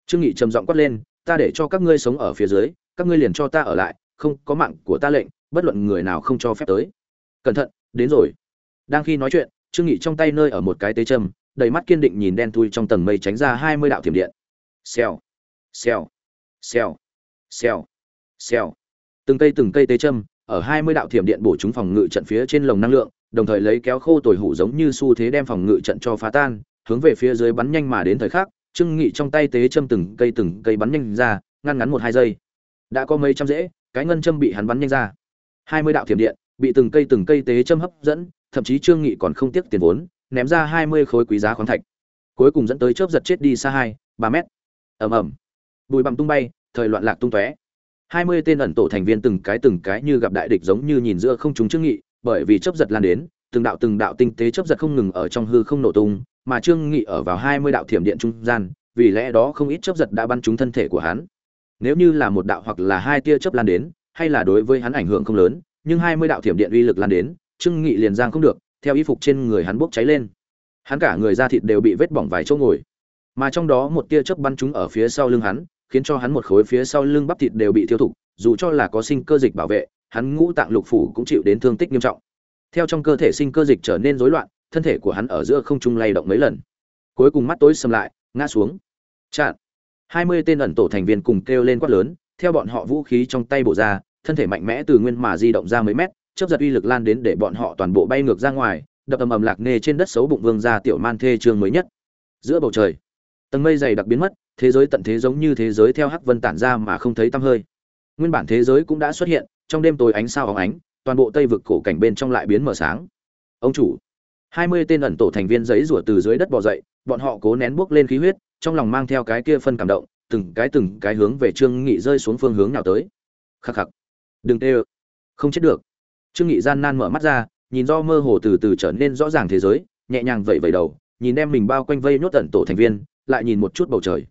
Trương nghị trầm giọng quát lên, ta để cho các ngươi sống ở phía dưới, các ngươi liền cho ta ở lại, không có mạng của ta lệnh, bất luận người nào không cho phép tới. Cẩn thận, đến rồi đang khi nói chuyện, trương nghị trong tay nơi ở một cái tế châm đầy mắt kiên định nhìn đen thui trong tầng mây tránh ra hai mươi đạo thiểm điện. Xèo xèo xèo xèo xèo. Từng cây từng cây tế châm ở hai mươi đạo thiểm điện bổ chúng phòng ngự trận phía trên lồng năng lượng, đồng thời lấy kéo khô tồi hủ giống như xu thế đem phòng ngự trận cho phá tan, hướng về phía dưới bắn nhanh mà đến thời khắc, trương nghị trong tay tế châm từng cây từng cây bắn nhanh ra, ngăn ngắn một hai giây. Đã có mấy trăm dễ, cái ngân châm bị hắn bắn nhanh ra. Hai mươi đạo thiểm điện, bị từng cây từng cây tế châm hấp dẫn thậm chí trương nghị còn không tiếc tiền vốn ném ra hai mươi khối quý giá khoáng thạch. Cuối cùng dẫn tới chớp giật chết đi xa hai ba mét. Ầm ầm. Bụi bặm tung bay thời loạn lạc tung tóe. hai mươi tên ẩn tổ thành viên từng cái từng cái như gặp đại địch giống như nhìn giữa không chúng trương nghị bởi vì chớp giật lan đến từng đạo từng đạo tinh tế chớp giật không ngừng ở trong hư không nổ tung, mà Trương Nghị ở vào 20 đạo thiểm điện trung gian, vì lẽ đó không ít chớp giật đã bắn trúng thân thể của hắn. Nếu như là một đạo hoặc là hai tia chớp lan đến, hay là đối với hắn ảnh hưởng không lớn, nhưng 20 đạo thiểm điện uy lực lan đến, Trương Nghị liền giang không được, theo y phục trên người hắn bốc cháy lên. Hắn cả người da thịt đều bị vết bỏng vài chỗ ngồi. Mà trong đó một tia chớp bắn trúng ở phía sau lưng hắn, khiến cho hắn một khối phía sau lưng bắp thịt đều bị tiêu thụ, dù cho là có sinh cơ dịch bảo vệ, hắn ngũ tạng lục phủ cũng chịu đến thương tích nghiêm trọng. Theo trong cơ thể sinh cơ dịch trở nên rối loạn, thân thể của hắn ở giữa không trung lay động mấy lần. Cuối cùng mắt tối sầm lại, ngã xuống. Chặn. 20 tên ẩn tổ thành viên cùng kêu lên quát lớn, theo bọn họ vũ khí trong tay bổ ra, thân thể mạnh mẽ từ nguyên mà di động ra mấy mét, chớp giật uy lực lan đến để bọn họ toàn bộ bay ngược ra ngoài, đập ầm ầm lạc nề trên đất xấu bụng vương ra tiểu man thê chương mới nhất. Giữa bầu trời, tầng mây dày đặc biến mất, thế giới tận thế giống như thế giới theo hắc vân tản ra mà không thấy tăm hơi. Nguyên bản thế giới cũng đã xuất hiện, trong đêm tối ánh sao óng ánh, toàn bộ tây vực cổ cảnh bên trong lại biến mở sáng. Ông chủ, 20 tên ẩn tổ thành viên giấy rủa từ dưới đất bò dậy, bọn họ cố nén bước lên khí huyết, trong lòng mang theo cái kia phân cảm động, từng cái từng cái hướng về Trương Nghị rơi xuống phương hướng nào tới. Khắc khắc. Đừng tê Không chết được. Trương Nghị gian nan mở mắt ra, nhìn do mơ hồ từ từ trở nên rõ ràng thế giới, nhẹ nhàng vẫy vẫy đầu, nhìn đem mình bao quanh vây nhốt tận tổ thành viên, lại nhìn một chút bầu trời.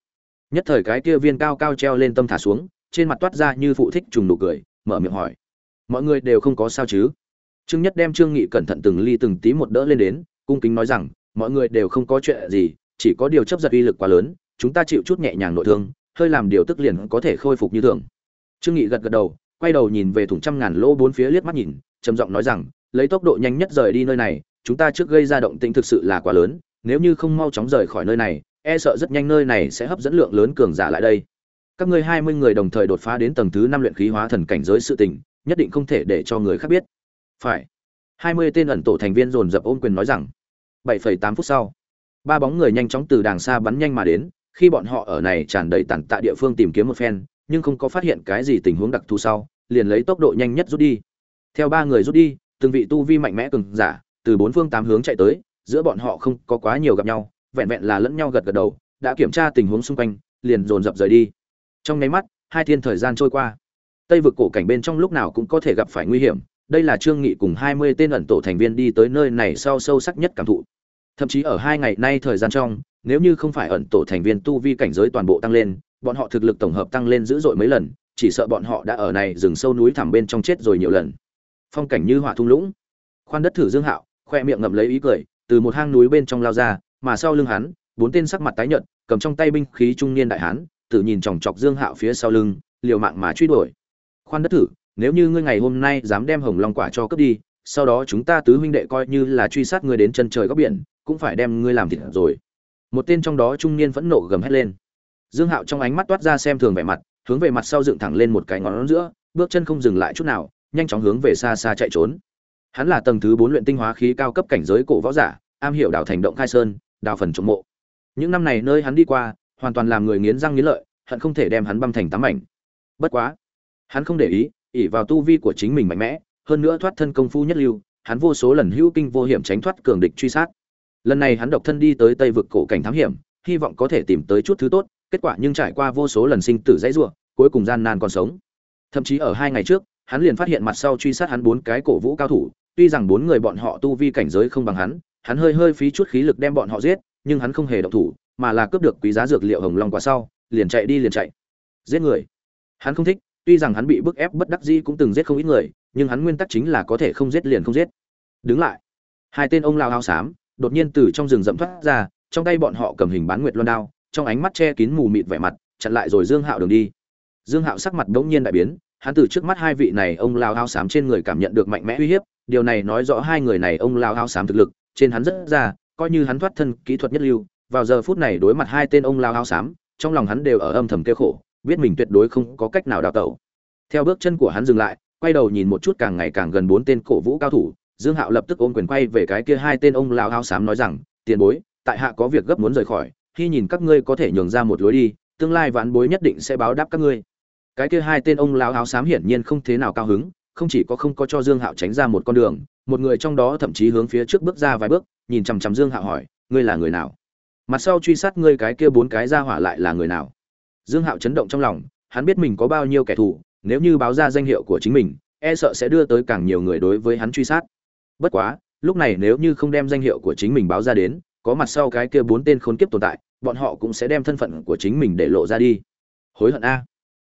Nhất thời cái kia viên cao cao treo lên tâm thả xuống, trên mặt toát ra như phụ thích trùng nụ cười, mở miệng hỏi: "Mọi người đều không có sao chứ?" Trương Nhất đem Trương Nghị cẩn thận từng ly từng tí một đỡ lên đến, cung kính nói rằng: "Mọi người đều không có chuyện gì, chỉ có điều chấp giật uy lực quá lớn, chúng ta chịu chút nhẹ nhàng nội thương, hơi làm điều tức liền có thể khôi phục như thường." Trương Nghị gật gật đầu, quay đầu nhìn về thủng trăm ngàn lỗ bốn phía liếc mắt nhìn, trầm giọng nói rằng: "Lấy tốc độ nhanh nhất rời đi nơi này, chúng ta trước gây ra động tĩnh thực sự là quá lớn, nếu như không mau chóng rời khỏi nơi này, e sợ rất nhanh nơi này sẽ hấp dẫn lượng lớn cường giả lại đây." các ngươi hai mươi người đồng thời đột phá đến tầng thứ năm luyện khí hóa thần cảnh giới sự tình, nhất định không thể để cho người khác biết. Phải. hai mươi tên ẩn tổ thành viên dồn dập ôm quyền nói rằng. bảy phẩy tám phút sau, ba bóng người nhanh chóng từ đàng xa bắn nhanh mà đến, khi bọn họ ở này tràn đầy tản tạ địa phương tìm kiếm một phen, nhưng không có phát hiện cái gì tình huống đặc thù sau, liền lấy tốc độ nhanh nhất rút đi. Theo ba người rút đi, từng vị tu vi mạnh mẽ cường giả, từ bốn phương tám hướng chạy tới, giữa bọn họ không có quá nhiều gặp nhau, vẹn vẹn là lẫn nhau gật gật đầu, đã kiểm tra tình huống xung quanh, liền dồn dập rời đi. Trong nháy mắt hai thiên thời gian trôi qua. Tây vực cổ cảnh bên trong lúc nào cũng có thể gặp phải nguy hiểm đây là trương nghị cùng hai mươi tên ẩn tổ thành viên đi tới nơi này sau sâu sắc nhất cảm thụ. Thậm chí ở hai ngày nay thời gian trong nếu như không phải ẩn tổ thành viên tu vi cảnh giới toàn bộ tăng lên bọn họ thực lực tổng hợp tăng lên dữ dội mấy lần chỉ sợ bọn họ đã ở này rừng sâu núi thẳm bên trong chết rồi nhiều lần phong cảnh như hỏa thung lũng khoan đất thử dương hạo khoe miệng ngậm lấy ý cười từ một hang núi bên trong lao ra mà sau lưng hắn bốn tên sắc mặt tái nhợt cầm trong tay binh khí trung niên đại hán tự nhìn chòng chọc Dương Hạo phía sau lưng, liều mạng mà truy đuổi. Khoan đất thử, nếu như ngươi ngày hôm nay dám đem Hồng Long quả cho cướp đi, sau đó chúng ta tứ huynh đệ coi như là truy sát ngươi đến chân trời góc biển, cũng phải đem ngươi làm thịt rồi. Một tên trong đó trung niên vẫn nộ gầm hét lên. Dương Hạo trong ánh mắt toát ra xem thường vẻ mặt, hướng về mặt sau dựng thẳng lên một cái ngón giữa, bước chân không dừng lại chút nào, nhanh chóng hướng về xa xa chạy trốn. Hắn là tầng thứ 4 luyện tinh hóa khí cao cấp cảnh giới cổ võ giả, am hiểu đào thành động khai sơn, đào phần trộm mộ. Những năm này nơi hắn đi qua, hoàn toàn làm người nghiến răng nghiến lợi hận không thể đem hắn băm thành tám mảnh bất quá hắn không để ý ỷ vào tu vi của chính mình mạnh mẽ hơn nữa thoát thân công phu nhất lưu hắn vô số lần hữu kinh vô hiểm tránh thoát cường địch truy sát lần này hắn độc thân đi tới tây vực cổ cảnh thám hiểm hy vọng có thể tìm tới chút thứ tốt kết quả nhưng trải qua vô số lần sinh tử dãy rủa, cuối cùng gian nan còn sống. Thậm chí ở hai ngày trước hắn liền phát hiện mặt sau truy sát hắn bốn cái cổ vũ cao thủ tuy rằng bốn người bọn họ tu vi cảnh giới không bằng hắn hắn hơi hơi phí chút khí lực đem bọn họ giết nhưng hắn không hề động thủ mà là cướp được quý giá dược liệu hồng long quả sau liền chạy đi liền chạy. Giết người. Hắn không thích tuy rằng hắn bị bức ép bất đắc dĩ cũng từng giết không ít người nhưng hắn nguyên tắc chính là có thể không giết liền không giết. Đứng lại. Hai tên ông lao áo xám đột nhiên từ trong rừng rậm thoát ra trong tay bọn họ cầm hình bán nguyệt loan đao trong ánh mắt che kín mù mịt vẻ mặt, chặn lại rồi dương hạo đường đi. Dương hạo sắc mặt bỗng nhiên đại biến, hắn từ trước mắt hai vị này ông lao hao xám trên người cảm nhận được mạnh mẽ uy hiếp, điều này nói rõ hai người này ông lao hao xám thực lực, trên hắn rất ra, coi như hắn thoát thân kỹ thuật nhất lưu, vào giờ phút này đối mặt hai tên ông lao hao xám, trong lòng hắn đều ở âm thầm kêu khổ, biết mình tuyệt đối không có cách nào đào tẩu. Theo bước chân của hắn dừng lại, quay đầu nhìn một chút càng ngày càng gần bốn tên cổ vũ cao thủ, dương hạo lập tức ôm quyền quay về cái kia hai tên ông lao hao xám nói rằng, tiền bối, tại hạ có việc gấp muốn rời khỏi khi nhìn các ngươi có thể nhường ra một lối đi, tương lai vãn bối nhất định sẽ báo đáp các ngươi. Cái kia hai tên ông lão áo xám hiển nhiên không thế nào cao hứng, không chỉ có không có cho dương hạo tránh ra một con đường, một người trong đó thậm chí hướng phía trước bước ra vài bước, nhìn chằm chằm dương hạo hỏi, ngươi là người nào? Mặt sau truy sát ngươi cái kia bốn cái ra hỏa lại là người nào? Dương hạo chấn động trong lòng, hắn biết mình có bao nhiêu kẻ thù, nếu như báo ra danh hiệu của chính mình e sợ sẽ đưa tới càng nhiều người đối với hắn truy sát. Bất quá, lúc này nếu như không đem danh hiệu của chính mình báo ra đến, có mặt sau cái kia bốn tên khốn kiếp tồn tại bọn họ cũng sẽ đem thân phận của chính mình để lộ ra đi. Hối hận a.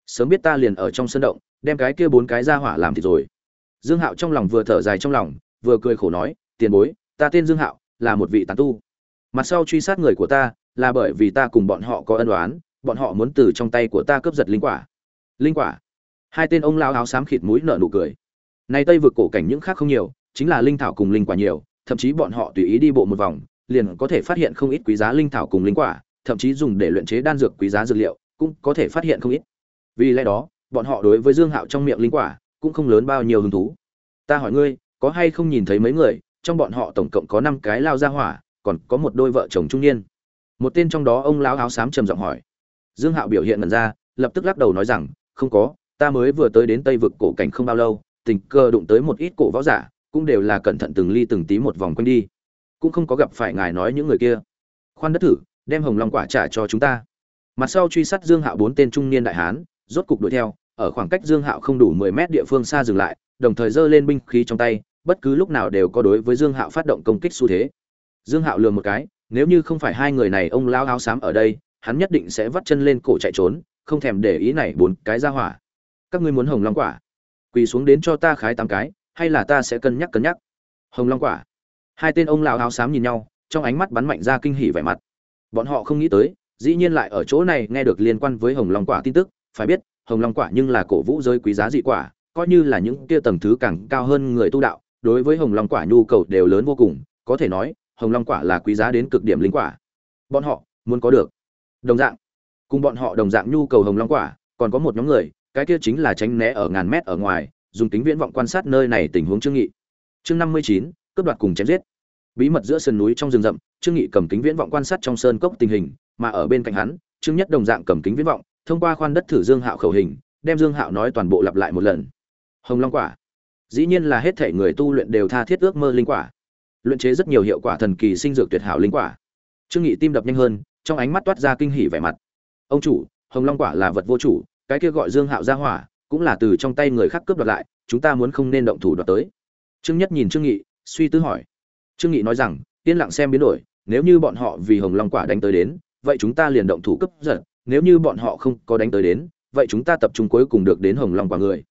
Sớm biết ta liền ở trong sân động, đem cái kia bốn cái ra hỏa làm thì rồi. Dương hạo trong lòng vừa thở dài trong lòng, vừa cười khổ nói, tiền bối, ta tên dương hạo, là một vị tán tu. Mặt sau truy sát người của ta, là bởi vì ta cùng bọn họ có ân oán, bọn họ muốn từ trong tay của ta cướp giật linh quả. Linh quả? Hai tên ông lao áo xám khịt mũi nở nụ cười. Nay tây vực cổ cảnh những khác không nhiều, chính là linh thảo cùng linh quả nhiều, thậm chí bọn họ tùy ý đi bộ một vòng liền có thể phát hiện không ít quý giá linh thảo cùng linh quả, thậm chí dùng để luyện chế đan dược quý giá dược liệu, cũng có thể phát hiện không ít. Vì lẽ đó, bọn họ đối với dương hạo trong miệng linh quả cũng không lớn bao nhiêu hứng thú. Ta hỏi ngươi, có hay không nhìn thấy mấy người, trong bọn họ tổng cộng có năm cái lao ra hỏa, còn có một đôi vợ chồng trung niên? Một tên trong đó ông lão áo xám trầm giọng hỏi. Dương hạo biểu hiện ngần ra, lập tức lắc đầu nói rằng, không có, ta mới vừa tới đến tây vực cổ cảnh không bao lâu, tình cờ đụng tới một ít cổ võ giả, cũng đều là cẩn thận từng ly từng tí một vòng quanh đi cũng không có gặp phải ngài nói những người kia. Khoan đất thử, đem hồng long quả trả cho chúng ta. Mặt sau truy sát dương hạo bốn tên trung niên đại hán, rốt cục đuổi theo, ở khoảng cách dương hạo không đủ mười mét địa phương xa dừng lại, đồng thời giơ lên binh khí trong tay, bất cứ lúc nào đều có đối với dương hạo phát động công kích xu thế. Dương hạo lừa một cái, nếu như không phải hai người này ông lao áo xám ở đây, hắn nhất định sẽ vắt chân lên cổ chạy trốn, không thèm để ý này bốn cái ra hỏa. Các ngươi muốn hồng long quả? Quỳ xuống đến cho ta khái tám cái, hay là ta sẽ cân nhắc cân nhắc? Hồng long quả hai tên ông lão áo xám nhìn nhau, trong ánh mắt bắn mạnh ra kinh hỉ vẻ mặt. Bọn họ không nghĩ tới, dĩ nhiên lại ở chỗ này nghe được liên quan với hồng long quả tin tức. Phải biết, hồng long quả nhưng là cổ vũ giới quý giá dị quả, coi như là những kia tầng thứ càng cao hơn người tu đạo, đối với hồng long quả nhu cầu đều lớn vô cùng. Có thể nói, hồng long quả là quý giá đến cực điểm linh quả. Bọn họ, muốn có được. Đồng dạng, cùng bọn họ đồng dạng nhu cầu hồng long quả, còn có một nhóm người, cái kia chính là tránh né ở ngàn mét ở ngoài, dùng kính viễn vọng quan sát nơi này tình huống trương nghị. Chương năm mươi chín, cướp đoạt cùng chém giết bí mật giữa sườn núi trong rừng rậm, trương nghị cầm kính viễn vọng quan sát trong sơn cốc tình hình, mà ở bên cạnh hắn, trương nhất đồng dạng cầm kính viễn vọng, thông qua khoan đất thử dương hạo khẩu hình, đem dương hạo nói toàn bộ lặp lại một lần. Hồng long quả. Dĩ nhiên là hết thể người tu luyện đều tha thiết ước mơ linh quả. Luyện chế rất nhiều hiệu quả thần kỳ sinh dược tuyệt hảo linh quả. Trương nghị tim đập nhanh hơn, trong ánh mắt toát ra kinh hỉ vẻ mặt. Ông chủ, hồng long quả là vật vô chủ, cái kia gọi dương hạo ra hỏa, cũng là từ trong tay người khác cướp đoạt lại, chúng ta muốn không nên động thủ đoạt tới. Trương nhất nhìn trương nghị, suy tư hỏi trương nghị nói rằng, yên lặng xem biến đổi, nếu như bọn họ vì hồng long quả đánh tới đến, vậy chúng ta liền động thủ cướp giật, nếu như bọn họ không có đánh tới đến, vậy chúng ta tập trung cuối cùng được đến hồng long quả người.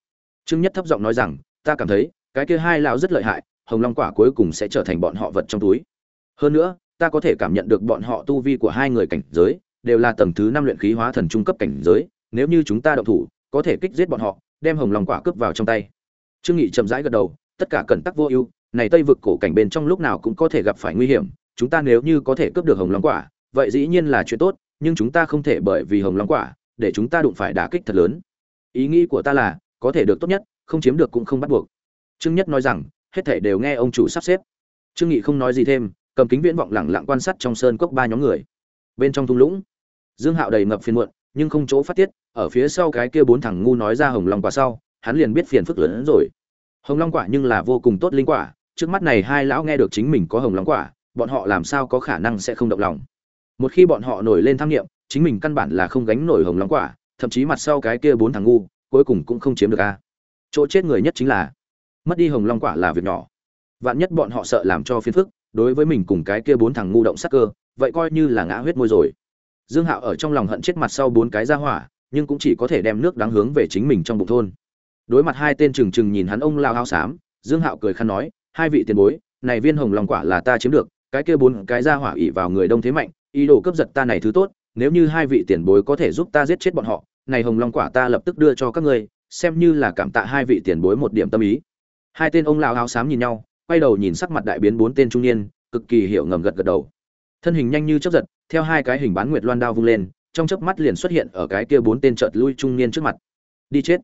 Trương nhất thấp giọng nói rằng, ta cảm thấy, cái kia hai lão rất lợi hại, hồng long quả cuối cùng sẽ trở thành bọn họ vật trong túi. Hơn nữa, ta có thể cảm nhận được bọn họ tu vi của hai người cảnh giới, đều là tầng thứ năm luyện khí hóa thần trung cấp cảnh giới, nếu như chúng ta động thủ, có thể kích giết bọn họ, đem hồng long quả cướp vào trong tay. Trương nghị chậm rãi gật đầu, tất cả cẩn tắc vô ưu này tây vực cổ cảnh bên trong lúc nào cũng có thể gặp phải nguy hiểm, chúng ta nếu như có thể cướp được hồng long quả, vậy dĩ nhiên là chuyện tốt, nhưng chúng ta không thể bởi vì hồng long quả để chúng ta đụng phải đả kích thật lớn. Ý nghĩ của ta là, có thể được tốt nhất, không chiếm được cũng không bắt buộc. Trương nhất nói rằng, hết thể đều nghe ông chủ sắp xếp. Trương nghị không nói gì thêm, cầm kính viễn vọng lẳng lặng quan sát trong sơn cốc ba nhóm người. Bên trong thung lũng, dương hạo đầy ngập phiền muộn, nhưng không chỗ phát tiết, ở phía sau cái kia bốn thằng ngu nói ra hồng long quả sau, hắn liền biết phiền phức lớn hơn rồi. Hồng long quả nhưng là vô cùng tốt linh quả trước mắt này hai lão nghe được chính mình có hồng long quả, bọn họ làm sao có khả năng sẽ không động lòng? Một khi bọn họ nổi lên tham nghiệm, chính mình căn bản là không gánh nổi hồng long quả, thậm chí mặt sau cái kia bốn thằng ngu, cuối cùng cũng không chiếm được a. Chỗ chết người nhất chính là, mất đi hồng long quả là việc nhỏ. Vạn nhất bọn họ sợ làm cho phiền phức, đối với mình cùng cái kia bốn thằng ngu động sắc cơ, vậy coi như là ngã huyết môi rồi. Dương hạo ở trong lòng hận chết mặt sau bốn cái ra hỏa, nhưng cũng chỉ có thể đem nước đáng hướng về chính mình trong bụng thôn. Đối mặt hai tên trừng trừng nhìn hắn ông lao hao xám, dương hạo cười khăn nói hai vị tiền bối, này viên hồng long quả là ta chiếm được, cái kia bốn cái ra hỏa ỉ vào người đông thế mạnh, ý đồ cướp giật ta này thứ tốt, nếu như hai vị tiền bối có thể giúp ta giết chết bọn họ, này hồng long quả ta lập tức đưa cho các ngươi, xem như là cảm tạ hai vị tiền bối một điểm tâm ý. Hai tên ông lão áo xám nhìn nhau, quay đầu nhìn sắc mặt đại biến bốn tên trung niên, cực kỳ hiểu ngầm gật gật đầu. Thân hình nhanh như chớp giật, theo hai cái hình bán nguyệt loan đao vung lên, trong chớp mắt liền xuất hiện ở cái kia bốn tên chợt lui trung niên trước mặt. Đi chết.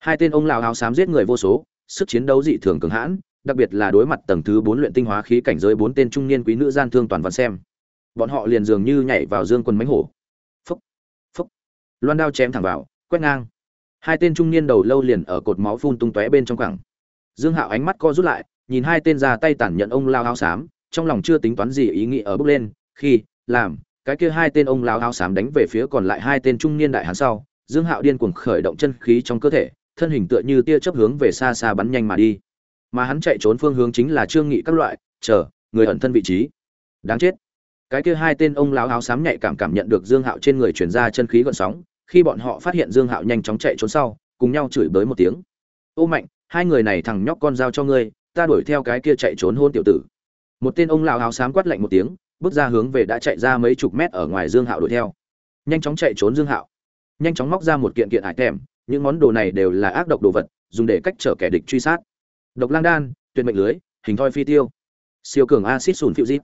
Hai tên ông lão áo xám giết người vô số, sức chiến đấu dị thường cường hãn đặc biệt là đối mặt tầng thứ bốn luyện tinh hóa khí cảnh giới bốn tên trung niên quý nữ gian thương toàn văn xem. Bọn họ liền dường như nhảy vào dương quân mãnh hổ. Phốc, phốc. loan đao chém thẳng vào quét ngang. Hai tên trung niên đầu lâu liền ở cột máu phun tung tóe bên trong cẳng dương hạo ánh mắt co rút lại nhìn hai tên ra tay tản nhận ông lao áo xám trong lòng chưa tính toán gì ý nghĩ ở bước lên khi làm cái kia hai tên ông lao áo xám đánh về phía còn lại hai tên trung niên đại hán sau dương hạo điên cuồng khởi động chân khí trong cơ thể thân hình tựa như tia chớp hướng về xa xa bắn nhanh mà đi mà hắn chạy trốn phương hướng chính là trương nghị các loại, chờ, người ẩn thân vị trí. Đáng chết. Cái kia hai tên ông lão áo xám nhạy cảm cảm nhận được dương hạo trên người chuyển ra chân khí gợn sóng, khi bọn họ phát hiện dương hạo nhanh chóng chạy trốn sau, cùng nhau chửi bới một tiếng. Ô mạnh, hai người này thằng nhóc con dao cho ngươi, ta đuổi theo cái kia chạy trốn hôn tiểu tử. Một tên ông lão áo xám quát lạnh một tiếng, bước ra hướng về đã chạy ra mấy chục mét ở ngoài dương hạo đuổi theo. Nhanh chóng chạy trốn dương hạo. Nhanh chóng móc ra một kiện kiện hải thèm những món đồ này đều là ác độc đồ vật, dùng để cách trở kẻ địch truy sát độc lang đan, tuyệt mệnh lưới, hình thoi phi tiêu. Siêu cường acid sùn phiêu dít.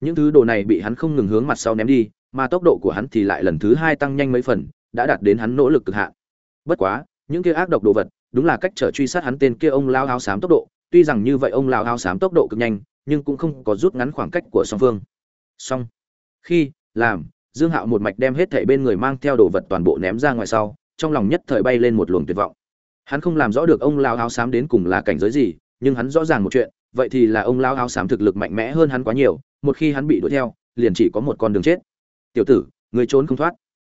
Những thứ đồ này bị hắn không ngừng hướng mặt sau ném đi, mà tốc độ của hắn thì lại lần thứ hai tăng nhanh mấy phần, đã đạt đến hắn nỗ lực cực hạn. Bất quá, những kia ác độc đồ vật, đúng là cách trở truy sát hắn tên kia ông lao áo xám tốc độ. Tuy rằng như vậy ông lao áo xám tốc độ cực nhanh, nhưng cũng không có rút ngắn khoảng cách của song phương. Song khi, làm, dương hạo một mạch đem hết thảy bên người mang theo đồ vật toàn bộ ném ra ngoài sau, trong lòng nhất thời bay lên một luồng tuyệt vọng hắn không làm rõ được ông lao áo xám đến cùng là cảnh giới gì, nhưng hắn rõ ràng một chuyện, vậy thì là ông lao áo xám thực lực mạnh mẽ hơn hắn quá nhiều, một khi hắn bị đuổi theo, liền chỉ có một con đường chết. Tiểu tử người trốn không thoát.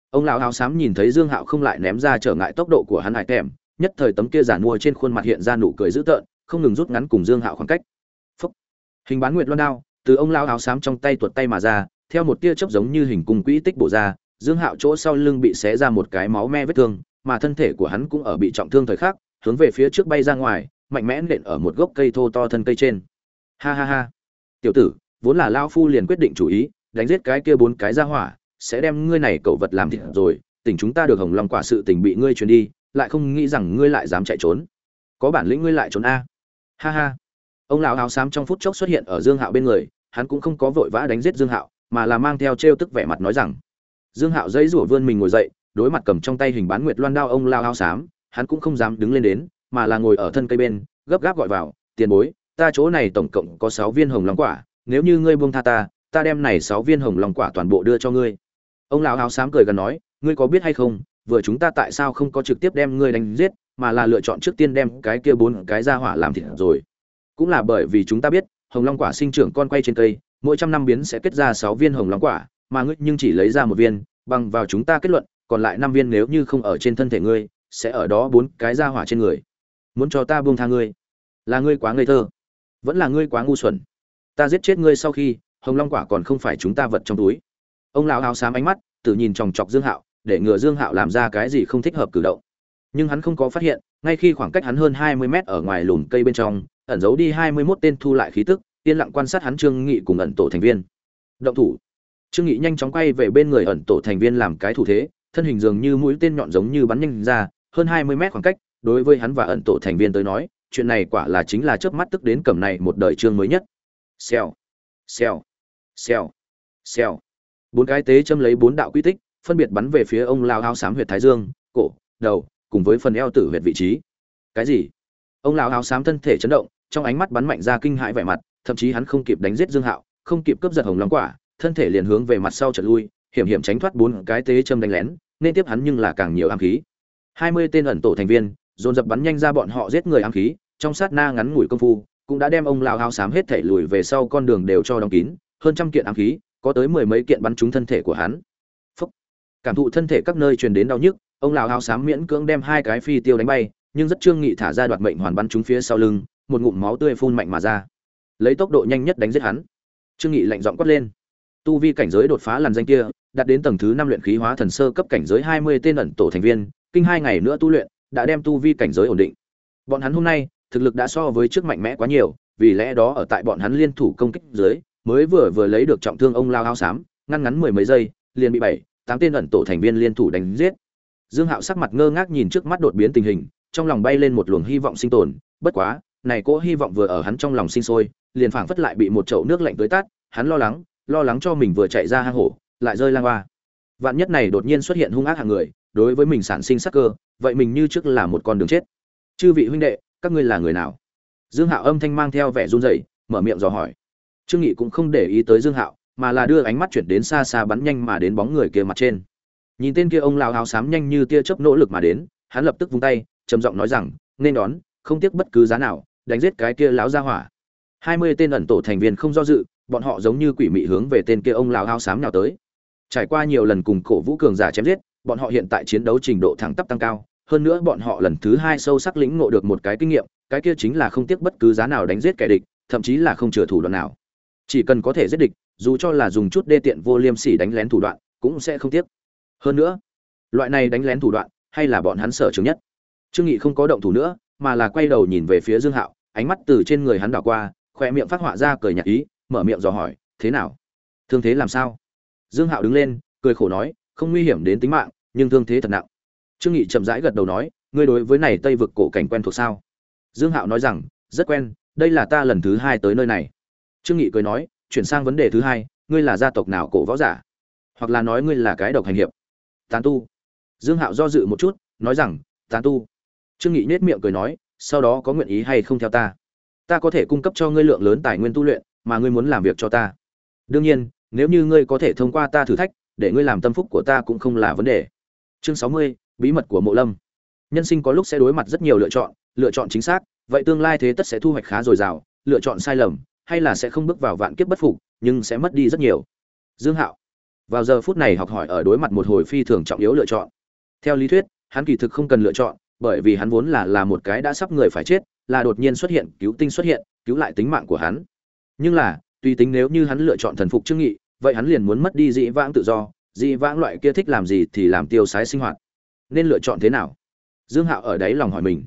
Ông lão áo xám nhìn thấy dương hạo không lại ném ra trở ngại tốc độ của hắn hải kèm nhất thời tấm kia giản mua trên khuôn mặt hiện ra nụ cười dữ tợn, không ngừng rút ngắn cùng dương hạo khoảng cách. Phúc. hình bán nguyệt loan đao, từ ông lão áo xám trong tay tuột tay mà ra, theo một tia chớp giống như hình cung quỹ tích bổ ra, dương hạo chỗ sau lưng bị xé ra một cái máu me vết thương mà thân thể của hắn cũng ở bị trọng thương thời khắc, hướng về phía trước bay ra ngoài, mạnh mẽ nện ở một gốc cây thô to thân cây trên. Ha ha ha. Tiểu tử, vốn là lão phu liền quyết định chủ ý, đánh giết cái kia bốn cái ra hỏa, sẽ đem ngươi này cậu vật làm thịt rồi tỉnh chúng ta được hồng long quả sự tình bị ngươi truyền đi, lại không nghĩ rằng ngươi lại dám chạy trốn. Có bản lĩnh ngươi lại trốn a. Ha ha. Ông lão áo xám trong phút chốc xuất hiện ở dương hạo bên người, hắn cũng không có vội vã đánh giết dương hạo, mà là mang theo trêu tức vẻ mặt nói rằng, dương hạo dãy rủa vươn mình ngồi dậy đối mặt cầm trong tay hình bán nguyệt loan đao ông lao áo xám, hắn cũng không dám đứng lên đến, mà là ngồi ở thân cây bên, gấp gáp gọi vào, tiền bối, ta chỗ này tổng cộng có sáu viên hồng long quả, nếu như ngươi buông tha ta ta đem này sáu viên hồng long quả toàn bộ đưa cho ngươi. Ông lão áo xám cười gần nói, ngươi có biết hay không, vừa chúng ta tại sao không có trực tiếp đem ngươi đánh giết, mà là lựa chọn trước tiên đem cái kia bốn cái ra hỏa làm thịt rồi? Cũng là bởi vì chúng ta biết, hồng long quả sinh trưởng con quay trên cây, mỗi trăm năm biến sẽ kết ra sáu viên hồng long quả, mà ngươi nhưng chỉ lấy ra một viên, bằng vào chúng ta kết luận còn lại năm viên nếu như không ở trên thân thể ngươi, sẽ ở đó bốn cái ra hỏa trên người. Muốn cho ta buông tha ngươi? Là ngươi quá ngây thơ. Vẫn là ngươi quá ngu xuẩn. Ta giết chết ngươi sau khi, hồng long quả còn không phải chúng ta vật trong túi. Ông lão áo xám ánh mắt, tự nhìn chòng chọc dương hạo, để ngừa dương hạo làm ra cái gì không thích hợp cử động. Nhưng hắn không có phát hiện, ngay khi khoảng cách hắn hơn hai mươi mét ở ngoài lùm cây bên trong, ẩn giấu đi hai mươi 21 tên thu lại khí tức, yên lặng quan sát hắn trương nghị cùng ẩn tổ thành viên. Động thủ. Trương nghị nhanh chóng quay về bên người ẩn tổ thành viên làm cái thủ thế thân hình dường như mũi tên nhọn giống như bắn nhanh ra, hơn hai mươi mét khoảng cách, đối với hắn và ẩn tổ thành viên tới nói, chuyện này quả là chính là chớp mắt tức đến cầm này một đời chương mới nhất. Xèo xèo xèo xèo. Bốn cái tế châm lấy bốn đạo quy tích, phân biệt bắn về phía ông lão áo xám huyệt thái dương, cổ, đầu, cùng với phần eo tử huyệt vị trí. Cái gì? Ông lão áo xám thân thể chấn động, trong ánh mắt bắn mạnh ra kinh hãi vẻ mặt, thậm chí hắn không kịp đánh giết dương hạo, không kịp cướp giật hồng long quả, thân thể liền hướng về mặt sau trật lui hiểm hiểm tránh thoát bốn cái tế châm đánh lén, nên tiếp hắn nhưng là càng nhiều ám khí. Hai mươi tên ẩn tổ thành viên, dồn dập bắn nhanh ra bọn họ giết người ám khí, trong sát na ngắn ngủi công phu, cũng đã đem ông lão áo xám hết thảy lùi về sau con đường đều cho đóng kín, hơn trăm kiện ám khí, có tới mười mấy kiện bắn trúng thân thể của hắn. Phúc. cảm thụ thân thể các nơi truyền đến đau nhức, ông lão áo xám miễn cưỡng đem hai cái phi tiêu đánh bay, nhưng rất trương nghị thả ra đoạt mệnh hoàn bắn trúng phía sau lưng, một ngụm máu tươi phun mạnh mà ra. Lấy tốc độ nhanh nhất đánh giết hắn. Trương nghị lạnh giọng quát lên. Tu vi cảnh giới đột phá lần danh kia đạt đến tầng thứ năm luyện khí hóa thần sơ cấp cảnh giới hai mươi tên ẩn tổ thành viên, kinh hai ngày nữa tu luyện, đã đem tu vi cảnh giới ổn định. Bọn hắn hôm nay, thực lực đã so với trước mạnh mẽ quá nhiều, vì lẽ đó ở tại bọn hắn liên thủ công kích dưới, mới vừa vừa lấy được trọng thương ông lao áo xám ngăn ngắn mười mấy giây, liền bị bảy, tám tên ẩn tổ thành viên liên thủ đánh giết. Dương hạo sắc mặt ngơ ngác nhìn trước mắt đột biến tình hình, trong lòng bay lên một luồng hy vọng sinh tồn, bất quá, này cỗ hy vọng vừa ở hắn trong lòng sinh sôi, liền phảng phất lại bị một chậu nước lạnh tới tát, hắn lo lắng lo lắng cho mình vừa chạy ra hang hổ lại rơi lang hoa. Vạn nhất này đột nhiên xuất hiện hung ác hạng người, đối với mình sản sinh sắc cơ, vậy mình như trước là một con đường chết. Chư vị huynh đệ, các ngươi là người nào? Dương hạo âm thanh mang theo vẻ run rẩy, mở miệng dò hỏi. Trương nghị cũng không để ý tới dương hạo, mà là đưa ánh mắt chuyển đến xa xa bắn nhanh mà đến bóng người kia mặt trên. Nhìn tên kia ông lão áo xám nhanh như tia chớp nỗ lực mà đến, hắn lập tức vung tay, trầm giọng nói rằng, nên đón, không tiếc bất cứ giá nào, đánh giết cái kia lão gia hỏa. Hai mươi tên ẩn tổ thành viên không do dự, bọn họ giống như quỷ mị hướng về tên kia ông lão áo xám nào tới trải qua nhiều lần cùng cổ vũ cường giả chém giết, bọn họ hiện tại chiến đấu trình độ thẳng tắp tăng cao. Hơn nữa bọn họ lần thứ hai sâu sắc lĩnh ngộ được một cái kinh nghiệm, cái kia chính là không tiếc bất cứ giá nào đánh giết kẻ địch, thậm chí là không chừa thủ đoạn nào. Chỉ cần có thể giết địch, dù cho là dùng chút đê tiện vô liêm sỉ đánh lén thủ đoạn, cũng sẽ không tiếc. Hơn nữa, loại này đánh lén thủ đoạn, hay là bọn hắn sở trường nhất. Trương nghị không có động thủ nữa, mà là quay đầu nhìn về phía dương hạo, ánh mắt từ trên người hắn đảo qua khoe miệng phát họa ra cười nhạt ý, mở miệng dò hỏi, thế nào? Thương thế làm sao? Dương hạo đứng lên, cười khổ nói, không nguy hiểm đến tính mạng, nhưng thương thế thật nặng. Trương nghị chậm rãi gật đầu nói, ngươi đối với này tây vực cổ cảnh quen thuộc sao? Dương hạo nói rằng, rất quen, đây là ta lần thứ hai tới nơi này. Trương nghị cười nói, chuyển sang vấn đề thứ hai, ngươi là gia tộc nào cổ võ giả? Hoặc là nói ngươi là cái độc hành hiệp? Tán tu. Dương hạo do dự một chút, nói rằng, tán tu. Trương nghị nét miệng cười nói, sau đó có nguyện ý hay không theo ta? Ta có thể cung cấp cho ngươi lượng lớn tài nguyên tu luyện, mà ngươi muốn làm việc cho ta. Đương nhiên nếu như ngươi có thể thông qua ta thử thách, để ngươi làm tâm phúc của ta cũng không là vấn đề. Chương sáu mươi, bí mật của mộ lâm. Nhân sinh có lúc sẽ đối mặt rất nhiều lựa chọn lựa chọn chính xác, vậy tương lai thế tất sẽ thu hoạch khá dồi dào, lựa chọn sai lầm, hay là sẽ không bước vào vạn kiếp bất phục, nhưng sẽ mất đi rất nhiều. Dương hạo, vào giờ phút này học hỏi ở đối mặt một hồi phi thường trọng yếu lựa chọn. Theo lý thuyết, hắn kỳ thực không cần lựa chọn, bởi vì hắn vốn là là một cái đã sắp người phải chết, là đột nhiên xuất hiện, cứu tinh xuất hiện, cứu lại tính mạng của hắn. Nhưng là tùy tính nếu như hắn lựa chọn thần phục trương nghị, vậy hắn liền muốn mất đi dị vãng tự do, dị vãng loại kia thích làm gì thì làm tiêu sái sinh hoạt. Nên lựa chọn thế nào? Dương hạo ở đấy lòng hỏi mình.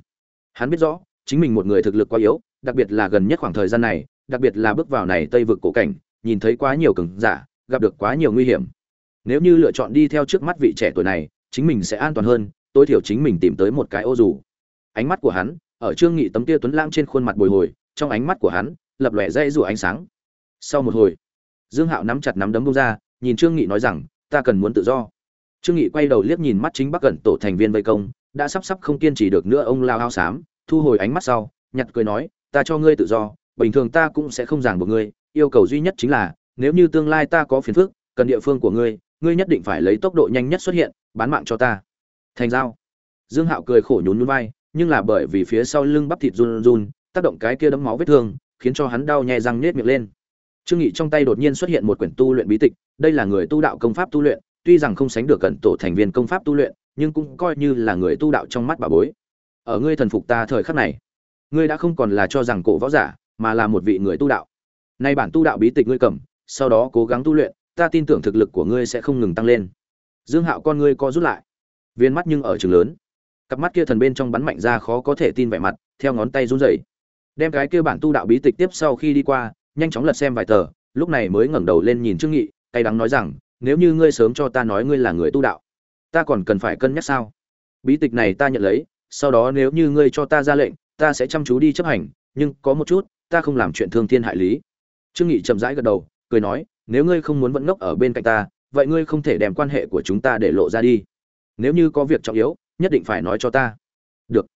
Hắn biết rõ, chính mình một người thực lực quá yếu, đặc biệt là gần nhất khoảng thời gian này, đặc biệt là bước vào này tây vực cổ cảnh, nhìn thấy quá nhiều cường giả, gặp được quá nhiều nguy hiểm. Nếu như lựa chọn đi theo trước mắt vị trẻ tuổi này, chính mình sẽ an toàn hơn, tối thiểu chính mình tìm tới một cái ô dù. Ánh mắt của hắn, ở trương nghị tấm kia tuấn lãng trên khuôn mặt bồi hồi, trong ánh mắt của hắn, lập lòe dây rủ ánh sáng sau một hồi dương hạo nắm chặt nắm đấm bông ra nhìn trương nghị nói rằng ta cần muốn tự do. Trương nghị quay đầu liếc nhìn mắt chính bắc cẩn tổ thành viên vây công đã sắp sắp không kiên trì được nữa ông lao ao sám, thu hồi ánh mắt sau nhặt cười nói ta cho ngươi tự do bình thường ta cũng sẽ không ràng buộc ngươi yêu cầu duy nhất chính là nếu như tương lai ta có phiền phức cần địa phương của ngươi ngươi nhất định phải lấy tốc độ nhanh nhất xuất hiện bán mạng cho ta. Thành giao. Dương hạo cười khổ nhún nhún vai nhưng là bởi vì phía sau lưng bắp thịt run run tác động cái kia đấm máu vết thương khiến cho hắn đau nhè răng nết miệng lên trương nghị trong tay đột nhiên xuất hiện một quyển tu luyện bí tịch, đây là người tu đạo công pháp tu luyện, tuy rằng không sánh được cận tổ thành viên công pháp tu luyện, nhưng cũng coi như là người tu đạo trong mắt bà bối. Ở ngươi thần phục ta thời khắc này, ngươi đã không còn là cho rằng cổ võ giả, mà là một vị người tu đạo. Nay bản tu đạo bí tịch ngươi cầm, sau đó cố gắng tu luyện, ta tin tưởng thực lực của ngươi sẽ không ngừng tăng lên. Dương hạo con ngươi co rút lại, viên mắt nhưng ở trường lớn. Cặp mắt kia thần bên trong bắn mạnh ra khó có thể tin vẻ mặt, theo ngón tay run rẩy. Đem cái kia bản tu đạo bí tịch tiếp sau khi đi qua nhanh chóng lật xem vài tờ, lúc này mới ngẩng đầu lên nhìn trương nghị, cay đắng nói rằng, nếu như ngươi sớm cho ta nói ngươi là người tu đạo, ta còn cần phải cân nhắc sao? Bí tịch này ta nhận lấy, sau đó nếu như ngươi cho ta ra lệnh, ta sẽ chăm chú đi chấp hành, nhưng có một chút, ta không làm chuyện thương thiên hại lý. Trương nghị chậm rãi gật đầu, cười nói, nếu ngươi không muốn vẫn ngốc ở bên cạnh ta, vậy ngươi không thể đem quan hệ của chúng ta để lộ ra đi. Nếu như có việc trọng yếu, nhất định phải nói cho ta. Được.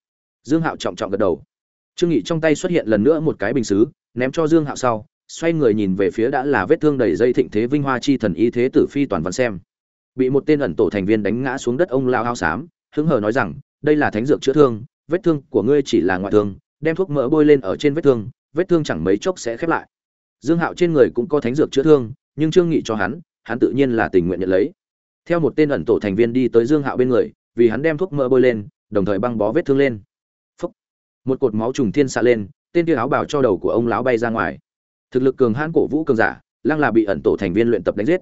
Dương hạo trọng trọng gật đầu. Trương nghị trong tay xuất hiện lần nữa một cái bình sứ ném cho dương hạo sau, xoay người nhìn về phía đã là vết thương đầy dây thịnh thế vinh hoa chi thần y thế tử phi toàn văn xem. Bị một tên ẩn tổ thành viên đánh ngã xuống đất ông lao hao xám, hứng hờ nói rằng, đây là thánh dược chữa thương, vết thương của ngươi chỉ là ngoại thương, đem thuốc mỡ bôi lên ở trên vết thương vết thương chẳng mấy chốc sẽ khép lại. Dương hạo trên người cũng có thánh dược chữa thương, nhưng trương nghị cho hắn hắn tự nhiên là tình nguyện nhận lấy. Theo một tên ẩn tổ thành viên đi tới dương hạo bên người, vì hắn đem thuốc mỡ bôi lên, đồng thời băng bó vết thương lên. Phúc. một cột máu trùng thiên xạ lên tên kia áo bào cho đầu của ông lão bay ra ngoài. Thực lực cường hãn cổ vũ cường giả, lăng là bị ẩn tổ thành viên luyện tập đánh giết.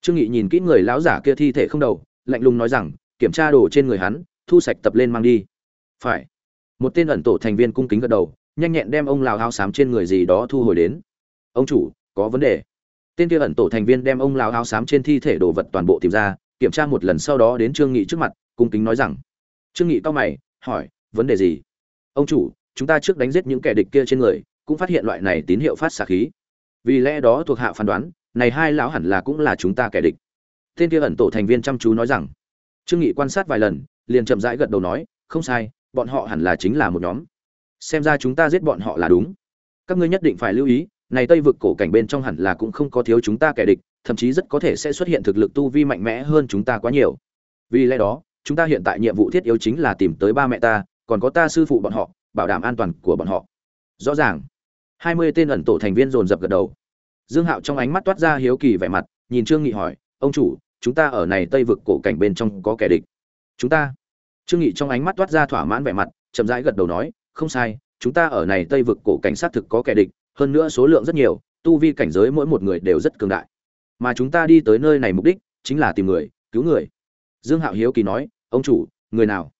Trương nghị nhìn kỹ người lão giả kia thi thể không đầu, lạnh lùng nói rằng, kiểm tra đồ trên người hắn, thu sạch tập lên mang đi. Phải. Một tên ẩn tổ thành viên cung kính gật đầu, nhanh nhẹn đem ông lão áo xám trên người gì đó thu hồi đến. Ông chủ, có vấn đề. Tên kia ẩn tổ thành viên đem ông lão áo xám trên thi thể đồ vật toàn bộ tìm ra, kiểm tra một lần sau đó đến trương nghị trước mặt, cung kính nói rằng. Trương nghị cao mày, hỏi, vấn đề gì? Ông chủ chúng ta trước đánh giết những kẻ địch kia trên người, cũng phát hiện loại này tín hiệu phát xạ khí. Vì lẽ đó thuộc hạ phán đoán, này hai lão hẳn là cũng là chúng ta kẻ địch. Tên kia ẩn tổ thành viên chăm chú nói rằng. Trương nghị quan sát vài lần, liền chậm rãi gật đầu nói, không sai, bọn họ hẳn là chính là một nhóm. Xem ra chúng ta giết bọn họ là đúng. Các ngươi nhất định phải lưu ý, này tây vực cổ cảnh bên trong hẳn là cũng không có thiếu chúng ta kẻ địch, thậm chí rất có thể sẽ xuất hiện thực lực tu vi mạnh mẽ hơn chúng ta quá nhiều. Vì lẽ đó, chúng ta hiện tại nhiệm vụ thiết yếu chính là tìm tới ba mẹ ta, còn có ta sư phụ bọn họ bảo đảm an toàn của bọn họ. Rõ ràng, hai mươi tên ẩn tổ thành viên dồn dập gật đầu. Dương hạo trong ánh mắt toát ra hiếu kỳ vẻ mặt, nhìn trương nghị hỏi, ông chủ, chúng ta ở này tây vực cổ cảnh bên trong có kẻ địch? Chúng ta? Trương nghị trong ánh mắt toát ra thỏa mãn vẻ mặt, chậm rãi gật đầu nói, không sai, chúng ta ở này tây vực cổ cảnh sát thực có kẻ địch, hơn nữa số lượng rất nhiều, tu vi cảnh giới mỗi một người đều rất cường đại. Mà chúng ta đi tới nơi này mục đích chính là tìm người, cứu người. Dương hạo hiếu kỳ nói, ông chủ, người nào?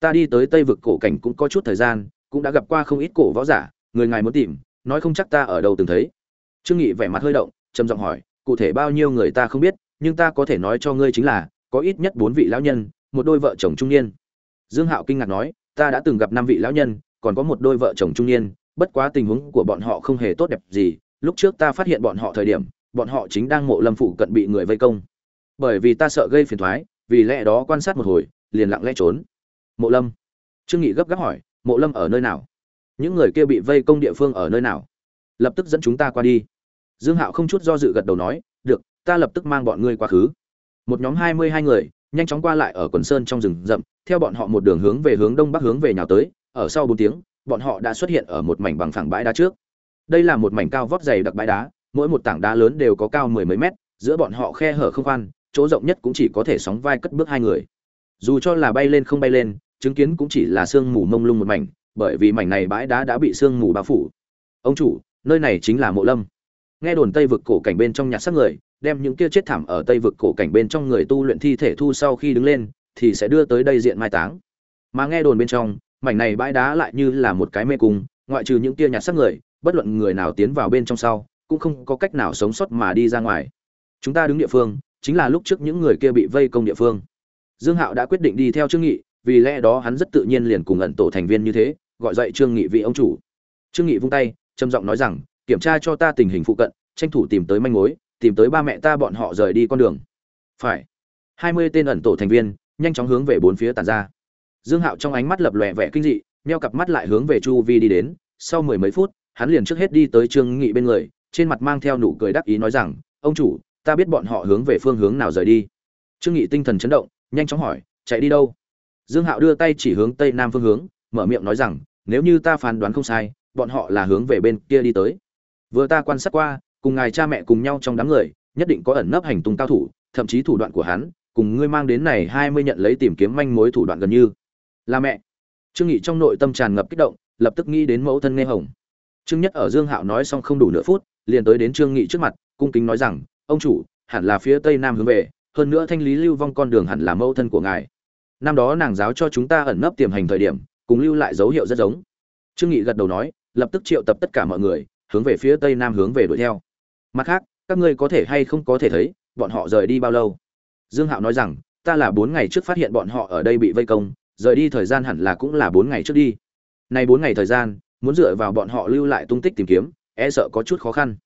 Ta đi tới tây vực cổ cảnh cũng có chút thời gian cũng đã gặp qua không ít cổ võ giả, người ngài muốn tìm, nói không chắc ta ở đâu từng thấy. Trương nghị vẻ mặt hơi động, trầm giọng hỏi, cụ thể bao nhiêu người ta không biết, nhưng ta có thể nói cho ngươi chính là, có ít nhất bốn vị lão nhân, một đôi vợ chồng trung niên. Dương hạo kinh ngạc nói, ta đã từng gặp năm vị lão nhân, còn có một đôi vợ chồng trung niên, bất quá tình huống của bọn họ không hề tốt đẹp gì, lúc trước ta phát hiện bọn họ thời điểm, bọn họ chính đang mộ lâm phụ cận bị người vây công. Bởi vì ta sợ gây phiền thoái, vì lẽ đó quan sát một hồi, liền lặng lẽ trốn. Mộ lâm. Trương nghị gấp gáp hỏi mộ lâm ở nơi nào? Những người kia bị vây công địa phương ở nơi nào? Lập tức dẫn chúng ta qua đi. Dương hạo không chút do dự gật đầu nói, được, ta lập tức mang bọn ngươi qua khứ. Một nhóm hai mươi hai người nhanh chóng qua lại ở quần sơn trong rừng rậm, theo bọn họ một đường hướng về hướng đông bắc hướng về nhào tới, ở sau bốn tiếng, bọn họ đã xuất hiện ở một mảnh bằng phẳng bãi đá trước. Đây là một mảnh cao vót dày đặc bãi đá, mỗi một tảng đá lớn đều có cao mười mấy mét, giữa bọn họ khe hở không khoan, chỗ rộng nhất cũng chỉ có thể sóng vai cất bước hai người. Dù cho là bay lên không bay lên chứng kiến cũng chỉ là sương mù mông lung một mảnh, bởi vì mảnh này bãi đá đã bị sương mù bao phủ. Ông chủ, nơi này chính là mộ lâm. Nghe đồn tây vực cổ cảnh bên trong nhặt xác người, đem những kia chết thảm ở tây vực cổ cảnh bên trong người tu luyện thi thể thu sau khi đứng lên, thì sẽ đưa tới đây diện mai táng. Mà nghe đồn bên trong, mảnh này bãi đá lại như là một cái mê cung, ngoại trừ những kia nhặt xác người, bất luận người nào tiến vào bên trong sau, cũng không có cách nào sống sót mà đi ra ngoài. Chúng ta đứng địa phương, chính là lúc trước những người kia bị vây công địa phương. Dương hạo đã quyết định đi theo trương nghị vì lẽ đó hắn rất tự nhiên liền cùng ẩn tổ thành viên như thế, gọi dậy trương nghị vị ông chủ. Trương nghị vung tay, trầm giọng nói rằng, kiểm tra cho ta tình hình phụ cận, tranh thủ tìm tới manh mối, tìm tới ba mẹ ta bọn họ rời đi con đường. Phải. Hai mươi tên ẩn tổ thành viên nhanh chóng hướng về bốn phía tàn ra. Dương hạo trong ánh mắt lập lòe vẻ kinh dị neo cặp mắt lại hướng về chu vi đi đến. Sau mười mấy phút, hắn liền trước hết đi tới trương nghị bên người, trên mặt mang theo nụ cười đắc ý nói rằng, ông chủ, ta biết bọn họ hướng về phương hướng nào rời đi. Trương nghị tinh thần chấn động, nhanh chóng hỏi, chạy đi đâu? Dương hạo đưa tay chỉ hướng tây nam phương hướng, mở miệng nói rằng, nếu như ta phán đoán không sai, bọn họ là hướng về bên kia đi tới. Vừa ta quan sát qua, cùng ngài cha mẹ cùng nhau trong đám người, nhất định có ẩn nấp hành tung cao thủ, thậm chí thủ đoạn của hắn, cùng ngươi mang đến này hai mươi nhận lấy tìm kiếm manh mối thủ đoạn gần như. Là mẹ. Trương nghị trong nội tâm tràn ngập kích động, lập tức nghĩ đến mẫu thân nghe hồng. Trương nhất ở dương hạo nói xong không đủ nửa phút, liền tới đến trương nghị trước mặt, cung kính nói rằng, ông chủ, hẳn là phía tây nam hướng về, hơn nữa thanh lý lưu vong con đường hẳn là mẫu thân của ngài năm đó nàng giáo cho chúng ta ẩn nấp tiềm hành thời điểm, cùng lưu lại dấu hiệu rất giống. Trương nghị gật đầu nói, lập tức triệu tập tất cả mọi người, hướng về phía tây nam hướng về đuổi theo. Mặt khác, các ngươi có thể hay không có thể thấy, bọn họ rời đi bao lâu? Dương hạo nói rằng, ta là bốn ngày trước phát hiện bọn họ ở đây bị vây công, rời đi thời gian hẳn là cũng là bốn ngày trước đi. Nay bốn ngày thời gian, muốn dựa vào bọn họ lưu lại tung tích tìm kiếm e sợ có chút khó khăn.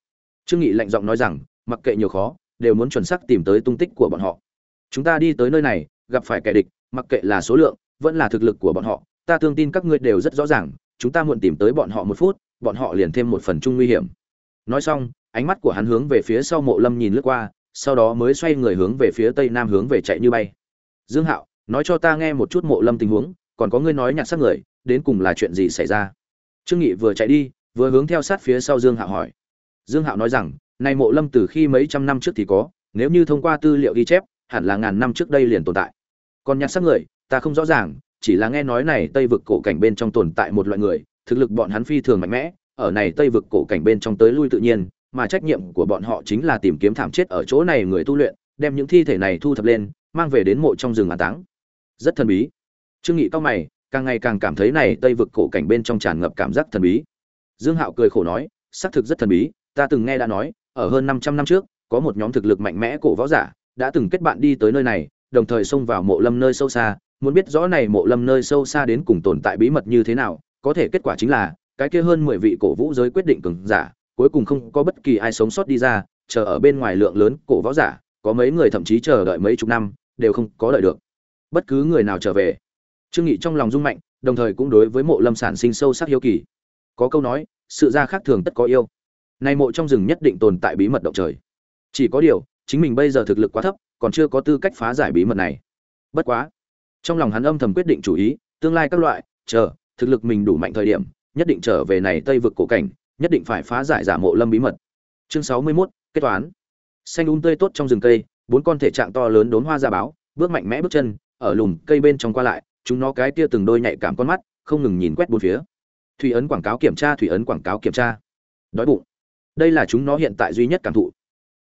Trương nghị lạnh giọng nói rằng, mặc kệ nhiều khó, đều muốn chuẩn xác tìm tới tung tích của bọn họ. Chúng ta đi tới nơi này, gặp phải kẻ địch mặc kệ là số lượng, vẫn là thực lực của bọn họ, ta tương tin các ngươi đều rất rõ ràng, chúng ta muộn tìm tới bọn họ một phút, bọn họ liền thêm một phần chung nguy hiểm. Nói xong, ánh mắt của hắn hướng về phía sau mộ lâm nhìn lướt qua, sau đó mới xoay người hướng về phía tây nam hướng về chạy như bay. Dương hạo, nói cho ta nghe một chút mộ lâm tình huống, còn có ngươi nói nhặt xác người, đến cùng là chuyện gì xảy ra? Trương nghị vừa chạy đi, vừa hướng theo sát phía sau dương hạo hỏi. Dương hạo nói rằng, này mộ lâm từ khi mấy trăm năm trước thì có, nếu như thông qua tư liệu ghi chép, hẳn là ngàn năm trước đây liền tồn tại còn nhặt xác người, ta không rõ ràng, chỉ là nghe nói này tây vực cổ cảnh bên trong tồn tại một loại người, thực lực bọn hắn phi thường mạnh mẽ, ở này tây vực cổ cảnh bên trong tới lui tự nhiên, mà trách nhiệm của bọn họ chính là tìm kiếm thảm chết ở chỗ này người tu luyện, đem những thi thể này thu thập lên, mang về đến mộ trong rừng an táng. Rất thần bí. Trương nghị cao mày, càng ngày càng cảm thấy này tây vực cổ cảnh bên trong tràn ngập cảm giác thần bí. Dương hạo cười khổ nói, xác thực rất thần bí, ta từng nghe đã nói, ở hơn 500 năm trước, có một nhóm thực lực mạnh mẽ cổ võ giả, đã từng kết bạn đi tới nơi này đồng thời xông vào mộ lâm nơi sâu xa, muốn biết rõ này mộ lâm nơi sâu xa đến cùng tồn tại bí mật như thế nào, có thể kết quả chính là, cái kia hơn 10 vị cổ vũ giới quyết định cường giả, cuối cùng không có bất kỳ ai sống sót đi ra, chờ ở bên ngoài lượng lớn cổ võ giả, có mấy người thậm chí chờ đợi mấy chục năm, đều không có đợi được. Bất cứ người nào trở về. Trương nghị trong lòng rung mạnh, đồng thời cũng đối với mộ lâm sản sinh sâu sắc hiếu kỳ. Có câu nói, sự ra khác thường tất có yêu. Nay mộ trong rừng nhất định tồn tại bí mật động trời. Chỉ có điều, chính mình bây giờ thực lực quá thấp còn chưa có tư cách phá giải bí mật này. Bất quá trong lòng hắn âm thầm quyết định chủ ý tương lai các loại chờ thực lực mình đủ mạnh thời điểm nhất định trở về này tây vực cổ cảnh nhất định phải phá giải giả mộ lâm bí mật. Chương sáu mươi 61, kết toán. Xanh un um tươi tốt trong rừng cây bốn con thể trạng to lớn đốn hoa ra báo bước mạnh mẽ bước chân ở lùm cây bên trong qua lại chúng nó cái tia từng đôi nhạy cảm con mắt không ngừng nhìn quét bốn phía. Thủy ấn quảng cáo kiểm tra thủy ấn quảng cáo kiểm tra. Đói bụng. Đây là chúng nó hiện tại duy nhất cảm thụ.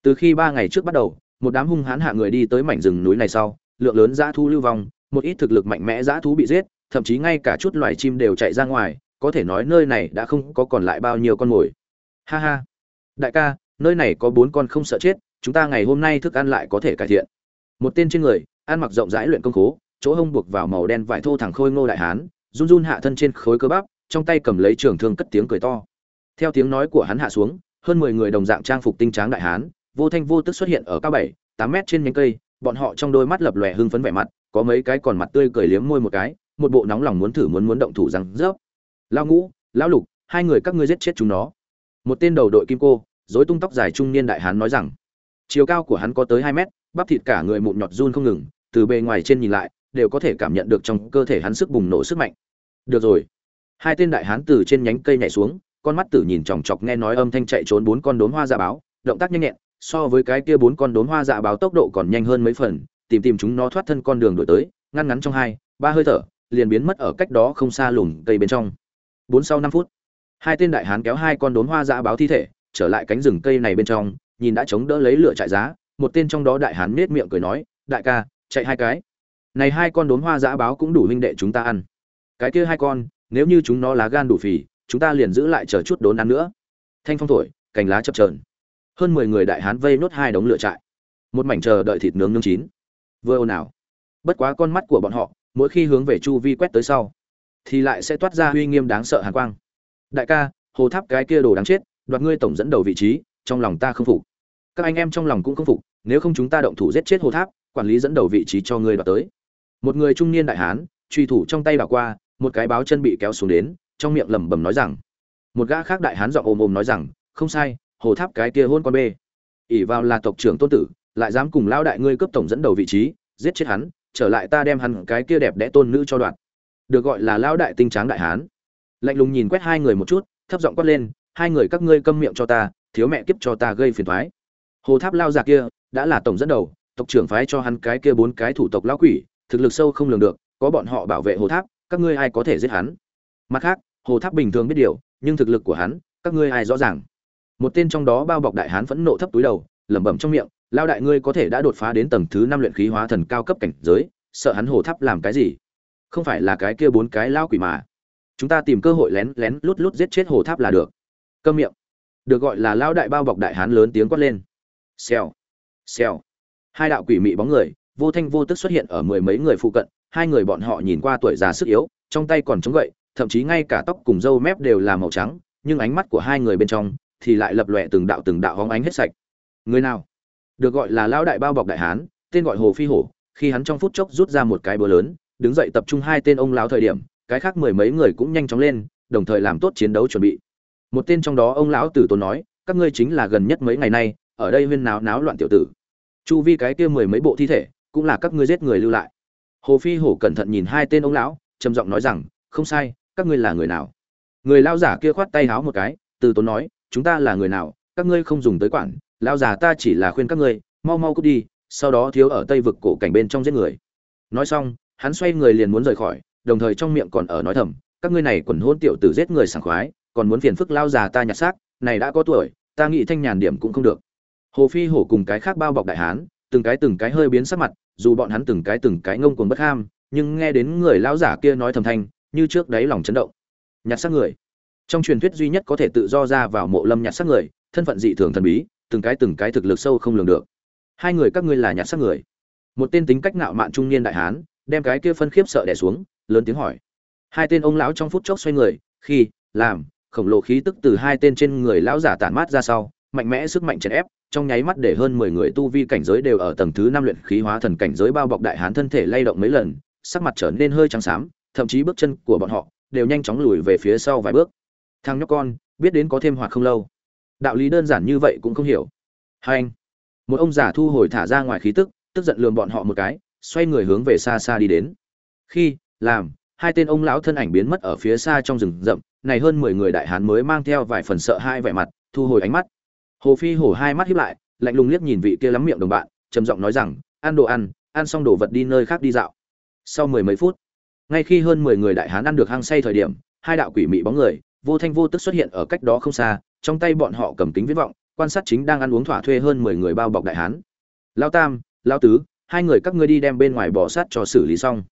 Từ khi ba ngày trước bắt đầu một đám hung hãn hạ người đi tới mảnh rừng núi này sau, lượng lớn dã thú lưu vong, một ít thực lực mạnh mẽ dã thú bị giết, thậm chí ngay cả chút loài chim đều chạy ra ngoài, có thể nói nơi này đã không có còn lại bao nhiêu con mồi. Ha ha. Đại ca, nơi này có bốn con không sợ chết, chúng ta ngày hôm nay thức ăn lại có thể cải thiện. Một tên trên người, ăn mặc rộng rãi luyện công khố, chỗ hông buộc vào màu đen vải thô thẳng khôi ngô đại hán, run run hạ thân trên khối cơ bắp, trong tay cầm lấy trường thương cất tiếng cười to. Theo tiếng nói của hắn hạ xuống, hơn mười người đồng dạng trang phục tinh tráng đại hán vô thanh vô tức xuất hiện ở cao bảy, tám mét trên nhánh cây, bọn họ trong đôi mắt lập lòe hưng phấn vẻ mặt, có mấy cái còn mặt tươi cười liếm môi một cái, một bộ nóng lòng muốn thử muốn muốn động thủ răng rớp. Lao ngũ, lão lục, hai người các ngươi giết chết chúng nó. Một tên đầu đội kim cô dối tung tóc dài trung niên đại hán nói rằng, chiều cao của hắn có tới hai mét, bắp thịt cả người mụn nhọt run không ngừng, từ bề ngoài trên nhìn lại, đều có thể cảm nhận được trong cơ thể hắn sức bùng nổ sức mạnh. Được rồi. Hai tên đại hán từ trên nhánh cây nhảy xuống, con mắt tử nhìn chòng chọc nghe nói âm thanh chạy trốn bốn con đốn hoa ra báo, động tác nhanh nhẹn so với cái kia bốn con đốn hoa dạ báo tốc độ còn nhanh hơn mấy phần, tìm tìm chúng nó thoát thân con đường đổi tới, ngăn ngắn trong hai, ba hơi thở, liền biến mất ở cách đó không xa lùm cây bên trong. Bốn sau năm phút, hai tên đại hán kéo hai con đốn hoa dạ báo thi thể, trở lại cánh rừng cây này bên trong, nhìn đã chống đỡ lấy lửa trại giá, một tên trong đó đại hán nết miệng cười nói, đại ca, chạy hai cái. Này hai con đốn hoa dã báo cũng đủ huynh đệ chúng ta ăn. Cái kia hai con, nếu như chúng nó lá gan đủ phì, chúng ta liền giữ lại chờ chút đốn ăn nữa. Thanh phong thổi, cành lá chập trờn hơn mười người đại hán vây nốt hai đống lửa trại. Một mảnh chờ đợi thịt nướng nướng chín. Vừa ồn ào. Bất quá con mắt của bọn họ, mỗi khi hướng về chu vi quét tới sau, thì lại sẽ toát ra uy nghiêm đáng sợ hàn quang. Đại ca, hồ tháp cái kia đồ đáng chết, đoạt ngươi tổng dẫn đầu vị trí, trong lòng ta không phục. Các anh em trong lòng cũng không phục, nếu không chúng ta động thủ giết chết hồ tháp, quản lý dẫn đầu vị trí cho ngươi đoạt tới. Một người trung niên đại hán, truy thủ trong tay đảo qua, một cái báo chân bị kéo xuống đến, trong miệng lẩm bẩm nói rằng, một gã khác đại hán giọng ồm ồm nói rằng, không sai hồ tháp cái kia hôn con bê. ỉ vào là tộc trưởng tôn tử, lại dám cùng lão đại ngươi cấp tổng dẫn đầu vị trí, giết chết hắn, trở lại ta đem hắn cái kia đẹp đẽ tôn nữ cho đoạn được gọi là lão đại tinh tráng đại hán. Lạnh lùng nhìn quét hai người một chút, thấp giọng quát lên, hai người các ngươi câm miệng cho ta, thiếu mẹ kiếp cho ta gây phiền thoái hồ tháp lao già kia, đã là tổng dẫn đầu, tộc trưởng phái cho hắn cái kia bốn cái thủ tộc lão quỷ, thực lực sâu không lường được, có bọn họ bảo vệ hồ tháp, các ngươi ai có thể giết hắn? Mặt khác, hồ tháp bình thường biết điều, nhưng thực lực của hắn, các ngươi ai rõ ràng? Một tên trong đó bao bọc đại hán phẫn nộ thấp túi đầu, lẩm bẩm trong miệng lao đại ngươi có thể đã đột phá đến tầng thứ năm luyện khí hóa thần cao cấp cảnh giới, sợ hắn hồ tháp làm cái gì? Không phải là cái kia bốn cái lao quỷ mà. Chúng ta tìm cơ hội lén lén lút lút giết chết hồ tháp là được. Câm miệng. Được gọi là lao đại bao bọc đại hán lớn tiếng quát lên. Xèo. Xèo. Hai đạo quỷ mị bóng người, vô thanh vô tức xuất hiện ở mười mấy người phụ cận, hai người bọn họ nhìn qua tuổi già sức yếu, trong tay còn chống gậy, thậm chí ngay cả tóc cùng râu mép đều là màu trắng, nhưng ánh mắt của hai người bên trong thì lại lập lòe từng đạo từng đạo hóng ánh hết sạch. Người nào? Được gọi là lão đại bao bọc đại hán, tên gọi hồ phi hổ, khi hắn trong phút chốc rút ra một cái búa lớn, đứng dậy tập trung hai tên ông lão thời điểm, cái khác mười mấy người cũng nhanh chóng lên, đồng thời làm tốt chiến đấu chuẩn bị. Một tên trong đó ông lão tử tốn nói, các ngươi chính là gần nhất mấy ngày nay, ở đây huyên náo náo loạn tiểu tử. Chu vi cái kia mười mấy bộ thi thể, cũng là các ngươi giết người lưu lại. Hồ phi hổ cẩn thận nhìn hai tên ông lão, trầm giọng nói rằng, không sai, các ngươi là người nào? Người lao giả kia khoát tay háo một cái, từ tốn nói chúng ta là người nào, các ngươi không dùng tới quản, lão già ta chỉ là khuyên các ngươi, mau mau cút đi, sau đó thiếu ở tây vực cổ cảnh bên trong giết người. Nói xong, hắn xoay người liền muốn rời khỏi, đồng thời trong miệng còn ở nói thầm, các ngươi này quần hôn tiểu tử giết người sảng khoái, còn muốn phiền phức lao già ta nhặt xác, này đã có tuổi, ta nghĩ thanh nhàn điểm cũng không được. Hồ phi hổ cùng cái khác bao bọc đại hán, từng cái từng cái hơi biến sắc mặt, dù bọn hắn từng cái từng cái ngông cuồng bất ham, nhưng nghe đến người lão giả kia nói thầm thanh, như trước đấy lòng chấn động. Nhặt xác người trong truyền thuyết duy nhất có thể tự do ra vào mộ lâm nhặt xác người thân phận dị thường thần bí từng cái từng cái thực lực sâu không lường được. Hai người các ngươi là nhặt xác người. Một tên tính cách ngạo mạn trung niên đại hán đem cái kia phân khiếp sợ đè xuống lớn tiếng hỏi. Hai tên ông lão trong phút chốc xoay người khi làm khổng lồ khí tức từ hai tên trên người lão giả tản mát ra sau mạnh mẽ sức mạnh chèn ép trong nháy mắt để hơn mười người tu vi cảnh giới đều ở tầng thứ năm luyện khí hóa thần cảnh giới bao bọc đại hán thân thể lay động mấy lần, sắc mặt trở nên hơi trắng xám, thậm chí bước chân của bọn họ đều nhanh chóng lùi về phía sau vài bước. Thằng nhóc con, biết đến có thêm hoặc không lâu. Đạo lý đơn giản như vậy cũng không hiểu. Hai anh, một ông già thu hồi thả ra ngoài khí tức, tức giận lườm bọn họ một cái, xoay người hướng về xa xa đi đến. Khi làm hai tên ông lão thân ảnh biến mất ở phía xa trong rừng rậm, này hơn mười người đại hán mới mang theo vài phần sợ hai vẻ mặt, thu hồi ánh mắt hồ phi hổ hai mắt hiếp lại lạnh lùng liếc nhìn vị kia lắm miệng đồng bạn trầm giọng nói rằng ăn đồ ăn ăn xong đồ vật đi nơi khác đi dạo sau mười mấy phút ngay khi hơn mười người đại hán ăn được hăng say thời điểm hai đạo quỷ mị bóng người vô thanh vô tức xuất hiện ở cách đó không xa, trong tay bọn họ cầm kính viễn vọng, quan sát chính đang ăn uống thỏa thuê hơn mười người bao bọc đại hán. Lao tam lao tứ, hai người các ngươi đi đem bên ngoài bỏ sát cho xử lý xong.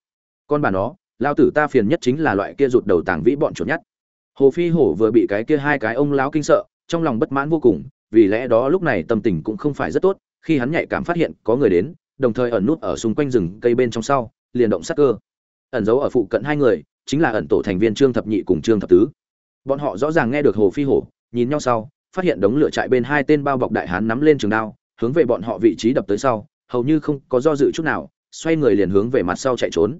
Con bà nó lao tử ta phiền nhất chính là loại kia rụt đầu tàng vĩ bọn chuột nhất hồ phi hổ vừa bị cái kia hai cái ông lão kinh sợ, trong lòng bất mãn vô cùng, vì lẽ đó lúc này tâm tình cũng không phải rất tốt, khi hắn nhạy cảm phát hiện có người đến, đồng thời ẩn nút ở xung quanh rừng cây bên trong sau, liền động sát cơ. Ẩn giấu ở phụ cận hai người, chính là ẩn tổ thành viên trương thập nhị cùng trương thập tứ bọn họ rõ ràng nghe được hồ phi hổ, nhìn nhau sau, phát hiện đống lửa chạy bên hai tên bao bọc đại hán nắm lên trường đao, hướng về bọn họ vị trí đập tới sau, hầu như không có do dự chút nào, xoay người liền hướng về mặt sau chạy trốn.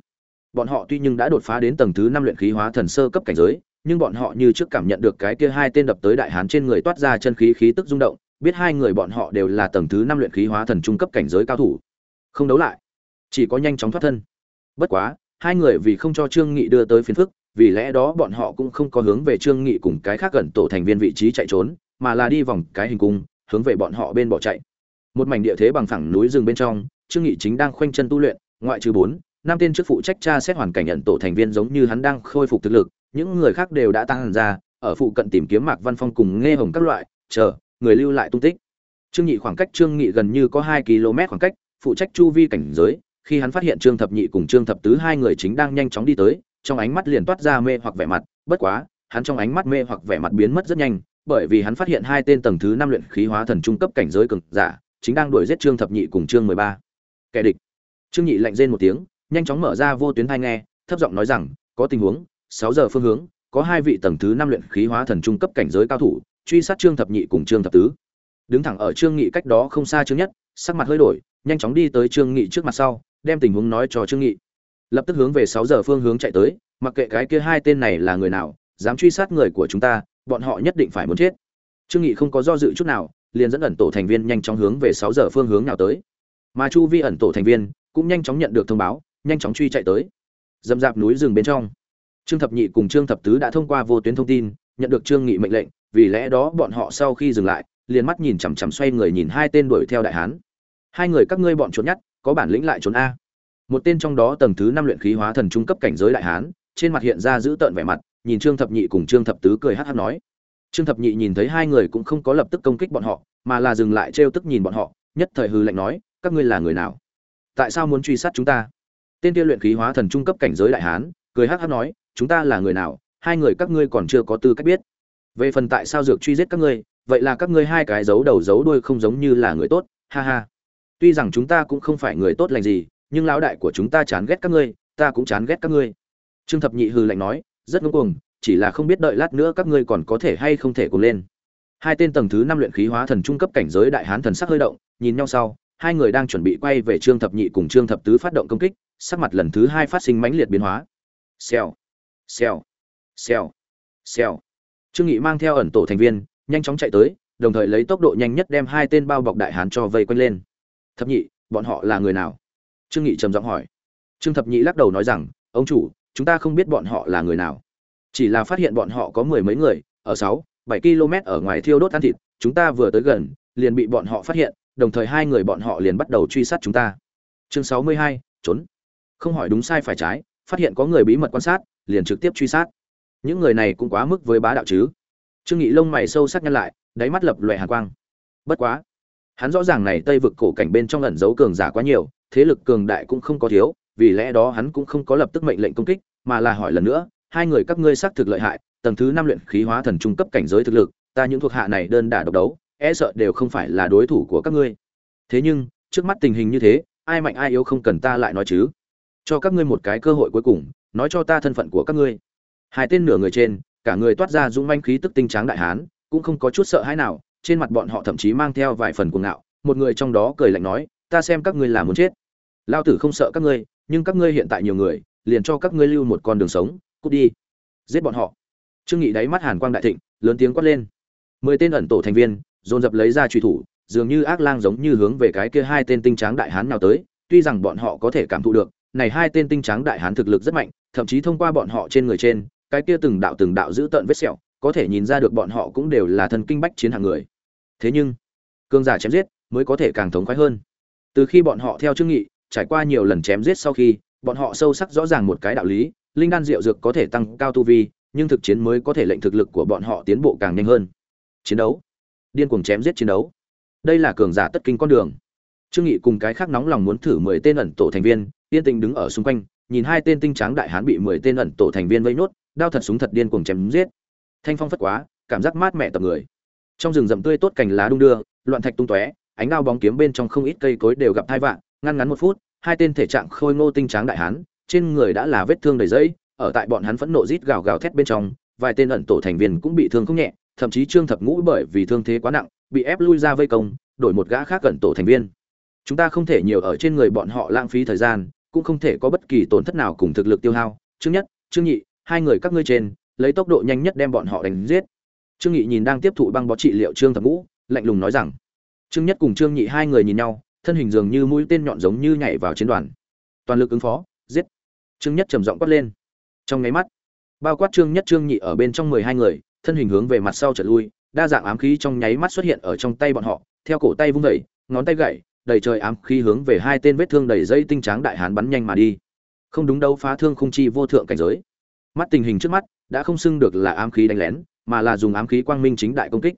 Bọn họ tuy nhưng đã đột phá đến tầng thứ năm luyện khí hóa thần sơ cấp cảnh giới, nhưng bọn họ như trước cảm nhận được cái kia hai tên đập tới đại hán trên người toát ra chân khí khí tức rung động, biết hai người bọn họ đều là tầng thứ năm luyện khí hóa thần trung cấp cảnh giới cao thủ. Không đấu lại, chỉ có nhanh chóng thoát thân. Bất quá, hai người vì không cho trương nghị đưa tới phiền phức vì lẽ đó bọn họ cũng không có hướng về trương nghị cùng cái khác gần tổ thành viên vị trí chạy trốn, mà là đi vòng cái hình cung, hướng về bọn họ bên bỏ chạy. Một mảnh địa thế bằng phẳng núi rừng bên trong, trương nghị chính đang khoanh chân tu luyện, ngoại trừ bốn, năm tên chức phụ trách tra xét hoàn cảnh nhận tổ thành viên giống như hắn đang khôi phục thực lực, những người khác đều đã tăng hẳn ra, ở phụ cận tìm kiếm mạc văn phong cùng nghe hồng các loại, chờ, người lưu lại tung tích. Trương nghị khoảng cách trương nghị gần như có hai km khoảng cách, phụ trách chu vi cảnh giới, khi hắn phát hiện trương thập nhị cùng trương thập tứ hai người chính đang nhanh chóng đi tới trong ánh mắt liền toát ra mê hoặc vẻ mặt, bất quá, hắn trong ánh mắt mê hoặc vẻ mặt biến mất rất nhanh, bởi vì hắn phát hiện hai tên tầng thứ năm luyện khí hóa thần trung cấp cảnh giới cường giả, chính đang đuổi giết trương thập nhị cùng trương mười ba. Kẻ địch. Trương nhị lạnh rên một tiếng, nhanh chóng mở ra vô tuyến thai nghe, thấp giọng nói rằng, có tình huống, sáu giờ phương hướng, có hai vị tầng thứ năm luyện khí hóa thần trung cấp cảnh giới cao thủ, truy sát trương thập nhị cùng trương thập tứ. Đứng thẳng ở trương nghị cách đó không xa trương nhất, sắc mặt hơi đổi, nhanh chóng đi tới trương nghị trước mặt sau, đem tình huống nói cho trương nghị lập tức hướng về sáu giờ phương hướng chạy tới mặc kệ cái kia hai tên này là người nào dám truy sát người của chúng ta bọn họ nhất định phải muốn chết. Trương nghị không có do dự chút nào liền dẫn ẩn tổ thành viên nhanh chóng hướng về sáu giờ phương hướng nào tới. Mà chu vi ẩn tổ thành viên cũng nhanh chóng nhận được thông báo nhanh chóng truy chạy tới. Dầm dạp núi rừng bên trong trương thập nhị cùng trương thập tứ đã thông qua vô tuyến thông tin nhận được trương nghị mệnh lệnh vì lẽ đó bọn họ sau khi dừng lại liền mắt nhìn chằm chằm xoay người nhìn hai tên đuổi theo đại hán. Hai người các ngươi bọn trốn nhắt, có bản lĩnh lại trốn a một tên trong đó tầng thứ năm luyện khí hóa thần trung cấp cảnh giới đại hán, trên mặt hiện ra giữ tợn vẻ mặt, nhìn trương thập nhị cùng trương thập tứ cười hắt hắt nói. Trương thập nhị nhìn thấy hai người cũng không có lập tức công kích bọn họ, mà là dừng lại trêu tức nhìn bọn họ, nhất thời hư lạnh nói, các ngươi là người nào? Tại sao muốn truy sát chúng ta? Tên kia luyện khí hóa thần trung cấp cảnh giới đại hán, cười hát hát nói, chúng ta là người nào? Hai người các ngươi còn chưa có tư cách biết. Về phần tại sao dược truy giết các ngươi, vậy là các ngươi hai cái giấu đầu giấu đuôi không giống như là người tốt, ha ha. Tuy rằng chúng ta cũng không phải người tốt lành gì nhưng lão đại của chúng ta chán ghét các ngươi, ta cũng chán ghét các ngươi. Trương thập nhị hừ lạnh nói, rất ngông cuồng, chỉ là không biết đợi lát nữa các ngươi còn có thể hay không thể cùng lên. Hai tên tầng thứ năm luyện khí hóa thần trung cấp cảnh giới đại hán thần sắc hơi động, nhìn nhau sau, hai người đang chuẩn bị quay về trương thập nhị cùng trương thập tứ phát động công kích, sắc mặt lần thứ hai phát sinh mãnh liệt biến hóa. Xèo xèo xèo xèo. Trương nghị mang theo ẩn tổ thành viên, nhanh chóng chạy tới, đồng thời lấy tốc độ nhanh nhất đem hai tên bao bọc đại hán cho vây quanh lên. Thập nhị, bọn họ là người nào? Trương nghị trầm giọng hỏi. Trương thập nhị lắc đầu nói rằng, ông chủ, chúng ta không biết bọn họ là người nào. Chỉ là phát hiện bọn họ có mười mấy người, ở sáu, bảy km ở ngoài thiêu đốt ăn thịt, chúng ta vừa tới gần, liền bị bọn họ phát hiện, đồng thời hai người bọn họ liền bắt đầu truy sát chúng ta. Chương sáu mươi hai, trốn. Không hỏi đúng sai phải trái, phát hiện có người bí mật quan sát, liền trực tiếp truy sát. Những người này cũng quá mức với bá đạo chứ. Trương nghị lông mày sâu sắc nhăn lại, đáy mắt lập loè hàn quang. Bất quá, hắn rõ ràng này tây vực cổ cảnh bên trong ẩn giấu cường giả quá nhiều thế lực cường đại cũng không có thiếu, vì lẽ đó hắn cũng không có lập tức mệnh lệnh công kích, mà là hỏi lần nữa, hai người các ngươi xác thực lợi hại, tầng thứ năm luyện khí hóa thần trung cấp cảnh giới thực lực, ta những thuộc hạ này đơn đả độc đấu e sợ đều không phải là đối thủ của các ngươi. Thế nhưng, trước mắt tình hình như thế, ai mạnh ai yếu không cần ta lại nói chứ. Cho các ngươi một cái cơ hội cuối cùng, nói cho ta thân phận của các ngươi. Hai tên nửa người trên, cả người toát ra dũng manh khí tức tinh tráng đại hán, cũng không có chút sợ hãi nào, trên mặt bọn họ thậm chí mang theo vài phần cuồng ngạo, một người trong đó cười lạnh nói, ta xem các ngươi là muốn chết lao tử không sợ các ngươi, nhưng các ngươi hiện tại nhiều người, liền cho các ngươi lưu một con đường sống, cút đi. Giết bọn họ. Trương nghị đáy mắt hàn quang đại thịnh, lớn tiếng quát lên. Mười tên ẩn tổ thành viên, dồn dập lấy ra truy thủ, dường như ác lang giống như hướng về cái kia hai tên tinh tráng đại hán nào tới, tuy rằng bọn họ có thể cảm thụ được, này hai tên tinh tráng đại hán thực lực rất mạnh, thậm chí thông qua bọn họ trên người trên, cái kia từng đạo từng đạo giữ tận vết sẹo, có thể nhìn ra được bọn họ cũng đều là thần kinh bách chiến hạng người. Thế nhưng cương giả chém giết mới có thể càng thống khoái hơn. Từ khi bọn họ theo trương nghị trải qua nhiều lần chém giết sau khi, bọn họ sâu sắc rõ ràng một cái đạo lý, linh đan rượu dược có thể tăng cao tu vi, nhưng thực chiến mới có thể lệnh thực lực của bọn họ tiến bộ càng nhanh hơn. Chiến đấu. Điên cuồng chém giết chiến đấu. Đây là cường giả tất kinh con đường. Trương nghị cùng cái khác nóng lòng muốn thử mười tên ẩn tổ thành viên, yên tình đứng ở xung quanh, nhìn hai tên tinh tráng đại hán bị mười tên ẩn tổ thành viên vây nốt, đao thật súng thật điên cuồng chém giết. Thanh phong phất quá, cảm giác mát mẻ tập người. Trong rừng rậm tươi tốt cành lá đung đưa, loạn thạch tung tóe, ánh đao bóng kiếm bên trong không ít cây cối đều gặp tai vạn ngăn ngắn một phút, hai tên thể trạng khôi ngô tinh tráng đại hán, trên người đã là vết thương đầy dẫy ở tại bọn hắn phẫn nộ rít gào gào thét bên trong, vài tên ẩn tổ thành viên cũng bị thương không nhẹ, thậm chí trương thập ngũ bởi vì thương thế quá nặng, bị ép lui ra vây công, đổi một gã khác ẩn tổ thành viên. Chúng ta không thể nhiều ở trên người bọn họ lãng phí thời gian, cũng không thể có bất kỳ tổn thất nào cùng thực lực tiêu hao. Trương nhất, trương nhị, hai người các ngươi trên, lấy tốc độ nhanh nhất đem bọn họ đánh giết. Trương nghị nhìn đang tiếp thụ băng bó trị liệu trương thập ngũ, lạnh lùng nói rằng. Trương nhất cùng trương nhị hai người nhìn nhau thân hình dường như mũi tên nhọn giống như nhảy vào chiến đoàn. Toàn lực ứng phó, giết. Trương nhất trầm giọng quát lên. Trong nháy mắt, bao quát trương nhất, trương nhị ở bên trong mười hai người, thân hình hướng về mặt sau trở lui, đa dạng ám khí trong nháy mắt xuất hiện ở trong tay bọn họ, theo cổ tay vung vẩy ngón tay gậy, đầy trời ám khí hướng về hai tên vết thương đầy dây tinh tráng đại hán bắn nhanh mà đi. Không đúng đâu, phá thương không chi vô thượng cảnh giới. Mắt tình hình trước mắt, đã không xưng được là ám khí đánh lén, mà là dùng ám khí quang minh chính đại công kích.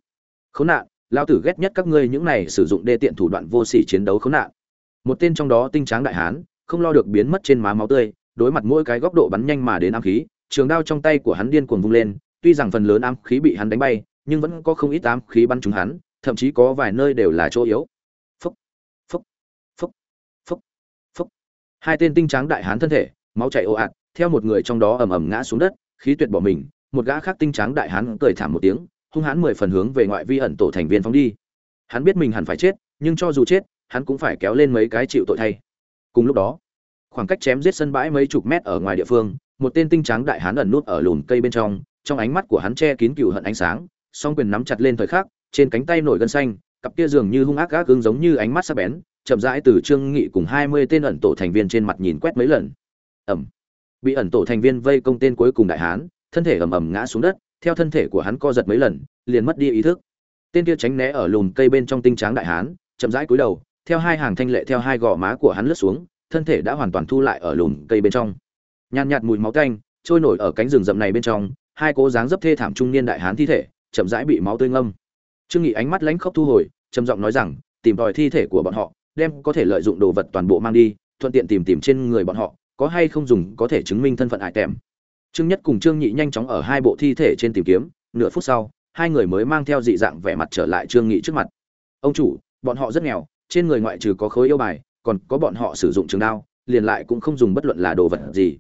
Khốn nạn lao tử ghét nhất các ngươi những này sử dụng đê tiện thủ đoạn vô sỉ chiến đấu khốn nạn. Một tên trong đó tinh tráng đại hán, không lo được biến mất trên má máu tươi, đối mặt mỗi cái góc độ bắn nhanh mà đến ám khí, trường đao trong tay của hắn điên cuồng vung lên, tuy rằng phần lớn ám khí bị hắn đánh bay, nhưng vẫn có không ít ám khí bắn trúng hắn, thậm chí có vài nơi đều là chỗ yếu. Phúc phúc phúc phúc phúc. Hai tên tinh tráng đại hán thân thể, máu chảy ồ ạt, theo một người trong đó ầm ầm ngã xuống đất, khí tuyệt bỏ mình, một gã khác tinh tráng đại hán cười thảm một tiếng hung hãn mười phần hướng về ngoại vi ẩn tổ thành viên phóng đi. Hắn biết mình hẳn phải chết, nhưng cho dù chết, hắn cũng phải kéo lên mấy cái chịu tội thay. Cùng lúc đó, khoảng cách chém giết sân bãi mấy chục mét ở ngoài địa phương, một tên tinh trắng đại hán ẩn nút ở lùm cây bên trong trong ánh mắt của hắn che kín cừu hận ánh sáng, song quyền nắm chặt lên thời khắc, trên cánh tay nổi gân xanh, cặp kia dường như hung ác gác gương giống như ánh mắt sắc bén, chậm rãi từ trương nghị cùng hai mươi tên ẩn tổ thành viên trên mặt nhìn quét mấy lần. Ẩm. Bị ẩn tổ thành viên vây công tên cuối cùng đại hán, thân thể ầm ầm ngã xuống đất theo thân thể của hắn co giật mấy lần, liền mất đi ý thức. Tên kia tránh né ở lùm cây bên trong tinh tráng đại hán, chậm rãi cúi đầu, theo hai hàng thanh lệ, theo hai gò má của hắn lướt xuống, thân thể đã hoàn toàn thu lại ở lùm cây bên trong. Nhàn nhạt mùi máu tanh trôi nổi ở cánh rừng rậm này bên trong, hai cố dáng dấp thê thảm trung niên đại hán thi thể chậm rãi bị máu tươi ngâm. Trương nghị ánh mắt lãnh khốc thu hồi, trầm giọng nói rằng, tìm tòi thi thể của bọn họ, đem có thể lợi dụng đồ vật toàn bộ mang đi, thuận tiện tìm tìm trên người bọn họ, có hay không dùng có thể chứng minh thân phận ải tèm trương nhất cùng trương nhị nhanh chóng ở hai bộ thi thể trên tìm kiếm nửa phút sau hai người mới mang theo dị dạng vẻ mặt trở lại trương nghị trước mặt. Ông chủ bọn họ rất nghèo trên người ngoại trừ có khối yêu bài còn có bọn họ sử dụng trường đao liền lại cũng không dùng bất luận là đồ vật gì.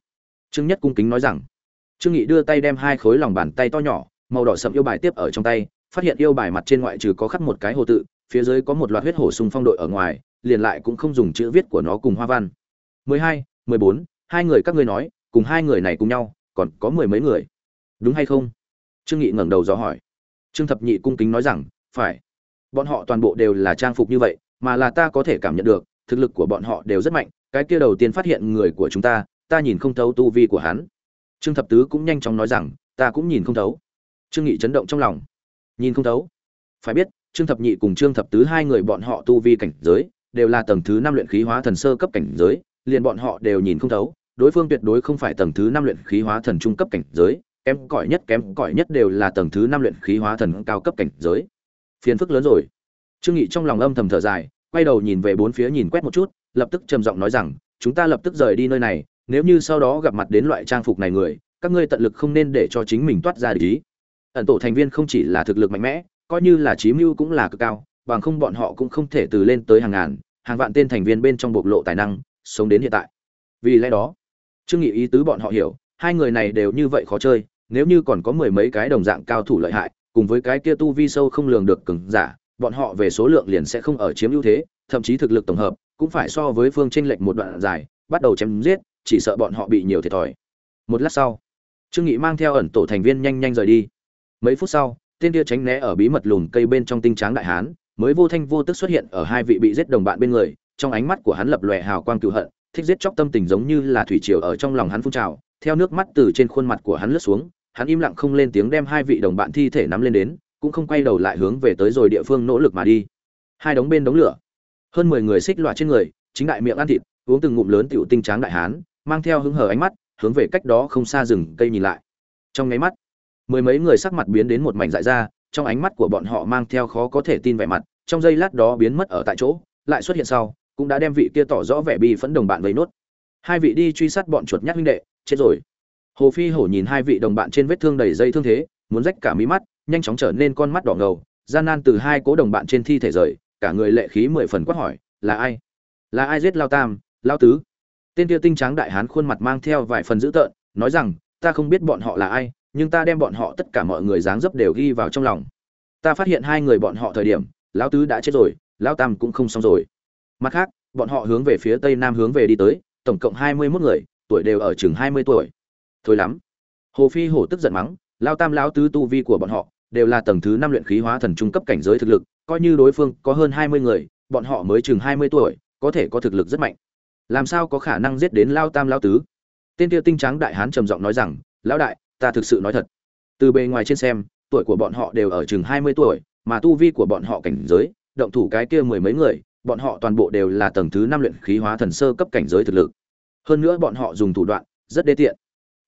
Trương nhất cung kính nói rằng. Trương nghị đưa tay đem hai khối lòng bàn tay to nhỏ màu đỏ sậm yêu bài tiếp ở trong tay phát hiện yêu bài mặt trên ngoại trừ có khắc một cái hồ tự phía dưới có một loạt huyết hổ sung phong đội ở ngoài liền lại cũng không dùng chữ viết của nó cùng hoa văn. 12, 14, hai người các ngươi nói cùng hai người này cùng nhau còn có mười mấy người. Đúng hay không? Trương nghị ngẩng đầu dò hỏi. Trương thập nhị cung kính nói rằng, phải. Bọn họ toàn bộ đều là trang phục như vậy, mà là ta có thể cảm nhận được, thực lực của bọn họ đều rất mạnh, cái kia đầu tiên phát hiện người của chúng ta ta nhìn không thấu tu vi của hắn. Trương thập tứ cũng nhanh chóng nói rằng, ta cũng nhìn không thấu. Trương nghị chấn động trong lòng. Nhìn không thấu? Phải biết, trương thập nhị cùng trương thập tứ hai người bọn họ tu vi cảnh giới, đều là tầng thứ năm luyện khí hóa thần sơ cấp cảnh giới, liền bọn họ đều nhìn không thấu đối phương tuyệt đối không phải tầng thứ năm luyện khí hóa thần trung cấp cảnh giới, kém cỏi nhất, kém cỏi nhất đều là tầng thứ năm luyện khí hóa thần cao cấp cảnh giới. Phiền phức lớn rồi. Trương nghị trong lòng âm thầm thở dài, quay đầu nhìn về bốn phía nhìn quét một chút, lập tức trầm giọng nói rằng, chúng ta lập tức rời đi nơi này, nếu như sau đó gặp mặt đến loại trang phục này người, các ngươi tận lực không nên để cho chính mình toát ra để ý. Ẩn tổ thành viên không chỉ là thực lực mạnh mẽ, coi như là trí mưu cũng là cực cao, bằng không bọn họ cũng không thể từ lên tới hàng ngàn, hàng vạn tên thành viên bên trong bộc lộ tài năng, sống đến hiện tại. Vì lẽ đó trương nghị ý tứ bọn họ hiểu, hai người này đều như vậy khó chơi, nếu như còn có mười mấy cái đồng dạng cao thủ lợi hại, cùng với cái kia tu vi sâu không lường được cứng giả, bọn họ về số lượng liền sẽ không ở chiếm ưu thế, thậm chí thực lực tổng hợp cũng phải so với phương tranh lệch một đoạn dài, bắt đầu chém giết, chỉ sợ bọn họ bị nhiều thiệt thòi. Một lát sau, trương nghị mang theo ẩn tổ thành viên nhanh nhanh rời đi. Mấy phút sau, tên kia tránh né ở bí mật lùn cây bên trong tinh tráng đại hán, mới vô thanh vô tức xuất hiện ở hai vị bị giết đồng bạn bên người, trong ánh mắt của hắn lập lòe hào quang cựu hận thích giết chóc tâm tình giống như là thủy triều ở trong lòng hắn phun trào, theo nước mắt từ trên khuôn mặt của hắn lướt xuống, hắn im lặng không lên tiếng đem hai vị đồng bạn thi thể nắm lên đến, cũng không quay đầu lại hướng về tới rồi địa phương nỗ lực mà đi. Hai đống bên đống lửa, hơn mười người xích loạt trên người, chính đại miệng ăn thịt, uống từng ngụm lớn tiểu tinh tráng đại hán, mang theo hứng hờ ánh mắt, hướng về cách đó không xa rừng cây nhìn lại. Trong nháy mắt, mười mấy người sắc mặt biến đến một mảnh dại ra, trong ánh mắt của bọn họ mang theo khó có thể tin vẻ mặt, trong giây lát đó biến mất ở tại chỗ, lại xuất hiện sau cũng đã đem vị kia tỏ rõ vẻ bi phẫn đồng bạn vây nốt. Hai vị đi truy sát bọn chuột nhát huynh đệ, chết rồi. Hồ phi hổ nhìn hai vị đồng bạn trên vết thương đầy dây thương thế, muốn rách cả mí mắt, nhanh chóng trở nên con mắt đỏ ngầu, gian nan từ hai cố đồng bạn trên thi thể rời, cả người lệ khí mười phần quát hỏi, là ai? Là ai giết lao tam, lao tứ? Tên kia tinh tráng đại hán khuôn mặt mang theo vài phần dữ tợn, nói rằng, ta không biết bọn họ là ai, nhưng ta đem bọn họ tất cả mọi người dáng dấp đều ghi vào trong lòng. Ta phát hiện hai người bọn họ thời điểm lão tứ đã chết rồi lão tam cũng không xong rồi mặt khác, bọn họ hướng về phía tây nam hướng về đi tới, tổng cộng hai mươi 21 người, tuổi đều ở chừng hai mươi tuổi. Thôi lắm. Hồ phi hổ tức giận mắng, lao tam lão tứ tu vi của bọn họ đều là tầng thứ năm luyện khí hóa thần trung cấp cảnh giới thực lực, coi như đối phương có hơn hai mươi người, bọn họ mới chừng hai mươi tuổi, có thể có thực lực rất mạnh. Làm sao có khả năng giết đến lao tam Lão tứ? Tên tiêu tinh trắng đại hán trầm giọng nói rằng, lão đại, ta thực sự nói thật. Từ bề ngoài trên xem, tuổi của bọn họ đều ở chừng hai mươi tuổi, mà tu vi của bọn họ cảnh giới, động thủ cái kia mười mấy người bọn họ toàn bộ đều là tầng thứ năm luyện khí hóa thần sơ cấp cảnh giới thực lực. Hơn nữa bọn họ dùng thủ đoạn rất đê tiện.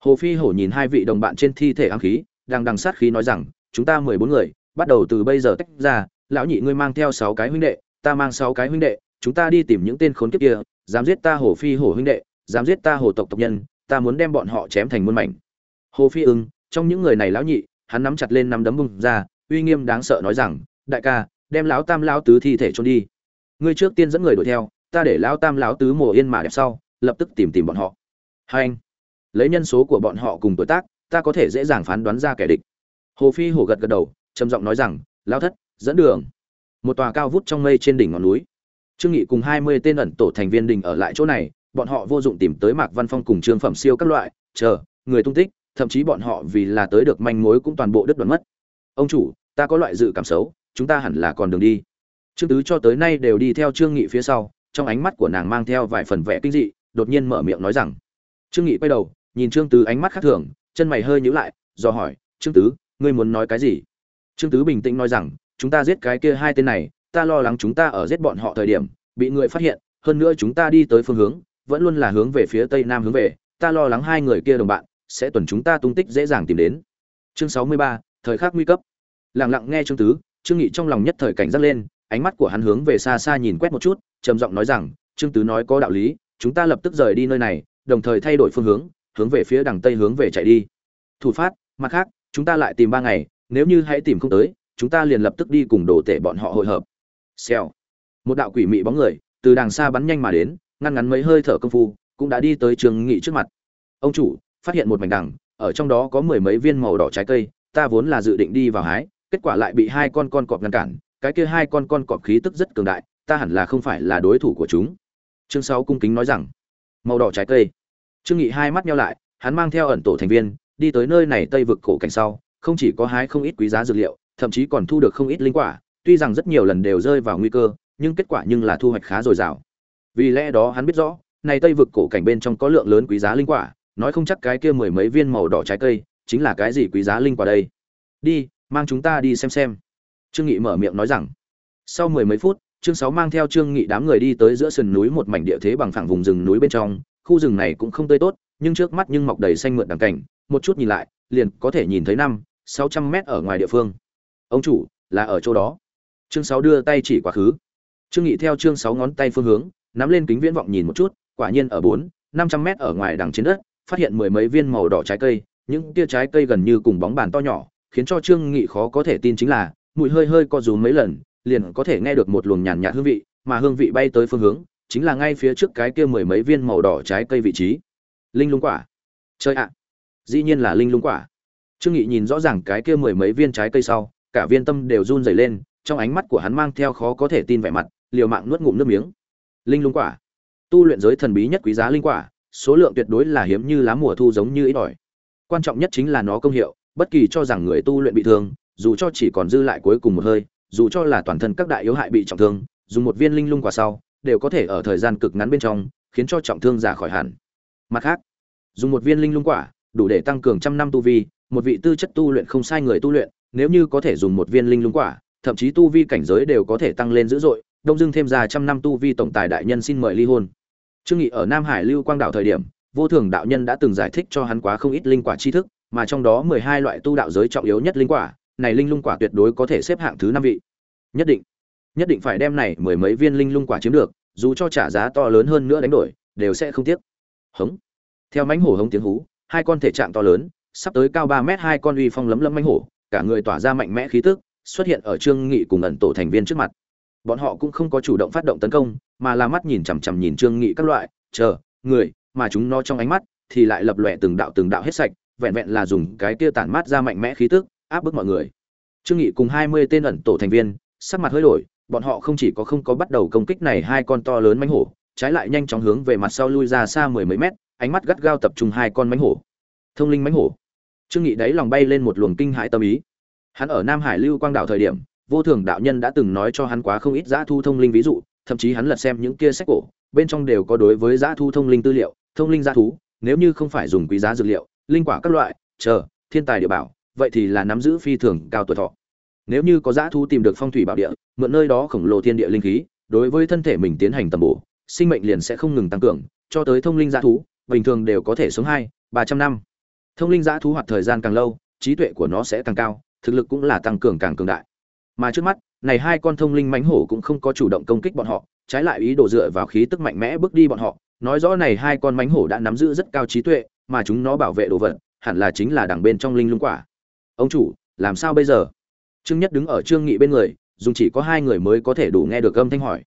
Hồ phi hổ nhìn hai vị đồng bạn trên thi thể ám khí, đang đằng sát khí nói rằng, chúng ta mười bốn người, bắt đầu từ bây giờ tách ra, lão nhị ngươi mang theo sáu cái huynh đệ, ta mang sáu cái huynh đệ, chúng ta đi tìm những tên khốn kiếp kia, dám giết ta hồ phi hổ huynh đệ, dám giết ta hồ tộc tộc nhân, ta muốn đem bọn họ chém thành muôn mảnh. Hồ phi ưng trong những người này lão nhị, hắn nắm chặt lên nắm đấm bung ra, uy nghiêm đáng sợ nói rằng, đại ca, đem lão tam lão tứ thi thể chôn đi ngươi trước tiên dẫn người đuổi theo, ta để lão tam lão tứ mồ yên mà đẹp sau, lập tức tìm tìm bọn họ. Hai anh, lấy nhân số của bọn họ cùng tuổi tác, ta có thể dễ dàng phán đoán ra kẻ địch. Hồ phi Hồ gật gật đầu, trầm giọng nói rằng, lão thất, dẫn đường. Một tòa cao vút trong mây trên đỉnh ngọn núi. Trương nghị cùng hai mươi tên ẩn tổ thành viên đình ở lại chỗ này, bọn họ vô dụng tìm tới mạc văn phong cùng trương phẩm siêu các loại, chờ, người tung tích, thậm chí bọn họ vì là tới được manh mối cũng toàn bộ đứt đoạn mất. Ông chủ, ta có loại dự cảm xấu, chúng ta hẳn là còn đường đi trương tứ cho tới nay đều đi theo trương nghị phía sau, trong ánh mắt của nàng mang theo vài phần vẻ kinh dị, đột nhiên mở miệng nói rằng, trương nghị quay đầu, nhìn trương tứ ánh mắt khác thường, chân mày hơi nhíu lại, do hỏi, trương tứ, ngươi muốn nói cái gì? Trương tứ bình tĩnh nói rằng, chúng ta giết cái kia hai tên này, ta lo lắng chúng ta ở giết bọn họ thời điểm, bị người phát hiện, hơn nữa chúng ta đi tới phương hướng, vẫn luôn là hướng về phía tây nam hướng về, ta lo lắng hai người kia đồng bạn, sẽ tuần chúng ta tung tích dễ dàng tìm đến. Chương sáu mươi ba, thời khắc nguy cấp. Lặng lặng nghe trương tứ, trương nghị trong lòng nhất thời cảnh giác lên ánh mắt của hắn hướng về xa xa nhìn quét một chút, trầm giọng nói rằng, trương tứ nói có đạo lý, chúng ta lập tức rời đi nơi này, đồng thời thay đổi phương hướng hướng về phía đằng tây hướng về chạy đi. Thủ phát, mặt khác, chúng ta lại tìm ba ngày, nếu như hãy tìm không tới, chúng ta liền lập tức đi cùng đồ tể bọn họ hội hợp. Xèo. Một đạo quỷ mị bóng người, từ đằng xa bắn nhanh mà đến, ngăn ngắn mấy hơi thở công phu, cũng đã đi tới trường nghị trước mặt. Ông chủ, phát hiện một mảnh đằng, ở trong đó có mười mấy viên màu đỏ trái cây, ta vốn là dự định đi vào hái, kết quả lại bị hai con con cọp ngăn cản cái kia hai con con cọp khí tức rất cường đại, ta hẳn là không phải là đối thủ của chúng. Chương sáu cung kính nói rằng, màu đỏ trái cây. Trương nghị hai mắt nhau lại, hắn mang theo ẩn tổ thành viên, đi tới nơi này tây vực cổ cảnh sau, không chỉ có hái không ít quý giá dược liệu, thậm chí còn thu được không ít linh quả, tuy rằng rất nhiều lần đều rơi vào nguy cơ, nhưng kết quả nhưng là thu hoạch khá dồi dào. Vì lẽ đó hắn biết rõ, này tây vực cổ cảnh bên trong có lượng lớn quý giá linh quả, nói không chắc cái kia mười mấy viên màu đỏ trái cây chính là cái gì quý giá linh quả đây. Đi, mang chúng ta đi xem xem trương nghị mở miệng nói rằng, sau mười mấy phút trương sáu mang theo trương nghị đám người đi tới giữa sườn núi một mảnh địa thế bằng phẳng vùng rừng núi bên trong. Khu rừng này cũng không tươi tốt, nhưng trước mắt nhưng mọc đầy xanh mượt đằng cảnh. Một chút nhìn lại, liền có thể nhìn thấy năm, sáu trăm mét ở ngoài địa phương. Ông chủ, là ở chỗ đó. Trương sáu đưa tay chỉ quá khứ. Trương nghị theo trương sáu ngón tay phương hướng, nắm lên kính viễn vọng nhìn một chút, quả nhiên ở bốn, năm trăm mét ở ngoài đằng trên đất, phát hiện mười mấy viên màu đỏ trái cây. Những tia trái cây gần như cùng bóng bàn to nhỏ, khiến cho trương nghị khó có thể tin chính là mùi hơi hơi co rúm mấy lần, liền có thể nghe được một luồng nhàn nhạt hương vị, mà hương vị bay tới phương hướng, chính là ngay phía trước cái kia mười mấy viên màu đỏ trái cây vị trí. Linh lung quả. Chơi ạ. Dĩ nhiên là linh lung quả. Trương nghị nhìn rõ ràng cái kia mười mấy viên trái cây sau, cả viên tâm đều run rẩy lên, trong ánh mắt của hắn mang theo khó có thể tin vẻ mặt, liều mạng nuốt ngụm nước miếng. Linh lung quả. Tu luyện giới thần bí nhất quý giá linh quả, số lượng tuyệt đối là hiếm như lá mùa thu giống như ít ỏi. Quan trọng nhất chính là nó công hiệu, bất kỳ cho rằng người tu luyện bị thương dù cho chỉ còn dư lại cuối cùng một hơi, dù cho là toàn thân các đại yếu hại bị trọng thương, dùng một viên linh lung quả sau, đều có thể ở thời gian cực ngắn bên trong, khiến cho trọng thương giả khỏi hẳn. Mặt khác, dùng một viên linh lung quả, đủ để tăng cường trăm năm tu vi, một vị tư chất tu luyện không sai người tu luyện, nếu như có thể dùng một viên linh lung quả, thậm chí tu vi cảnh giới đều có thể tăng lên dữ dội, đông dưng thêm ra trăm năm tu vi tổng tài đại nhân xin mời ly hôn. Trương nghị ở nam hải lưu quang đảo thời điểm, vô thường đạo nhân đã từng giải thích cho hắn quá không ít linh quả tri thức, mà trong đó mười hai loại tu đạo giới trọng yếu nhất linh quả này linh lung quả tuyệt đối có thể xếp hạng thứ năm vị. Nhất định nhất định phải đem này mười mấy viên linh lung quả chiếm được, dù cho trả giá to lớn hơn nữa đánh đổi, đều sẽ không tiếc. Hống. Theo mánh hổ hống tiếng hú, hai con thể trạng to lớn, sắp tới cao ba mét hai con uy phong lấm lấm mánh hổ, cả người tỏa ra mạnh mẽ khí tức, xuất hiện ở trương nghị cùng ẩn tổ thành viên trước mặt. Bọn họ cũng không có chủ động phát động tấn công, mà là mắt nhìn chằm chằm nhìn trương nghị các loại, chờ, người, mà chúng nó trong ánh mắt thì lại lập lòe từng đạo từng đạo hết sạch, vẹn vẹn là dùng cái kia tản mát ra mạnh mẽ khí tức áp bức mọi người. Trương nghị cùng hai mươi tên ẩn tổ thành viên, sắc mặt hơi đổi, bọn họ không chỉ có không có bắt đầu công kích này hai con to lớn mãnh hổ, trái lại nhanh chóng hướng về mặt sau lui ra xa mười mấy mét, ánh mắt gắt gao tập trung hai con mãnh hổ. Thông linh mãnh hổ. Trương nghị đáy lòng bay lên một luồng kinh hãi tâm ý. Hắn ở nam hải lưu quang đảo thời điểm, vô thường đạo nhân đã từng nói cho hắn quá không ít giã thu thông linh ví dụ, thậm chí hắn lật xem những kia sách cổ, bên trong đều có đối với giã thu thông linh tư liệu, thông linh giã thú, nếu như không phải dùng quý giá dược liệu, linh quả các loại, chờ, thiên tài địa bảo vậy thì là nắm giữ phi thường cao tuổi thọ. Nếu như có giã thú tìm được phong thủy bảo địa, mượn nơi đó khổng lồ thiên địa linh khí, đối với thân thể mình tiến hành tầm bổ, sinh mệnh liền sẽ không ngừng tăng cường, cho tới thông linh giã thú, bình thường đều có thể sống hai, ba trăm năm. Thông linh giã thú hoạt thời gian càng lâu, trí tuệ của nó sẽ càng cao, thực lực cũng là tăng cường càng cường đại. Mà trước mắt, này hai con thông linh mãnh hổ cũng không có chủ động công kích bọn họ, trái lại ý đồ dựa vào khí tức mạnh mẽ bước đi bọn họ. Nói rõ này hai con mãnh hổ đã nắm giữ rất cao trí tuệ, mà chúng nó bảo vệ đồ vật, hẳn là chính là đằng bên trong linh lung quả ông chủ, làm sao bây giờ? Trương nhất đứng ở trương nghị bên người, dùng chỉ có hai người mới có thể đủ nghe được âm thanh hỏi.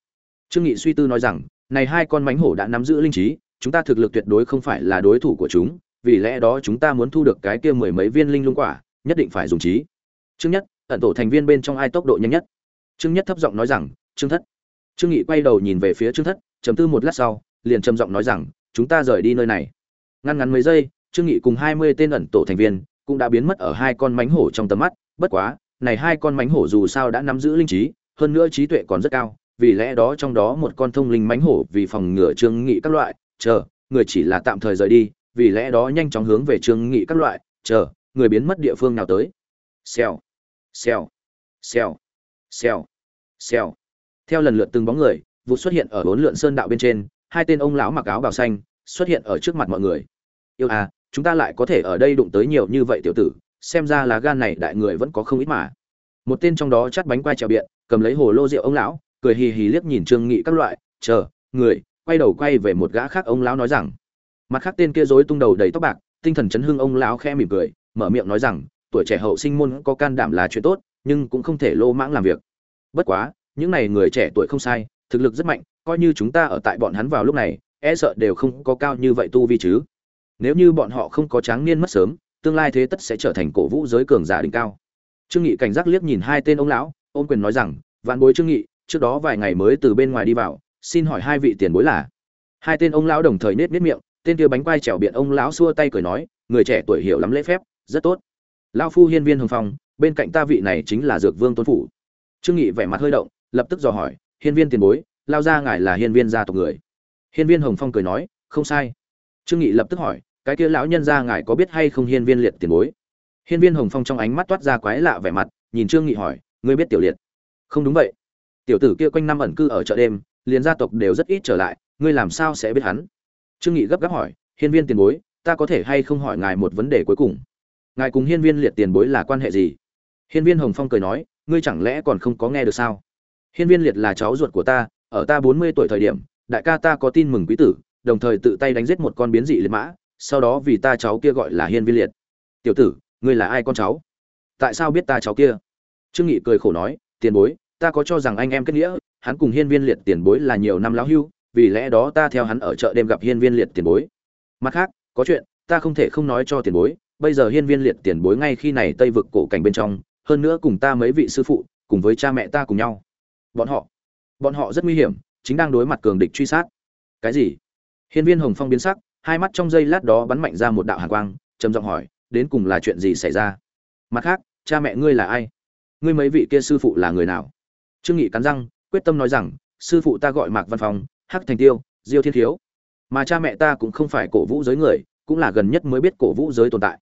Trương nghị suy tư nói rằng, này hai con mãnh hổ đã nắm giữ linh trí, chúng ta thực lực tuyệt đối không phải là đối thủ của chúng, vì lẽ đó chúng ta muốn thu được cái kia mười mấy viên linh lung quả, nhất định phải dùng trí. Trương nhất, ẩn tổ thành viên bên trong ai tốc độ nhanh nhất? Trương nhất thấp giọng nói rằng, trương thất. Trương nghị quay đầu nhìn về phía trương thất chấm tư một lát sau, liền trầm giọng nói rằng, chúng ta rời đi nơi này. Ngăn ngắn mấy giây, trương nghị cùng hai mươi tên ẩn tổ thành viên cũng đã biến mất ở hai con mánh hổ trong tầm mắt, bất quá, này hai con mánh hổ dù sao đã nắm giữ linh trí, hơn nữa trí tuệ còn rất cao, vì lẽ đó trong đó một con thông linh mánh hổ vì phòng ngừa trương nghị các loại, chờ, người chỉ là tạm thời rời đi, vì lẽ đó nhanh chóng hướng về trương nghị các loại, chờ, người biến mất địa phương nào tới. Xèo xèo xèo xèo xèo. Theo lần lượt từng bóng người, vụ xuất hiện ở bốn lượn sơn đạo bên trên, hai tên ông lão mặc áo bào xanh xuất hiện ở trước mặt mọi người. Yêu à chúng ta lại có thể ở đây đụng tới nhiều như vậy tiểu tử, xem ra là gan này đại người vẫn có không ít mà. Một tên trong đó chắt bánh quai trèo biện, cầm lấy hồ lô rượu ông lão, cười hì hì liếc nhìn trương nghị các loại, chờ, người, quay đầu quay về một gã khác. Ông lão nói rằng. Mặt khác tên kia rối tung đầu đầy tóc bạc, tinh thần chấn hưng ông lão khẽ mỉm cười, mở miệng nói rằng, tuổi trẻ hậu sinh môn có can đảm là chuyện tốt, nhưng cũng không thể lô mãng làm việc. Bất quá, những này người trẻ tuổi không sai, thực lực rất mạnh, coi như chúng ta ở tại bọn hắn vào lúc này e sợ đều không có cao như vậy tu vi chứ nếu như bọn họ không có tráng niên mất sớm, tương lai thế tất sẽ trở thành cổ vũ giới cường giả đỉnh cao. Trương nghị cảnh giác liếc nhìn hai tên ông lão, ôm quyền nói rằng, vạn bối trương nghị, trước đó vài ngày mới từ bên ngoài đi vào, xin hỏi hai vị tiền bối là? Hai tên ông lão đồng thời nết nết miệng, tên kia bánh quai trèo biện ông lão xua tay cười nói, người trẻ tuổi hiểu lắm lễ phép, rất tốt. Lão phu hiên viên hồng phong, bên cạnh ta vị này chính là dược vương tôn phủ. Trương nghị vẻ mặt hơi động, lập tức dò hỏi, hiên viên tiền bối, lao ra ngài là hiên viên gia tộc người? Hiên viên hồng phong cười nói, không sai. Trương nghị lập tức hỏi cái kia lão nhân gia ngài có biết hay không hiên viên liệt tiền bối? Hiên viên hồng phong trong ánh mắt toát ra quái lạ vẻ mặt, nhìn trương nghị hỏi, ngươi biết tiểu liệt? Không đúng vậy. Tiểu tử kia quanh năm ẩn cư ở chợ đêm, liền gia tộc đều rất ít trở lại, ngươi làm sao sẽ biết hắn? Trương nghị gấp gáp hỏi, hiên viên tiền bối, ta có thể hay không hỏi ngài một vấn đề cuối cùng? Ngài cùng hiên viên liệt tiền bối là quan hệ gì? Hiên viên hồng phong cười nói, ngươi chẳng lẽ còn không có nghe được sao? Hiên viên liệt là cháu ruột của ta, ở ta bốn mươi tuổi thời điểm, đại ca ta có tin mừng quý tử, đồng thời tự tay đánh giết một con biến dị liệt mã sau đó vì ta cháu kia gọi là hiên viên liệt. Tiểu tử, ngươi là ai con cháu? Tại sao biết ta cháu kia? Trương nghị cười khổ nói, tiền bối, ta có cho rằng anh em kết nghĩa, hắn cùng hiên viên liệt tiền bối là nhiều năm lão hưu, vì lẽ đó ta theo hắn ở chợ đêm gặp hiên viên liệt tiền bối. Mặt khác, có chuyện, ta không thể không nói cho tiền bối, bây giờ hiên viên liệt tiền bối ngay khi này tây vực cổ cảnh bên trong, hơn nữa cùng ta mấy vị sư phụ, cùng với cha mẹ ta cùng nhau. Bọn họ bọn họ rất nguy hiểm, chính đang đối mặt cường địch truy sát. Cái gì? Hiên viên hồng phong biến sắc hai mắt trong giây lát đó bắn mạnh ra một đạo hàn quang, trầm giọng hỏi, đến cùng là chuyện gì xảy ra? Mặt khác, cha mẹ ngươi là ai? Ngươi mấy vị kia sư phụ là người nào? Trương nghị cắn răng, quyết tâm nói rằng, sư phụ ta gọi mạc văn phong, hắc thành tiêu, diêu thiên thiếu. Mà cha mẹ ta cũng không phải cổ vũ giới người, cũng là gần nhất mới biết cổ vũ giới tồn tại.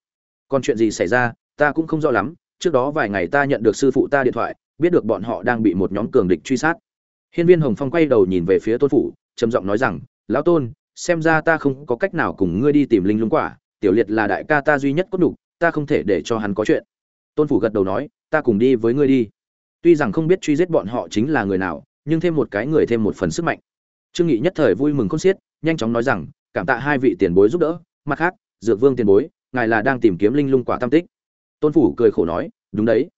Còn chuyện gì xảy ra, ta cũng không rõ lắm. Trước đó vài ngày ta nhận được sư phụ ta điện thoại, biết được bọn họ đang bị một nhóm cường địch truy sát. Hiên viên hồng phong quay đầu nhìn về phía tôn phủ, trầm giọng nói rằng, lão tôn xem ra ta không có cách nào cùng ngươi đi tìm linh lung quả tiểu liệt là đại ca ta duy nhất cốt đủ, ta không thể để cho hắn có chuyện. Tôn phủ gật đầu nói ta cùng đi với ngươi đi. Tuy rằng không biết truy giết bọn họ chính là người nào nhưng thêm một cái người thêm một phần sức mạnh. Trương nghị nhất thời vui mừng khôn xiết nhanh chóng nói rằng cảm tạ hai vị tiền bối giúp đỡ mặt khác dược vương tiền bối ngài là đang tìm kiếm linh lung quả tam tích. Tôn phủ cười khổ nói đúng đấy.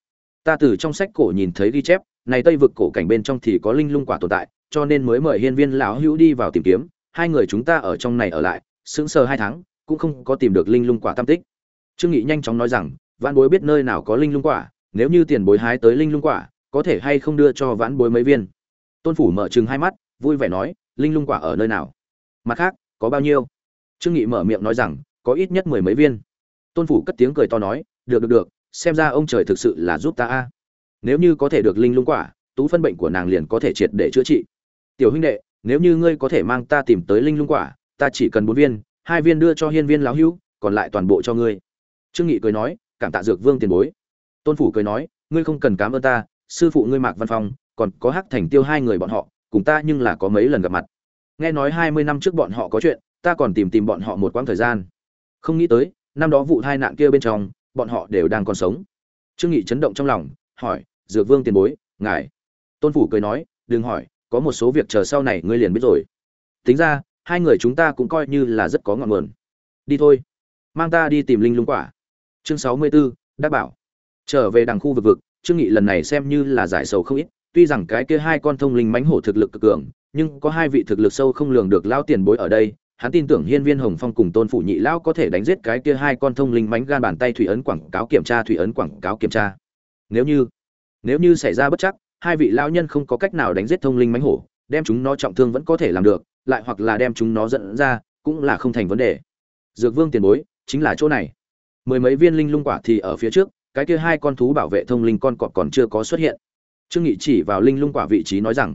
Ta từ trong sách cổ nhìn thấy ghi chép này tây vực cổ cảnh bên trong thì có linh lung quả tồn tại cho nên mới mời hiên viên lão hữu đi vào tìm kiếm hai người chúng ta ở trong này ở lại, sững sờ hai tháng, cũng không có tìm được linh lung quả tam tích. Trương nghị nhanh chóng nói rằng, vãn bối biết nơi nào có linh lung quả, nếu như tiền bối hái tới linh lung quả, có thể hay không đưa cho vãn bối mấy viên? Tôn phủ mở trừng hai mắt, vui vẻ nói, linh lung quả ở nơi nào? Mặt khác, có bao nhiêu? Trương nghị mở miệng nói rằng, có ít nhất mười mấy viên. Tôn phủ cất tiếng cười to nói, được được được, xem ra ông trời thực sự là giúp ta a. Nếu như có thể được linh lung quả, tú phân bệnh của nàng liền có thể triệt để chữa trị. Tiểu huynh đệ nếu như ngươi có thể mang ta tìm tới linh lung quả, ta chỉ cần bốn viên, hai viên đưa cho hiên viên lão hữu, còn lại toàn bộ cho ngươi. Trương nghị cười nói, cảm tạ dược vương tiền bối. Tôn phủ cười nói, ngươi không cần cảm ơn ta, sư phụ ngươi mạc văn phong, còn có hắc thành tiêu hai người bọn họ, cùng ta nhưng là có mấy lần gặp mặt. Nghe nói hai mươi năm trước bọn họ có chuyện, ta còn tìm tìm bọn họ một quãng thời gian. Không nghĩ tới, năm đó vụ tai nạn kia bên trong, bọn họ đều đang còn sống. Trương nghị chấn động trong lòng, hỏi, dược vương tiền bối, ngài? Tôn phủ cười nói, đừng hỏi có một số việc chờ sau này ngươi liền biết rồi. Tính ra hai người chúng ta cũng coi như là rất có ngọn nguồn. Đi thôi. Mang ta đi tìm linh lung quả. Chương sáu mươi 64, đắc bảo. Trở về đằng khu vực vực trương nghị lần này xem như là giải sầu không ít tuy rằng cái kia hai con thông linh mãnh hổ thực lực cực cường nhưng có hai vị thực lực sâu không lường được lao tiền bối ở đây hắn tin tưởng hiên viên hồng phong cùng tôn phủ nhị lão có thể đánh giết cái kia hai con thông linh mãnh gan bàn tay thủy ấn quảng cáo kiểm tra thủy ấn quảng cáo kiểm tra. Nếu như nếu như xảy ra bất chắc hai vị lão nhân không có cách nào đánh giết thông linh mãnh hổ, đem chúng nó trọng thương vẫn có thể làm được, lại hoặc là đem chúng nó dẫn ra, cũng là không thành vấn đề. Dược vương tiền bối, chính là chỗ này. Mười mấy viên linh lung quả thì ở phía trước, cái kia hai con thú bảo vệ thông linh con cọp còn chưa có xuất hiện. Trương nghị chỉ vào linh lung quả vị trí nói rằng,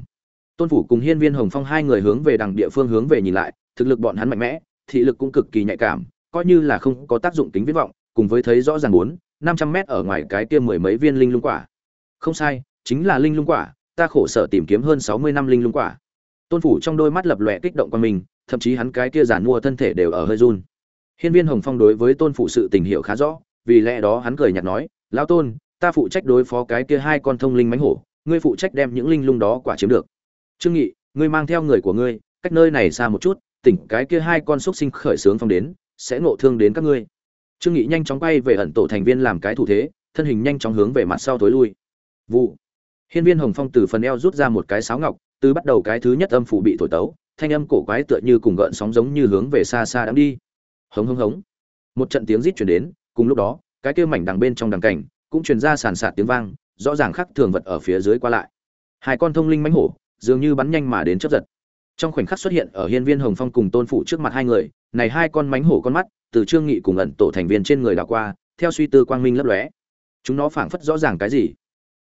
tôn phủ cùng hiên viên hồng phong hai người hướng về đằng địa phương hướng về nhìn lại, thực lực bọn hắn mạnh mẽ, thị lực cũng cực kỳ nhạy cảm, coi như là không có tác dụng tính viễn vọng, cùng với thấy rõ ràng bốn năm trăm mét ở ngoài cái kia mười mấy viên linh lung quả. Không sai chính là linh lung quả, ta khổ sở tìm kiếm hơn sáu mươi năm linh lung quả. Tôn phủ trong đôi mắt lập lòe kích động qua mình thậm chí hắn cái kia giản mua thân thể đều ở hơi run. Hiên viên hồng phong đối với tôn phủ sự tình hiểu khá rõ, vì lẽ đó hắn cười nhạt nói, lão tôn, ta phụ trách đối phó cái kia hai con thông linh mánh hổ, ngươi phụ trách đem những linh lung đó quả chiếm được. Trương nghị, ngươi mang theo người của ngươi, cách nơi này xa một chút, tỉnh cái kia hai con xúc sinh khởi sướng phong đến, sẽ ngộ thương đến các ngươi. Trương nghị nhanh chóng bay về ẩn tổ thành viên làm cái thủ thế, thân hình nhanh chóng hướng về mặt sau tối lui. Vụ hiên viên hồng phong từ phần eo rút ra một cái sáo ngọc, từ bắt đầu cái thứ nhất âm phủ bị thổi tấu, thanh âm cổ quái tựa như cùng gợn sóng giống như hướng về xa xa đang đi. Hống hống hống. Một trận tiếng rít truyền đến, cùng lúc đó, cái kia mảnh đằng bên trong đằng cảnh, cũng truyền ra sàn sạt tiếng vang, rõ ràng khắc thường vật ở phía dưới qua lại. Hai con thông linh mãnh hổ, dường như bắn nhanh mà đến chớp giật. Trong khoảnh khắc xuất hiện ở hiên viên hồng phong cùng tôn phụ trước mặt hai người, này hai con mãnh hổ con mắt, từ trương nghị cùng ẩn tổ thành viên trên người đảo qua, theo suy tư quang minh lấp lóe. Chúng nó phảng phất rõ ràng cái gì?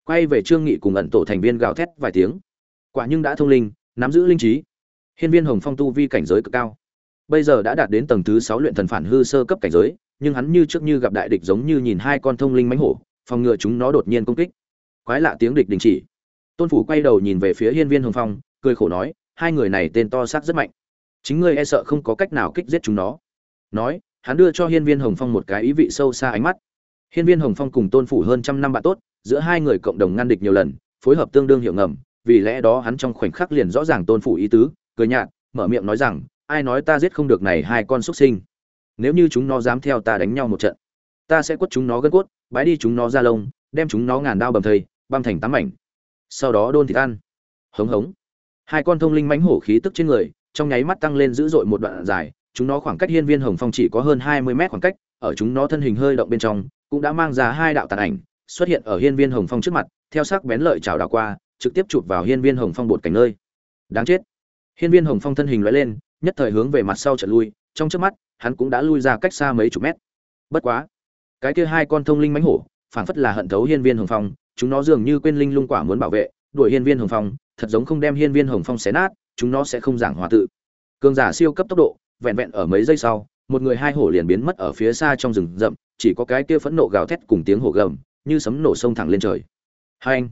Quay về trương nghị cùng ẩn tổ thành viên gào thét vài tiếng. Quả nhưng đã thông linh, nắm giữ linh trí. Hiên viên hồng phong tu vi cảnh giới cực cao. Bây giờ đã đạt đến tầng thứ sáu luyện thần phản hư sơ cấp cảnh giới, nhưng hắn như trước như gặp đại địch giống như nhìn hai con thông linh mãnh hổ, phòng ngừa chúng nó đột nhiên công kích. Quái lạ tiếng địch đình chỉ. Tôn phủ quay đầu nhìn về phía hiên viên hồng phong, cười khổ nói, hai người này tên to xác rất mạnh. Chính ngươi e sợ không có cách nào kích giết chúng nó. Nói, hắn đưa cho hiên viên hồng phong một cái ý vị sâu xa ánh mắt. Hiên viên hồng phong cùng tôn phủ hơn trăm năm bạn tốt giữa hai người cộng đồng ngăn địch nhiều lần, phối hợp tương đương hiệu ngầm, vì lẽ đó hắn trong khoảnh khắc liền rõ ràng tôn phủ ý tứ, cười nhạt, mở miệng nói rằng, ai nói ta giết không được này hai con xuất sinh? Nếu như chúng nó dám theo ta đánh nhau một trận, ta sẽ quất chúng nó gân cốt, bái đi chúng nó ra lông, đem chúng nó ngàn đao bầm thây, băm thành tám mảnh. Sau đó đôn thịt ăn. Hống hống. Hai con thông linh mãnh hổ khí tức trên người, trong nháy mắt tăng lên dữ dội một đoạn dài, chúng nó khoảng cách hiên viên hồng phong chỉ có hơn hai mươi mét khoảng cách, ở chúng nó thân hình hơi động bên trong, cũng đã mang ra hai đạo tàn ảnh xuất hiện ở hiên viên hồng phong trước mặt, theo sắc bén lợi chào đảo qua, trực tiếp chụp vào hiên viên hồng phong bột cảnh nơi. Đáng chết. Hiên viên hồng phong thân hình loại lên, nhất thời hướng về mặt sau trận lui, trong trước mắt, hắn cũng đã lui ra cách xa mấy chục mét. Bất quá, cái kia hai con thông linh mãnh hổ, phảng phất là hận thấu hiên viên hồng phong, chúng nó dường như quên linh lung quả muốn bảo vệ, đuổi hiên viên hồng phong, thật giống không đem hiên viên hồng phong xé nát, chúng nó sẽ không giảng hòa tự. Cường giả siêu cấp tốc độ, vẹn vẹn ở mấy giây sau, một người hai hổ liền biến mất ở phía xa trong rừng rậm, chỉ có cái kia phẫn nộ gào thét cùng tiếng hổ gầm như sấm nổ sông thẳng lên trời. Hai anh,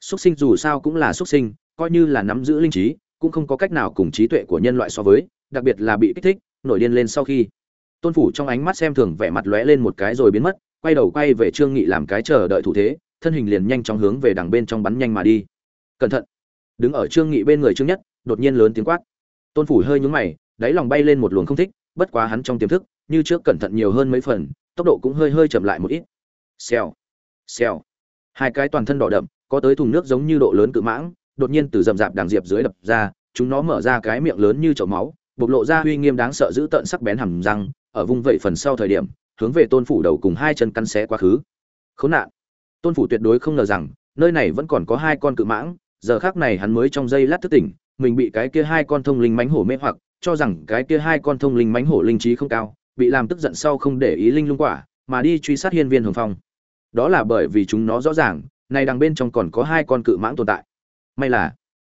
xuất sinh dù sao cũng là xuất sinh, coi như là nắm giữ linh trí, cũng không có cách nào cùng trí tuệ của nhân loại so với, đặc biệt là bị kích thích, nổi điên lên sau khi. Tôn phủ trong ánh mắt xem thường vẻ mặt lóe lên một cái rồi biến mất, quay đầu quay về trương nghị làm cái chờ đợi thủ thế, thân hình liền nhanh chóng hướng về đằng bên trong bắn nhanh mà đi. Cẩn thận. Đứng ở trương nghị bên người trương nhất, đột nhiên lớn tiếng quát. Tôn phủ hơi nhướng mày, đáy lòng bay lên một luồng không thích, bất quá hắn trong tiềm thức, như trước cẩn thận nhiều hơn mấy phần, tốc độ cũng hơi hơi chậm lại một ít. Xèo xèo. Hai cái toàn thân đỏ đậm, có tới thùng nước giống như độ lớn cự mãng, đột nhiên từ rậm rạp đàng diệp dưới đập ra, chúng nó mở ra cái miệng lớn như chậu máu, bộc lộ ra uy nghiêm đáng sợ giữ tận sắc bén hầm răng, ở vùng vẫy phần sau thời điểm, hướng về tôn phủ đầu cùng hai chân cắn xé quá khứ. Khốn nạn. Tôn phủ tuyệt đối không ngờ rằng, nơi này vẫn còn có hai con cự mãng, giờ khác này hắn mới trong giây lát thức tỉnh, mình bị cái kia hai con thông linh mánh hổ mê hoặc, cho rằng cái kia hai con thông linh mánh hổ linh trí không cao, bị làm tức giận sau không để ý linh lung quả, mà đi truy sát hiên viên hồng phong đó là bởi vì chúng nó rõ ràng, này đằng bên trong còn có hai con cự mãng tồn tại. May là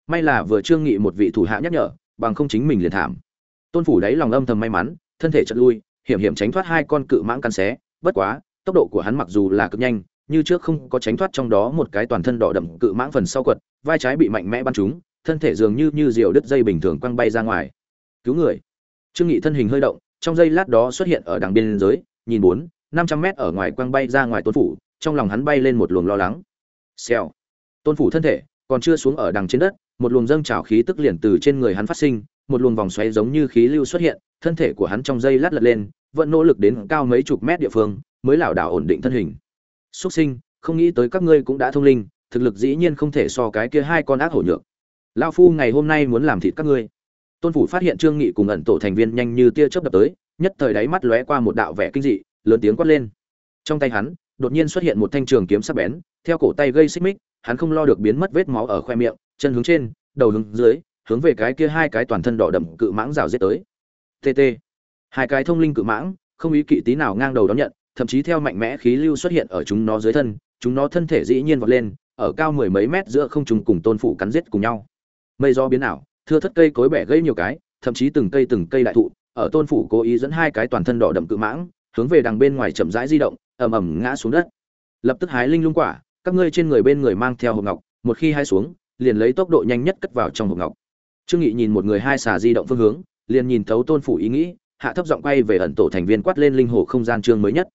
may là vừa trương nghị một vị thủ hạ nhắc nhở, bằng không chính mình liền thảm. Tôn phủ đáy lòng âm thầm may mắn, thân thể chật lui, hiểm hiểm tránh thoát hai con cự mãng căn xé, bất quá, tốc độ của hắn mặc dù là cực nhanh, như trước không có tránh thoát trong đó một cái toàn thân đỏ đậm cự mãng phần sau quật, vai trái bị mạnh mẽ bắn trúng, thân thể dường như như diều đứt dây bình thường quăng bay ra ngoài. Cứu người. Trương nghị thân hình hơi động, trong giây lát đó xuất hiện ở đằng biên giới, nhìn bốn năm trăm mét ở ngoài quang bay ra ngoài tôn phủ, trong lòng hắn bay lên một luồng lo lắng. Xèo. Tôn phủ thân thể còn chưa xuống ở đằng trên đất, một luồng dâng trào khí tức liền từ trên người hắn phát sinh, một luồng vòng xoáy giống như khí lưu xuất hiện, thân thể của hắn trong giây lát lật lên, vẫn nỗ lực đến cao mấy chục mét địa phương, mới lảo đảo ổn định thân hình. Xuất sinh, không nghĩ tới các ngươi cũng đã thông linh, thực lực dĩ nhiên không thể so cái kia hai con ác hổ nhược. Lao phu ngày hôm nay muốn làm thịt các ngươi. Tôn phủ phát hiện trương nghị cùng ẩn tổ thành viên nhanh như tia chớp đập tới, nhất thời đáy mắt lóe qua một đạo vẻ kinh dị lớn tiếng quát lên. Trong tay hắn, đột nhiên xuất hiện một thanh trường kiếm sắc bén, theo cổ tay gây xích mích, hắn không lo được biến mất vết máu ở khoe miệng, chân hướng trên, đầu hướng dưới, hướng về cái kia hai cái toàn thân đỏ đậm cự mãng rào giết tới. Tt hai cái thông linh cự mãng, không ý kỵ tí nào ngang đầu đón nhận, thậm chí theo mạnh mẽ khí lưu xuất hiện ở chúng nó dưới thân, chúng nó thân thể dĩ nhiên vọt lên, ở cao mười mấy mét giữa không trùng cùng tôn phụ cắn giết cùng nhau. Mây do biến ảo, thưa thất cây cối bẻ gây nhiều cái, thậm chí từng cây từng cây đại thụ, ở tôn phủ cố ý dẫn hai cái toàn thân đỏ đậm cự mãng hướng về đằng bên ngoài chậm rãi di động, ầm ầm ngã xuống đất. Lập tức hái linh lung quả, các ngươi trên người bên người mang theo hộp ngọc, một khi hai xuống, liền lấy tốc độ nhanh nhất cất vào trong hộp ngọc. Trương nghị nhìn một người hai xà di động phương hướng, liền nhìn thấu tôn phủ ý nghĩ, hạ thấp giọng quay về ẩn tổ thành viên quát lên linh hồ không gian chương mới nhất.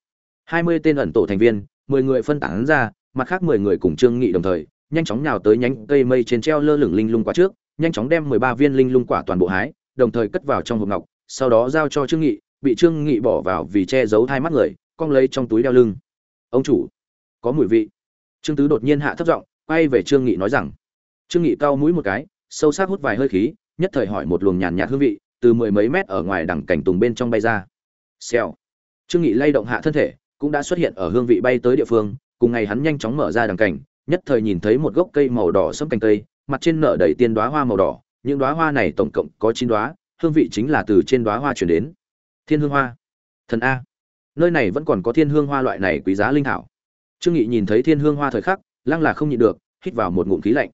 Hai mươi tên ẩn tổ thành viên, mười người phân tán ra, mặt khác mười người cùng trương nghị đồng thời, nhanh chóng nhào tới nhánh cây mây trên treo lơ lửng linh lung quả trước, nhanh chóng đem mười ba viên linh lung quả toàn bộ hái, đồng thời cất vào trong hộp ngọc, sau đó giao cho trương nghị bị trương nghị bỏ vào vì che giấu hai mắt người, cong lấy trong túi đeo lưng. Ông chủ, có mùi vị. Trương tứ đột nhiên hạ thấp giọng, quay về trương nghị nói rằng. Trương nghị cau mũi một cái, sâu sắc hút vài hơi khí, nhất thời hỏi một luồng nhàn nhạt hương vị, từ mười mấy mét ở ngoài đằng cảnh tùng bên trong bay ra. Xèo. Trương nghị lay động hạ thân thể, cũng đã xuất hiện ở hương vị bay tới địa phương, cùng ngày hắn nhanh chóng mở ra đằng cảnh nhất thời nhìn thấy một gốc cây màu đỏ sẫm cành cây, mặt trên nở đầy tiên đóa hoa màu đỏ, những đóa hoa này tổng cộng có chín đóa hương vị chính là từ trên đóa hoa chuyển đến thiên hương hoa. Thần a. Nơi này vẫn còn có thiên hương hoa loại này quý giá linh thảo. Trương nghị nhìn thấy thiên hương hoa thời khắc, lăng là không nhịn được, hít vào một ngụm khí lạnh.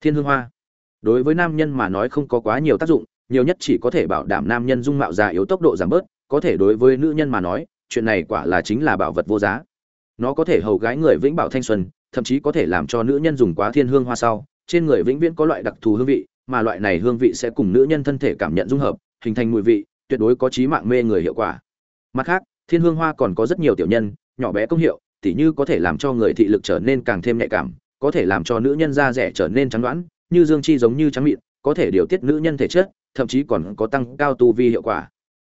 Thiên hương hoa. Đối với nam nhân mà nói không có quá nhiều tác dụng, nhiều nhất chỉ có thể bảo đảm nam nhân dung mạo già yếu tốc độ giảm bớt, có thể đối với nữ nhân mà nói, chuyện này quả là chính là bảo vật vô giá. Nó có thể hầu gái người vĩnh bảo thanh xuân, thậm chí có thể làm cho nữ nhân dùng quá thiên hương hoa sau, trên người vĩnh viễn có loại đặc thù hương vị, mà loại này hương vị sẽ cùng nữ nhân thân thể cảm nhận dung hợp, hình thành mùi vị tuyệt đối có trí mạng mê người hiệu quả. Mặt khác, thiên hương hoa còn có rất nhiều tiểu nhân, nhỏ bé công hiệu, tỉ như có thể làm cho người thị lực trở nên càng thêm nhạy cảm, có thể làm cho nữ nhân da rẻ trở nên trắng đoán, như dương chi giống như trắng mịn, có thể điều tiết nữ nhân thể chất, thậm chí còn có tăng cao tu vi hiệu quả.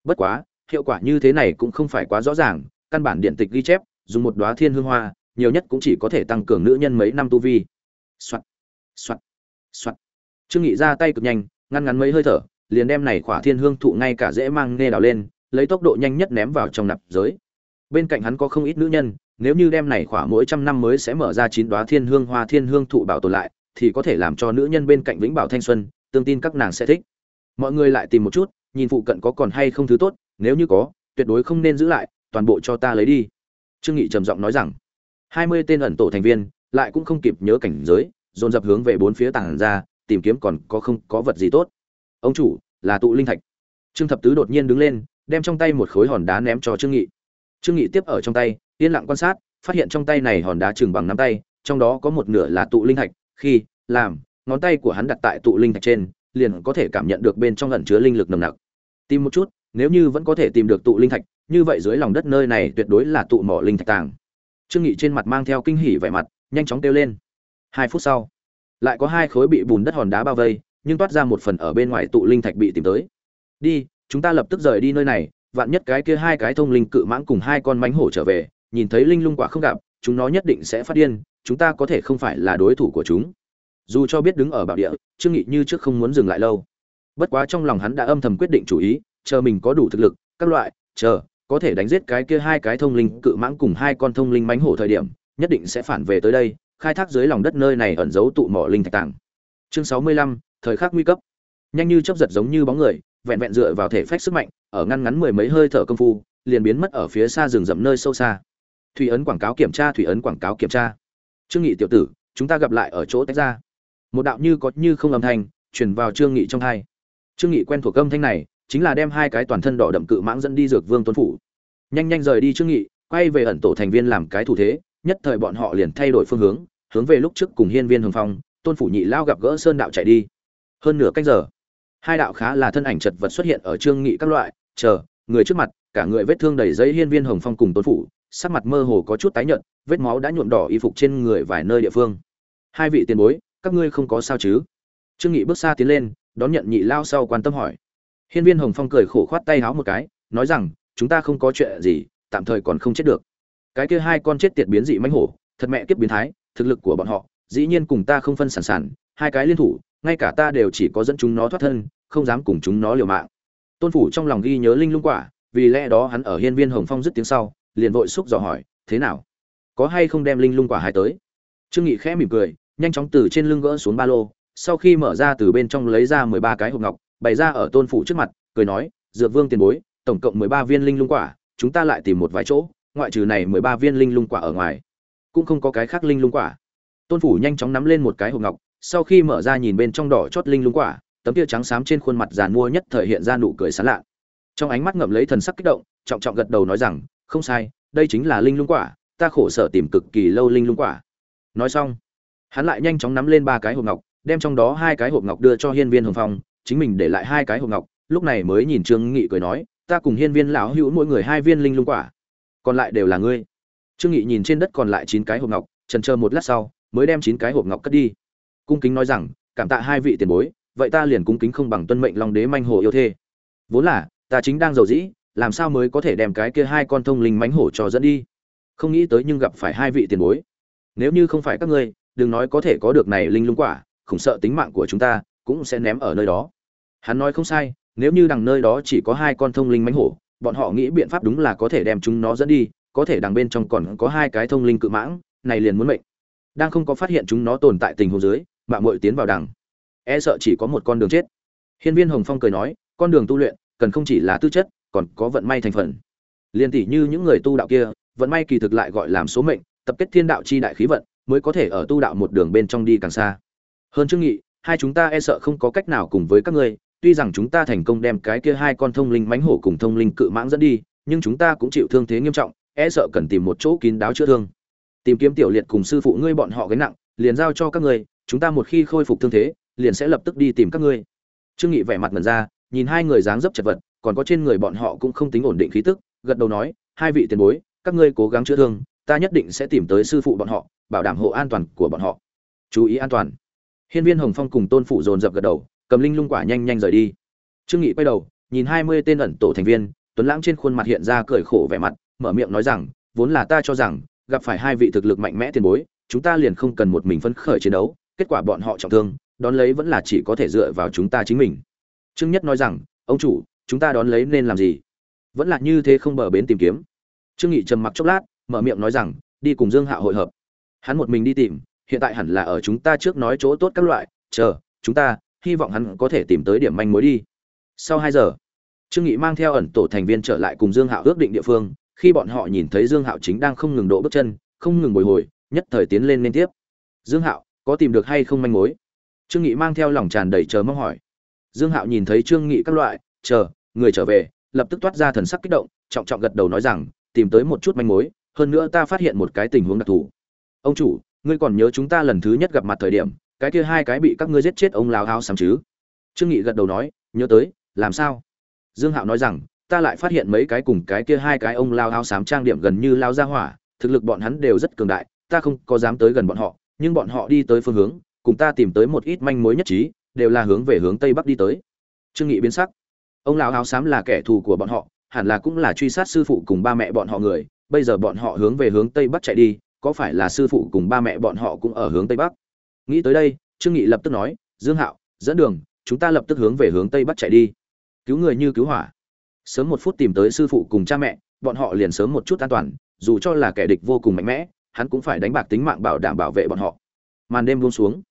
Bất quá, hiệu quả như thế này cũng không phải quá rõ ràng, căn bản điện tịch ghi chép, dùng một đóa thiên hương hoa, nhiều nhất cũng chỉ có thể tăng cường nữ nhân mấy năm tu vi. Soạt soạt soạt. Trương nghị ra tay cực nhanh, ngăn ngắn mấy hơi thở liền đem này khỏa thiên hương thụ ngay cả dễ mang nghe đào lên, lấy tốc độ nhanh nhất ném vào trong nạp giới. Bên cạnh hắn có không ít nữ nhân, nếu như đem này khỏa mỗi trăm năm mới sẽ mở ra chín đóa thiên hương hoa thiên hương thụ bảo tồn lại, thì có thể làm cho nữ nhân bên cạnh vĩnh bảo thanh xuân tương tin các nàng sẽ thích. Mọi người lại tìm một chút, nhìn phụ cận có còn hay không thứ tốt, nếu như có, tuyệt đối không nên giữ lại, toàn bộ cho ta lấy đi. Trương nghị trầm giọng nói rằng, hai mươi tên ẩn tổ thành viên, lại cũng không kịp nhớ cảnh giới, dồn dập hướng về bốn phía tảng ra, tìm kiếm còn có không có vật gì tốt. Ông chủ là tụ linh thạch. Trương thập tứ đột nhiên đứng lên, đem trong tay một khối hòn đá ném cho trương nghị. Trương nghị tiếp ở trong tay, yên lặng quan sát, phát hiện trong tay này hòn đá chừng bằng nắm tay, trong đó có một nửa là tụ linh thạch, khi, làm, ngón tay của hắn đặt tại tụ linh thạch trên, liền có thể cảm nhận được bên trong ẩn chứa linh lực nồng nặc. Tìm một chút, nếu như vẫn có thể tìm được tụ linh thạch, như vậy dưới lòng đất nơi này tuyệt đối là tụ mỏ linh thạch tàng. Trương nghị trên mặt mang theo kinh hỉ vẻ mặt, nhanh chóng kêu lên. Hai phút sau, lại có hai khối bị bùn đất hòn đá bao vây nhưng toát ra một phần ở bên ngoài tụ linh thạch bị tìm tới. Đi, chúng ta lập tức rời đi nơi này, vạn nhất cái kia hai cái thông linh cự mãng cùng hai con mánh hổ trở về, nhìn thấy linh lung quả không gặp, chúng nó nhất định sẽ phát điên, chúng ta có thể không phải là đối thủ của chúng. Dù cho biết đứng ở bảo địa, trương nghị như trước không muốn dừng lại lâu. Bất quá trong lòng hắn đã âm thầm quyết định chủ ý, chờ mình có đủ thực lực, các loại, chờ, có thể đánh giết cái kia hai cái thông linh cự mãng cùng hai con thông linh mánh hổ thời điểm, nhất định sẽ phản về tới đây, khai thác dưới lòng đất nơi này ẩn giấu tụ mỏ linh thạch tàng. Chương sáu mươi lăm thời khắc nguy cấp. Nhanh như chớp giật giống như bóng người, vẹn vẹn dựa vào thể phách sức mạnh, ở ngăn ngắn mười mấy hơi thở công phu, liền biến mất ở phía xa rừng rậm nơi sâu xa. Thủy ấn quảng cáo kiểm tra, thủy ấn quảng cáo kiểm tra. Trương nghị tiểu tử, chúng ta gặp lại ở chỗ tách ra. Một đạo như có như không âm thanh, truyền vào trương nghị trong hai trương nghị quen thuộc âm thanh này, chính là đem hai cái toàn thân đỏ đậm cự mãng dẫn đi dược vương tuấn phủ. Nhanh nhanh rời đi trương nghị, quay về ẩn tổ thành viên làm cái thủ thế, nhất thời bọn họ liền thay đổi phương hướng hướng về lúc trước cùng hiên viên hồng phong, tôn phủ nhị lao gặp gỡ sơn đạo chạy đi hơn nửa cách giờ. Hai đạo khá là thân ảnh chật vật xuất hiện ở trương nghị các loại, chờ, người trước mặt, cả người vết thương đầy giấy hiên viên hồng phong cùng tôn phủ, sắc mặt mơ hồ có chút tái nhợt, vết máu đã nhuộm đỏ y phục trên người vài nơi địa phương. Hai vị tiền bối, các ngươi không có sao chứ? Trương nghị bước xa tiến lên, đón nhận nhị lao sau quan tâm hỏi. Hiên viên hồng phong cười khổ khoát tay háo một cái, nói rằng, chúng ta không có chuyện gì, tạm thời còn không chết được. Cái kia hai con chết tiệt biến dị mãnh hổ, thật mẹ kiếp biến thái, thực lực của bọn họ, dĩ nhiên cùng ta không phân sản sản, hai cái liên thủ ngay cả ta đều chỉ có dẫn chúng nó thoát thân, không dám cùng chúng nó liều mạng. Tôn phủ trong lòng ghi nhớ linh lung quả, vì lẽ đó hắn ở hiên viên hồng phong dứt tiếng sau, liền vội xúc dò hỏi, thế nào? Có hay không đem linh lung quả hai tới? Trương nghị khẽ mỉm cười, nhanh chóng từ trên lưng gỡ xuống ba lô, sau khi mở ra từ bên trong lấy ra mười ba cái hộp ngọc, bày ra ở tôn phủ trước mặt, cười nói, dược vương tiền bối, tổng cộng mười ba viên linh lung quả, chúng ta lại tìm một vài chỗ, ngoại trừ này mười ba viên linh lung quả ở ngoài, cũng không có cái khác linh lung quả. Tôn phủ nhanh chóng nắm lên một cái hộp ngọc sau khi mở ra nhìn bên trong đỏ chót linh lung quả, tấm kia trắng xám trên khuôn mặt giàn mua nhất thời hiện ra nụ cười sán lạ. Trong ánh mắt ngậm lấy thần sắc kích động, trọng trọng gật đầu nói rằng, không sai, đây chính là linh lung quả, ta khổ sở tìm cực kỳ lâu linh lung quả. Nói xong, hắn lại nhanh chóng nắm lên ba cái hộp ngọc, đem trong đó hai cái hộp ngọc đưa cho hiên viên hồng phong, chính mình để lại hai cái hộp ngọc, lúc này mới nhìn trương nghị cười nói, ta cùng hiên viên lão hữu mỗi người hai viên linh lung quả, còn lại đều là ngươi. Trương nghị nhìn trên đất còn lại chín cái hộp ngọc trần chờ một lát sau, mới đem chín cái hộp ngọc cất đi cung kính nói rằng, cảm tạ hai vị tiền bối, vậy ta liền cung kính không bằng tuân mệnh long đế manh hồ yêu thê. Vốn là, ta chính đang giàu dĩ, làm sao mới có thể đem cái kia hai con thông linh mánh hổ cho dẫn đi? Không nghĩ tới nhưng gặp phải hai vị tiền bối. Nếu như không phải các ngươi, đừng nói có thể có được này linh lung quả, khủng sợ tính mạng của chúng ta cũng sẽ ném ở nơi đó. Hắn nói không sai, nếu như đằng nơi đó chỉ có hai con thông linh mánh hổ, bọn họ nghĩ biện pháp đúng là có thể đem chúng nó dẫn đi, có thể đằng bên trong còn có hai cái thông linh cự mãng, này liền muốn mệnh. Đang không có phát hiện chúng nó tồn tại tình huống dưới mạng muội tiến vào đằng. E sợ chỉ có một con đường chết. Hiên viên hồng phong cười nói, con đường tu luyện, cần không chỉ là tư chất, còn có vận may thành phần. Liên tỷ như những người tu đạo kia, vận may kỳ thực lại gọi làm số mệnh, tập kết thiên đạo chi đại khí vận, mới có thể ở tu đạo một đường bên trong đi càng xa. Hơn chương nghị hai chúng ta e sợ không có cách nào cùng với các ngươi, tuy rằng chúng ta thành công đem cái kia hai con thông linh mãnh hổ cùng thông linh cự mãng dẫn đi, nhưng chúng ta cũng chịu thương thế nghiêm trọng e sợ cần tìm một chỗ kín đáo chữa thương. Tìm kiếm tiểu liệt cùng sư phụ ngươi bọn họ gánh nặng, liền giao cho các ngươi chúng ta một khi khôi phục thương thế, liền sẽ lập tức đi tìm các ngươi. Trương nghị vẻ mặt mẩn ra, nhìn hai người dáng dấp chật vật, còn có trên người bọn họ cũng không tính ổn định khí tức, gật đầu nói, hai vị tiền bối, các ngươi cố gắng chữa thương, ta nhất định sẽ tìm tới sư phụ bọn họ, bảo đảm hộ an toàn của bọn họ. Chú ý an toàn. Hiên viên hồng phong cùng tôn phụ dồn dập gật đầu, cầm linh lung quả nhanh nhanh rời đi. Trương nghị quay đầu, nhìn hai mươi tên ẩn tổ thành viên, tuấn lãng trên khuôn mặt hiện ra cười khổ vẻ mặt, mở miệng nói rằng, vốn là ta cho rằng, gặp phải hai vị thực lực mạnh mẽ tiền bối, chúng ta liền không cần một mình phấn khởi chiến đấu kết quả bọn họ trọng thương, đón lấy vẫn là chỉ có thể dựa vào chúng ta chính mình. Trương nhất nói rằng, ông chủ, chúng ta đón lấy nên làm gì? Vẫn là như thế không bờ bến tìm kiếm. Trương nghị trầm mặc chốc lát, mở miệng nói rằng, đi cùng dương hạ hội hợp. Hắn một mình đi tìm, hiện tại hẳn là ở chúng ta trước nói chỗ tốt các loại, chờ, chúng ta, hy vọng hắn có thể tìm tới điểm manh mối đi. Sau hai giờ, trương nghị mang theo ẩn tổ thành viên trở lại cùng dương hạo ước định địa phương, khi bọn họ nhìn thấy dương hạo chính đang không ngừng độ bước chân, không ngừng bồi hồi, nhất thời tiến lên liên tiếp. Dương hạo có tìm được hay không manh mối? Trương nghị mang theo lòng tràn đầy chờ mong hỏi. Dương hạo nhìn thấy trương nghị các loại, chờ, người trở về, lập tức toát ra thần sắc kích động, trọng trọng gật đầu nói rằng, tìm tới một chút manh mối, hơn nữa ta phát hiện một cái tình huống đặc thù. Ông chủ, ngươi còn nhớ chúng ta lần thứ nhất gặp mặt thời điểm, cái kia hai cái bị các ngươi giết chết ông lao hao sắm chứ? Trương nghị gật đầu nói, nhớ tới, làm sao? Dương hạo nói rằng, ta lại phát hiện mấy cái cùng cái kia hai cái ông lao hao sám trang điểm gần như lao ra hỏa, thực lực bọn hắn đều rất cường đại, ta không có dám tới gần bọn họ nhưng bọn họ đi tới phương hướng, cùng ta tìm tới một ít manh mối nhất trí, đều là hướng về hướng tây bắc đi tới. Trương nghị biến sắc. Ông lão áo xám là kẻ thù của bọn họ, hẳn là cũng là truy sát sư phụ cùng ba mẹ bọn họ người. Bây giờ bọn họ hướng về hướng tây bắc chạy đi, có phải là sư phụ cùng ba mẹ bọn họ cũng ở hướng tây bắc? Nghĩ tới đây, trương nghị lập tức nói, dương hạo, dẫn đường, chúng ta lập tức hướng về hướng tây bắc chạy đi. Cứu người như cứu hỏa. Sớm một phút tìm tới sư phụ cùng cha mẹ, bọn họ liền sớm một chút an toàn, dù cho là kẻ địch vô cùng mạnh mẽ hắn cũng phải đánh bạc tính mạng bảo đảm bảo vệ bọn họ. Màn đêm buông xuống.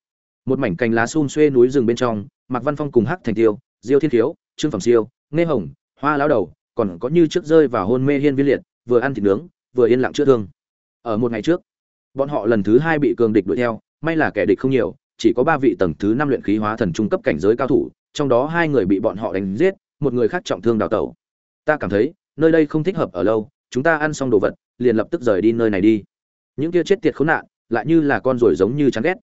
Một mảnh cành lá xum xuê núi rừng bên trong, mạc văn phong cùng hắc thành tiêu, diêu thiên thiếu, trương phẩm siêu, nghe hồng, hoa lão đầu, còn có như trước rơi vào hôn mê hiên viên liệt, vừa ăn thịt nướng, vừa yên lặng chữa thương. Ở một ngày trước, bọn họ lần thứ hai bị cường địch đuổi theo, may là kẻ địch không nhiều, chỉ có ba vị tầng thứ năm luyện khí hóa thần trung cấp cảnh giới cao thủ, trong đó hai người bị bọn họ đánh giết, một người khác trọng thương đào tẩu. Ta cảm thấy, nơi đây không thích hợp ở lâu, chúng ta ăn xong đồ vật, liền lập tức rời đi nơi này đi những kia chết tiệt khốn nạn, lại như là con ruồi giống như chán ghét.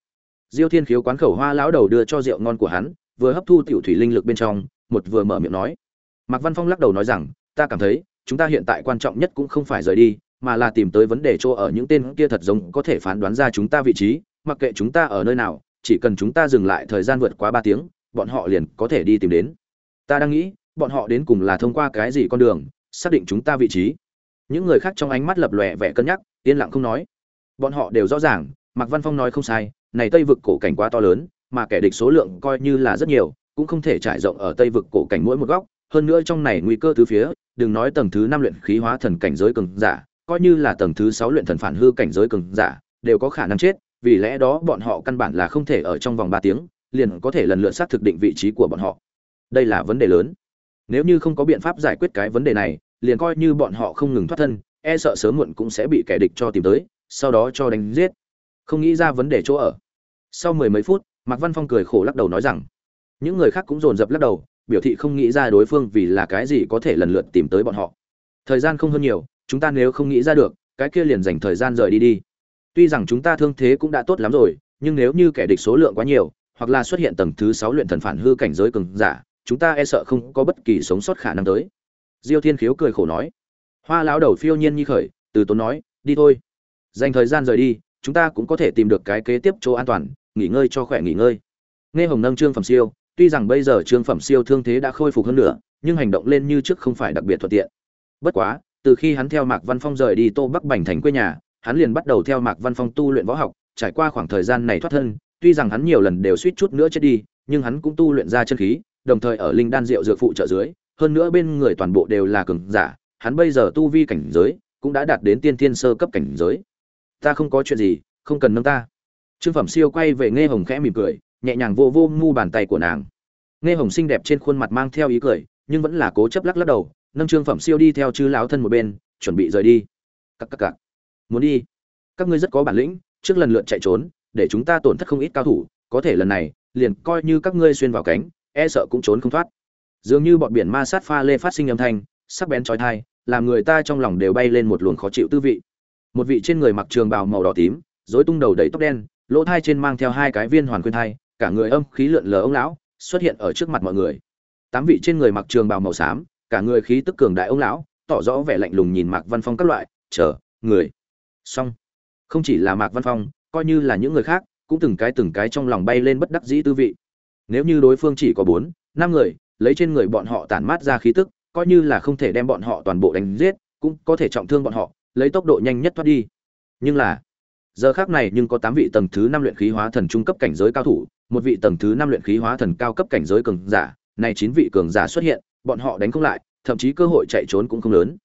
Diêu thiên khiếu quán khẩu hoa lão đầu đưa cho rượu ngon của hắn, vừa hấp thu tiểu thủy linh lực bên trong, một vừa mở miệng nói. Mạc văn phong lắc đầu nói rằng, ta cảm thấy, chúng ta hiện tại quan trọng nhất cũng không phải rời đi, mà là tìm tới vấn đề chỗ ở những tên kia thật giống có thể phán đoán ra chúng ta vị trí, mặc kệ chúng ta ở nơi nào, chỉ cần chúng ta dừng lại thời gian vượt quá ba tiếng, bọn họ liền có thể đi tìm đến. Ta đang nghĩ, bọn họ đến cùng là thông qua cái gì con đường, xác định chúng ta vị trí? Những người khác trong ánh mắt lập lòe vẻ cân nhắc, yên lặng không nói bọn họ đều rõ ràng, mạc văn phong nói không sai, này tây vực cổ cảnh quá to lớn, mà kẻ địch số lượng coi như là rất nhiều, cũng không thể trải rộng ở tây vực cổ cảnh mỗi một góc. Hơn nữa trong này nguy cơ từ phía, đừng nói tầng thứ năm luyện khí hóa thần cảnh giới cường giả, coi như là tầng thứ sáu luyện thần phản hư cảnh giới cường giả, đều có khả năng chết, vì lẽ đó bọn họ căn bản là không thể ở trong vòng ba tiếng, liền có thể lần lượt xác thực định vị trí của bọn họ. Đây là vấn đề lớn. Nếu như không có biện pháp giải quyết cái vấn đề này, liền coi như bọn họ không ngừng thoát thân e sợ sớm muộn cũng sẽ bị kẻ địch cho tìm tới sau đó cho đánh giết. Không nghĩ ra vấn đề chỗ ở. Sau mười mấy phút, mạc văn phong cười khổ lắc đầu nói rằng, những người khác cũng dồn dập lắc đầu, biểu thị không nghĩ ra đối phương vì là cái gì có thể lần lượt tìm tới bọn họ. Thời gian không hơn nhiều, chúng ta nếu không nghĩ ra được, cái kia liền dành thời gian rời đi đi. Tuy rằng chúng ta thương thế cũng đã tốt lắm rồi, nhưng nếu như kẻ địch số lượng quá nhiều, hoặc là xuất hiện tầng thứ sáu luyện thần phản hư cảnh giới cường giả, chúng ta e sợ không có bất kỳ sống sót khả năng tới. Diêu thiên khiếu cười khổ nói. Hoa lão đầu phiêu nhiên như khởi, từ tốn nói, đi thôi dành thời gian rời đi, chúng ta cũng có thể tìm được cái kế tiếp chỗ an toàn, nghỉ ngơi cho khỏe nghỉ ngơi. Nghe hồng nâng trương phẩm siêu, tuy rằng bây giờ trương phẩm siêu thương thế đã khôi phục hơn nữa, nhưng hành động lên như trước không phải đặc biệt thuận tiện. Bất quá, từ khi hắn theo mạc văn phong rời đi tô bắc bành thành quê nhà, hắn liền bắt đầu theo mạc văn phong tu luyện võ học, trải qua khoảng thời gian này thoát thân, tuy rằng hắn nhiều lần đều suýt chút nữa chết đi, nhưng hắn cũng tu luyện ra chân khí, đồng thời ở linh đan rượu dược phụ trợ dưới, hơn nữa bên người toàn bộ đều là cường giả, hắn bây giờ tu vi cảnh giới cũng đã đạt đến tiên thiên sơ cấp cảnh giới ta không có chuyện gì, không cần nâng ta. Trương phẩm siêu quay về nghe hồng khẽ mỉm cười, nhẹ nhàng vô vô ngu bàn tay của nàng. Nghe hồng xinh đẹp trên khuôn mặt mang theo ý cười, nhưng vẫn là cố chấp lắc lắc đầu, nâng trương phẩm siêu đi theo chư láo thân một bên, chuẩn bị rời đi. Cắc cắc cắc muốn đi? Các ngươi rất có bản lĩnh, trước lần lượt chạy trốn, để chúng ta tổn thất không ít cao thủ, có thể lần này, liền coi như các ngươi xuyên vào cánh e sợ cũng trốn không thoát. Dường như bọn biển ma sát pha lê phát sinh âm thanh, sắc bén trói thai, làm người ta trong lòng đều bay lên một luồng khó chịu tư vị một vị trên người mặc trường bào màu đỏ tím, rối tung đầu đầy tóc đen, lỗ thai trên mang theo hai cái viên hoàn khuyên thai, cả người âm khí lượn lờ ông lão, xuất hiện ở trước mặt mọi người. Tám vị trên người mặc trường bào màu xám, cả người khí tức cường đại ông lão, tỏ rõ vẻ lạnh lùng nhìn mạc văn phong các loại, chờ, người. Xong, không chỉ là mạc văn phong, coi như là những người khác, cũng từng cái từng cái trong lòng bay lên bất đắc dĩ tư vị. Nếu như đối phương chỉ có bốn, năm người, lấy trên người bọn họ tản mát ra khí tức, coi như là không thể đem bọn họ toàn bộ đánh giết, cũng có thể trọng thương bọn họ lấy tốc độ nhanh nhất thoát đi. Nhưng là, giờ khác này nhưng có tám vị tầng thứ năm luyện khí hóa thần trung cấp cảnh giới cao thủ, một vị tầng thứ năm luyện khí hóa thần cao cấp cảnh giới cường giả, này chín vị cường giả xuất hiện, bọn họ đánh không lại, thậm chí cơ hội chạy trốn cũng không lớn.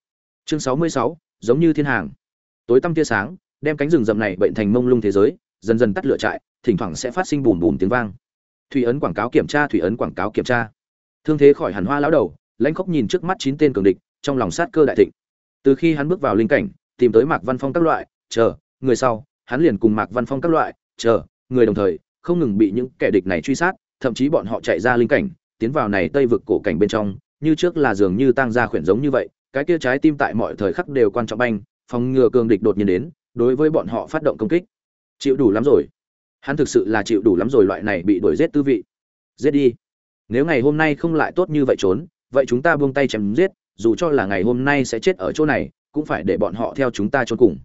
Chương sáu mươi sáu, giống như thiên hàng. Tối tăm tia sáng, đem cánh rừng rậm này bệnh thành mông lung thế giới, dần dần tắt lửa trại, thỉnh thoảng sẽ phát sinh bùm bùm tiếng vang. Thủy ấn quảng cáo kiểm tra, thủy ấn quảng cáo kiểm tra. Thương thế khỏi hẳn hoa lão đầu, lãnh khốc nhìn trước mắt chín tên cường địch, trong lòng sát cơ đại thịnh từ khi hắn bước vào linh cảnh, tìm tới mạc văn phong các loại, chờ, người sau, hắn liền cùng mạc văn phong các loại, chờ, người đồng thời, không ngừng bị những kẻ địch này truy sát, thậm chí bọn họ chạy ra linh cảnh, tiến vào này tây vực cổ cảnh bên trong, như trước là dường như tăng ra khuyển giống như vậy, cái kia trái tim tại mọi thời khắc đều quan trọng banh, phòng ngừa cường địch đột nhiên đến, đối với bọn họ phát động công kích. Chịu đủ lắm rồi. Hắn thực sự là chịu đủ lắm rồi loại này bị đuổi giết tư vị. Giết đi. Nếu ngày hôm nay không lại tốt như vậy trốn, vậy chúng ta buông tay chém giết dù cho là ngày hôm nay sẽ chết ở chỗ này, cũng phải để bọn họ theo chúng ta trốn cùng.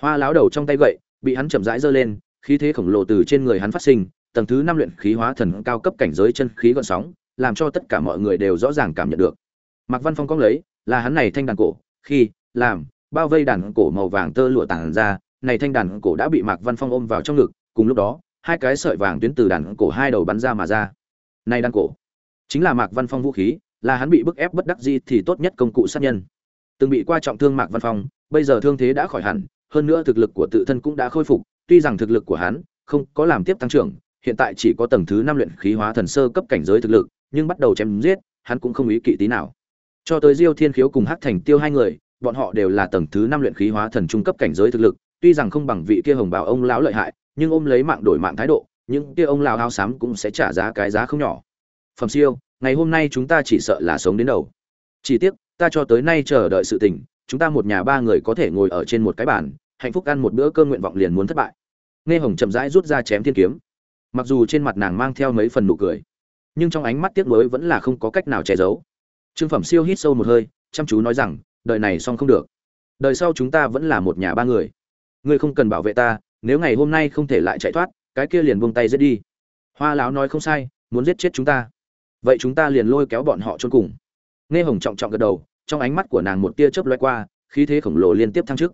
Hoa láo đầu trong tay gậy, bị hắn chậm rãi giơ lên, khí thế khổng lồ từ trên người hắn phát sinh, tầng thứ năm luyện khí hóa thần cao cấp cảnh giới chân khí gợn sóng, làm cho tất cả mọi người đều rõ ràng cảm nhận được. Mạc văn phong cong lấy, là hắn này thanh đàn cổ, khi, làm, bao vây đàn cổ màu vàng tơ lụa tản ra, này thanh đàn cổ đã bị mạc văn phong ôm vào trong ngực, cùng lúc đó, hai cái sợi vàng tuyến từ đàn cổ hai đầu bắn ra mà ra. Này đàn cổ, chính là mạc văn phong vũ khí là hắn bị bức ép bất đắc dĩ thì tốt nhất công cụ sát nhân. Từng bị qua trọng thương mạc văn phong, bây giờ thương thế đã khỏi hẳn, hơn nữa thực lực của tự thân cũng đã khôi phục, tuy rằng thực lực của hắn không có làm tiếp tăng trưởng, hiện tại chỉ có tầng thứ năm luyện khí hóa thần sơ cấp cảnh giới thực lực, nhưng bắt đầu chém giết, hắn cũng không ý kỵ tí nào. Cho tới diêu thiên khiếu cùng hắc thành tiêu hai người, bọn họ đều là tầng thứ năm luyện khí hóa thần trung cấp cảnh giới thực lực, tuy rằng không bằng vị kia hồng bảo ông lão lợi hại, nhưng ôm lấy mạng đổi mạng thái độ, những kia ông lão áo xám cũng sẽ trả giá cái giá không nhỏ phẩm siêu, ngày hôm nay chúng ta chỉ sợ là sống đến đầu. Chỉ tiếc, ta cho tới nay chờ đợi sự tình, chúng ta một nhà ba người có thể ngồi ở trên một cái bàn, hạnh phúc ăn một bữa cơm nguyện vọng liền muốn thất bại. Nghe hồng chậm rãi rút ra chém thiên kiếm. Mặc dù trên mặt nàng mang theo mấy phần nụ cười, nhưng trong ánh mắt tiếc nuối vẫn là không có cách nào che giấu. Trương phẩm siêu hít sâu một hơi, chăm chú nói rằng, đời này xong không được. Đời sau chúng ta vẫn là một nhà ba người. Ngươi không cần bảo vệ ta, nếu ngày hôm nay không thể lại chạy thoát, cái kia liền buông tay giết đi. Hoa lão nói không sai, muốn giết chết chúng ta vậy chúng ta liền lôi kéo bọn họ chôn cùng. Nghe hồng trọng trọng gật đầu, trong ánh mắt của nàng một tia chớp lóe qua, khí thế khổng lồ liên tiếp thăng chức.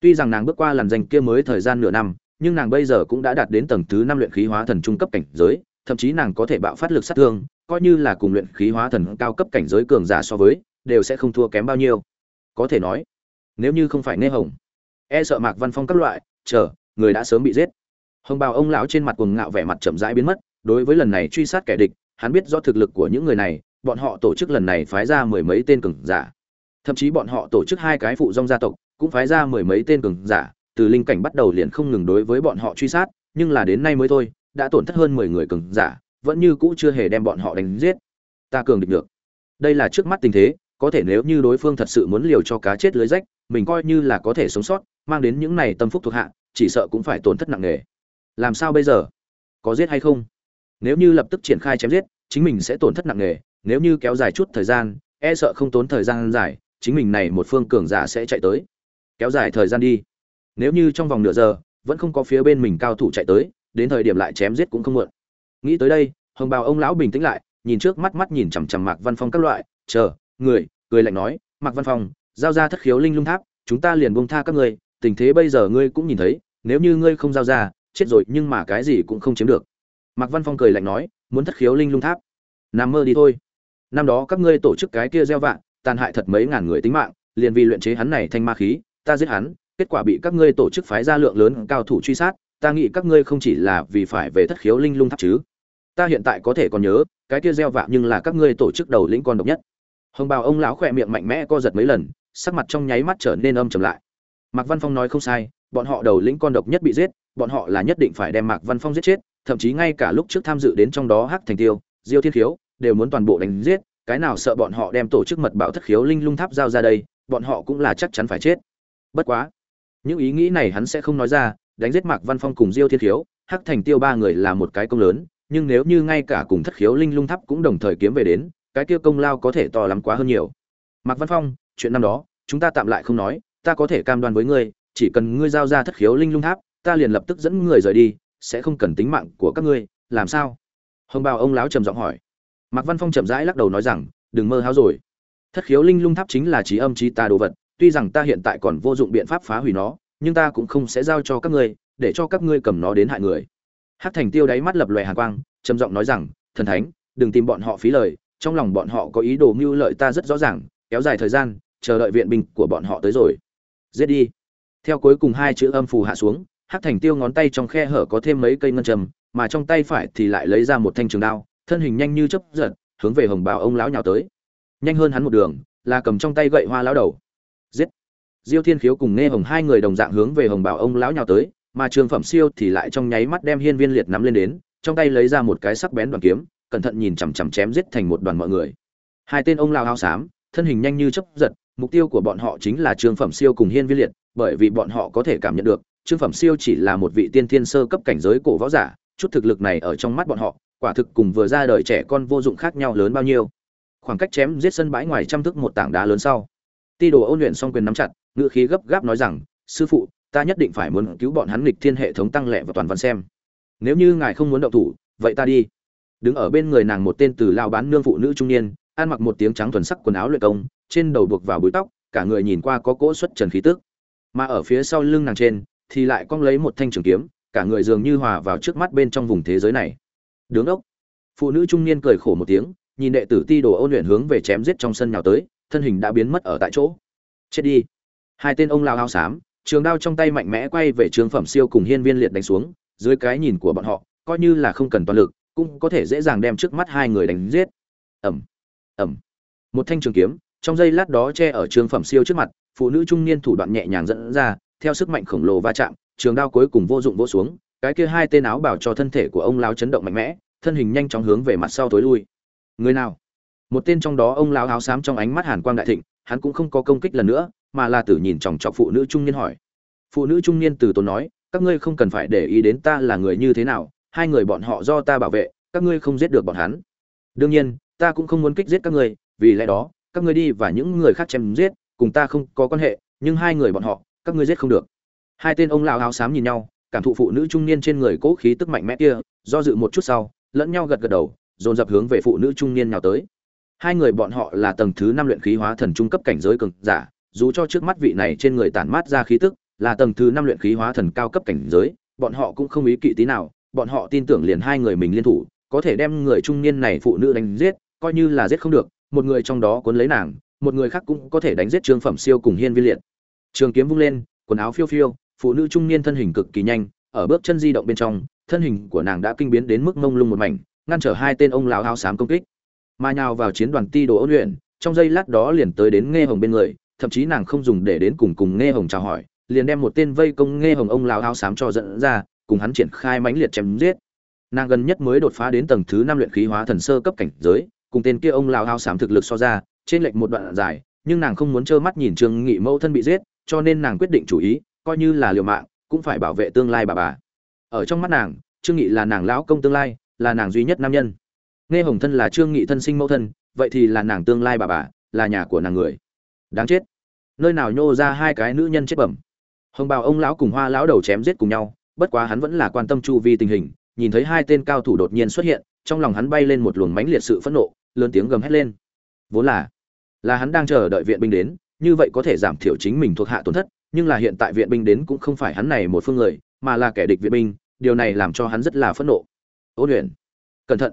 Tuy rằng nàng bước qua làn danh kia mới thời gian nửa năm, nhưng nàng bây giờ cũng đã đạt đến tầng thứ năm luyện khí hóa thần trung cấp cảnh giới, thậm chí nàng có thể bạo phát lực sát thương, coi như là cùng luyện khí hóa thần cao cấp cảnh giới cường giả so với, đều sẽ không thua kém bao nhiêu. Có thể nói, nếu như không phải nghe hồng e sợ mạc văn phong các loại, chờ, người đã sớm bị giết. Hồng bào ông lão trên mặt quần ngạo vẻ mặt chậm rãi biến mất, đối với lần này truy sát kẻ địch hắn biết rõ thực lực của những người này, bọn họ tổ chức lần này phái ra mười mấy tên cường giả. Thậm chí bọn họ tổ chức hai cái phụ dòng gia tộc, cũng phái ra mười mấy tên cường giả, từ linh cảnh bắt đầu liền không ngừng đối với bọn họ truy sát, nhưng là đến nay mới thôi, đã tổn thất hơn mười người cường giả, vẫn như cũ chưa hề đem bọn họ đánh giết. Ta cường địch được. Đây là trước mắt tình thế, có thể nếu như đối phương thật sự muốn liều cho cá chết lưới rách, mình coi như là có thể sống sót, mang đến những này tâm phúc thuộc hạ, chỉ sợ cũng phải tổn thất nặng nề. Làm sao bây giờ? Có giết hay không? Nếu như lập tức triển khai chém giết, chính mình sẽ tổn thất nặng nề, nếu như kéo dài chút thời gian e sợ không tốn thời gian dài, chính mình này một phương cường giả sẽ chạy tới. Kéo dài thời gian đi. Nếu như trong vòng nửa giờ, vẫn không có phía bên mình cao thủ chạy tới, đến thời điểm lại chém giết cũng không muộn. Nghĩ tới đây, hồng bào ông lão bình tĩnh lại, nhìn trước mắt mắt nhìn chằm chằm mạc văn phong các loại, chờ, người cười lạnh nói, mạc văn phong, giao ra thất khiếu linh lung tháp, chúng ta liền buông tha các ngươi, tình thế bây giờ ngươi cũng nhìn thấy, nếu như ngươi không giao ra, chết rồi nhưng mà cái gì cũng không chiếm được mạc văn phong cười lạnh nói, muốn thất khiếu linh lung tháp. Nằm mơ đi thôi. Năm đó các ngươi tổ chức cái kia gieo vạn tàn hại thật mấy ngàn người tính mạng, liền vì luyện chế hắn này thanh ma khí, ta giết hắn, kết quả bị các ngươi tổ chức phái ra lượng lớn cao thủ truy sát, ta nghĩ các ngươi không chỉ là vì phải về thất khiếu linh lung tháp chứ. Ta hiện tại có thể còn nhớ, cái kia gieo vạ nhưng là các ngươi tổ chức đầu lĩnh con độc nhất. Hồng bào ông lão khỏe miệng mạnh mẽ co giật mấy lần, sắc mặt trong nháy mắt trở nên âm trầm lại. Mạc văn phong nói không sai, bọn họ đầu lĩnh con độc nhất bị giết, bọn họ là nhất định phải đem mạc văn phong giết chết thậm chí ngay cả lúc trước tham dự đến trong đó hắc thành tiêu, diêu thiên khiếu, đều muốn toàn bộ đánh giết, cái nào sợ bọn họ đem tổ chức mật bảo thất khiếu linh lung tháp giao ra đây, bọn họ cũng là chắc chắn phải chết. Bất quá, những ý nghĩ này hắn sẽ không nói ra, đánh giết mạc văn phong cùng diêu thiên khiếu, hắc thành tiêu ba người là một cái công lớn, nhưng nếu như ngay cả cùng thất khiếu linh lung tháp cũng đồng thời kiếm về đến, cái kia công lao có thể to lắm quá hơn nhiều. Mạc văn phong, chuyện năm đó, chúng ta tạm lại không nói, ta có thể cam đoan với ngươi, chỉ cần ngươi giao ra thất khiếu linh lung tháp, ta liền lập tức dẫn người rời đi sẽ không cần tính mạng của các ngươi, làm sao? Hồng bào ông lão trầm giọng hỏi. Mạc văn phong chậm rãi lắc đầu nói rằng, đừng mơ háo rồi. Thất khiếu linh lung tháp chính là trí âm trí ta đồ vật, tuy rằng ta hiện tại còn vô dụng biện pháp phá hủy nó, nhưng ta cũng không sẽ giao cho các ngươi, để cho các ngươi cầm nó đến hại người. Hát thành tiêu đáy mắt lập lòe hà quang, trầm giọng nói rằng, thần thánh, đừng tìm bọn họ phí lời, trong lòng bọn họ có ý đồ mưu lợi ta rất rõ ràng, kéo dài thời gian, chờ đợi viện binh của bọn họ tới rồi. Giết đi. Theo cuối cùng hai chữ âm phù hạ xuống hát thành tiêu ngón tay trong khe hở có thêm mấy cây ngân trầm mà trong tay phải thì lại lấy ra một thanh trường đao, thân hình nhanh như chớp giật, hướng về hồng bào ông lão nhào tới. Nhanh hơn hắn một đường, là cầm trong tay gậy hoa lão đầu. Giết! Diêu thiên khiếu cùng nghe hồng hai người đồng dạng hướng về hồng bảo ông lão nhào tới, mà trường phẩm siêu thì lại trong nháy mắt đem hiên viên liệt nắm lên đến, trong tay lấy ra một cái sắc bén đoàn kiếm, cẩn thận nhìn chằm chằm chém giết thành một đoàn mọi người. Hai tên ông lao hao xám, thân hình nhanh như chớp giật, mục tiêu của bọn họ chính là Trường phẩm siêu cùng hiên viên liệt, bởi vì bọn họ có thể cảm nhận được trương phẩm siêu chỉ là một vị tiên thiên sơ cấp cảnh giới cổ võ giả, chút thực lực này ở trong mắt bọn họ, quả thực cùng vừa ra đời trẻ con vô dụng khác nhau lớn bao nhiêu. Khoảng cách chém giết sân bãi ngoài trăm thức một tảng đá lớn sau, ti đồ ôn luyện xong quyền nắm chặt, ngữ khí gấp gáp nói rằng, sư phụ, ta nhất định phải muốn cứu bọn hắn nghịch thiên hệ thống tăng lệ và toàn văn xem. Nếu như ngài không muốn động thủ, vậy ta đi. Đứng ở bên người nàng một tên từ lao bán nương phụ nữ trung niên, ăn mặc một tiếng trắng thuần sắc quần áo luyện công, trên đầu buộc vào búi tóc, cả người nhìn qua có cỗ xuất trần khí tức. Mà ở phía sau lưng nàng trên thì lại cong lấy một thanh trường kiếm, cả người dường như hòa vào trước mắt bên trong vùng thế giới này. Đứng ốc. Phụ nữ trung niên cười khổ một tiếng, nhìn đệ tử ti đồ ôn luyện hướng về chém giết trong sân nhào tới, thân hình đã biến mất ở tại chỗ. Chết đi. Hai tên ông lao hao xám, trường đao trong tay mạnh mẽ quay về trường phẩm siêu cùng hiên viên liệt đánh xuống, dưới cái nhìn của bọn họ, coi như là không cần toàn lực, cũng có thể dễ dàng đem trước mắt hai người đánh giết. Ẩm ẩm một thanh trường kiếm, trong giây lát đó che ở trường phẩm siêu trước mặt, phụ nữ trung niên thủ đoạn nhẹ nhàng dẫn ra theo sức mạnh khổng lồ va chạm, trường đao cuối cùng vô dụng vỗ xuống, cái kia hai tên áo bảo cho thân thể của ông lão chấn động mạnh mẽ, thân hình nhanh chóng hướng về mặt sau tối lui. Người nào? Một tên trong đó ông lão áo xám trong ánh mắt hàn quang đại thịnh, hắn cũng không có công kích lần nữa, mà là tử nhìn chòng chọc phụ nữ trung niên hỏi. Phụ nữ trung niên từ tốn nói, các ngươi không cần phải để ý đến ta là người như thế nào, hai người bọn họ do ta bảo vệ, các ngươi không giết được bọn hắn. Đương nhiên, ta cũng không muốn kích giết các ngươi, vì lẽ đó, các ngươi đi và những người khác chém giết, cùng ta không có quan hệ, nhưng hai người bọn họ các ngươi giết không được. Hai tên ông lão áo xám nhìn nhau, cảm thụ phụ nữ trung niên trên người cố khí tức mạnh mẽ kia, do dự một chút sau, lẫn nhau gật gật đầu, dồn dập hướng về phụ nữ trung niên nhào tới. Hai người bọn họ là tầng thứ năm luyện khí hóa thần trung cấp cảnh giới cường giả, dù cho trước mắt vị này trên người tản mát ra khí tức, là tầng thứ năm luyện khí hóa thần cao cấp cảnh giới, bọn họ cũng không ý kỵ tí nào, bọn họ tin tưởng liền hai người mình liên thủ, có thể đem người trung niên này phụ nữ đánh giết, coi như là giết không được, một người trong đó cuốn lấy nàng, một người khác cũng có thể đánh giết trương phẩm siêu cùng hiên vi liệt trường kiếm vung lên, quần áo phiêu phiêu, phụ nữ trung niên thân hình cực kỳ nhanh, ở bước chân di động bên trong, thân hình của nàng đã kinh biến đến mức mông lung một mảnh, ngăn trở hai tên ông lão áo xám công kích. Mà nhào vào chiến đoàn ti đồ ôn luyện, trong giây lát đó liền tới đến nghe hồng bên người, thậm chí nàng không dùng để đến cùng cùng nghe hồng chào hỏi, liền đem một tên vây công nghe hồng ông lão áo xám cho dẫn ra, cùng hắn triển khai mãnh liệt chém giết. Nàng gần nhất mới đột phá đến tầng thứ năm luyện khí hóa thần sơ cấp cảnh giới, cùng tên kia ông lão áo xám thực lực so ra, trên lệch một đoạn dài, nhưng nàng không muốn trơ mắt nhìn trương nghị mẫu thân bị giết cho nên nàng quyết định chủ ý, coi như là liều mạng, cũng phải bảo vệ tương lai bà bà. Ở trong mắt nàng, trương nghị là nàng lão công tương lai, là nàng duy nhất nam nhân. Nghe hồng thân là trương nghị thân sinh mẫu thân, vậy thì là nàng tương lai bà bà, là nhà của nàng người. Đáng chết. Nơi nào nhô ra hai cái nữ nhân chết bẩm. Hồng bào ông lão cùng hoa lão đầu chém giết cùng nhau, bất quá hắn vẫn là quan tâm chu vi tình hình, nhìn thấy hai tên cao thủ đột nhiên xuất hiện, trong lòng hắn bay lên một luồng mãnh liệt sự phẫn nộ, lớn tiếng gầm hét lên. Vốn là là hắn đang chờ đợi viện binh đến như vậy có thể giảm thiểu chính mình thuộc hạ tổn thất nhưng là hiện tại viện binh đến cũng không phải hắn này một phương người mà là kẻ địch viện binh điều này làm cho hắn rất là phẫn nộ. Ôn Uyển, cẩn thận.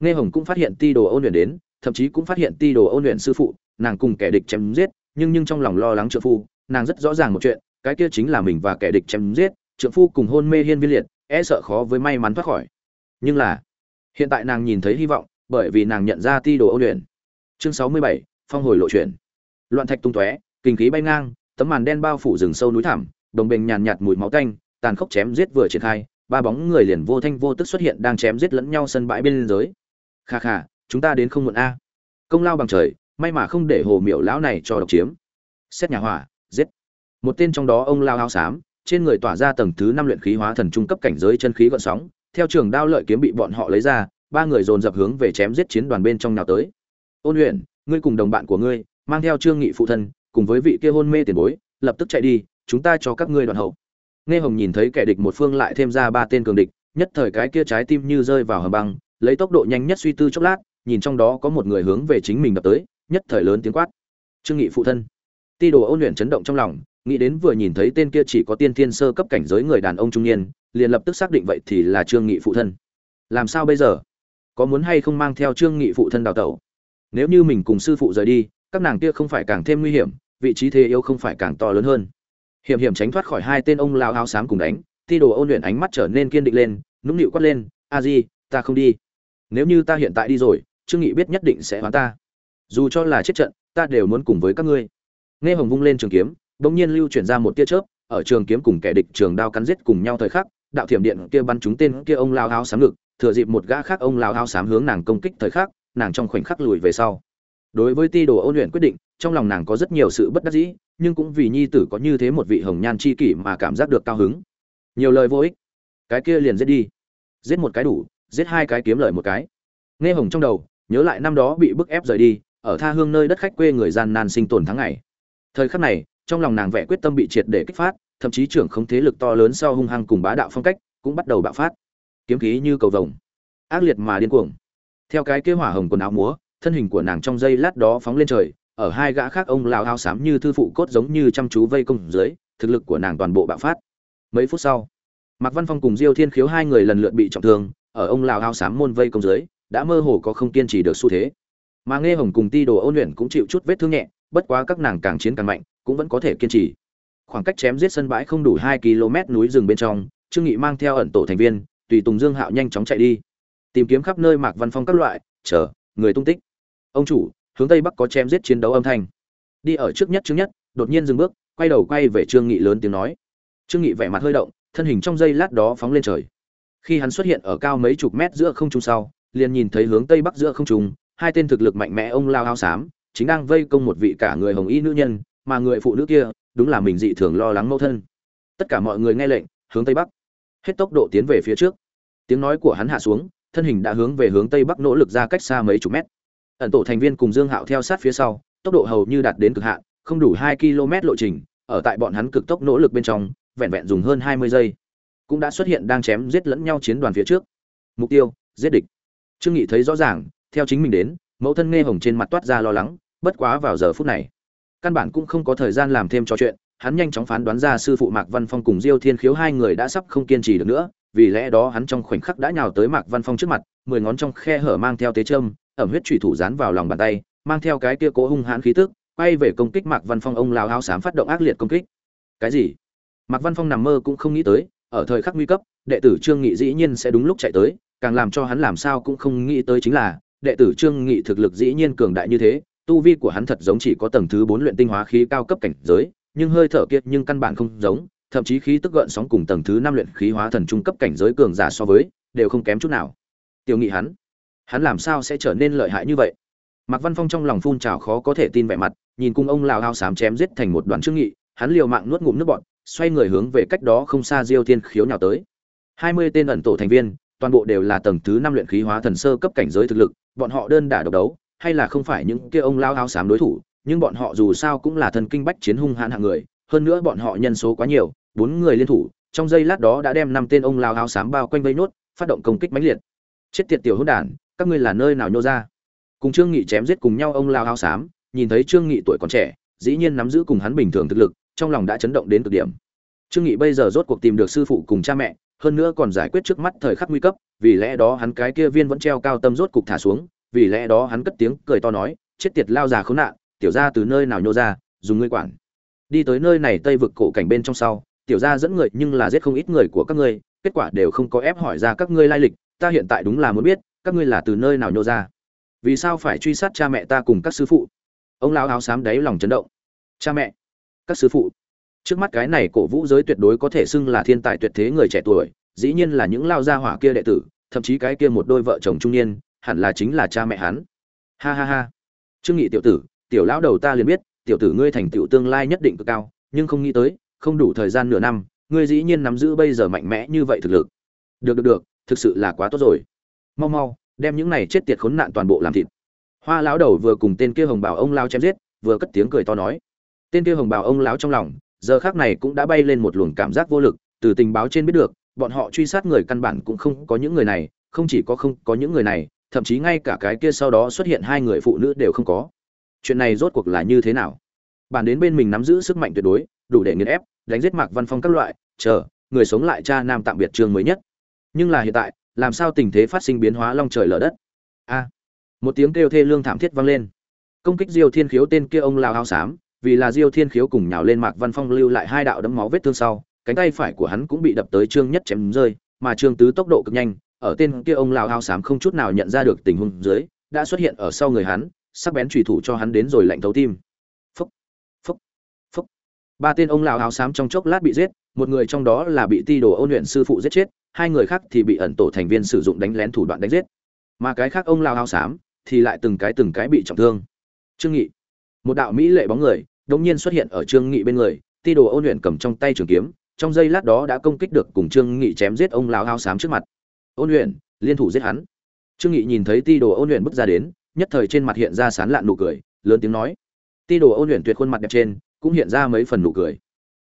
Nghe hồng cũng phát hiện ti đồ ôn Uyển đến thậm chí cũng phát hiện ti đồ ôn Uyển sư phụ nàng cùng kẻ địch chém giết nhưng nhưng trong lòng lo lắng trợ phu nàng rất rõ ràng một chuyện cái kia chính là mình và kẻ địch chém giết trợ phu cùng hôn mê hiên viên liệt e sợ khó với may mắn thoát khỏi. Nhưng là hiện tại nàng nhìn thấy hy vọng bởi vì nàng nhận ra ti đồ ôn Uyển. chương sáu mươi bảy phong hồi lộ chuyển loạn thạch tung tóe, kinh khí bay ngang, tấm màn đen bao phủ rừng sâu núi thẳm, đồng bình nhàn nhạt mùi máu tanh, tàn khốc chém giết vừa triển khai, ba bóng người liền vô thanh vô tức xuất hiện đang chém giết lẫn nhau sân bãi bên giới kha kha, chúng ta đến không muộn a. À. Công lao bằng trời, may mà không để hồ miểu lão này cho độc chiếm. Xét nhà hỏa, giết. Một tên trong đó ông lao áo xám, trên người tỏa ra tầng thứ năm luyện khí hóa thần trung cấp cảnh giới chân khí gợn sóng, theo trường đao lợi kiếm bị bọn họ lấy ra, ba người dồn dập hướng về chém giết chiến đoàn bên trong nào tới. Ôn luyện ngươi cùng đồng bạn của ngươi mang theo trương nghị phụ thân, cùng với vị kia hôn mê tiền bối, lập tức chạy đi, chúng ta cho các ngươi đoạn hậu. Nghe hồng nhìn thấy kẻ địch một phương lại thêm ra ba tên cường địch, nhất thời cái kia trái tim như rơi vào hầm băng, lấy tốc độ nhanh nhất suy tư chốc lát, nhìn trong đó có một người hướng về chính mình đập tới, nhất thời lớn tiếng quát. Trương nghị phụ thân. Ti đồ ôn luyện chấn động trong lòng, nghĩ đến vừa nhìn thấy tên kia chỉ có tiên thiên sơ cấp cảnh giới người đàn ông trung niên, liền lập tức xác định vậy thì là trương nghị phụ thân. Làm sao bây giờ? Có muốn hay không mang theo trương nghị phụ thân đào tẩu? Nếu như mình cùng sư phụ rời đi các nàng kia không phải càng thêm nguy hiểm, vị trí thế yếu không phải càng to lớn hơn. Hiểm hiểm tránh thoát khỏi hai tên ông lao áo xám cùng đánh thi đồ ôn luyện ánh mắt trở nên kiên định lên, nũng nịu quát lên, a di, ta không đi. Nếu như ta hiện tại đi rồi, trương nghị biết nhất định sẽ hóa ta. Dù cho là chết trận, ta đều muốn cùng với các ngươi. Nghe hồng vung lên trường kiếm, bỗng nhiên lưu chuyển ra một tia chớp, ở trường kiếm cùng kẻ địch trường đao cắn giết cùng nhau thời khắc, đạo thiểm điện kia bắn trúng tên kia ông lao áo xám ngực, thừa dịp một gã khác ông lao áo xám hướng nàng công kích thời khắc, nàng trong khoảnh khắc lùi về sau đối với ti đồ ôn luyện quyết định, trong lòng nàng có rất nhiều sự bất đắc dĩ, nhưng cũng vì nhi tử có như thế một vị hồng nhan chi kỷ mà cảm giác được cao hứng. Nhiều lời vô ích. Cái kia liền giết đi. Giết một cái đủ, giết hai cái kiếm lời một cái. Nghe hồng trong đầu, nhớ lại năm đó bị bức ép rời đi, ở tha hương nơi đất khách quê người gian nan sinh tồn tháng ngày. Thời khắc này, trong lòng nàng vẽ quyết tâm bị triệt để kích phát, thậm chí trưởng không thế lực to lớn sau hung hăng cùng bá đạo phong cách, cũng bắt đầu bạo phát. Kiếm khí như cầu vồng, ác liệt mà điên cuồng. Theo cái kế hỏa hồng quần áo múa thân hình của nàng trong giây lát đó phóng lên trời, ở hai gã khác ông lao ao xám như thư phụ cốt giống như chăm chú vây công dưới, thực lực của nàng toàn bộ bạo phát. Mấy phút sau, mạc văn phong cùng diêu thiên khiếu hai người lần lượt bị trọng thương, ở ông lao ao xám môn vây công dưới, đã mơ hồ có không kiên trì được xu thế. Mà nghe hồng cùng ti đồ ôn luyện cũng chịu chút vết thương nhẹ, bất quá các nàng càng chiến càng mạnh, cũng vẫn có thể kiên trì. Khoảng cách chém giết sân bãi không đủ hai km núi rừng bên trong, trương nghị mang theo ẩn tổ thành viên, tùy tùng dương hạo nhanh chóng chạy đi. Tìm kiếm khắp nơi mạc văn phong các loại, chờ, người tung tích ông chủ, hướng tây bắc có chém giết chiến đấu âm thanh. Đi ở trước nhất trước nhất, đột nhiên dừng bước, quay đầu quay về trương nghị lớn tiếng nói. Trương nghị vẻ mặt hơi động, thân hình trong giây lát đó phóng lên trời. Khi hắn xuất hiện ở cao mấy chục mét giữa không trung sau, liền nhìn thấy hướng tây bắc giữa không trung, hai tên thực lực mạnh mẽ ông lao hao xám chính đang vây công một vị cả người hồng y nữ nhân, mà người phụ nữ kia, đúng là mình dị thường lo lắng mâu thân. Tất cả mọi người nghe lệnh, hướng tây bắc. Hết tốc độ tiến về phía trước. Tiếng nói của hắn hạ xuống, thân hình đã hướng về hướng tây bắc nỗ lực ra cách xa mấy chục mét ẩn tổ thành viên cùng dương hạo theo sát phía sau, tốc độ hầu như đạt đến cực hạn, không đủ hai km lộ trình, ở tại bọn hắn cực tốc nỗ lực bên trong, vẹn vẹn dùng hơn hai mươi giây, cũng đã xuất hiện đang chém giết lẫn nhau chiến đoàn phía trước. Mục tiêu, giết địch. Trương nghị thấy rõ ràng, theo chính mình đến, mẫu thân nghe hồng trên mặt toát ra lo lắng, bất quá vào giờ phút này, căn bản cũng không có thời gian làm thêm trò chuyện, hắn nhanh chóng phán đoán ra sư phụ mạc văn phong cùng diêu thiên khiếu hai người đã sắp không kiên trì được nữa, vì lẽ đó hắn trong khoảnh khắc đã nhào tới mạc văn phong trước mặt, mười ngón trong khe hở mang theo tế châm ẩm huyết trùy thủ dán vào lòng bàn tay, mang theo cái kia cố hung hãn khí tức, quay về công kích mạc văn phong ông lao áo xám phát động ác liệt công kích. Cái gì? Mạc văn phong nằm mơ cũng không nghĩ tới, ở thời khắc nguy cấp, đệ tử trương nghị dĩ nhiên sẽ đúng lúc chạy tới, càng làm cho hắn làm sao cũng không nghĩ tới chính là, đệ tử trương nghị thực lực dĩ nhiên cường đại như thế, tu vi của hắn thật giống chỉ có tầng thứ bốn luyện tinh hóa khí cao cấp cảnh giới, nhưng hơi thở kiệt nhưng căn bản không giống, thậm chí khí tức gợn sóng cùng tầng thứ năm luyện khí hóa thần trung cấp cảnh giới cường giả so với, đều không kém chút nào. Tiểu nghị hắn hắn làm sao sẽ trở nên lợi hại như vậy? Mạc văn phong trong lòng phun trào khó có thể tin vẻ mặt, nhìn cung ông lào hao sám chém giết thành một đoàn trương nghị, hắn liều mạng nuốt ngụm nước bọt, xoay người hướng về cách đó không xa diêu thiên khiếu nhào tới. Hai mươi tên ẩn tổ thành viên, toàn bộ đều là tầng thứ năm luyện khí hóa thần sơ cấp cảnh giới thực lực, bọn họ đơn đả độc đấu, hay là không phải những kia ông lao hao xám đối thủ, nhưng bọn họ dù sao cũng là thần kinh bách chiến hung hãn hạng người, hơn nữa bọn họ nhân số quá nhiều, bốn người liên thủ, trong giây lát đó đã đem năm tên ông lao hao xám bao quanh vây nốt, phát động công kích mãnh liệt. Chết tiệt tiểu hỗn đản các ngươi là nơi nào nhô ra? Cùng trương nghị chém giết cùng nhau ông lao hao xám, nhìn thấy trương nghị tuổi còn trẻ, dĩ nhiên nắm giữ cùng hắn bình thường thực lực, trong lòng đã chấn động đến cực điểm. Trương nghị bây giờ rốt cuộc tìm được sư phụ cùng cha mẹ, hơn nữa còn giải quyết trước mắt thời khắc nguy cấp, vì lẽ đó hắn cái kia viên vẫn treo cao tâm rốt cục thả xuống, vì lẽ đó hắn cất tiếng cười to nói, chết tiệt lao già khốn nạn, tiểu gia từ nơi nào nhô ra, dùng ngươi quản. Đi tới nơi này tây vực cổ cảnh bên trong sau, tiểu gia dẫn người nhưng là giết không ít người của các ngươi, kết quả đều không có ép hỏi ra các ngươi lai lịch, ta hiện tại đúng là muốn biết các ngươi là từ nơi nào nhô ra? Vì sao phải truy sát cha mẹ ta cùng các sư phụ? Ông lão áo xám đáy lòng chấn động. Cha mẹ, các sư phụ. Trước mắt cái này cổ vũ giới tuyệt đối có thể xưng là thiên tài tuyệt thế người trẻ tuổi, dĩ nhiên là những lao gia hỏa kia đệ tử, thậm chí cái kia một đôi vợ chồng trung niên, hẳn là chính là cha mẹ hắn. Ha ha ha. Trương nghị tiểu tử, tiểu lão đầu ta liền biết, tiểu tử ngươi thành tựu tương lai nhất định cực cao, nhưng không nghĩ tới, không đủ thời gian nửa năm, ngươi dĩ nhiên nắm giữ bây giờ mạnh mẽ như vậy thực lực. Được được được, thực sự là quá tốt rồi mau mau, đem những này chết tiệt khốn nạn toàn bộ làm thịt. Hoa lão đầu vừa cùng tên kia hồng bảo ông lao chém giết, vừa cất tiếng cười to nói. Tên kia hồng bảo ông lão trong lòng, giờ khác này cũng đã bay lên một luồng cảm giác vô lực, từ tình báo trên biết được, bọn họ truy sát người căn bản cũng không có những người này, không chỉ có không có những người này, thậm chí ngay cả cái kia sau đó xuất hiện hai người phụ nữ đều không có. Chuyện này rốt cuộc là như thế nào? Bản đến bên mình nắm giữ sức mạnh tuyệt đối, đủ để nghiền ép, đánh giết mạc văn phong các loại, chờ, người sống lại cha nam tạm biệt trường mới nhất. Nhưng là hiện tại làm sao tình thế phát sinh biến hóa long trời lở đất? A, một tiếng kêu thê lương thảm thiết vang lên. Công kích diêu thiên khiếu tên kia ông lao áo xám, vì là diêu thiên khiếu cùng nhào lên mạc văn phong lưu lại hai đạo đấm máu vết thương sau, cánh tay phải của hắn cũng bị đập tới trương nhất chém rơi, mà trương tứ tốc độ cực nhanh, ở tên kia ông lao áo xám không chút nào nhận ra được tình huống dưới, đã xuất hiện ở sau người hắn, sắc bén trùy thủ cho hắn đến rồi lạnh thấu tim. Phúc phúc phúc. Ba tên ông lao áo xám trong chốc lát bị giết, một người trong đó là bị ti đồ ôn luyện sư phụ giết chết hai người khác thì bị ẩn tổ thành viên sử dụng đánh lén thủ đoạn đánh giết. Mà cái khác ông lao hao xám thì lại từng cái từng cái bị trọng thương. Trương nghị, một đạo mỹ lệ bóng người, đột nhiên xuất hiện ở trương nghị bên người. Ti đồ ôn luyện cầm trong tay trường kiếm, trong giây lát đó đã công kích được cùng trương nghị chém giết ông lao hao xám trước mặt. Ôn luyện, liên thủ giết hắn. Trương nghị nhìn thấy ti đồ ôn luyện bước ra đến, nhất thời trên mặt hiện ra sán lạn nụ cười, lớn tiếng nói. Ti đồ ôn luyện tuyệt khuôn mặt đẹp trên, cũng hiện ra mấy phần nụ cười.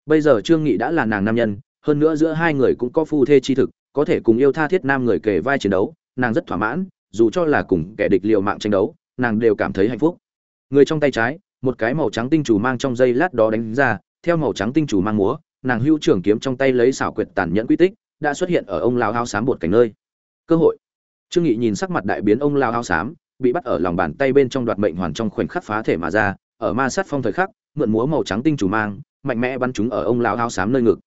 Bây giờ trương nghị đã là nàng nam nhân, hơn nữa giữa hai người cũng có phu thê chi thực có thể cùng yêu tha thiết nam người kề vai chiến đấu, nàng rất thỏa mãn, dù cho là cùng kẻ địch liều mạng tranh đấu, nàng đều cảm thấy hạnh phúc. Người trong tay trái, một cái màu trắng tinh chủ mang trong dây lát đó đánh ra, theo màu trắng tinh chủ mang múa, nàng hữu trưởng kiếm trong tay lấy xảo quyệt tàn nhẫn quy tích, đã xuất hiện ở ông lao hao xám bột cảnh nơi. Cơ hội. Trương nghị nhìn sắc mặt đại biến ông lao hao xám, bị bắt ở lòng bàn tay bên trong đoạt mệnh hoàn trong khoảnh khắc phá thể mà ra, ở ma sát phong thời khắc, mượn múa màu trắng tinh chủ mang, mạnh mẽ bắn chúng ở ông lão áo xám nơi ngực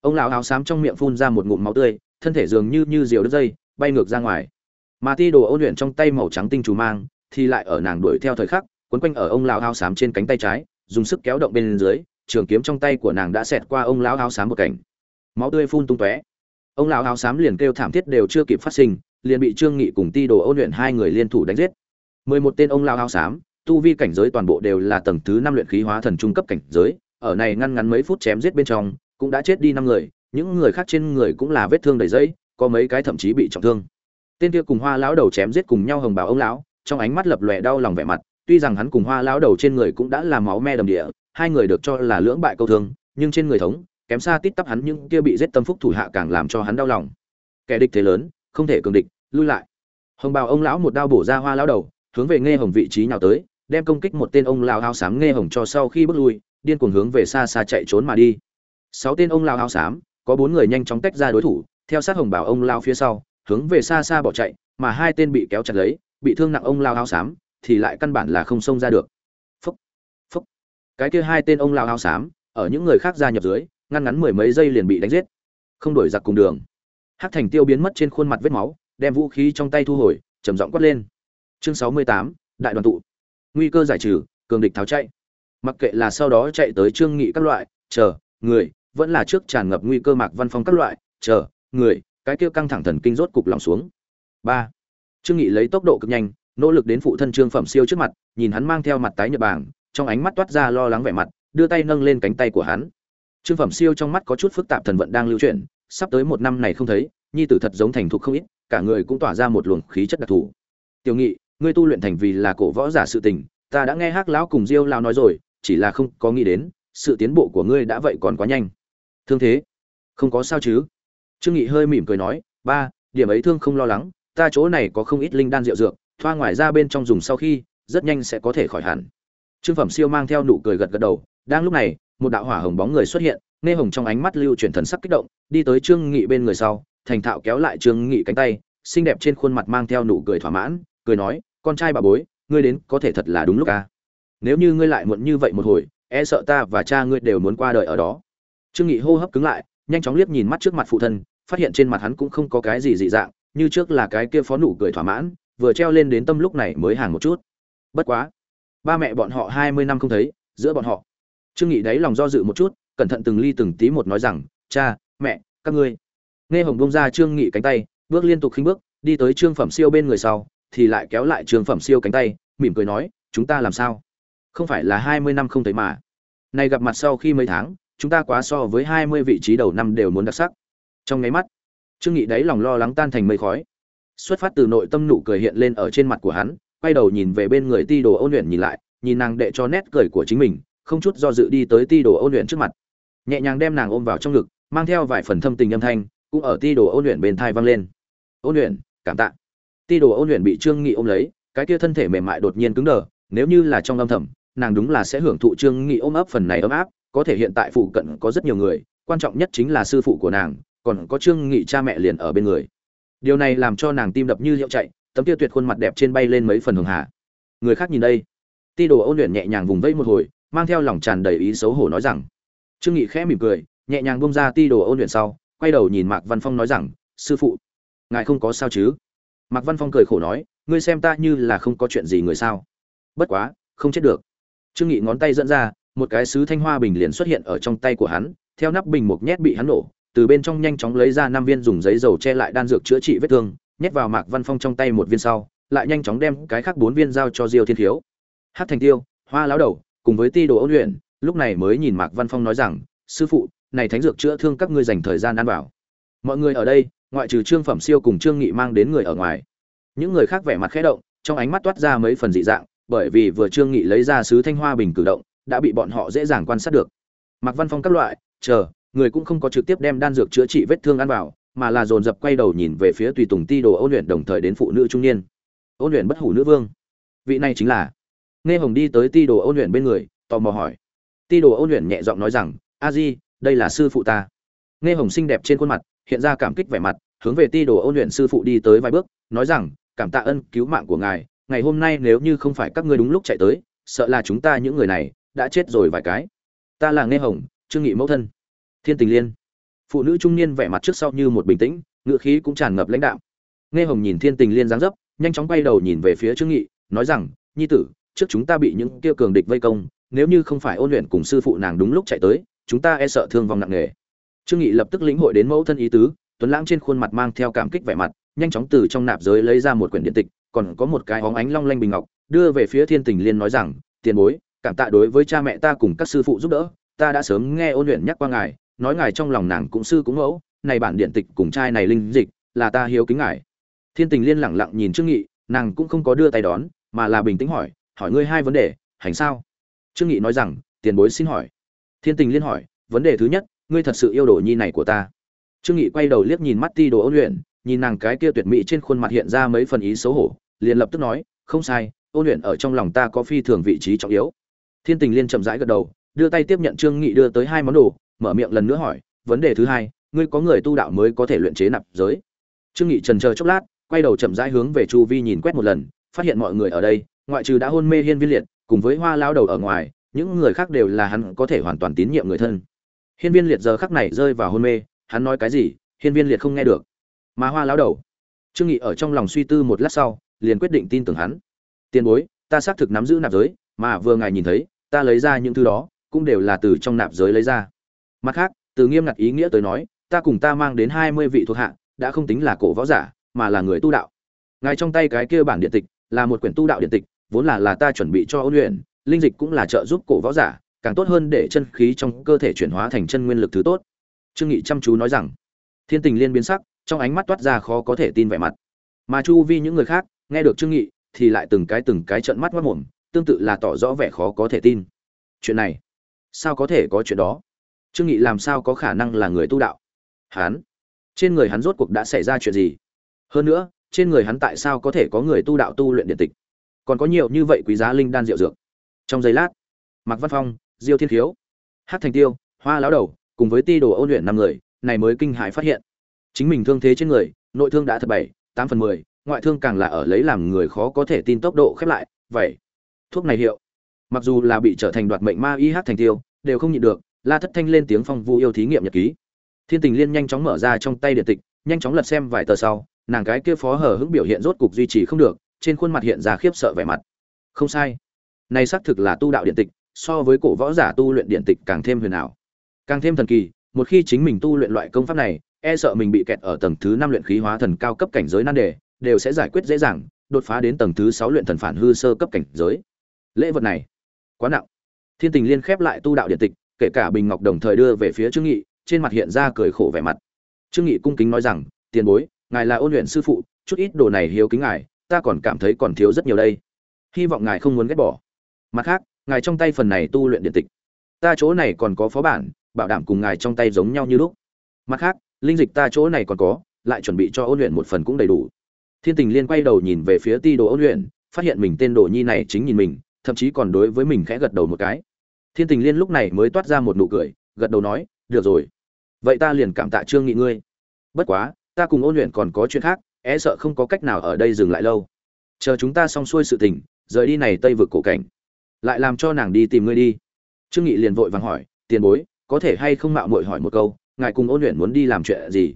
ông lão áo xám trong miệng phun ra một ngụm máu tươi, thân thể dường như như diều đứt dây, bay ngược ra ngoài. Mà ti đồ ôn luyện trong tay màu trắng tinh trù mang, thì lại ở nàng đuổi theo thời khắc, quấn quanh ở ông lão áo xám trên cánh tay trái, dùng sức kéo động bên dưới, trường kiếm trong tay của nàng đã xẹt qua ông lão áo xám một cảnh máu tươi phun tung tóe. Ông lão áo xám liền kêu thảm thiết đều chưa kịp phát sinh, liền bị trương nghị cùng ti đồ ôn luyện hai người liên thủ đánh giết. Mười một tên ông lão áo xám, tu vi cảnh giới toàn bộ đều là tầng thứ năm luyện khí hóa thần trung cấp cảnh giới, ở này ngăn ngắn mấy phút chém giết bên trong cũng đã chết đi năm người, những người khác trên người cũng là vết thương đầy dẫy có mấy cái thậm chí bị trọng thương. Tên kia cùng hoa lão đầu chém giết cùng nhau hồng bào ông lão, trong ánh mắt lập lòe đau lòng vẻ mặt, tuy rằng hắn cùng hoa lão đầu trên người cũng đã là máu me đầm địa, hai người được cho là lưỡng bại câu thương, nhưng trên người thống, kém xa tít tắp hắn những kia bị giết tâm phúc thủ hạ càng làm cho hắn đau lòng. Kẻ địch thế lớn, không thể cường địch, lui lại. Hồng bào ông lão một đao bổ ra hoa lão đầu, hướng về nghe hồng vị trí nào tới, đem công kích một tên ông lão áo xám nghe hồng cho sau khi bước lui, điên cuồng hướng về xa xa chạy trốn mà đi sáu tên ông lao áo xám, có bốn người nhanh chóng tách ra đối thủ, theo sát hồng bảo ông lao phía sau, hướng về xa xa bỏ chạy, mà hai tên bị kéo chặt lấy, bị thương nặng ông lao áo xám, thì lại căn bản là không xông ra được. Phúc phúc. Cái kia hai tên ông lao áo xám, ở những người khác ra nhập dưới, ngăn ngắn mười mấy giây liền bị đánh giết. Không đổi giặc cùng đường. Hắc thành tiêu biến mất trên khuôn mặt vết máu, đem vũ khí trong tay thu hồi, trầm giọng quát lên. Chương sáu mươi tám, đại đoàn tụ. Nguy cơ giải trừ, cường địch tháo chạy. Mặc kệ là sau đó chạy tới trương nghị các loại, chờ, người vẫn là trước tràn ngập nguy cơ mạc văn phong các loại, chờ, người, cái kia căng thẳng thần kinh rốt cục lòng xuống. Ba, trương nghị lấy tốc độ cực nhanh, nỗ lực đến phụ thân trương phẩm siêu trước mặt, nhìn hắn mang theo mặt tái nhợt bảng trong ánh mắt toát ra lo lắng vẻ mặt, đưa tay nâng lên cánh tay của hắn. Trương phẩm siêu trong mắt có chút phức tạp thần vận đang lưu chuyển, sắp tới một năm này không thấy, nhi tử thật giống thành thục không ít, cả người cũng tỏa ra một luồng khí chất đặc thù. Tiểu nghị, ngươi tu luyện thành vì là cổ võ giả sự tình, ta đã nghe hắc lão cùng diêu lão nói rồi, chỉ là không có nghĩ đến, sự tiến bộ của ngươi đã vậy còn quá nhanh thương thế. Không có sao chứ? Trương nghị hơi mỉm cười nói, ba, điểm ấy thương không lo lắng, ta chỗ này có không ít linh đan rượu dược, thoa ngoài ra bên trong dùng sau khi, rất nhanh sẽ có thể khỏi hẳn. Trương phẩm siêu mang theo nụ cười gật gật đầu, đang lúc này, một đạo hỏa hồng bóng người xuất hiện, nghe hồng trong ánh mắt lưu chuyển thần sắc kích động, đi tới trương nghị bên người sau, thành thạo kéo lại trương nghị cánh tay, xinh đẹp trên khuôn mặt mang theo nụ cười thỏa mãn, cười nói, con trai bà bối, ngươi đến có thể thật là đúng lúc à. Nếu như ngươi lại muộn như vậy một hồi e sợ ta và cha ngươi đều muốn qua đời ở đó trương nghị hô hấp cứng lại, nhanh chóng liếc nhìn mắt trước mặt phụ thân, phát hiện trên mặt hắn cũng không có cái gì dị dạng, như trước là cái kia phó nụ cười thỏa mãn, vừa treo lên đến tâm lúc này mới hàng một chút. Bất quá, ba mẹ bọn họ hai mươi năm không thấy, giữa bọn họ. Trương nghị đấy lòng do dự một chút, cẩn thận từng ly từng tí một nói rằng, cha, mẹ, các ngươi. Nghe hồng bông ra trương nghị cánh tay, bước liên tục khinh bước, đi tới trương phẩm siêu bên người sau, thì lại kéo lại trương phẩm siêu cánh tay, mỉm cười nói, chúng ta làm sao? Không phải là hai mươi năm không thấy mà. Nay gặp mặt sau khi mấy tháng chúng ta quá so với hai mươi vị trí đầu năm đều muốn đặc sắc. Trong nháy mắt, trương nghị đáy lòng lo lắng tan thành mây khói. Xuất phát từ nội tâm nụ cười hiện lên ở trên mặt của hắn, quay đầu nhìn về bên người ti đồ ôn luyện nhìn lại, nhìn nàng đệ cho nét cười của chính mình, không chút do dự đi tới ti đồ ôn luyện trước mặt. Nhẹ nhàng đem nàng ôm vào trong ngực, mang theo vài phần thâm tình âm thanh, cũng ở ti đồ ôn luyện bên thai vang lên. Ôn luyện cảm tạ. Ti đồ ôn luyện bị trương nghị ôm lấy, cái kia thân thể mềm mại đột nhiên cứng đờ, nếu như là trong âm thầm, nàng đúng là sẽ hưởng thụ trương nghị ôm ấp phần này ấm áp có thể hiện tại phụ cận có rất nhiều người, quan trọng nhất chính là sư phụ của nàng, còn có trương nghị cha mẹ liền ở bên người. Điều này làm cho nàng tim đập như hiệu chạy, tấm tiêu tuyệt khuôn mặt đẹp trên bay lên mấy phần hường hạ người khác nhìn đây. Ti đồ ôn luyện nhẹ nhàng vùng vẫy một hồi, mang theo lòng tràn đầy ý xấu hổ nói rằng. Trương nghị khẽ mỉm cười, nhẹ nhàng bông ra ti đồ ôn luyện sau, quay đầu nhìn mạc văn phong nói rằng, sư phụ, ngài không có sao chứ? Mạc văn phong cười khổ nói, ngươi xem ta như là không có chuyện gì người sao? Bất quá, không chết được. Trương nghị ngón tay dẫn ra một cái sứ thanh hoa bình liền xuất hiện ở trong tay của hắn, theo nắp bình một nhét bị hắn nổ, từ bên trong nhanh chóng lấy ra năm viên dùng giấy dầu che lại đan dược chữa trị vết thương, nhét vào mạc văn phong trong tay một viên sau, lại nhanh chóng đem cái khác bốn viên giao cho diêu thiên thiếu. Hát thành tiêu, hoa lão đầu, cùng với ti đồ ôn luyện, lúc này mới nhìn mạc văn phong nói rằng, sư phụ, này thánh dược chữa thương các ngươi dành thời gian ăn vào. Mọi người ở đây, ngoại trừ trương phẩm siêu cùng trương nghị mang đến người ở ngoài. Những người khác vẻ mặt khẽ động, trong ánh mắt toát ra mấy phần dị dạng, bởi vì vừa trương nghị lấy ra sứ thanh hoa bình cử động đã bị bọn họ dễ dàng quan sát được Mạc Văn Phong các loại, chờ, người cũng không có trực tiếp đem đan dược chữa trị vết thương ăn vào, mà là dồn dập quay đầu nhìn về phía tùy tùng ti đồ ôn luyện đồng thời đến phụ nữ trung niên. Ôn luyện bất hủ nữ vương. Vị này chính là. Nghe Hồng đi tới ti đồ ôn luyện bên người, tò mò hỏi. Ti đồ ôn luyện nhẹ giọng nói rằng, "A Di, đây là sư phụ ta." Nghe Hồng xinh đẹp trên khuôn mặt, hiện ra cảm kích vẻ mặt, hướng về ti đồ ôn luyện sư phụ đi tới vài bước, nói rằng, "Cảm tạ ân cứu mạng của ngài, ngày hôm nay nếu như không phải các ngươi đúng lúc chạy tới, sợ là chúng ta những người này đã chết rồi vài cái." Ta là Nghe Hồng, Trương Nghị mẫu thân. Thiên Tình Liên. Phụ nữ trung niên vẻ mặt trước sau như một bình tĩnh, ngựa khí cũng tràn ngập lãnh đạo. Nghe Hồng nhìn Thiên Tình Liên dáng dấp, nhanh chóng quay đầu nhìn về phía Trương Nghị, nói rằng, "Nhi tử, trước chúng ta bị những kia cường địch vây công, nếu như không phải ôn luyện cùng sư phụ nàng đúng lúc chạy tới, chúng ta e sợ thương vong nặng nề." Trương Nghị lập tức lĩnh hội đến mẫu thân ý tứ, Tuấn Lãng trên khuôn mặt mang theo cảm kích vẻ mặt, nhanh chóng từ trong nạp giới lấy ra một quyển điện tịch, còn có một cái óng ánh long lanh bình ngọc, đưa về phía Thiên Tình Liên nói rằng, "Tiền bối, cảm tạ đối với cha mẹ ta cùng các sư phụ giúp đỡ, ta đã sớm nghe ôn luyện nhắc qua ngài, nói ngài trong lòng nàng cũng sư cũng mẫu, này bản điện tịch cùng trai này linh dịch, là ta hiếu kính ngài." Thiên Tình Liên lặng lặng nhìn Trương Nghị, nàng cũng không có đưa tay đón, mà là bình tĩnh hỏi, "Hỏi ngươi hai vấn đề, hành sao?" Trương Nghị nói rằng, "Tiền bối xin hỏi." Thiên Tình Liên hỏi, "Vấn đề thứ nhất, ngươi thật sự yêu đồ nhi này của ta?" Trương Nghị quay đầu liếc nhìn mắt Ti Đồ Ôn Luyện, nhìn nàng cái kia tuyệt mỹ trên khuôn mặt hiện ra mấy phần ý xấu hổ, liền lập tức nói, "Không sai, Ôn Luyện ở trong lòng ta có phi thường vị trí trọng yếu." Thiên Tình Liên chậm rãi gật đầu, đưa tay tiếp nhận Trương Nghị đưa tới hai món đồ, mở miệng lần nữa hỏi, "Vấn đề thứ hai, ngươi có người tu đạo mới có thể luyện chế nạp giới?" Trương Nghị trần chờ chốc lát, quay đầu chậm rãi hướng về chu vi nhìn quét một lần, phát hiện mọi người ở đây, ngoại trừ đã hôn mê Hiên Viên Liệt, cùng với Hoa lão đầu ở ngoài, những người khác đều là hắn có thể hoàn toàn tín nhiệm người thân. Hiên Viên Liệt giờ khắc này rơi vào hôn mê, hắn nói cái gì, Hiên Viên Liệt không nghe được. Mà Hoa lão đầu, Trương Nghị ở trong lòng suy tư một lát sau, liền quyết định tin tưởng hắn. Tiền bối, ta xác thực nắm giữ nạp giới, mà vừa ngài nhìn thấy, ta lấy ra những thứ đó, cũng đều là từ trong nạp giới lấy ra. Mặt khác, từ nghiêm ngặt ý nghĩa tới nói, ta cùng ta mang đến 20 vị thuộc hạ, đã không tính là cổ võ giả, mà là người tu đạo. Ngài trong tay cái kia bản điện tịch, là một quyển tu đạo điện tịch, vốn là là ta chuẩn bị cho ôn luyện, linh dịch cũng là trợ giúp cổ võ giả, càng tốt hơn để chân khí trong cơ thể chuyển hóa thành chân nguyên lực thứ tốt. Trương Nghị chăm chú nói rằng, Thiên Tình liên biến sắc, trong ánh mắt toát ra khó có thể tin vẻ mặt. Mà chu vi những người khác, nghe được Trương Nghị, thì lại từng cái từng cái trợn mắt ngoác mồm, tương tự là tỏ rõ vẻ khó có thể tin. Chuyện này, sao có thể có chuyện đó? Trương Nghị làm sao có khả năng là người tu đạo? Hắn, trên người hắn rốt cuộc đã xảy ra chuyện gì? Hơn nữa, trên người hắn tại sao có thể có người tu đạo tu luyện điện tịch? Còn có nhiều như vậy quý giá linh đan diệu dược. Trong giây lát, Mạc Văn Phong, Diêu Thiên Khiếu, Hát Thành Tiêu, Hoa lão đầu, cùng với Ti Đồ Ôn luyện năm người, này mới kinh hãi phát hiện, chính mình thương thế trên người, nội thương đã thật bảy, tám phần mười, ngoại thương càng là ở lấy làm người khó có thể tin tốc độ khép lại, vậy, thuốc này hiệu, mặc dù là bị trở thành đoạt mệnh ma y Hát Thành Tiêu, đều không nhịn được, La Thất Thanh lên tiếng phong vu yêu thí nghiệm nhật ký. Thiên Tình Liên nhanh chóng mở ra trong tay điện tịch, nhanh chóng lật xem vài tờ sau, nàng cái kia phó hở hững biểu hiện rốt cục duy trì không được, trên khuôn mặt hiện ra khiếp sợ vẻ mặt. Không sai, này xác thực là tu đạo điện tịch, so với cổ võ giả tu luyện điện tịch càng thêm huyền ảo, càng thêm thần kỳ. Một khi chính mình tu luyện loại công pháp này, e sợ mình bị kẹt ở tầng thứ năm luyện khí hóa thần cao cấp cảnh giới nan đề, đều sẽ giải quyết dễ dàng, đột phá đến tầng thứ sáu luyện thần phản hư sơ cấp cảnh giới. Lễ vật này, quá nặng. Thiên Tình Liên khép lại tu đạo điện tịch, kể cả bình ngọc đồng thời đưa về phía Trương Nghị, trên mặt hiện ra cười khổ vẻ mặt. Trương Nghị cung kính nói rằng, tiền bối, ngài là ôn luyện sư phụ, chút ít đồ này hiếu kính ngài, ta còn cảm thấy còn thiếu rất nhiều đây. Hy vọng ngài không muốn ghét bỏ. Mặt khác, ngài trong tay phần này tu luyện điện tịch, ta chỗ này còn có phó bản, bảo đảm cùng ngài trong tay giống nhau như lúc. Mặt khác, linh dịch ta chỗ này còn có, lại chuẩn bị cho ôn luyện một phần cũng đầy đủ. Thiên Tình Liên quay đầu nhìn về phía Ti Đồ ôn luyện, phát hiện mình tên Đồ Nhi này chính nhìn mình, thậm chí còn đối với mình khẽ gật đầu một cái. Thiên Tình Liên lúc này mới toát ra một nụ cười, gật đầu nói, "Được rồi, vậy ta liền cảm tạ Trương Nghị ngươi. Bất quá, ta cùng ôn luyện còn có chuyện khác, e sợ không có cách nào ở đây dừng lại lâu. Chờ chúng ta xong xuôi sự tình, rời đi này Tây vực cổ cảnh, lại làm cho nàng đi tìm ngươi đi." Trương Nghị liền vội vàng hỏi, "Tiền bối, có thể hay không mạo muội hỏi một câu, ngài cùng ôn luyện muốn đi làm chuyện gì?"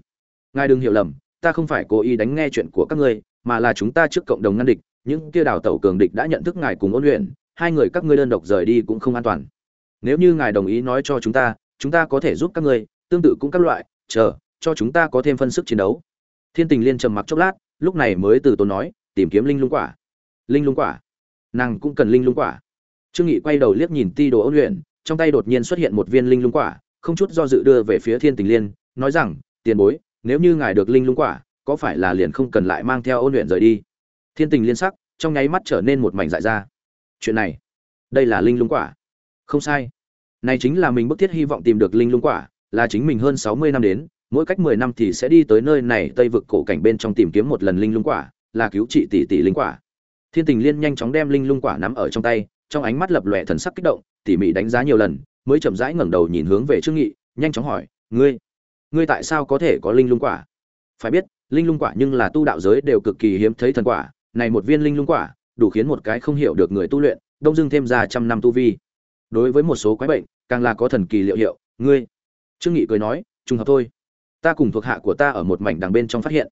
Ngài đừng hiểu lầm, ta không phải cố ý đánh nghe chuyện của các ngươi, mà là chúng ta trước cộng đồng ngăn địch, những kia đào tẩu cường địch đã nhận thức ngài cùng ôn luyện, hai người các ngươi đơn độc rời đi cũng không an toàn. Nếu như ngài đồng ý nói cho chúng ta chúng ta có thể giúp các ngươi tương tự cũng các loại chờ cho chúng ta có thêm phân sức chiến đấu. Thiên tình liên trầm mặc chốc lát lúc này mới từ tốn nói tìm kiếm linh lung quả. Linh lung quả? Nàng cũng cần linh lung quả. Trương nghị quay đầu liếc nhìn ti đồ ôn luyện trong tay đột nhiên xuất hiện một viên linh lung quả không chút do dự đưa về phía thiên tình liên nói rằng tiền bối nếu như ngài được linh lung quả có phải là liền không cần lại mang theo ôn luyện rời đi? Thiên tình liên sắc, trong nháy mắt trở nên một mảnh dại ra. Chuyện này, đây là linh lung quả. Không sai. Này chính là mình bức thiết hy vọng tìm được linh lung quả, là chính mình hơn sáu mươi năm đến, mỗi cách mười năm thì sẽ đi tới nơi này, tây vực cổ cảnh bên trong tìm kiếm một lần linh lung quả, là cứu trị tỷ tỷ linh quả. Thiên tình liên nhanh chóng đem linh lung quả nắm ở trong tay, trong ánh mắt lập lòe thần sắc kích động, tỉ mỉ đánh giá nhiều lần, mới chậm rãi ngẩng đầu nhìn hướng về trương nghị, nhanh chóng hỏi, ngươi ngươi tại sao có thể có linh lung quả? Phải biết, linh lung quả nhưng là tu đạo giới đều cực kỳ hiếm thấy thần quả này một viên linh lung quả, đủ khiến một cái không hiểu được người tu luyện, đông dưng thêm ra trăm năm tu vi. Đối với một số quái bệnh, càng là có thần kỳ liệu hiệu, ngươi. Trương nghị cười nói, trùng hợp thôi. Ta cùng thuộc hạ của ta ở một mảnh đằng bên trong phát hiện.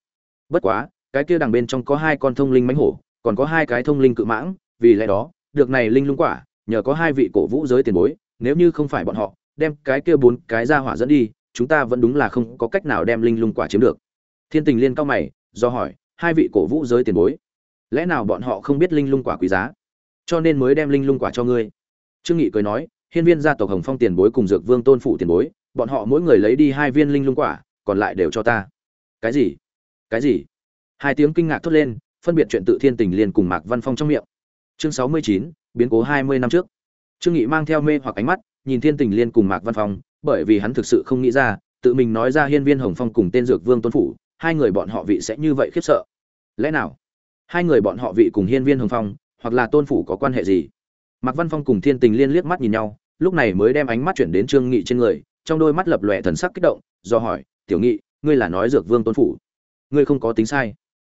Bất quá, cái kia đằng bên trong có hai con thông linh mãnh hổ, còn có hai cái thông linh cự mãng, vì lẽ đó, được này linh lung quả, nhờ có hai vị cổ vũ giới tiền bối, nếu như không phải bọn họ, đem cái kia bốn cái ra hỏa dẫn đi, chúng ta vẫn đúng là không có cách nào đem linh lung quả chiếm được. Thiên tình liên cao mày, do hỏi, hai vị cổ vũ giới tiền bối lẽ nào bọn họ không biết linh lung quả quý giá? Cho nên mới đem linh lung quả cho ngươi. Trương nghị cười nói, hiên viên gia tộc hồng phong tiền bối cùng dược vương tôn phụ tiền bối, bọn họ mỗi người lấy đi hai viên linh lung quả, còn lại đều cho ta. Cái gì? Cái gì? Hai tiếng kinh ngạc thốt lên, phân biệt chuyện tự thiên tình liên cùng mạc văn phong trong miệng. Chương sáu mươi chín, biến cố hai mươi năm trước. Trương nghị mang theo mê hoặc ánh mắt, nhìn thiên tình liên cùng mạc văn phong, bởi vì hắn thực sự không nghĩ ra, tự mình nói ra hiên viên hồng phong cùng tên dược vương tôn phủ, hai người bọn họ vị sẽ như vậy khiếp sợ. Lẽ nào? Hai người bọn họ vị cùng hiên viên hồng phong, hoặc là tôn phủ có quan hệ gì? Mạc văn phong cùng thiên tình liên liếc mắt nhìn nhau, lúc này mới đem ánh mắt chuyển đến trương nghị trên người, trong đôi mắt lập lòe thần sắc kích động, do hỏi, tiểu nghị, ngươi là nói dược vương tôn phủ? Ngươi không có tính sai.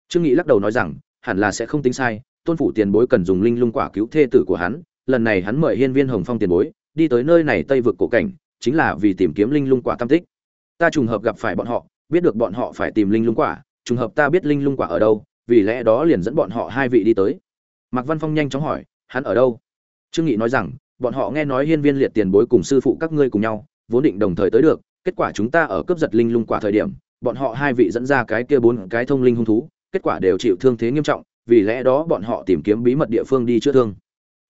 Trương nghị lắc đầu nói rằng, hẳn là sẽ không tính sai, tôn phủ tiền bối cần dùng linh lung quả cứu thê tử của hắn, lần này hắn mời hiên viên hồng phong tiền bối, đi tới nơi này tây vực cổ cảnh, chính là vì tìm kiếm linh lung quả tam tích. Ta trùng hợp gặp phải bọn họ, biết được bọn họ phải tìm linh lung quả, trùng hợp ta biết linh lung quả ở đâu vì lẽ đó liền dẫn bọn họ hai vị đi tới. Mạc văn phong nhanh chóng hỏi, hắn ở đâu? Trương nghị nói rằng, bọn họ nghe nói hiên viên liệt tiền bối cùng sư phụ các ngươi cùng nhau, vốn định đồng thời tới được, kết quả chúng ta ở cướp giật linh lung quả thời điểm, bọn họ hai vị dẫn ra cái kia bốn cái thông linh hung thú, kết quả đều chịu thương thế nghiêm trọng, vì lẽ đó bọn họ tìm kiếm bí mật địa phương đi chữa thương.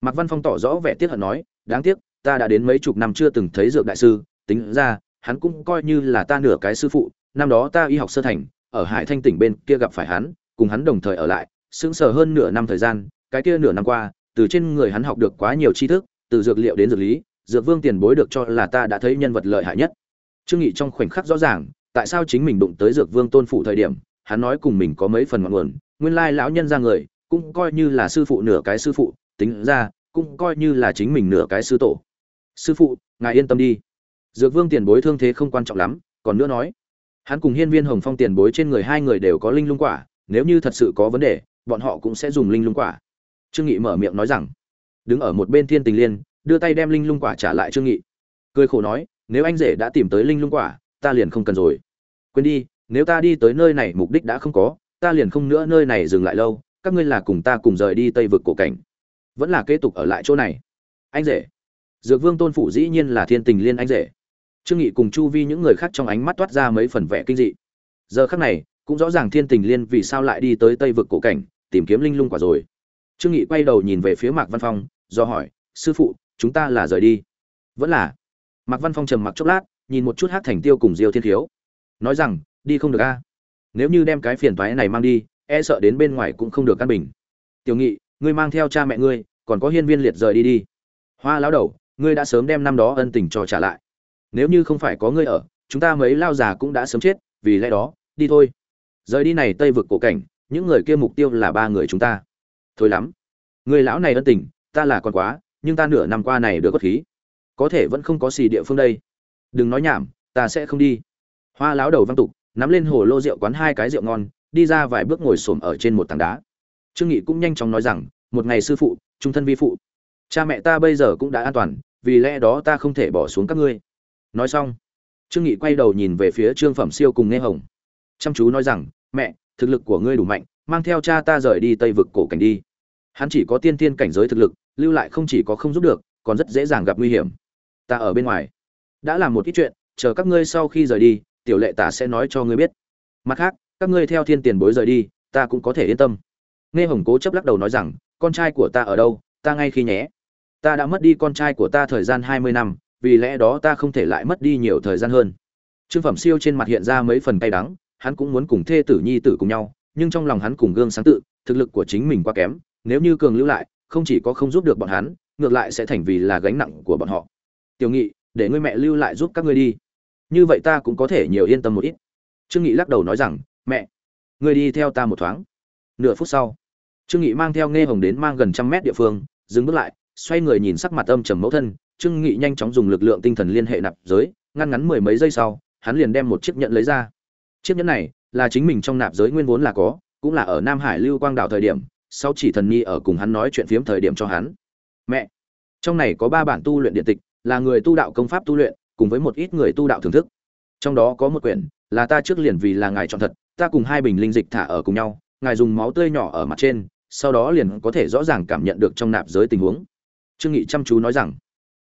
Mạc văn phong tỏ rõ vẻ tiếc hận nói, đáng tiếc, ta đã đến mấy chục năm chưa từng thấy dược đại sư, tính ra, hắn cũng coi như là ta nửa cái sư phụ, năm đó ta y học sơ thành, ở hải thanh tỉnh bên kia gặp phải hắn cùng hắn đồng thời ở lại, sững sờ hơn nửa năm thời gian, cái kia nửa năm qua, từ trên người hắn học được quá nhiều tri thức, từ dược liệu đến dược lý, dược vương tiền bối được cho là ta đã thấy nhân vật lợi hại nhất. Trương nghị trong khoảnh khắc rõ ràng, tại sao chính mình đụng tới dược vương tôn phụ thời điểm, hắn nói cùng mình có mấy phần ngọn nguồn, nguyên lai lão nhân ra người, cũng coi như là sư phụ nửa cái sư phụ, tính ra, cũng coi như là chính mình nửa cái sư tổ. Sư phụ, ngài yên tâm đi. Dược vương tiền bối thương thế không quan trọng lắm, còn nữa nói, hắn cùng hiên viên hồng phong tiền bối trên người hai người đều có linh lung quả nếu như thật sự có vấn đề, bọn họ cũng sẽ dùng linh lung quả. Trương nghị mở miệng nói rằng, đứng ở một bên thiên tình liên, đưa tay đem linh lung quả trả lại trương nghị. Cười khổ nói, nếu anh rể đã tìm tới linh lung quả, ta liền không cần rồi. Quên đi, nếu ta đi tới nơi này mục đích đã không có, ta liền không nữa nơi này dừng lại lâu, các ngươi là cùng ta cùng rời đi tây vực cổ cảnh. Vẫn là kế tục ở lại chỗ này. Anh rể. Dược vương tôn phủ dĩ nhiên là thiên tình liên anh rể. Trương nghị cùng chu vi những người khác trong ánh mắt toát ra mấy phần vẻ kinh dị. Giờ khắc này cũng rõ ràng thiên tình liên vì sao lại đi tới tây vực cổ cảnh, tìm kiếm linh lung quả rồi. Trương nghị quay đầu nhìn về phía mạc văn phong, do hỏi, sư phụ, chúng ta là rời đi? Vẫn là. Mạc văn phong trầm mặc chốc lát, nhìn một chút hát thành tiêu cùng diêu thiên thiếu. Nói rằng, đi không được a. Nếu như đem cái phiền toái này mang đi e sợ đến bên ngoài cũng không được căn bình. Tiểu nghị, ngươi mang theo cha mẹ ngươi, còn có hiên viên liệt rời đi đi. Hoa lão đầu, ngươi đã sớm đem năm đó ân tình cho trả lại. Nếu như không phải có ngươi ở, chúng ta mấy lao già cũng đã sớm chết, vì lẽ đó, đi thôi rời đi này tây vực cổ cảnh, những người kia mục tiêu là ba người chúng ta. Thôi lắm. Người lão này ân tình, ta là còn quá, nhưng ta nửa năm qua này được bất khí. Có thể vẫn không có xì địa phương đây. Đừng nói nhảm, ta sẽ không đi. Hoa lão đầu văng tục, nắm lên hồ lô rượu quán hai cái rượu ngon, đi ra vài bước ngồi xổm ở trên một tảng đá. Trương nghị cũng nhanh chóng nói rằng, một ngày sư phụ, trung thân vi phụ. Cha mẹ ta bây giờ cũng đã an toàn, vì lẽ đó ta không thể bỏ xuống các ngươi. Nói xong, trương nghị quay đầu nhìn về phía trương phẩm siêu cùng nghe hồng chăm chú nói rằng, mẹ, thực lực của ngươi đủ mạnh, mang theo cha ta rời đi tây vực cổ cảnh đi. Hắn chỉ có tiên tiên cảnh giới thực lực, lưu lại không chỉ có không giúp được, còn rất dễ dàng gặp nguy hiểm. Ta ở bên ngoài. Đã làm một ít chuyện, chờ các ngươi sau khi rời đi, tiểu lệ tả sẽ nói cho ngươi biết. Mặt khác, các ngươi theo thiên tiền bối rời đi, ta cũng có thể yên tâm. Nghe hồng cố chấp lắc đầu nói rằng, con trai của ta ở đâu? Ta ngay khi nhé. Ta đã mất đi con trai của ta thời gian hai mươi năm, vì lẽ đó ta không thể lại mất đi nhiều thời gian hơn. Trương phẩm siêu trên mặt hiện ra mấy phần cay đắng hắn cũng muốn cùng thê tử nhi tử cùng nhau, nhưng trong lòng hắn cùng gương sáng tự, thực lực của chính mình quá kém, nếu như cường lưu lại, không chỉ có không giúp được bọn hắn, ngược lại sẽ thành vì là gánh nặng của bọn họ. Tiểu nghị, để ngươi mẹ lưu lại giúp các ngươi đi. Như vậy ta cũng có thể nhiều yên tâm một ít. Trương nghị lắc đầu nói rằng, mẹ, ngươi đi theo ta một thoáng. Nửa phút sau, trương nghị mang theo nghe hồng đến mang gần trăm mét địa phương, dừng bước lại, xoay người nhìn sắc mặt âm trầm mẫu thân. Trương nghị nhanh chóng dùng lực lượng tinh thần liên hệ nạp giới, ngăn ngắn mười mấy giây sau, hắn liền đem một chiếc nhẫn lấy ra chiếc nhẫn này là chính mình trong nạp giới nguyên vốn là có, cũng là ở nam hải lưu quang đảo thời điểm, sau chỉ thần nhi ở cùng hắn nói chuyện phiếm thời điểm cho hắn. Mẹ! Trong này có ba bản tu luyện điện tịch, là người tu đạo công pháp tu luyện, cùng với một ít người tu đạo thưởng thức. Trong đó có một quyển, là ta trước liền vì là ngài chọn thật, ta cùng hai bình linh dịch thả ở cùng nhau, ngài dùng máu tươi nhỏ ở mặt trên, sau đó liền có thể rõ ràng cảm nhận được trong nạp giới tình huống. Trương nghị chăm chú nói rằng,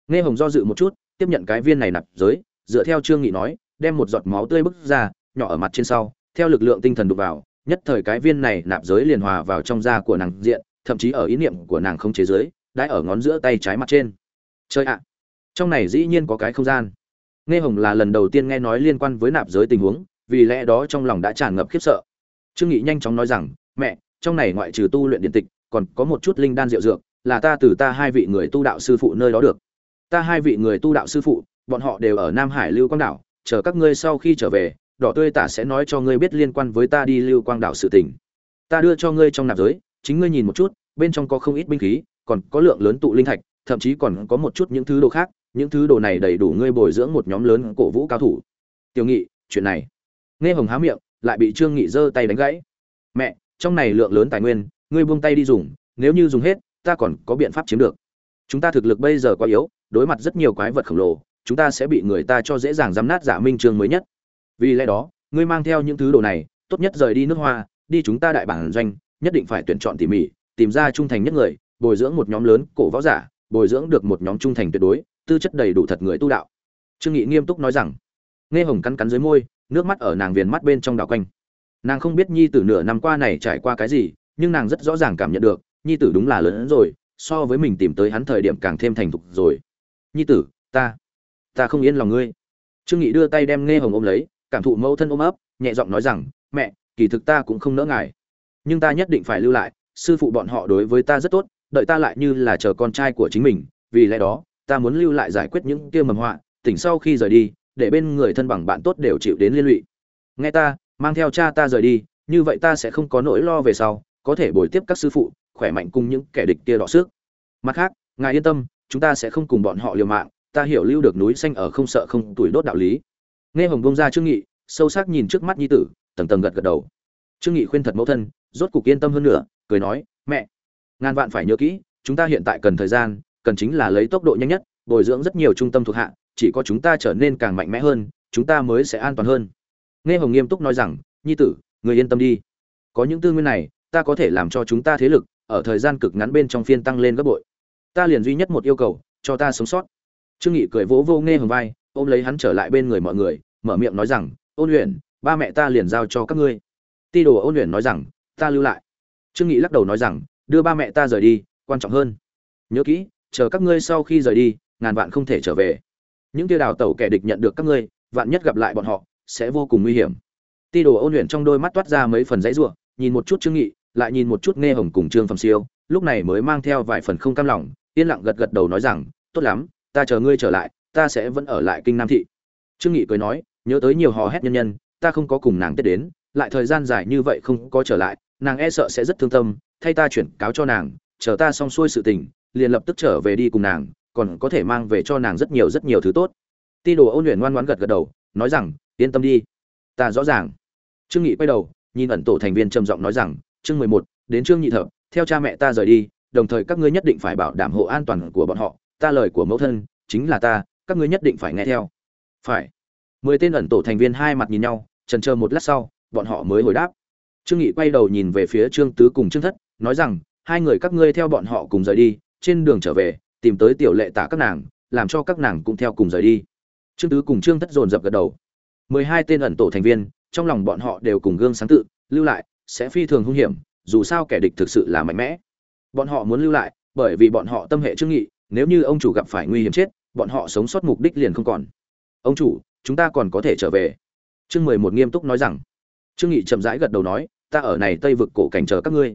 nghe hồng do dự một chút, tiếp nhận cái viên này nạp giới, dựa theo trương nghị nói, đem một giọt máu tươi bức ra nhỏ ở mặt trên sau, theo lực lượng tinh thần đục vào, nhất thời cái viên này nạp giới liền hòa vào trong da của nàng diện, thậm chí ở ý niệm của nàng không chế giới, đãi ở ngón giữa tay trái mặt trên. Chơi ạ. Trong này dĩ nhiên có cái không gian. Nghe hồng là lần đầu tiên nghe nói liên quan với nạp giới tình huống, vì lẽ đó trong lòng đã tràn ngập khiếp sợ. Trương nghị nhanh chóng nói rằng, mẹ, trong này ngoại trừ tu luyện điện tịch, còn có một chút linh đan diệu dược, là ta từ ta hai vị người tu đạo sư phụ nơi đó được. Ta hai vị người tu đạo sư phụ, bọn họ đều ở nam hải lưu quang đảo, chờ các ngươi sau khi trở về đỏ tươi tả sẽ nói cho ngươi biết liên quan với ta đi lưu quang đảo sự tình. Ta đưa cho ngươi trong nạp giới, chính ngươi nhìn một chút, bên trong có không ít binh khí, còn có lượng lớn tụ linh thạch, thậm chí còn có một chút những thứ đồ khác, những thứ đồ này đầy đủ ngươi bồi dưỡng một nhóm lớn cổ vũ cao thủ. Tiểu nghị, chuyện này. Nghe hồng há miệng, lại bị trương nghị giơ tay đánh gãy. Mẹ, trong này lượng lớn tài nguyên, ngươi buông tay đi dùng, nếu như dùng hết, ta còn có biện pháp chiếm được. Chúng ta thực lực bây giờ quá yếu, đối mặt rất nhiều quái vật khổng lồ, chúng ta sẽ bị người ta cho dễ dàng giám nát giả minh trường mới nhất vì lẽ đó, ngươi mang theo những thứ đồ này, tốt nhất rời đi nước hoa, đi chúng ta đại bản doanh, nhất định phải tuyển chọn tỉ mỉ, tìm ra trung thành nhất người, bồi dưỡng một nhóm lớn cổ võ giả, bồi dưỡng được một nhóm trung thành tuyệt đối, tư chất đầy đủ thật người tu đạo. Trương nghị nghiêm túc nói rằng. Nghe hồng cắn cắn dưới môi, nước mắt ở nàng viền mắt bên trong đảo quanh. Nàng không biết nhi tử nửa năm qua này trải qua cái gì, nhưng nàng rất rõ ràng cảm nhận được, nhi tử đúng là lớn hơn rồi, so với mình tìm tới hắn thời điểm càng thêm thành thục rồi. Nhi tử, ta ta không yên lòng ngươi. Trương nghị đưa tay đem nghe hồng ôm lấy cảm thụ mẫu thân ôm ấp, nhẹ giọng nói rằng, mẹ, kỳ thực ta cũng không nỡ ngài nhưng ta nhất định phải lưu lại, sư phụ bọn họ đối với ta rất tốt, đợi ta lại như là chờ con trai của chính mình, vì lẽ đó, ta muốn lưu lại giải quyết những kia mầm họa, tỉnh sau khi rời đi, để bên người thân bằng bạn tốt đều chịu đến liên lụy. Nghe ta, mang theo cha ta rời đi, như vậy ta sẽ không có nỗi lo về sau, có thể bồi tiếp các sư phụ, khỏe mạnh cùng những kẻ địch kia đọ sức. Mặt khác, ngài yên tâm, chúng ta sẽ không cùng bọn họ liều mạng, ta hiểu lưu được núi xanh ở không sợ không tuổi đốt đạo lý nghe hồng bông ra trương nghị, sâu sắc nhìn trước mắt nhi tử, tầng tầng gật gật đầu. Trương nghị khuyên thật mẫu thân, rốt cục yên tâm hơn nữa, cười nói, mẹ, ngàn vạn phải nhớ kỹ, chúng ta hiện tại cần thời gian, cần chính là lấy tốc độ nhanh nhất, bồi dưỡng rất nhiều trung tâm thuộc hạ, chỉ có chúng ta trở nên càng mạnh mẽ hơn, chúng ta mới sẽ an toàn hơn. Nghe hồng nghiêm túc nói rằng, nhi tử, người yên tâm đi. Có những tư nguyên này, ta có thể làm cho chúng ta thế lực, ở thời gian cực ngắn bên trong phiên tăng lên gấp bội. Ta liền duy nhất một yêu cầu, cho ta sống sót. Trương nghị cười vỗ vô nghe hồng vai ôm lấy hắn trở lại bên người mọi người, mở miệng nói rằng, ôn luyện ba mẹ ta liền giao cho các ngươi. Ti đồ ôn luyện nói rằng, ta lưu lại. Trương nghị lắc đầu nói rằng, đưa ba mẹ ta rời đi, quan trọng hơn. Nhớ kỹ, chờ các ngươi sau khi rời đi, ngàn vạn không thể trở về. Những tiêu đào tẩu kẻ địch nhận được các ngươi, vạn nhất gặp lại bọn họ, sẽ vô cùng nguy hiểm. Ti đồ ôn luyện trong đôi mắt toát ra mấy phần dãy rủa, nhìn một chút trương nghị, lại nhìn một chút nghe hồng cùng trương phẩm siêu, lúc này mới mang theo vài phần không cam lòng, yên lặng gật gật đầu nói rằng, tốt lắm, ta chờ ngươi trở lại ta sẽ vẫn ở lại kinh nam thị. Trương nghị cười nói, nhớ tới nhiều hò hét nhân nhân, ta không có cùng nàng tết đến, lại thời gian dài như vậy không có trở lại, nàng e sợ sẽ rất thương tâm, thay ta chuyển cáo cho nàng, chờ ta xong xuôi sự tình, liền lập tức trở về đi cùng nàng, còn có thể mang về cho nàng rất nhiều rất nhiều thứ tốt. Ti đồ ôn luyện ngoan ngoãn gật gật đầu, nói rằng, yên tâm đi. Ta rõ ràng. Trương nghị quay đầu, nhìn ẩn tổ thành viên trầm giọng nói rằng, chương mười một, đến trương nhị thập, theo cha mẹ ta rời đi, đồng thời các ngươi nhất định phải bảo đảm hộ an toàn của bọn họ, ta lời của mẫu thân, chính là ta các ngươi nhất định phải nghe theo. Phải. Mười tên ẩn tổ thành viên hai mặt nhìn nhau, trần chờ một lát sau, bọn họ mới hồi đáp. Trương nghị quay đầu nhìn về phía trương tứ cùng trương thất, nói rằng, hai người các ngươi theo bọn họ cùng rời đi, trên đường trở về, tìm tới tiểu lệ tả các nàng, làm cho các nàng cũng theo cùng rời đi. Trương tứ cùng trương thất dồn dập gật đầu. Mười hai tên ẩn tổ thành viên, trong lòng bọn họ đều cùng gương sáng tự, lưu lại, sẽ phi thường hung hiểm, dù sao kẻ địch thực sự là mạnh mẽ. Bọn họ muốn lưu lại, bởi vì bọn họ tâm hệ trương nghị, nếu như ông chủ gặp phải nguy hiểm chết bọn họ sống sót mục đích liền không còn. Ông chủ, chúng ta còn có thể trở về. Trương mười một nghiêm túc nói rằng. Trương nghị chậm rãi gật đầu nói, ta ở này tây vực cổ cảnh chờ các ngươi.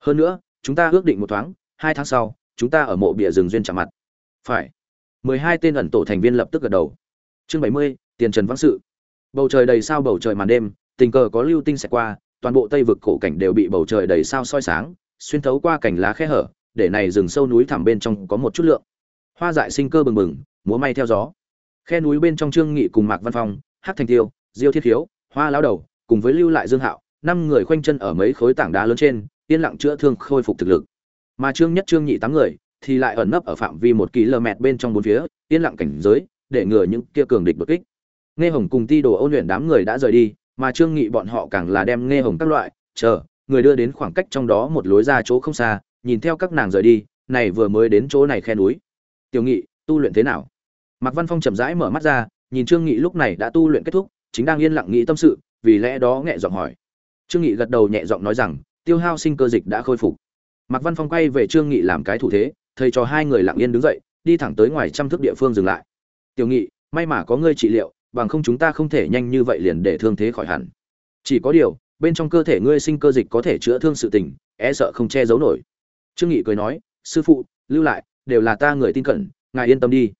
Hơn nữa, chúng ta ước định một thoáng, hai tháng sau, chúng ta ở mộ bìa rừng duyên chạm mặt. Phải. mười hai tên ẩn tổ thành viên lập tức gật đầu. Chương bảy mươi, tiền trần vãng sự. Bầu trời đầy sao bầu trời màn đêm, tình cờ có lưu tinh xẹt qua, toàn bộ tây vực cổ cảnh đều bị bầu trời đầy sao soi sáng, xuyên thấu qua cảnh lá khe hở, để này rừng sâu núi thẳm bên trong có một chút lượng hoa dại sinh cơ bừng bừng, múa may theo gió. Khe núi bên trong trương nghị cùng mạc văn phong hát thành tiêu, diêu thiết hiếu, hoa lão đầu cùng với lưu lại dương hạo, năm người khoanh chân ở mấy khối tảng đá lớn trên, yên lặng chữa thương khôi phục thực lực. Mà trương nhất trương nhị tám người thì lại ẩn nấp ở phạm vi một km bên trong bốn phía, yên lặng cảnh giới, để ngừa những kia cường địch đột kích. Nghe hồng cùng ti đồ ôn luyện đám người đã rời đi, mà trương nghị bọn họ càng là đem nghe hồng các loại, chờ, người đưa đến khoảng cách trong đó một lối ra chỗ không xa, nhìn theo các nàng rời đi, này vừa mới đến chỗ này khe núi tiểu nghị, tu luyện thế nào? Mạc văn phong chậm rãi mở mắt ra, nhìn trương nghị lúc này đã tu luyện kết thúc, chính đang yên lặng nghĩ tâm sự, vì lẽ đó nhẹ giọng hỏi. Trương nghị gật đầu nhẹ giọng nói rằng, tiêu hao sinh cơ dịch đã khôi phục. Mạc văn phong quay về trương nghị làm cái thủ thế, thầy cho hai người lặng yên đứng dậy, đi thẳng tới ngoài trăm thước địa phương dừng lại. Tiểu nghị, may mà có ngươi trị liệu, bằng không chúng ta không thể nhanh như vậy liền để thương thế khỏi hẳn. Chỉ có điều, bên trong cơ thể ngươi sinh cơ dịch có thể chữa thương sự tình e sợ không che giấu nổi. Trương nghị cười nói, sư phụ, lưu lại đều là ta người tin cẩn, ngài yên tâm đi.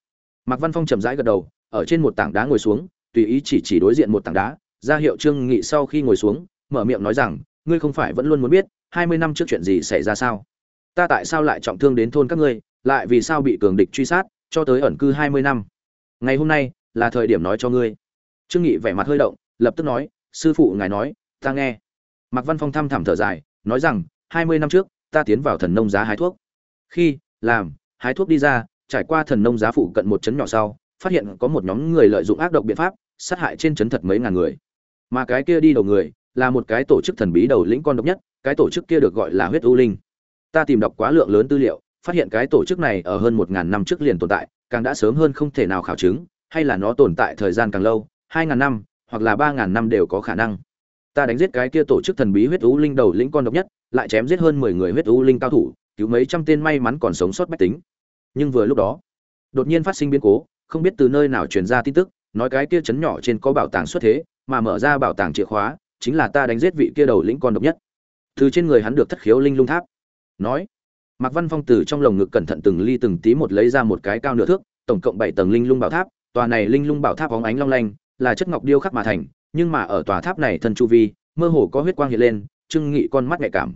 Mạc văn phong chậm rãi gật đầu, ở trên một tảng đá ngồi xuống, tùy ý chỉ chỉ đối diện một tảng đá, ra hiệu trương nghị sau khi ngồi xuống, mở miệng nói rằng, ngươi không phải vẫn luôn muốn biết, hai mươi năm trước chuyện gì xảy ra sao? Ta tại sao lại trọng thương đến thôn các ngươi, lại vì sao bị cường địch truy sát, cho tới ẩn cư hai mươi năm? Ngày hôm nay, là thời điểm nói cho ngươi. Trương nghị vẻ mặt hơi động, lập tức nói, sư phụ ngài nói, ta nghe. Mạc văn phong thăm thẳm thở dài, nói rằng, hai mươi năm trước, ta tiến vào thần nông giá hái thuốc. Khi, làm hái thuốc đi ra, trải qua thần nông giá phụ cận một chấn nhỏ sau, phát hiện có một nhóm người lợi dụng ác độc biện pháp, sát hại trên chấn thật mấy ngàn người. Mà cái kia đi đầu người, là một cái tổ chức thần bí đầu lĩnh con độc nhất, cái tổ chức kia được gọi là huyết u linh. Ta tìm đọc quá lượng lớn tư liệu, phát hiện cái tổ chức này ở hơn một ngàn năm trước liền tồn tại, càng đã sớm hơn không thể nào khảo chứng, hay là nó tồn tại thời gian càng lâu, hai ngàn năm, hoặc là ba ngàn năm đều có khả năng. Ta đánh giết cái kia tổ chức thần bí huyết u linh đầu lĩnh con độc nhất, lại chém giết hơn mười người huyết u linh cao thủ, cứu mấy trăm tên may mắn còn sống sót bách tính nhưng vừa lúc đó, đột nhiên phát sinh biến cố, không biết từ nơi nào truyền ra tin tức, nói cái kia chấn nhỏ trên có bảo tàng xuất thế, mà mở ra bảo tàng chìa khóa, chính là ta đánh giết vị kia đầu lĩnh con độc nhất. Từ trên người hắn được thất khiếu linh lung tháp. Nói, mạc văn phong từ trong lồng ngực cẩn thận từng ly từng tí một lấy ra một cái cao nửa thước, tổng cộng bảy tầng linh lung bảo tháp, tòa này linh lung bảo tháp bóng ánh long lanh, là chất ngọc điêu khắc mà thành, nhưng mà ở tòa tháp này thân chu vi, mơ hồ có huyết quang hiện lên trưng nghị con mắt nhạy cảm.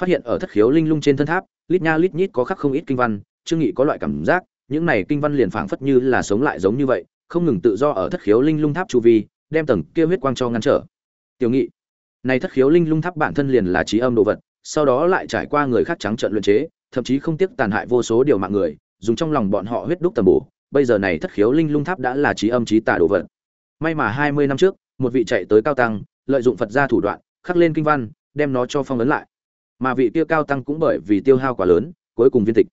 Phát hiện ở thất khiếu linh lung trên thân tháp, lít nha lít nhít có khắc không ít kinh văn trương nghị có loại cảm giác, những này kinh văn liền phảng phất như là sống lại giống như vậy, không ngừng tự do ở thất khiếu linh lung tháp chu vi, đem tầng kia huyết quang cho ngăn trở. Tiểu nghị, này thất khiếu linh lung tháp bản thân liền là trí âm đồ vật, sau đó lại trải qua người khác trắng trợn luyện chế, thậm chí không tiếc tàn hại vô số điều mạng người, dùng trong lòng bọn họ huyết đúc tầm bổ, bây giờ này thất khiếu linh lung tháp đã là trí âm trí tà đồ vật. May mà hai mươi năm trước, một vị chạy tới cao tăng, lợi dụng phật gia thủ đoạn, khắc lên kinh văn, đem nó cho phong ấn lại. Mà vị tiêu cao tăng cũng bởi vì tiêu hao quá lớn, cuối cùng viên tịch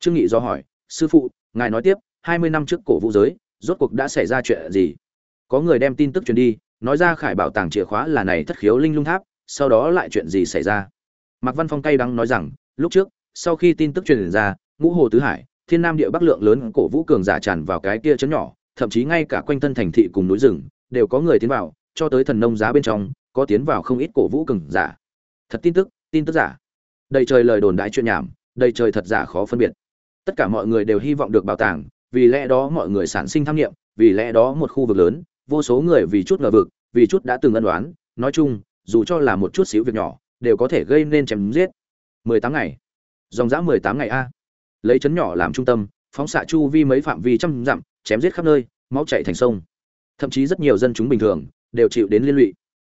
trương nghị do hỏi, sư phụ, ngài nói tiếp, hai mươi năm trước cổ vũ giới, rốt cuộc đã xảy ra chuyện gì? Có người đem tin tức truyền đi, nói ra khải bảo tàng chìa khóa là này thất khiếu linh lung tháp, sau đó lại chuyện gì xảy ra? Mạc văn phong cay đắng nói rằng, lúc trước, sau khi tin tức truyền ra, ngũ hồ tứ hải, thiên nam địa bắc lượng lớn cổ vũ cường giả tràn vào cái kia chấn nhỏ, thậm chí ngay cả quanh thân thành thị cùng núi rừng, đều có người tiến vào, cho tới thần nông giá bên trong, có tiến vào không ít cổ vũ cường giả. Thật tin tức tin tức giả. Đầy trời lời đồn đại chuyện nhảm, đầy trời thật giả khó phân biệt tất cả mọi người đều hy vọng được bảo tàng, vì lẽ đó mọi người sản sinh tham nghiệm vì lẽ đó một khu vực lớn, vô số người vì chút ngờ vực, vì chút đã từng ân đoán nói chung, dù cho là một chút xíu việc nhỏ, đều có thể gây nên chém giết. Mười tám ngày. Dòng dã mười tám ngày a. Lấy chấn nhỏ làm trung tâm, phóng xạ chu vi mấy phạm vi trăm dặm, chém giết khắp nơi, máu chảy thành sông. Thậm chí rất nhiều dân chúng bình thường, đều chịu đến liên lụy.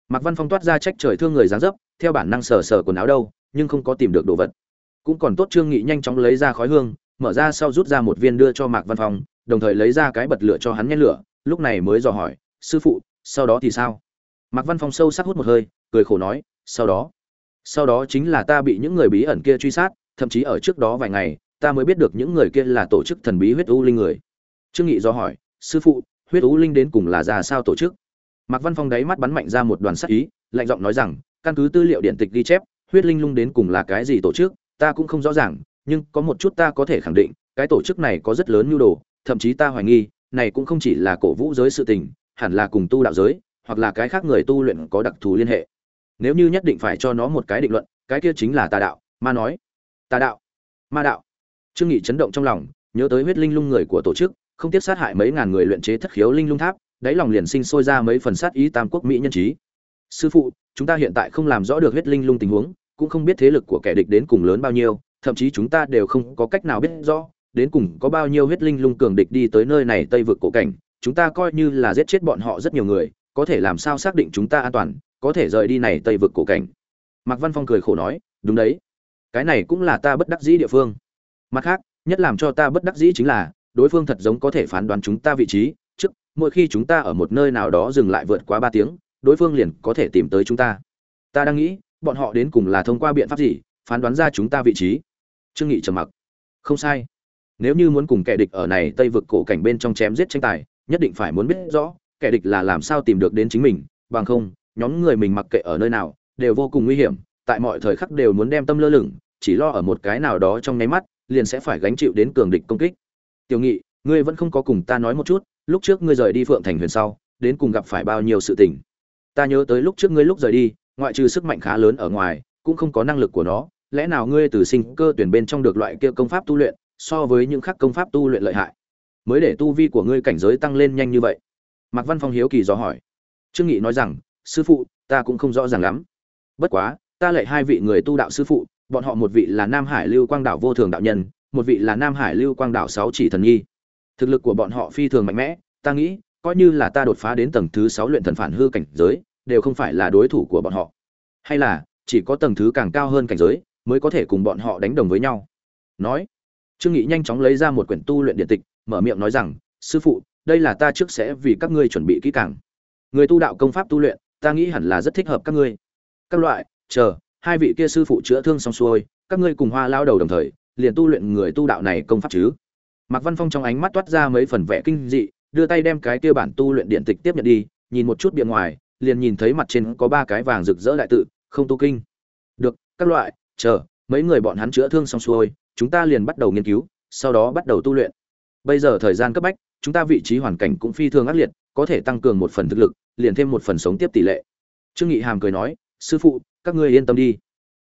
Mạc văn phong toát ra trách trời thương người dáng dấp, theo bản năng sờ sờ quần áo đâu, nhưng không có tìm được đồ vật. Cũng còn tốt trương nghị nhanh chóng lấy ra khói hương mở ra sau rút ra một viên đưa cho mạc văn phong, đồng thời lấy ra cái bật lửa cho hắn nhét lửa, lúc này mới dò hỏi, sư phụ, sau đó thì sao? Mạc văn phong sâu sắc hút một hơi, cười khổ nói, sau đó sau đó chính là ta bị những người bí ẩn kia truy sát, thậm chí ở trước đó vài ngày, ta mới biết được những người kia là tổ chức thần bí huyết u linh người. Trương nghị do hỏi, sư phụ, huyết u linh đến cùng là ra sao tổ chức? Mạc văn phong đáy mắt bắn mạnh ra một đoàn sắc ý, lạnh giọng nói rằng, căn cứ tư liệu điện tịch ghi chép, huyết linh lung đến cùng là cái gì tổ chức, ta cũng không rõ ràng nhưng có một chút ta có thể khẳng định, cái tổ chức này có rất lớn nhu đồ, thậm chí ta hoài nghi, này cũng không chỉ là cổ vũ giới sự tình, hẳn là cùng tu đạo giới, hoặc là cái khác người tu luyện có đặc thù liên hệ. Nếu như nhất định phải cho nó một cái định luận, cái kia chính là tà đạo, ma nói. Tà đạo, ma đạo. Trương nghị chấn động trong lòng, nhớ tới huyết linh lung người của tổ chức, không tiếc sát hại mấy ngàn người luyện chế thất khiếu linh lung tháp, đáy lòng liền sinh sôi ra mấy phần sát ý tam quốc mỹ nhân trí. Sư phụ, chúng ta hiện tại không làm rõ được huyết linh lung tình huống, cũng không biết thế lực của kẻ địch đến cùng lớn bao nhiêu thậm chí chúng ta đều không có cách nào biết rõ, đến cùng có bao nhiêu huyết linh lung cường địch đi tới nơi này tây vực cổ cảnh, chúng ta coi như là giết chết bọn họ rất nhiều người, có thể làm sao xác định chúng ta an toàn, có thể rời đi này tây vực cổ cảnh. Mạc văn phong cười khổ nói, đúng đấy, cái này cũng là ta bất đắc dĩ địa phương. Mặt khác, nhất làm cho ta bất đắc dĩ chính là, đối phương thật giống có thể phán đoán chúng ta vị trí, trước, mỗi khi chúng ta ở một nơi nào đó dừng lại vượt quá ba tiếng, đối phương liền có thể tìm tới chúng ta. Ta đang nghĩ, bọn họ đến cùng là thông qua biện pháp gì, phán đoán ra chúng ta vị trí? Trương nghị trầm mặc. Không sai. Nếu như muốn cùng kẻ địch ở này tây vực cổ cảnh bên trong chém giết tranh tài, nhất định phải muốn biết rõ, kẻ địch là làm sao tìm được đến chính mình, bằng không, nhóm người mình mặc kệ ở nơi nào, đều vô cùng nguy hiểm, tại mọi thời khắc đều muốn đem tâm lơ lửng, chỉ lo ở một cái nào đó trong nháy mắt, liền sẽ phải gánh chịu đến cường địch công kích. Tiểu nghị, ngươi vẫn không có cùng ta nói một chút, lúc trước ngươi rời đi phượng thành huyền sau, đến cùng gặp phải bao nhiêu sự tình? Ta nhớ tới lúc trước ngươi lúc rời đi, ngoại trừ sức mạnh khá lớn ở ngoài, cũng không có năng lực của nó lẽ nào ngươi từ sinh cơ tuyển bên trong được loại kia công pháp tu luyện, so với những khác công pháp tu luyện lợi hại? Mới để tu vi của ngươi cảnh giới tăng lên nhanh như vậy. Mạc văn phong hiếu kỳ dò hỏi. Trương nghị nói rằng, sư phụ, ta cũng không rõ ràng lắm. Bất quá, ta lệ hai vị người tu đạo sư phụ, bọn họ một vị là nam hải lưu quang đạo vô thường đạo nhân, một vị là nam hải lưu quang đạo sáu chỉ thần nhi. Thực lực của bọn họ phi thường mạnh mẽ, ta nghĩ, coi như là ta đột phá đến tầng thứ sáu luyện thần phản hư cảnh giới, đều không phải là đối thủ của bọn họ. Hay là, chỉ có tầng thứ càng cao hơn cảnh giới mới có thể cùng bọn họ đánh đồng với nhau. Nói, trương nghị nhanh chóng lấy ra một quyển tu luyện điện tịch, mở miệng nói rằng, sư phụ, đây là ta trước sẽ vì các ngươi chuẩn bị kỹ càng. Người tu đạo công pháp tu luyện, ta nghĩ hẳn là rất thích hợp các ngươi. Các loại, chờ, hai vị kia sư phụ chữa thương xong xuôi, các ngươi cùng hoa lao đầu đồng thời, liền tu luyện người tu đạo này công pháp chứ. Mạc văn phong trong ánh mắt toát ra mấy phần vẻ kinh dị, đưa tay đem cái kia bản tu luyện điện tịch tiếp nhận đi, nhìn một chút bìa ngoài, liền nhìn thấy mặt trên có ba cái vàng rực rỡ đại tự, không tu kinh. Được, các loại chờ, mấy người bọn hắn chữa thương xong xuôi, chúng ta liền bắt đầu nghiên cứu, sau đó bắt đầu tu luyện. Bây giờ thời gian cấp bách, chúng ta vị trí hoàn cảnh cũng phi thường ác liệt, có thể tăng cường một phần thực lực, liền thêm một phần sống tiếp tỷ lệ. Trương nghị hàm cười nói, sư phụ, các ngươi yên tâm đi.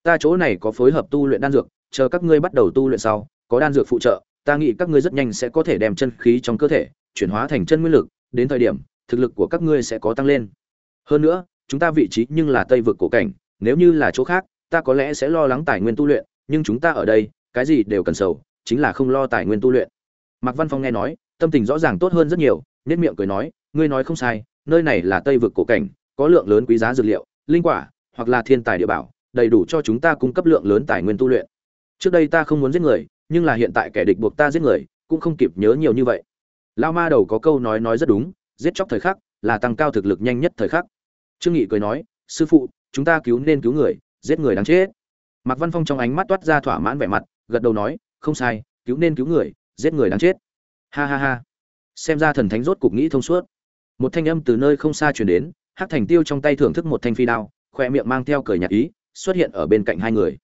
Ta chỗ này có phối hợp tu luyện đan dược, chờ các ngươi bắt đầu tu luyện sau, có đan dược phụ trợ, ta nghĩ các ngươi rất nhanh sẽ có thể đem chân khí trong cơ thể chuyển hóa thành chân nguyên lực, đến thời điểm, thực lực của các ngươi sẽ có tăng lên. Hơn nữa, chúng ta vị trí nhưng là tây vực cổ cảnh, nếu như là chỗ khác ta có lẽ sẽ lo lắng tài nguyên tu luyện, nhưng chúng ta ở đây, cái gì đều cần sầu, chính là không lo tài nguyên tu luyện. Mạc văn phong nghe nói, tâm tình rõ ràng tốt hơn rất nhiều nhất miệng cười nói, ngươi nói không sai, nơi này là tây vực cổ cảnh, có lượng lớn quý giá dược liệu, linh quả, hoặc là thiên tài địa bảo, đầy đủ cho chúng ta cung cấp lượng lớn tài nguyên tu luyện. Trước đây ta không muốn giết người, nhưng là hiện tại kẻ địch buộc ta giết người, cũng không kịp nhớ nhiều như vậy. Lao ma đầu có câu nói nói rất đúng, giết chóc thời khắc là tăng cao thực lực nhanh nhất thời khắc. Trương nghị cười nói, sư phụ, chúng ta cứu nên cứu người giết người đáng chết. Mạc văn phong trong ánh mắt toát ra thỏa mãn vẻ mặt, gật đầu nói, không sai, cứu nên cứu người, giết người đáng chết. Ha ha ha. Xem ra thần thánh rốt cục nghĩ thông suốt. Một thanh âm từ nơi không xa truyền đến, hắc thành tiêu trong tay thưởng thức một thanh phi đao, khoe miệng mang theo cười nhạt ý, xuất hiện ở bên cạnh hai người.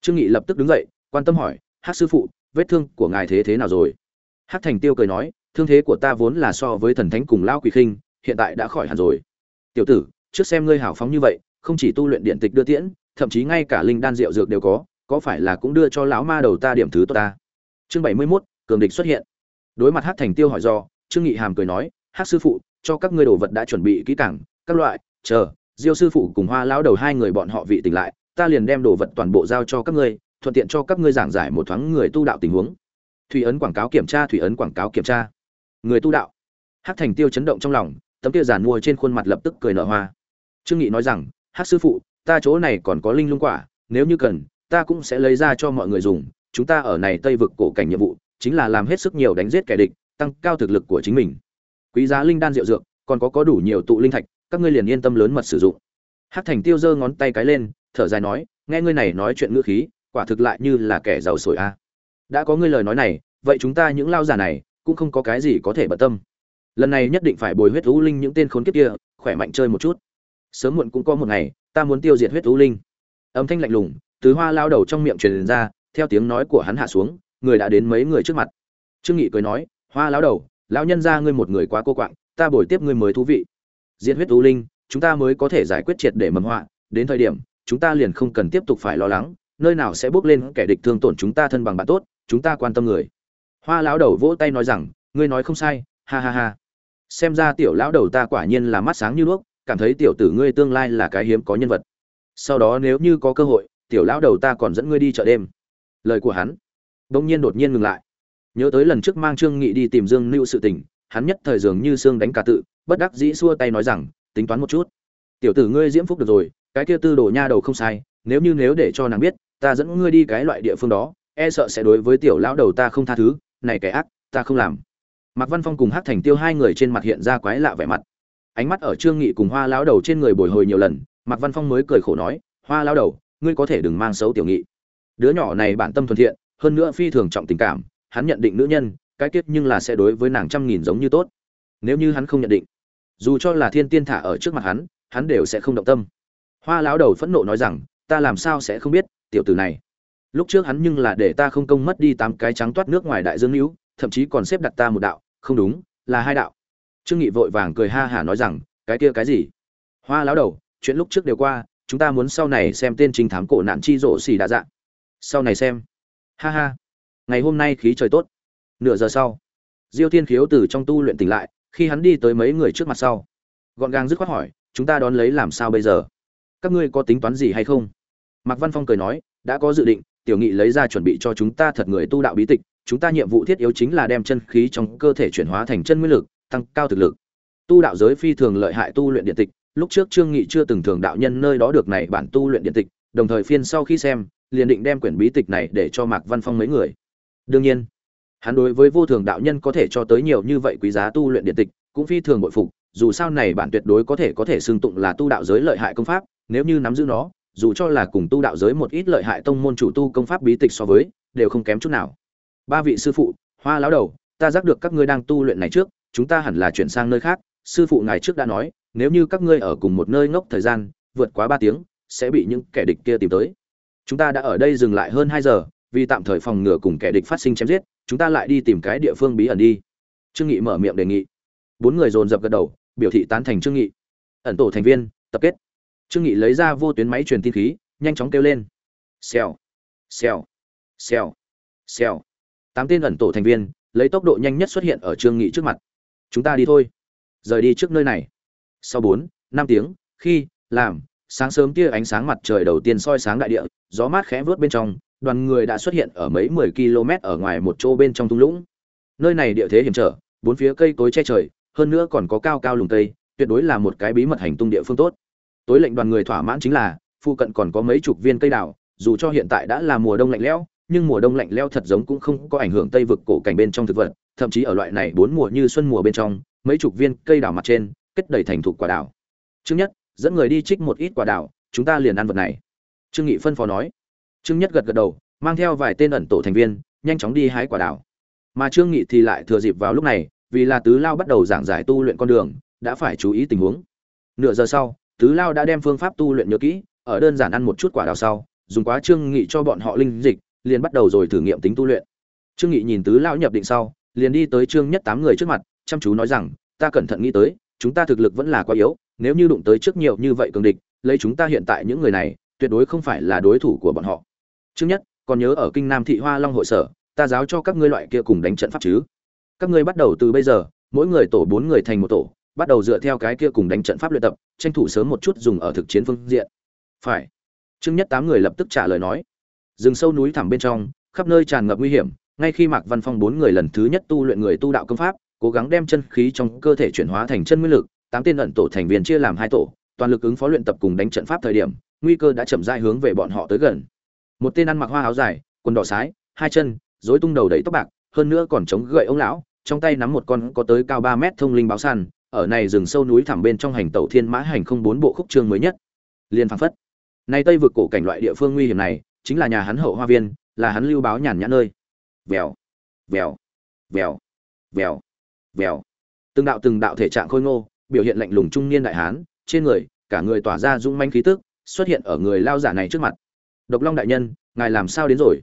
Trương nghị lập tức đứng dậy, quan tâm hỏi, hắc sư phụ, vết thương của ngài thế thế nào rồi? Hắc thành tiêu cười nói, thương thế của ta vốn là so với thần thánh cùng lao quỷ khinh, hiện tại đã khỏi hẳn rồi. Tiểu tử, trước xem ngươi hảo phóng như vậy, không chỉ tu luyện điện tịch đưa tiễn thậm chí ngay cả linh đan rượu dược đều có có phải là cũng đưa cho lão ma đầu ta điểm thứ tốt ta? Chương bảy mươi 71, cường địch xuất hiện. Đối mặt hắc thành tiêu hỏi do trương nghị hàm cười nói hắc sư phụ cho các ngươi đồ vật đã chuẩn bị kỹ càng các loại chờ diêu sư phụ cùng hoa lão đầu hai người bọn họ vị tỉnh lại ta liền đem đồ vật toàn bộ giao cho các ngươi thuận tiện cho các ngươi giảng giải một thoáng người tu đạo tình huống. Thủy ấn quảng cáo kiểm tra thủy ấn quảng cáo kiểm tra. Người tu đạo. Hắc thành tiêu chấn động trong lòng tấm kia giàn mua trên khuôn mặt lập tức cười nở hoa. Trương nghị nói rằng hắc sư phụ ta chỗ này còn có linh lung quả, nếu như cần, ta cũng sẽ lấy ra cho mọi người dùng. Chúng ta ở này tây vực cổ cảnh nhiệm vụ, chính là làm hết sức nhiều đánh giết kẻ địch, tăng cao thực lực của chính mình. Quý giá linh đan rượu dược, còn có có đủ nhiều tụ linh thạch, các ngươi liền yên tâm lớn mật sử dụng. Hắc thành tiêu giơ ngón tay cái lên, thở dài nói, nghe ngươi này nói chuyện ngữ khí, quả thực lại như là kẻ giàu sổi a. Đã có ngươi lời nói này, vậy chúng ta những lao giả này, cũng không có cái gì có thể bận tâm. Lần này nhất định phải bồi huyết u linh những tên khốn kiếp kia, khỏe mạnh chơi một chút sớm muộn cũng có một ngày, ta muốn tiêu diệt huyết thú linh. Âm thanh lạnh lùng tứ hoa lao đầu trong miệng truyền ra, theo tiếng nói của hắn hạ xuống, người đã đến mấy người trước mặt. Trương nghị cười nói, hoa lão đầu, lão nhân gia ngươi một người quá cô quạng, ta bồi tiếp ngươi mới thú vị. Diệt huyết thú linh, chúng ta mới có thể giải quyết triệt để mầm họa, đến thời điểm, chúng ta liền không cần tiếp tục phải lo lắng, nơi nào sẽ bước lên kẻ địch thương tổn chúng ta thân bằng bạn tốt, chúng ta quan tâm người. Hoa lão đầu vỗ tay nói rằng, ngươi nói không sai, ha ha ha. Xem ra tiểu lão đầu ta quả nhiên là mắt sáng như đuốc cảm thấy tiểu tử ngươi tương lai là cái hiếm có nhân vật. Sau đó nếu như có cơ hội, tiểu lão đầu ta còn dẫn ngươi đi chợ đêm. Lời của hắn bỗng nhiên đột nhiên ngừng lại. Nhớ tới lần trước mang trương nghị đi tìm dương lưu sự tình, hắn nhất thời dường như xương đánh cả tự, bất đắc dĩ xua tay nói rằng, tính toán một chút. Tiểu tử ngươi diễm phúc được rồi, cái kia tư đồ nha đầu không sai, nếu như nếu để cho nàng biết, ta dẫn ngươi đi cái loại địa phương đó e sợ sẽ đối với tiểu lão đầu ta không tha thứ, này cái ác, ta không làm. Mạc văn phong cùng hát thành tiêu hai người trên mặt hiện ra quái lạ vẻ mặt ánh mắt ở trương nghị cùng hoa lão đầu trên người bồi hồi nhiều lần, mạc văn phong mới cười khổ nói, hoa lão đầu, ngươi có thể đừng mang xấu tiểu nghị. Đứa nhỏ này bản tâm thuần thiện, hơn nữa phi thường trọng tình cảm, hắn nhận định nữ nhân, cái kết nhưng là sẽ đối với nàng trăm nghìn giống như tốt. Nếu như hắn không nhận định, dù cho là thiên tiên thả ở trước mặt hắn hắn đều sẽ không động tâm. Hoa lão đầu phẫn nộ nói rằng, ta làm sao sẽ không biết, tiểu tử này. Lúc trước hắn nhưng là để ta không công mất đi tám cái trắng toát nước ngoài đại dương hữu, thậm chí còn xếp đặt ta một đạo, không đúng, là hai đạo trương nghị vội vàng cười ha hả nói rằng, cái kia cái gì? Hoa lão đầu, chuyện lúc trước đều qua, chúng ta muốn sau này xem tên trinh thám cổ nạn chi rộ xì đã dạng. Sau này xem. Ha ha. Ngày hôm nay khí trời tốt. Nửa giờ sau, diêu thiên khiếu từ trong tu luyện tỉnh lại, khi hắn đi tới mấy người trước mặt sau. Gọn gàng dứt khoát hỏi, chúng ta đón lấy làm sao bây giờ? Các ngươi có tính toán gì hay không? Mạc văn phong cười nói, đã có dự định, tiểu nghị lấy ra chuẩn bị cho chúng ta thật người tu đạo bí tịch, chúng ta nhiệm vụ thiết yếu chính là đem chân khí trong cơ thể chuyển hóa thành chân nguyên lực tăng cao thực lực. Tu đạo giới phi thường lợi hại tu luyện điện tịch, lúc trước trương nghị chưa từng thường đạo nhân nơi đó được này bản tu luyện điện tịch, đồng thời phiên sau khi xem, liền định đem quyển bí tịch này để cho mạc văn phong mấy người. Đương nhiên, hắn đối với vô thường đạo nhân có thể cho tới nhiều như vậy quý giá tu luyện điện tịch, cũng phi thường bội phục, dù sao này bản tuyệt đối có thể có thể xưng tụng là tu đạo giới lợi hại công pháp, nếu như nắm giữ nó, dù cho là cùng tu đạo giới một ít lợi hại tông môn chủ tu công pháp bí tịch so với, đều không kém chút nào. Ba vị sư phụ, hoa lão đầu, ta giác được các ngươi đang tu luyện này trước chúng ta hẳn là chuyển sang nơi khác, sư phụ ngài trước đã nói, nếu như các ngươi ở cùng một nơi ngốc thời gian, vượt quá ba tiếng, sẽ bị những kẻ địch kia tìm tới. Chúng ta đã ở đây dừng lại hơn hai giờ, vì tạm thời phòng ngừa cùng kẻ địch phát sinh chém giết, chúng ta lại đi tìm cái địa phương bí ẩn đi. Trương nghị mở miệng đề nghị. Bốn người dồn dập gật đầu, biểu thị tán thành trương nghị. Ẩn tổ thành viên, tập kết. Trương nghị lấy ra vô tuyến máy truyền tin khí, nhanh chóng kêu lên. Xèo xèo xèo xèo. Tám tên ẩn tổ thành viên, lấy tốc độ nhanh nhất xuất hiện ở trương nghị trước mặt chúng ta đi thôi. Rời đi trước nơi này. Sau bốn, năm tiếng, khi, làm, sáng sớm tia ánh sáng mặt trời đầu tiên soi sáng đại địa, gió mát khẽ vớt bên trong, đoàn người đã xuất hiện ở mấy mười km ở ngoài một chỗ bên trong thung lũng. Nơi này địa thế hiểm trở, bốn phía cây cối che trời, hơn nữa còn có cao cao lùng cây, tuyệt đối là một cái bí mật hành tung địa phương tốt. Tối lệnh đoàn người thỏa mãn chính là, phụ cận còn có mấy chục viên cây đào, dù cho hiện tại đã là mùa đông lạnh lẽo nhưng mùa đông lạnh lẽo thật giống cũng không có ảnh hưởng tây vực cổ cảnh bên trong thực vật, thậm chí ở loại này bốn mùa như xuân mùa bên trong, mấy chục viên cây đào mặt trên, kết đầy thành thục quả đào. Trước nhất, dẫn người đi trích một ít quả đào, chúng ta liền ăn vật này. Trương nghị phân phó nói. Trương nhất gật gật đầu, mang theo vài tên ẩn tổ thành viên, nhanh chóng đi hái quả đào. Mà trương nghị thì lại thừa dịp vào lúc này, vì là tứ lao bắt đầu giảng giải tu luyện con đường, đã phải chú ý tình huống. Nửa giờ sau, tứ lao đã đem phương pháp tu luyện nhớ kỹ, ở đơn giản ăn một chút quả đào sau, dùng quá trương nghị cho bọn họ linh dịch liền bắt đầu rồi thử nghiệm tính tu luyện. Trương nghị nhìn tứ lão nhập định sau, liền đi tới trương nhất tám người trước mặt, chăm chú nói rằng, ta cẩn thận nghĩ tới, chúng ta thực lực vẫn là quá yếu, nếu như đụng tới trước nhiều như vậy cường địch, lấy chúng ta hiện tại những người này, tuyệt đối không phải là đối thủ của bọn họ. Trương nhất, còn nhớ ở kinh nam thị hoa long hội sở, ta giáo cho các ngươi loại kia cùng đánh trận pháp chứ? Các ngươi bắt đầu từ bây giờ, mỗi người tổ bốn người thành một tổ, bắt đầu dựa theo cái kia cùng đánh trận pháp luyện tập, tranh thủ sớm một chút dùng ở thực chiến phương diện. Phải. Trương nhất tám người lập tức trả lời nói rừng sâu núi thẳm bên trong, khắp nơi tràn ngập nguy hiểm, ngay khi mạc văn phong bốn người lần thứ nhất tu luyện người tu đạo công pháp, cố gắng đem chân khí trong cơ thể chuyển hóa thành chân nguyên lực, tám tên ẩn tổ thành viên chia làm hai tổ, toàn lực ứng phó luyện tập cùng đánh trận pháp thời điểm, nguy cơ đã chậm rãi hướng về bọn họ tới gần. Một tên ăn mặc hoa áo dài, quần đỏ sái, hai chân, rối tung đầu đầy tóc bạc, hơn nữa còn chống gậy ông lão, trong tay nắm một con có tới cao ba mét thông linh báo săn, ở này rừng sâu núi thẳm bên trong hành tẩu thiên mã hành không bốn bộ khúc chương mới nhất. Liên phảng phất. Này tây vực cổ cảnh loại địa phương nguy hiểm này chính là nhà hắn hậu hoa viên, là hắn lưu báo nhàn nhã nơi. Vèo vèo vèo vèo vèo. Từng đạo từng đạo thể trạng khôi ngô, biểu hiện lạnh lùng trung niên đại hán, trên người, cả người tỏa ra dung manh khí tức, xuất hiện ở người lao giả này trước mặt. Độc long đại nhân, ngài làm sao đến rồi?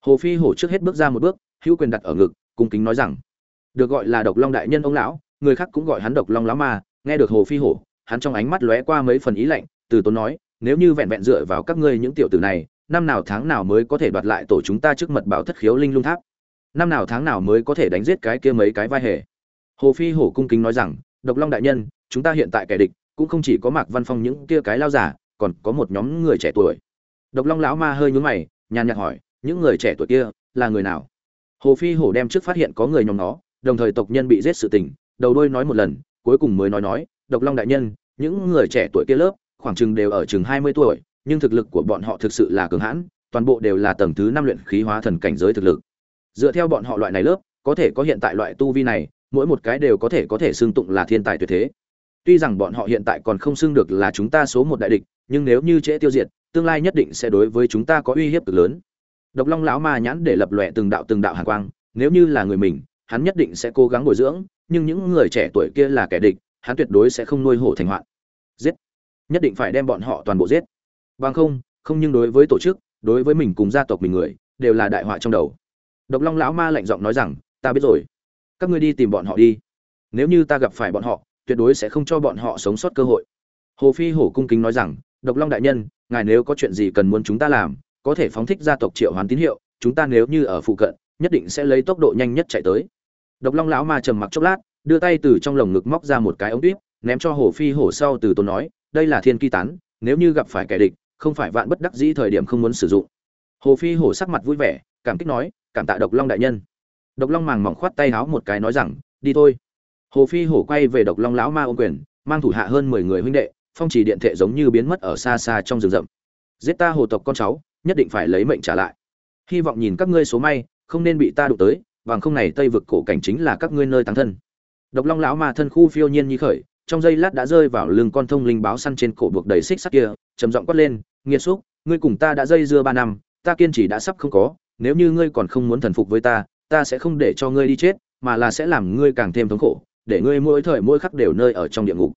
Hồ phi hổ trước hết bước ra một bước, hữu quyền đặt ở ngực, cung kính nói rằng, được gọi là độc long đại nhân ông lão, người khác cũng gọi hắn độc long lão ma nghe được hồ phi hổ, hắn trong ánh mắt lóe qua mấy phần ý lạnh, từ tốn nói, nếu như vẹn vẹn dựa vào các ngươi những tiểu tử này năm nào tháng nào mới có thể đoạt lại tổ chúng ta trước mật bảo thất khiếu linh lung tháp? Năm nào tháng nào mới có thể đánh giết cái kia mấy cái vai hề? Hồ phi hổ cung kính nói rằng, độc long đại nhân, chúng ta hiện tại kẻ địch, cũng không chỉ có mạc văn phong những kia cái lao giả còn có một nhóm người trẻ tuổi. Độc long lão ma hơi nhún mày, nhàn nhạt hỏi, những người trẻ tuổi kia là người nào? Hồ phi hổ đem trước phát hiện có người nhóm nó, đồng thời tộc nhân bị giết sự tình, đầu đôi nói một lần, cuối cùng mới nói nói, độc long đại nhân, những người trẻ tuổi kia lớp, khoảng chừng đều ở chừng hai mươi tuổi nhưng thực lực của bọn họ thực sự là cường hãn, toàn bộ đều là tầng thứ năm luyện khí hóa thần cảnh giới thực lực. Dựa theo bọn họ loại này lớp, có thể có hiện tại loại tu vi này, mỗi một cái đều có thể có thể xưng tụng là thiên tài tuyệt thế. Tuy rằng bọn họ hiện tại còn không xưng được là chúng ta số một đại địch, nhưng nếu như trễ tiêu diệt, tương lai nhất định sẽ đối với chúng ta có uy hiếp cực lớn. Độc long lão ma nhãn để lập lòe từng đạo từng đạo hàn quang, nếu như là người mình, hắn nhất định sẽ cố gắng bồi dưỡng, nhưng những người trẻ tuổi kia là kẻ địch, hắn tuyệt đối sẽ không nuôi hổ thành hoạn. Giết! Nhất định phải đem bọn họ toàn bộ giết bằng không không nhưng đối với tổ chức, đối với mình cùng gia tộc mình người, đều là đại họa trong đầu. Độc long lão ma lạnh giọng nói rằng, ta biết rồi. Các ngươi đi tìm bọn họ đi. Nếu như ta gặp phải bọn họ, tuyệt đối sẽ không cho bọn họ sống sót cơ hội. Hồ phi hổ cung kính nói rằng, độc long đại nhân, ngài nếu có chuyện gì cần muốn chúng ta làm, có thể phóng thích gia tộc triệu hoán tín hiệu, chúng ta nếu như ở phụ cận, nhất định sẽ lấy tốc độ nhanh nhất chạy tới. Độc long lão ma trầm mặc chốc lát, đưa tay từ trong lồng ngực móc ra một cái ống tuyếp, ném cho hồ phi hổ sau từ tôn nói, đây là thiên kỳ tán, nếu như gặp phải kẻ địch không phải vạn bất đắc dĩ thời điểm không muốn sử dụng. Hồ phi hổ sắc mặt vui vẻ, cảm kích nói, cảm tạ độc long đại nhân. Độc long màng mỏng khoát tay háo một cái nói rằng, đi thôi. Hồ phi hổ quay về độc long lão ma ô quyền, mang thủ hạ hơn mười người huynh đệ, phong chỉ điện thệ giống như biến mất ở xa xa trong rừng rậm. Giết ta hồ tộc con cháu, nhất định phải lấy mệnh trả lại. Hy vọng nhìn các ngươi số may, không nên bị ta đụng tới, bằng không này tây vực cổ cảnh chính là các ngươi nơi tăng thân. Độc long lão ma thân khu phiêu nhiên như khởi, trong giây lát đã rơi vào lưng con thông linh báo săn trên cổ buộc đầy xích sắt kia, trầm giọng quát lên nghiệt xúc, ngươi cùng ta đã dây dưa ba năm, ta kiên trì đã sắp không có, nếu như ngươi còn không muốn thần phục với ta ta sẽ không để cho ngươi đi chết, mà là sẽ làm ngươi càng thêm thống khổ, để ngươi mỗi thời mỗi khắc đều nơi ở trong địa ngục.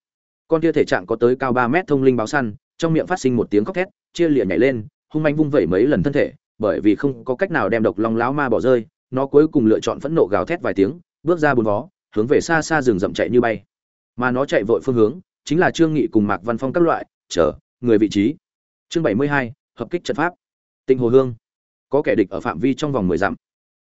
Con kia thể trạng có tới cao ba mét thông linh báo săn, trong miệng phát sinh một tiếng khóc thét, chia lịa nhảy lên, hung manh vung vẩy mấy lần thân thể, bởi vì không có cách nào đem độc long lão ma bỏ rơi, nó cuối cùng lựa chọn phẫn nộ gào thét vài tiếng, bước ra bùn vó, hướng về xa xa rừng rậm chạy như bay. Mà nó chạy vội phương hướng, chính là trương nghị cùng mạc văn phong các loại, chờ, người vị trí chương bảy mươi hai, hợp kích trận pháp. Tinh hồ hương. Có kẻ địch ở phạm vi trong vòng mười dặm.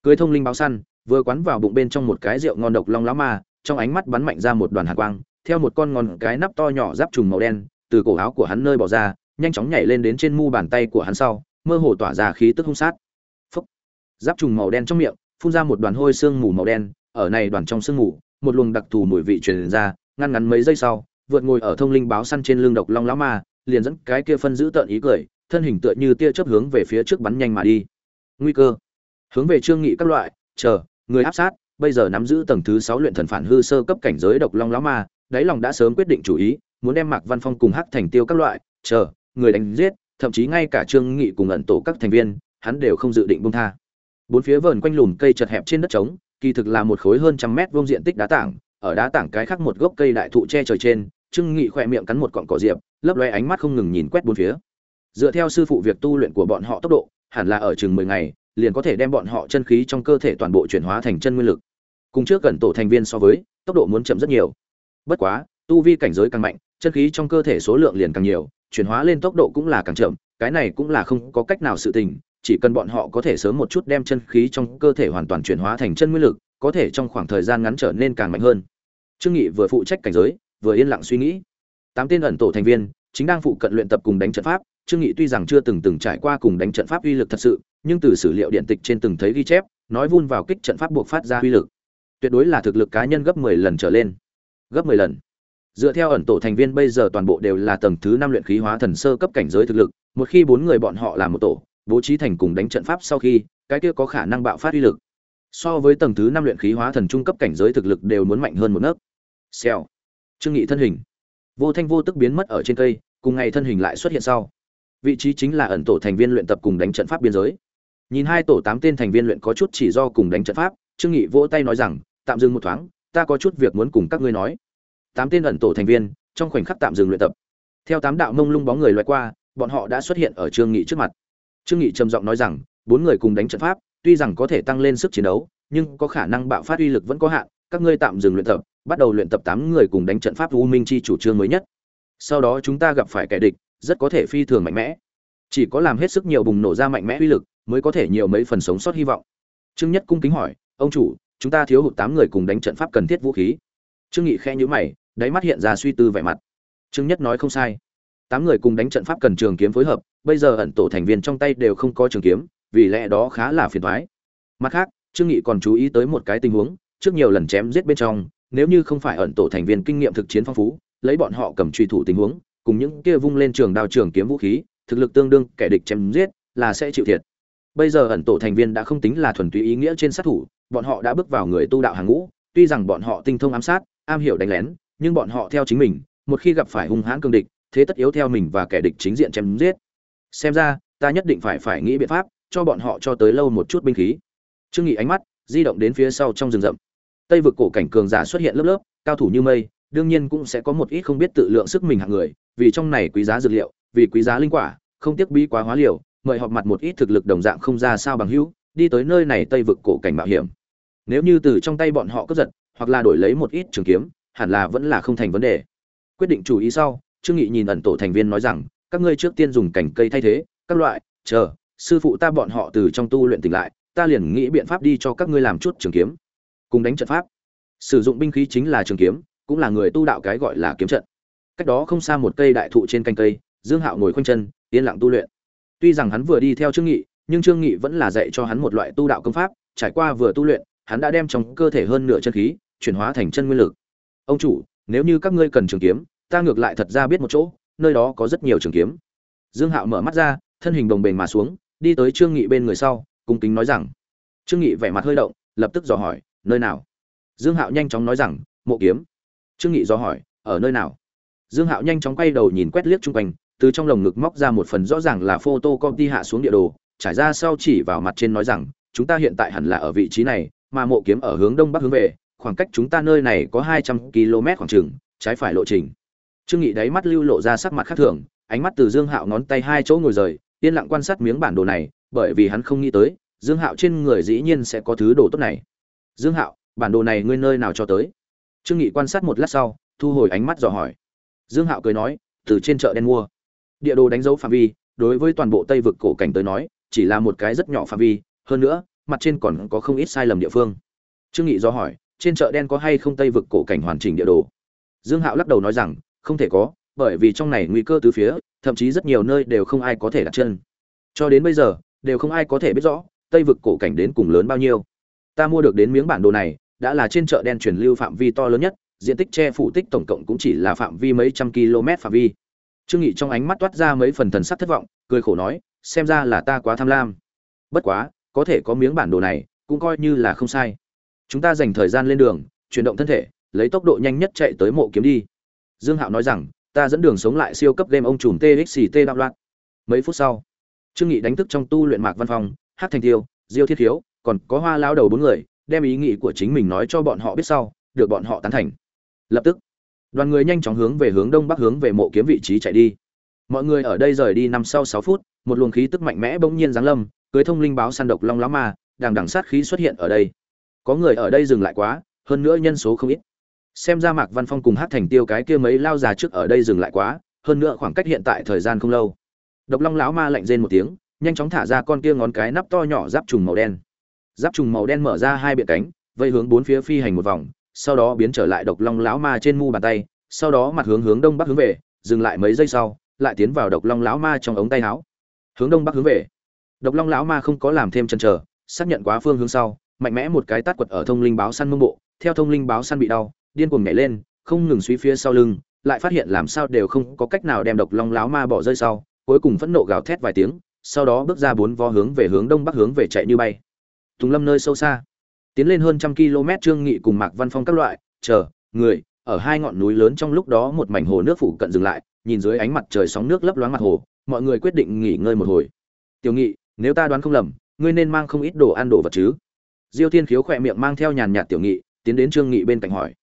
Cưới thông linh báo săn, vừa quắn vào bụng bên trong một cái rượu ngon độc long lá ma, trong ánh mắt bắn mạnh ra một đoàn hạt quang, theo một con ngọn cái nắp to nhỏ giáp trùng màu đen, từ cổ áo của hắn nơi bỏ ra, nhanh chóng nhảy lên đến trên mu bàn tay của hắn sau, mơ hồ tỏa ra khí tức hung sát. Phúc. giáp trùng màu đen trong miệng, phun ra một đoàn hôi xương mù màu đen, ở này đoàn trong sương mù, một luồng đặc thù mùi vị truyền ra, ngăn ngắn mấy giây sau, vượt ngồi ở thông linh báo săn trên lưng độc long lão ma liền dẫn cái kia phân giữ tợn ý cười, thân hình tựa như tia chớp hướng về phía trước bắn nhanh mà đi. Nguy cơ. Hướng về trương nghị các loại, chờ, người áp sát, bây giờ nắm giữ tầng thứ sáu luyện thần phản hư sơ cấp cảnh giới độc long lão ma, đáy lòng đã sớm quyết định chủ ý, muốn đem mạc văn phong cùng hắc thành tiêu các loại, chờ, người đánh giết, thậm chí ngay cả trương nghị cùng ẩn tổ các thành viên, hắn đều không dự định buông tha. Bốn phía vờn quanh lùm cây chật hẹp trên đất trống, kỳ thực là một khối hơn trăm mét vuông diện tích đá tảng, ở đá tảng cái khác một gốc cây đại thụ che trời trên trương nghị khỏe miệng cắn một cọng cỏ diệp, lấp loe ánh mắt không ngừng nhìn quét bốn phía. Dựa theo sư phụ việc tu luyện của bọn họ tốc độ, hẳn là ở chừng mười ngày, liền có thể đem bọn họ chân khí trong cơ thể toàn bộ chuyển hóa thành chân nguyên lực. Cùng trước gần tổ thành viên so với, tốc độ muốn chậm rất nhiều. Bất quá, tu vi cảnh giới càng mạnh, chân khí trong cơ thể số lượng liền càng nhiều, chuyển hóa lên tốc độ cũng là càng chậm, cái này cũng là không có cách nào sự tình, chỉ cần bọn họ có thể sớm một chút đem chân khí trong cơ thể hoàn toàn chuyển hóa thành chân nguyên lực, có thể trong khoảng thời gian ngắn trở nên càng mạnh hơn. Trương nghị vừa phụ trách cảnh giới vừa yên lặng suy nghĩ. Tám tên ẩn tổ thành viên chính đang phụ cận luyện tập cùng đánh trận pháp. Trương nghị tuy rằng chưa từng từng trải qua cùng đánh trận pháp uy lực thật sự, nhưng từ sử liệu điện tịch trên từng thấy ghi chép, nói vun vào kích trận pháp buộc phát ra uy lực. Tuyệt đối là thực lực cá nhân gấp 10 lần trở lên. Gấp 10 lần. Dựa theo ẩn tổ thành viên bây giờ toàn bộ đều là tầng thứ năm luyện khí hóa thần sơ cấp cảnh giới thực lực, một khi bốn người bọn họ làm một tổ, bố trí thành cùng đánh trận pháp sau khi, cái kia có khả năng bạo phát uy lực. So với tầng thứ năm luyện khí hóa thần trung cấp cảnh giới thực lực đều muốn mạnh hơn một nấc. Xèo trương nghị thân hình. Vô thanh vô tức biến mất ở trên cây, cùng ngày thân hình lại xuất hiện sau. Vị trí chính là ẩn tổ thành viên luyện tập cùng đánh trận pháp biên giới. Nhìn hai tổ tám tên thành viên luyện có chút chỉ do cùng đánh trận pháp, trương nghị vỗ tay nói rằng, tạm dừng một thoáng, ta có chút việc muốn cùng các ngươi nói. Tám tên ẩn tổ thành viên, trong khoảnh khắc tạm dừng luyện tập. Theo tám đạo mông lung bóng người loại qua, bọn họ đã xuất hiện ở trương nghị trước mặt. Trương nghị trầm giọng nói rằng, bốn người cùng đánh trận pháp, tuy rằng có thể tăng lên sức chiến đấu, nhưng có khả năng bạo phát uy lực vẫn có hạn, các ngươi tạm dừng luyện tập bắt đầu luyện tập tám người cùng đánh trận pháp u minh chi chủ trương mới nhất. Sau đó chúng ta gặp phải kẻ địch, rất có thể phi thường mạnh mẽ. Chỉ có làm hết sức nhiều bùng nổ ra mạnh mẽ uy lực, mới có thể nhiều mấy phần sống sót hy vọng. Trương nhất cung kính hỏi, ông chủ, chúng ta thiếu hụt tám người cùng đánh trận pháp cần thiết vũ khí? Trương nghị khẽ nhíu mày, đáy mắt hiện ra suy tư vẻ mặt. Trương nhất nói không sai. Tám người cùng đánh trận pháp cần trường kiếm phối hợp, bây giờ ẩn tổ thành viên trong tay đều không có trường kiếm, vì lẽ đó khá là phiền toái. Mặt khác, trương nghị còn chú ý tới một cái tình huống, trước nhiều lần chém giết bên trong nếu như không phải ẩn tổ thành viên kinh nghiệm thực chiến phong phú, lấy bọn họ cầm truy thủ tình huống, cùng những kia vung lên trường đao trường kiếm vũ khí, thực lực tương đương, kẻ địch chém giết là sẽ chịu thiệt. Bây giờ ẩn tổ thành viên đã không tính là thuần túy ý nghĩa trên sát thủ, bọn họ đã bước vào người tu đạo hàng ngũ, tuy rằng bọn họ tinh thông ám sát, am hiểu đánh lén, nhưng bọn họ theo chính mình, một khi gặp phải hung hãn cương địch, thế tất yếu theo mình và kẻ địch chính diện chém giết. Xem ra, ta nhất định phải phải nghĩ biện pháp, cho bọn họ cho tới lâu một chút binh khí. Trương nghị ánh mắt di động đến phía sau trong rừng rậm tây vực cổ cảnh cường giả xuất hiện lớp lớp, cao thủ như mây, đương nhiên cũng sẽ có một ít không biết tự lượng sức mình hạng người, vì trong này quý giá dược liệu, vì quý giá linh quả, không tiếc bí quá hóa liều, mời họp mặt một ít thực lực đồng dạng không ra sao bằng hữu, đi tới nơi này tây vực cổ cảnh mạo hiểm. Nếu như từ trong tay bọn họ cướp giật, hoặc là đổi lấy một ít trường kiếm, hẳn là vẫn là không thành vấn đề. Quyết định chủ ý sau, trương nghị nhìn ẩn tổ thành viên nói rằng, các ngươi trước tiên dùng cảnh cây thay thế, các loại, chờ, sư phụ ta bọn họ từ trong tu luyện tỉnh lại, ta liền nghĩ biện pháp đi cho các ngươi làm chút trường kiếm cùng đánh trận pháp. Sử dụng binh khí chính là trường kiếm, cũng là người tu đạo cái gọi là kiếm trận. Cách đó không xa một cây đại thụ trên canh cây, dương hạo ngồi khoanh chân, yên lặng tu luyện. Tuy rằng hắn vừa đi theo trương nghị, nhưng trương nghị vẫn là dạy cho hắn một loại tu đạo công pháp, trải qua vừa tu luyện, hắn đã đem trong cơ thể hơn nửa chân khí, chuyển hóa thành chân nguyên lực. Ông chủ, nếu như các ngươi cần trường kiếm, ta ngược lại thật ra biết một chỗ, nơi đó có rất nhiều trường kiếm. Dương hạo mở mắt ra, thân hình đồng bền mà xuống, đi tới trương nghị bên người sau, cung kính nói rằng. Trương nghị vẻ mặt hơi động, lập tức dò hỏi nơi nào? Dương hạo nhanh chóng nói rằng, mộ kiếm. Trương nghị do hỏi, ở nơi nào? Dương hạo nhanh chóng quay đầu nhìn quét liếc chung quanh, từ trong lồng ngực móc ra một phần rõ ràng là photo copy hạ xuống địa đồ, trải ra sau chỉ vào mặt trên nói rằng, chúng ta hiện tại hẳn là ở vị trí này, mà mộ kiếm ở hướng đông bắc hướng về, khoảng cách chúng ta nơi này có hai trăm km khoảng chừng, trái phải lộ trình. Trương nghị đáy mắt lưu lộ ra sắc mặt khác thường, ánh mắt từ dương hạo ngón tay hai chỗ ngồi rời, yên lặng quan sát miếng bản đồ này, bởi vì hắn không nghĩ tới, dương hạo trên người dĩ nhiên sẽ có thứ đồ tốt này dương hạo, bản đồ này ngươi nơi nào cho tới? Trương nghị quan sát một lát sau, thu hồi ánh mắt dò hỏi. Dương hạo cười nói, từ trên chợ đen mua. Địa đồ đánh dấu phạm vi, đối với toàn bộ tây vực cổ cảnh tới nói, chỉ là một cái rất nhỏ phạm vi, hơn nữa, mặt trên còn có không ít sai lầm địa phương. Trương nghị do hỏi, trên chợ đen có hay không tây vực cổ cảnh hoàn chỉnh địa đồ? Dương hạo lắc đầu nói rằng, không thể có, bởi vì trong này nguy cơ từ phía, thậm chí rất nhiều nơi đều không ai có thể đặt chân. Cho đến bây giờ, đều không ai có thể biết rõ, tây vực cổ cảnh đến cùng lớn bao nhiêu ta mua được đến miếng bản đồ này, đã là trên chợ đen truyền lưu phạm vi to lớn nhất, diện tích che phủ tích tổng cộng cũng chỉ là phạm vi mấy trăm km phạm vi. Trương nghị trong ánh mắt toát ra mấy phần thần sắc thất vọng, cười khổ nói, xem ra là ta quá tham lam. Bất quá, có thể có miếng bản đồ này, cũng coi như là không sai. Chúng ta dành thời gian lên đường, chuyển động thân thể, lấy tốc độ nhanh nhất chạy tới mộ kiếm đi. Dương hạo nói rằng, ta dẫn đường sống lại siêu cấp game ông trùm txt đạo loạn. Mấy phút sau, trương nghị đánh thức trong tu luyện mạc văn phòng hát thành tiêu, diêu thiết hiếu còn có hoa lao đầu bốn người, đem ý nghĩ của chính mình nói cho bọn họ biết sau, được bọn họ tán thành. Lập tức, đoàn người nhanh chóng hướng về hướng đông bắc hướng về mộ kiếm vị trí chạy đi. Mọi người ở đây rời đi năm sau sáu phút, một luồng khí tức mạnh mẽ bỗng nhiên giáng lâm, cưới thông linh báo săn độc long lá ma, đằng đằng sát khí xuất hiện ở đây. Có người ở đây dừng lại quá, hơn nữa nhân số không ít. Xem ra mạc văn phong cùng hát thành tiêu cái kia mấy lao già trước ở đây dừng lại quá, hơn nữa khoảng cách hiện tại thời gian không lâu. Độc long lão ma lạnh rên một tiếng, nhanh chóng thả ra con kia ngón cái nắp to nhỏ giáp trùng màu đen giáp trùng màu đen mở ra hai biện cánh, vây hướng bốn phía phi hành một vòng, sau đó biến trở lại độc long lão ma trên mu bàn tay, sau đó mặt hướng hướng đông bắc hướng về, dừng lại mấy giây sau, lại tiến vào độc long lão ma trong ống tay áo. Hướng đông bắc hướng về. Độc long lão ma không có làm thêm chần chờ, xác nhận quá phương hướng sau, mạnh mẽ một cái tát quật ở thông linh báo săn mông bộ, theo thông linh báo săn bị đau, điên cuồng nhảy lên, không ngừng suy phía sau lưng, lại phát hiện làm sao đều không có cách nào đem độc long lão ma bỏ rơi sau, cuối cùng phẫn nộ gào thét vài tiếng, sau đó bước ra bốn vo hướng về hướng đông bắc hướng về chạy như bay tùng lâm nơi sâu xa. Tiến lên hơn trăm km trương nghị cùng mạc văn phong các loại, chờ, người, ở hai ngọn núi lớn trong lúc đó một mảnh hồ nước phủ cận dừng lại, nhìn dưới ánh mặt trời sóng nước lấp loáng mặt hồ, mọi người quyết định nghỉ ngơi một hồi. Tiểu nghị, nếu ta đoán không lầm, ngươi nên mang không ít đồ ăn đồ vật chứ? Diêu thiên khiếu khỏe miệng mang theo nhàn nhạt tiểu nghị, tiến đến trương nghị bên cạnh hỏi.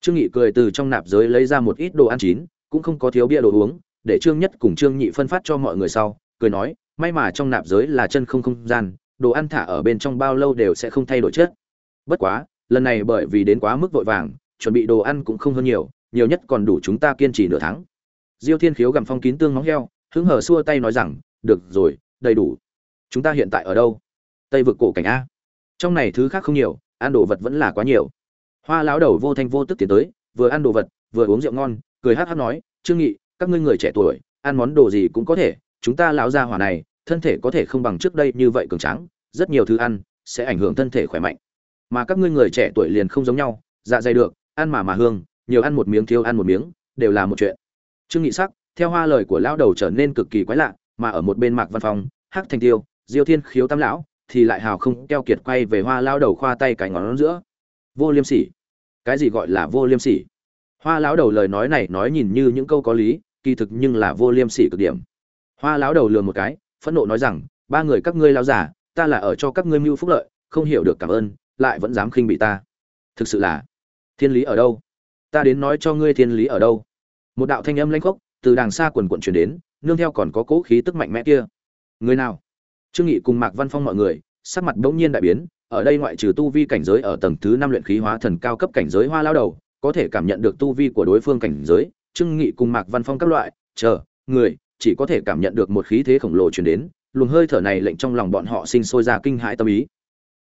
Trương nghị cười từ trong nạp giới lấy ra một ít đồ ăn chín, cũng không có thiếu bia đồ uống, để trương nhất cùng trương nhị phân phát cho mọi người sau, cười nói, may mà trong nạp giới là chân không không gian đồ ăn thả ở bên trong bao lâu đều sẽ không thay đổi chất bất quá, lần này bởi vì đến quá mức vội vàng, chuẩn bị đồ ăn cũng không hơn nhiều nhiều nhất còn đủ chúng ta kiên trì nửa tháng. Diêu thiên khiếu gặm phong kín tương móng heo, hứng hở xua tay nói rằng, được rồi, đầy đủ. Chúng ta hiện tại ở đâu? Tây vực cổ cảnh a. Trong này thứ khác không nhiều, ăn đồ vật vẫn là quá nhiều. Hoa lão đầu vô thanh vô tức tiến tới, vừa ăn đồ vật, vừa uống rượu ngon, cười hát hát nói, trương nghị, các ngươi người trẻ tuổi, ăn món đồ gì cũng có thể, chúng ta lão gia hỏa này thân thể có thể không bằng trước đây như vậy cường tráng, rất nhiều thứ ăn sẽ ảnh hưởng thân thể khỏe mạnh. Mà các ngươi người trẻ tuổi liền không giống nhau dạ dày được, ăn mà mà hương, nhiều ăn một miếng thiếu ăn một miếng, đều là một chuyện. Trương nghị sắc, theo hoa lời của lão đầu trở nên cực kỳ quái lạ, mà ở một bên mạc văn phong, hắc thành tiêu, diêu thiên khiếu tam lão thì lại hào không keo kiệt quay về hoa lão đầu khoa tay cái ngón giữa. Vô liêm sỉ. Cái gì gọi là vô liêm sỉ? Hoa lão đầu lời nói này nói nhìn như những câu có lý, kỳ thực nhưng là vô liêm sỉ cực điểm. Hoa lão đầu lườm một cái phẫn nộ nói rằng, ba người các ngươi lão già, ta là ở cho các ngươi mưu phúc lợi, không hiểu được cảm ơn, lại vẫn dám khinh bị ta. Thực sự là, thiên lý ở đâu? Ta đến nói cho ngươi thiên lý ở đâu? Một đạo thanh âm lanh khốc từ đàng xa quần quận chuyển đến, nương theo còn có cỗ khí tức mạnh mẽ kia. Người nào? Trương nghị cùng mạc văn phong mọi người, sắc mặt bỗng nhiên đại biến, ở đây ngoại trừ tu vi cảnh giới ở tầng thứ năm luyện khí hóa thần cao cấp cảnh giới hoa lao đầu, có thể cảm nhận được tu vi của đối phương cảnh giới, trương nghị cùng mạc văn phong các loại, chờ, người chỉ có thể cảm nhận được một khí thế khổng lồ truyền đến, luồng hơi thở này lệnh trong lòng bọn họ sinh sôi ra kinh hãi tâm ý.